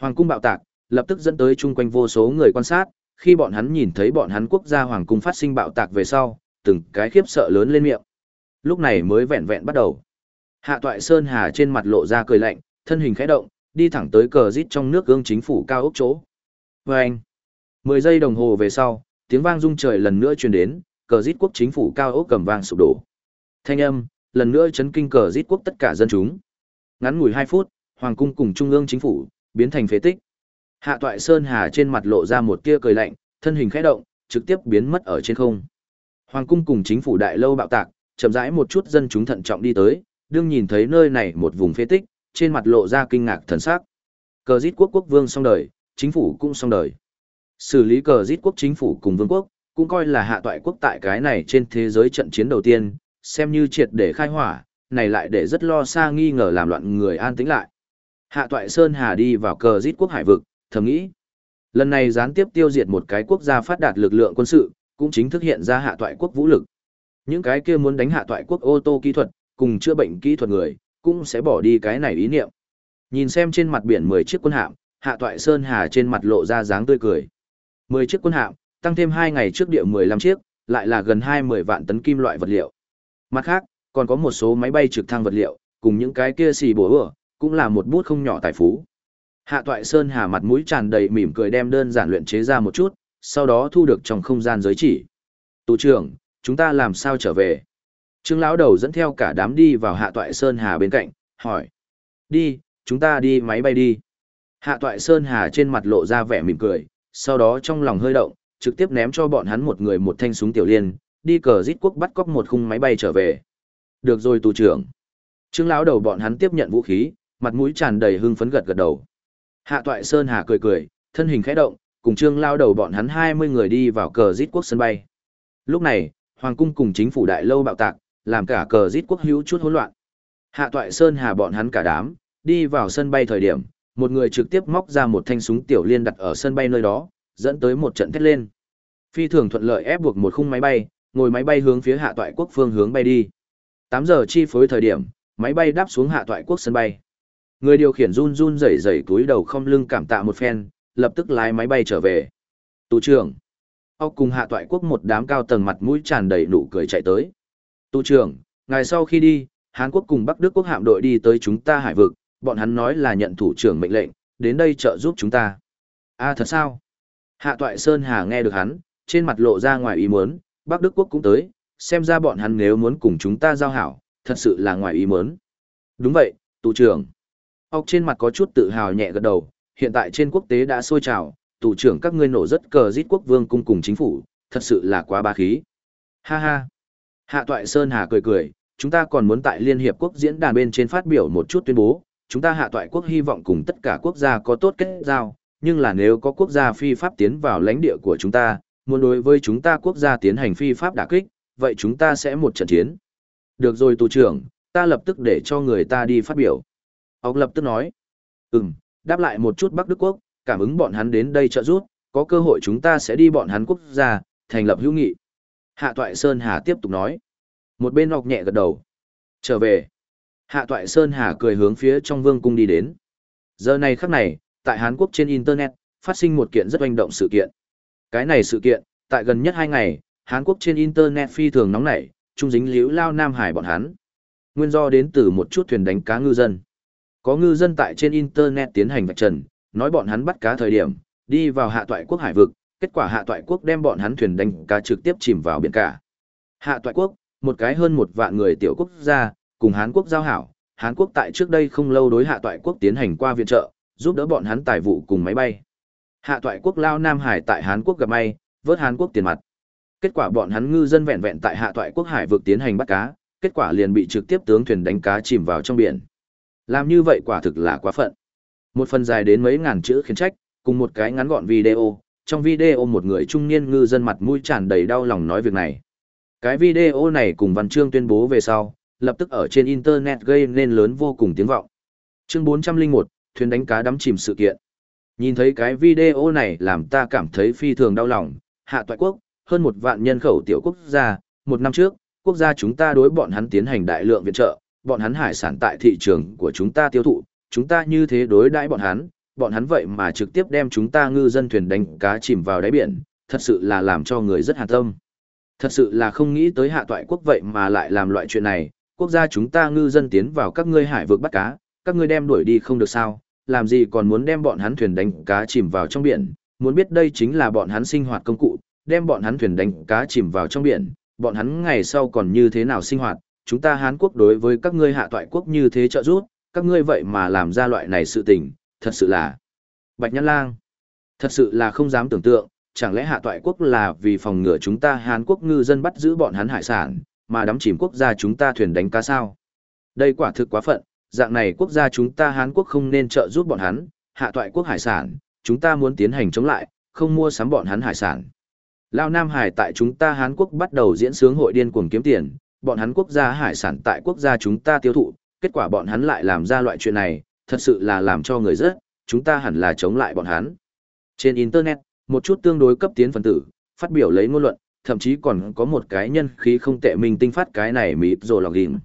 Hoàng cung bạo tạc, lập tức dẫn tới chung quanh vô số người quan sát, khi bọn hắn nhìn thấy bọn hắn quốc gia hoàng cung phát sinh bạo tạc về sau, từng cái khiếp sợ lớn lên miệng. Lúc này mới vẹn vẹn bắt đầu. Hạ toại Sơn Hà trên mặt lộ ra cười lạnh, thân hình khẽ động, đi thẳng tới cờ rít trong nước gương chính phủ cao ốc chỗ. Và anh, 10 giây đồng hồ về sau, tiếng vang rung trời lần nữa truyền đến, cờ rít quốc chính phủ cao ốc cầm vang sụp đổ. Thanh âm, lần nữa chấn kinh cờ rít quốc tất cả dân chúng. Ngắn ngủi 2 phút, hoàng cung cùng trung ương chính phủ biến thành phế tích. Hạ toại Sơn Hà trên mặt lộ ra một tia cười lạnh, thân hình khẽ động, trực tiếp biến mất ở trên không. Hoàng cung cùng chính phủ đại lâu bạo tạc, chậm rãi một chút dân chúng thận trọng đi tới, đương nhìn thấy nơi này một vùng phế tích, trên mặt lộ ra kinh ngạc thần sắc. Cờ giết quốc quốc vương xong đời, chính phủ cũng xong đời. Xử lý cờ giết quốc chính phủ cùng vương quốc, cũng coi là hạ toại quốc tại cái này trên thế giới trận chiến đầu tiên, xem như triệt để khai hỏa, này lại để rất lo xa nghi ngờ làm loạn người an tĩnh lại. Hạ Toại Sơn Hà đi vào cờ giết quốc hải vực, thầm nghĩ. Lần này gián tiếp tiêu diệt một cái quốc gia phát đạt lực lượng quân sự, cũng chính thức hiện ra hạ toại quốc vũ lực. Những cái kia muốn đánh hạ toại quốc ô tô kỹ thuật, cùng chữa bệnh kỹ thuật người, cũng sẽ bỏ đi cái này ý niệm. Nhìn xem trên mặt biển 10 chiếc quân hạm, hạ toại Sơn Hà trên mặt lộ ra dáng tươi cười. 10 chiếc quân hạm, tăng thêm 2 ngày trước địa 15 chiếc, lại là gần 20 vạn tấn kim loại vật liệu. Mặt khác, còn có một số máy bay trực thăng vật liệu, cùng những cái kia xì bổ ửa, cũng là một bút không nhỏ tài phú. Hạ Toại Sơn Hà mặt mũi tràn đầy mỉm cười đem đơn giản luyện chế ra một chút, sau đó thu được trong không gian giới chỉ. Tù trưởng, chúng ta làm sao trở về? Trương lão đầu dẫn theo cả đám đi vào Hạ Toại Sơn Hà bên cạnh, hỏi. Đi, chúng ta đi máy bay đi. Hạ Toại Sơn Hà trên mặt lộ ra vẻ mỉm cười, sau đó trong lòng hơi động, trực tiếp ném cho bọn hắn một người một thanh súng tiểu liên, đi cờ giết quốc bắt cóc một khung máy bay trở về. Được rồi tù trưởng. Trương lão đầu bọn hắn tiếp nhận vũ khí, mặt mũi tràn đầy hưng phấn gật gật đầu. Hạ Toại Sơn Hà cười cười, thân hình khẽ động, cùng Trương lao đầu bọn hắn 20 người đi vào cờ giết quốc sân bay. Lúc này, Hoàng cung cùng chính phủ đại lâu bạo tạc, làm cả cờ giết quốc hữu chút hỗn loạn. Hạ Toại Sơn Hà bọn hắn cả đám, đi vào sân bay thời điểm, một người trực tiếp móc ra một thanh súng tiểu liên đặt ở sân bay nơi đó, dẫn tới một trận thét lên. Phi thường thuận lợi ép buộc một khung máy bay, ngồi máy bay hướng phía Hạ Toại quốc phương hướng bay đi. 8 giờ chi phối thời điểm, máy bay đáp xuống Hạ Toại quốc sân bay. Người điều khiển run run rẩy rẩy túi đầu không lưng cảm tạ một phen, lập tức lái máy bay trở về. Tù trưởng. Ốc cùng hạ toại quốc một đám cao tầng mặt mũi tràn đầy nụ cười chạy tới. Tù trưởng, ngày sau khi đi, Hàn Quốc cùng Bắc Đức quốc hạm đội đi tới chúng ta hải vực, bọn hắn nói là nhận thủ trưởng mệnh lệnh, đến đây trợ giúp chúng ta. a thật sao? Hạ toại Sơn Hà nghe được hắn, trên mặt lộ ra ngoài ý muốn, Bắc Đức quốc cũng tới, xem ra bọn hắn nếu muốn cùng chúng ta giao hảo, thật sự là ngoài ý muốn. Đúng vậy, tù trưởng. Ốc trên mặt có chút tự hào nhẹ gật đầu, hiện tại trên quốc tế đã sôi trào, tù trưởng các ngươi nổ rất cờ giết quốc vương cung cùng chính phủ, thật sự là quá ba khí. Ha ha. Hạ Toại Sơn Hà cười cười, chúng ta còn muốn tại Liên Hiệp Quốc diễn đàn bên trên phát biểu một chút tuyên bố, chúng ta Hạ Toại Quốc hy vọng cùng tất cả quốc gia có tốt kết giao, nhưng là nếu có quốc gia phi pháp tiến vào lãnh địa của chúng ta, muốn đối với chúng ta quốc gia tiến hành phi pháp đả kích, vậy chúng ta sẽ một trận chiến. Được rồi tù trưởng, ta lập tức để cho người ta đi phát biểu. Ông lập tức nói, ừm, đáp lại một chút Bắc Đức Quốc, cảm ứng bọn hắn đến đây trợ giúp, có cơ hội chúng ta sẽ đi bọn hắn quốc gia, thành lập hữu nghị. Hạ Toại Sơn Hà tiếp tục nói. Một bên ngọc nhẹ gật đầu. Trở về. Hạ Toại Sơn Hà cười hướng phía trong vương cung đi đến. Giờ này khắc này, tại Hán Quốc trên Internet, phát sinh một kiện rất oanh động sự kiện. Cái này sự kiện, tại gần nhất hai ngày, Hán Quốc trên Internet phi thường nóng nảy, trung dính liễu lao Nam Hải bọn hắn. Nguyên do đến từ một chút thuyền đánh cá ngư dân. Có ngư dân tại trên Internet tiến hành vạch trần, nói bọn hắn bắt cá thời điểm, đi vào hạ toại quốc hải vực, kết quả hạ toại quốc đem bọn hắn thuyền đánh cá trực tiếp chìm vào biển cả. Hạ toại quốc, một cái hơn một vạn người tiểu quốc gia, cùng Hán quốc giao hảo, Hán quốc tại trước đây không lâu đối hạ toại quốc tiến hành qua viện trợ, giúp đỡ bọn hắn tài vụ cùng máy bay. Hạ toại quốc lao Nam Hải tại Hán quốc gặp may, vớt Hán quốc tiền mặt. Kết quả bọn hắn ngư dân vẹn vẹn tại hạ toại quốc hải vực tiến hành bắt cá, kết quả liền bị trực tiếp tướng thuyền đánh cá chìm vào trong biển. Làm như vậy quả thực là quá phận. Một phần dài đến mấy ngàn chữ khiến trách, cùng một cái ngắn gọn video, trong video một người trung niên ngư dân mặt mũi tràn đầy đau lòng nói việc này. Cái video này cùng văn chương tuyên bố về sau, lập tức ở trên internet gây nên lớn vô cùng tiếng vọng. Chương 401, thuyền đánh cá đắm chìm sự kiện. Nhìn thấy cái video này làm ta cảm thấy phi thường đau lòng, hạ toại quốc, hơn một vạn nhân khẩu tiểu quốc gia, một năm trước, quốc gia chúng ta đối bọn hắn tiến hành đại lượng viện trợ, bọn hắn hải sản tại thị trường của chúng ta tiêu thụ, chúng ta như thế đối đãi bọn hắn, bọn hắn vậy mà trực tiếp đem chúng ta ngư dân thuyền đánh cá chìm vào đáy biển, thật sự là làm cho người rất hàn tâm. Thật sự là không nghĩ tới hạ toại quốc vậy mà lại làm loại chuyện này, quốc gia chúng ta ngư dân tiến vào các ngươi hải vực bắt cá, các ngươi đem đuổi đi không được sao, làm gì còn muốn đem bọn hắn thuyền đánh cá chìm vào trong biển, muốn biết đây chính là bọn hắn sinh hoạt công cụ, đem bọn hắn thuyền đánh cá chìm vào trong biển, bọn hắn ngày sau còn như thế nào sinh hoạt, chúng ta Hán quốc đối với các ngươi hạ toại quốc như thế trợ giúp, các ngươi vậy mà làm ra loại này sự tình, thật sự là Bạch Nhãn Lang. Thật sự là không dám tưởng tượng, chẳng lẽ hạ toại quốc là vì phòng ngừa chúng ta Hán quốc ngư dân bắt giữ bọn hắn hải sản, mà đắm chìm quốc gia chúng ta thuyền đánh cá sao? Đây quả thực quá phận, dạng này quốc gia chúng ta Hán quốc không nên trợ giúp bọn hắn, hạ toại quốc hải sản, chúng ta muốn tiến hành chống lại, không mua sắm bọn hắn hải sản. Lao Nam Hải tại chúng ta Hán quốc bắt đầu diễn sướng hội điên cuồng kiếm tiền, bọn hắn quốc gia hải sản tại quốc gia chúng ta tiêu thụ, kết quả bọn hắn lại làm ra loại chuyện này, thật sự là làm cho người rất, chúng ta hẳn là chống lại bọn hắn. Trên Internet, một chút tương đối cấp tiến phần tử, phát biểu lấy ngôn luận, thậm chí còn có một cái nhân khí không tệ mình tinh phát cái này mịp rồi lọc ghim.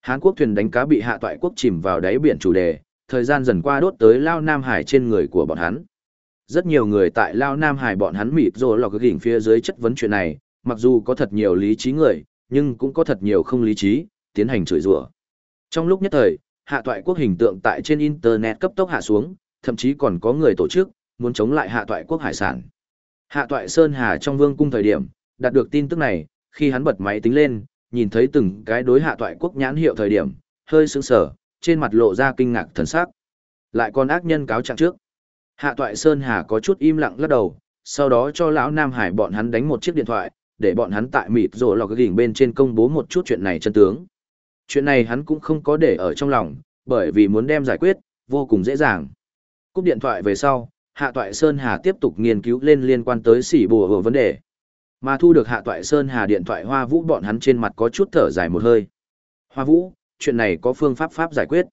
Hán Quốc thuyền đánh cá bị hạ toại quốc chìm vào đáy biển chủ đề, thời gian dần qua đốt tới Lao Nam Hải trên người của bọn hắn. Rất nhiều người tại Lao Nam Hải bọn hắn mịp rồi lọc ghim phía dưới chất vấn chuyện này, mặc dù có thật nhiều lý trí người, nhưng cũng có thật nhiều không lý trí, tiến hành chửi rủa. Trong lúc nhất thời, hạ toại quốc hình tượng tại trên Internet cấp tốc hạ xuống, thậm chí còn có người tổ chức, muốn chống lại hạ toại quốc hải sản. Hạ toại Sơn Hà trong vương cung thời điểm, đạt được tin tức này, khi hắn bật máy tính lên, nhìn thấy từng cái đối hạ toại quốc nhãn hiệu thời điểm, hơi sững sờ, trên mặt lộ ra kinh ngạc thần sắc. Lại còn ác nhân cáo trạng trước. Hạ toại Sơn Hà có chút im lặng lắc đầu, sau đó cho lão Nam Hải bọn hắn đánh một chiếc điện thoại, để bọn hắn tại mịt rồi lọc gỉnh bên trên công bố một chút chuyện này chân tướng. Chuyện này hắn cũng không có để ở trong lòng, bởi vì muốn đem giải quyết, vô cùng dễ dàng. Cúp điện thoại về sau, Hạ Toại Sơn Hà tiếp tục nghiên cứu lên liên quan tới sỉ bùa ở vấn đề. Mà thu được Hạ Toại Sơn Hà điện thoại Hoa Vũ bọn hắn trên mặt có chút thở dài một hơi. Hoa Vũ, chuyện này có phương pháp pháp giải quyết.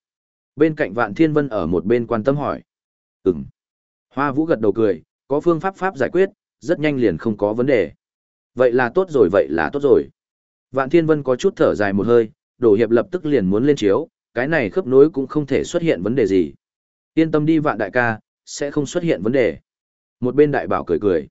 Bên cạnh Vạn Thiên Vân ở một bên quan tâm hỏi. Ừm. Hoa Vũ gật đầu cười, có phương pháp pháp giải quyết, rất nhanh liền không có vấn đề. Vậy là tốt rồi, vậy là tốt rồi. Vạn Thiên Vân có chút thở dài một hơi, đổ hiệp lập tức liền muốn lên chiếu, cái này khớp nối cũng không thể xuất hiện vấn đề gì. Yên tâm đi Vạn đại ca, sẽ không xuất hiện vấn đề. Một bên đại bảo cười cười.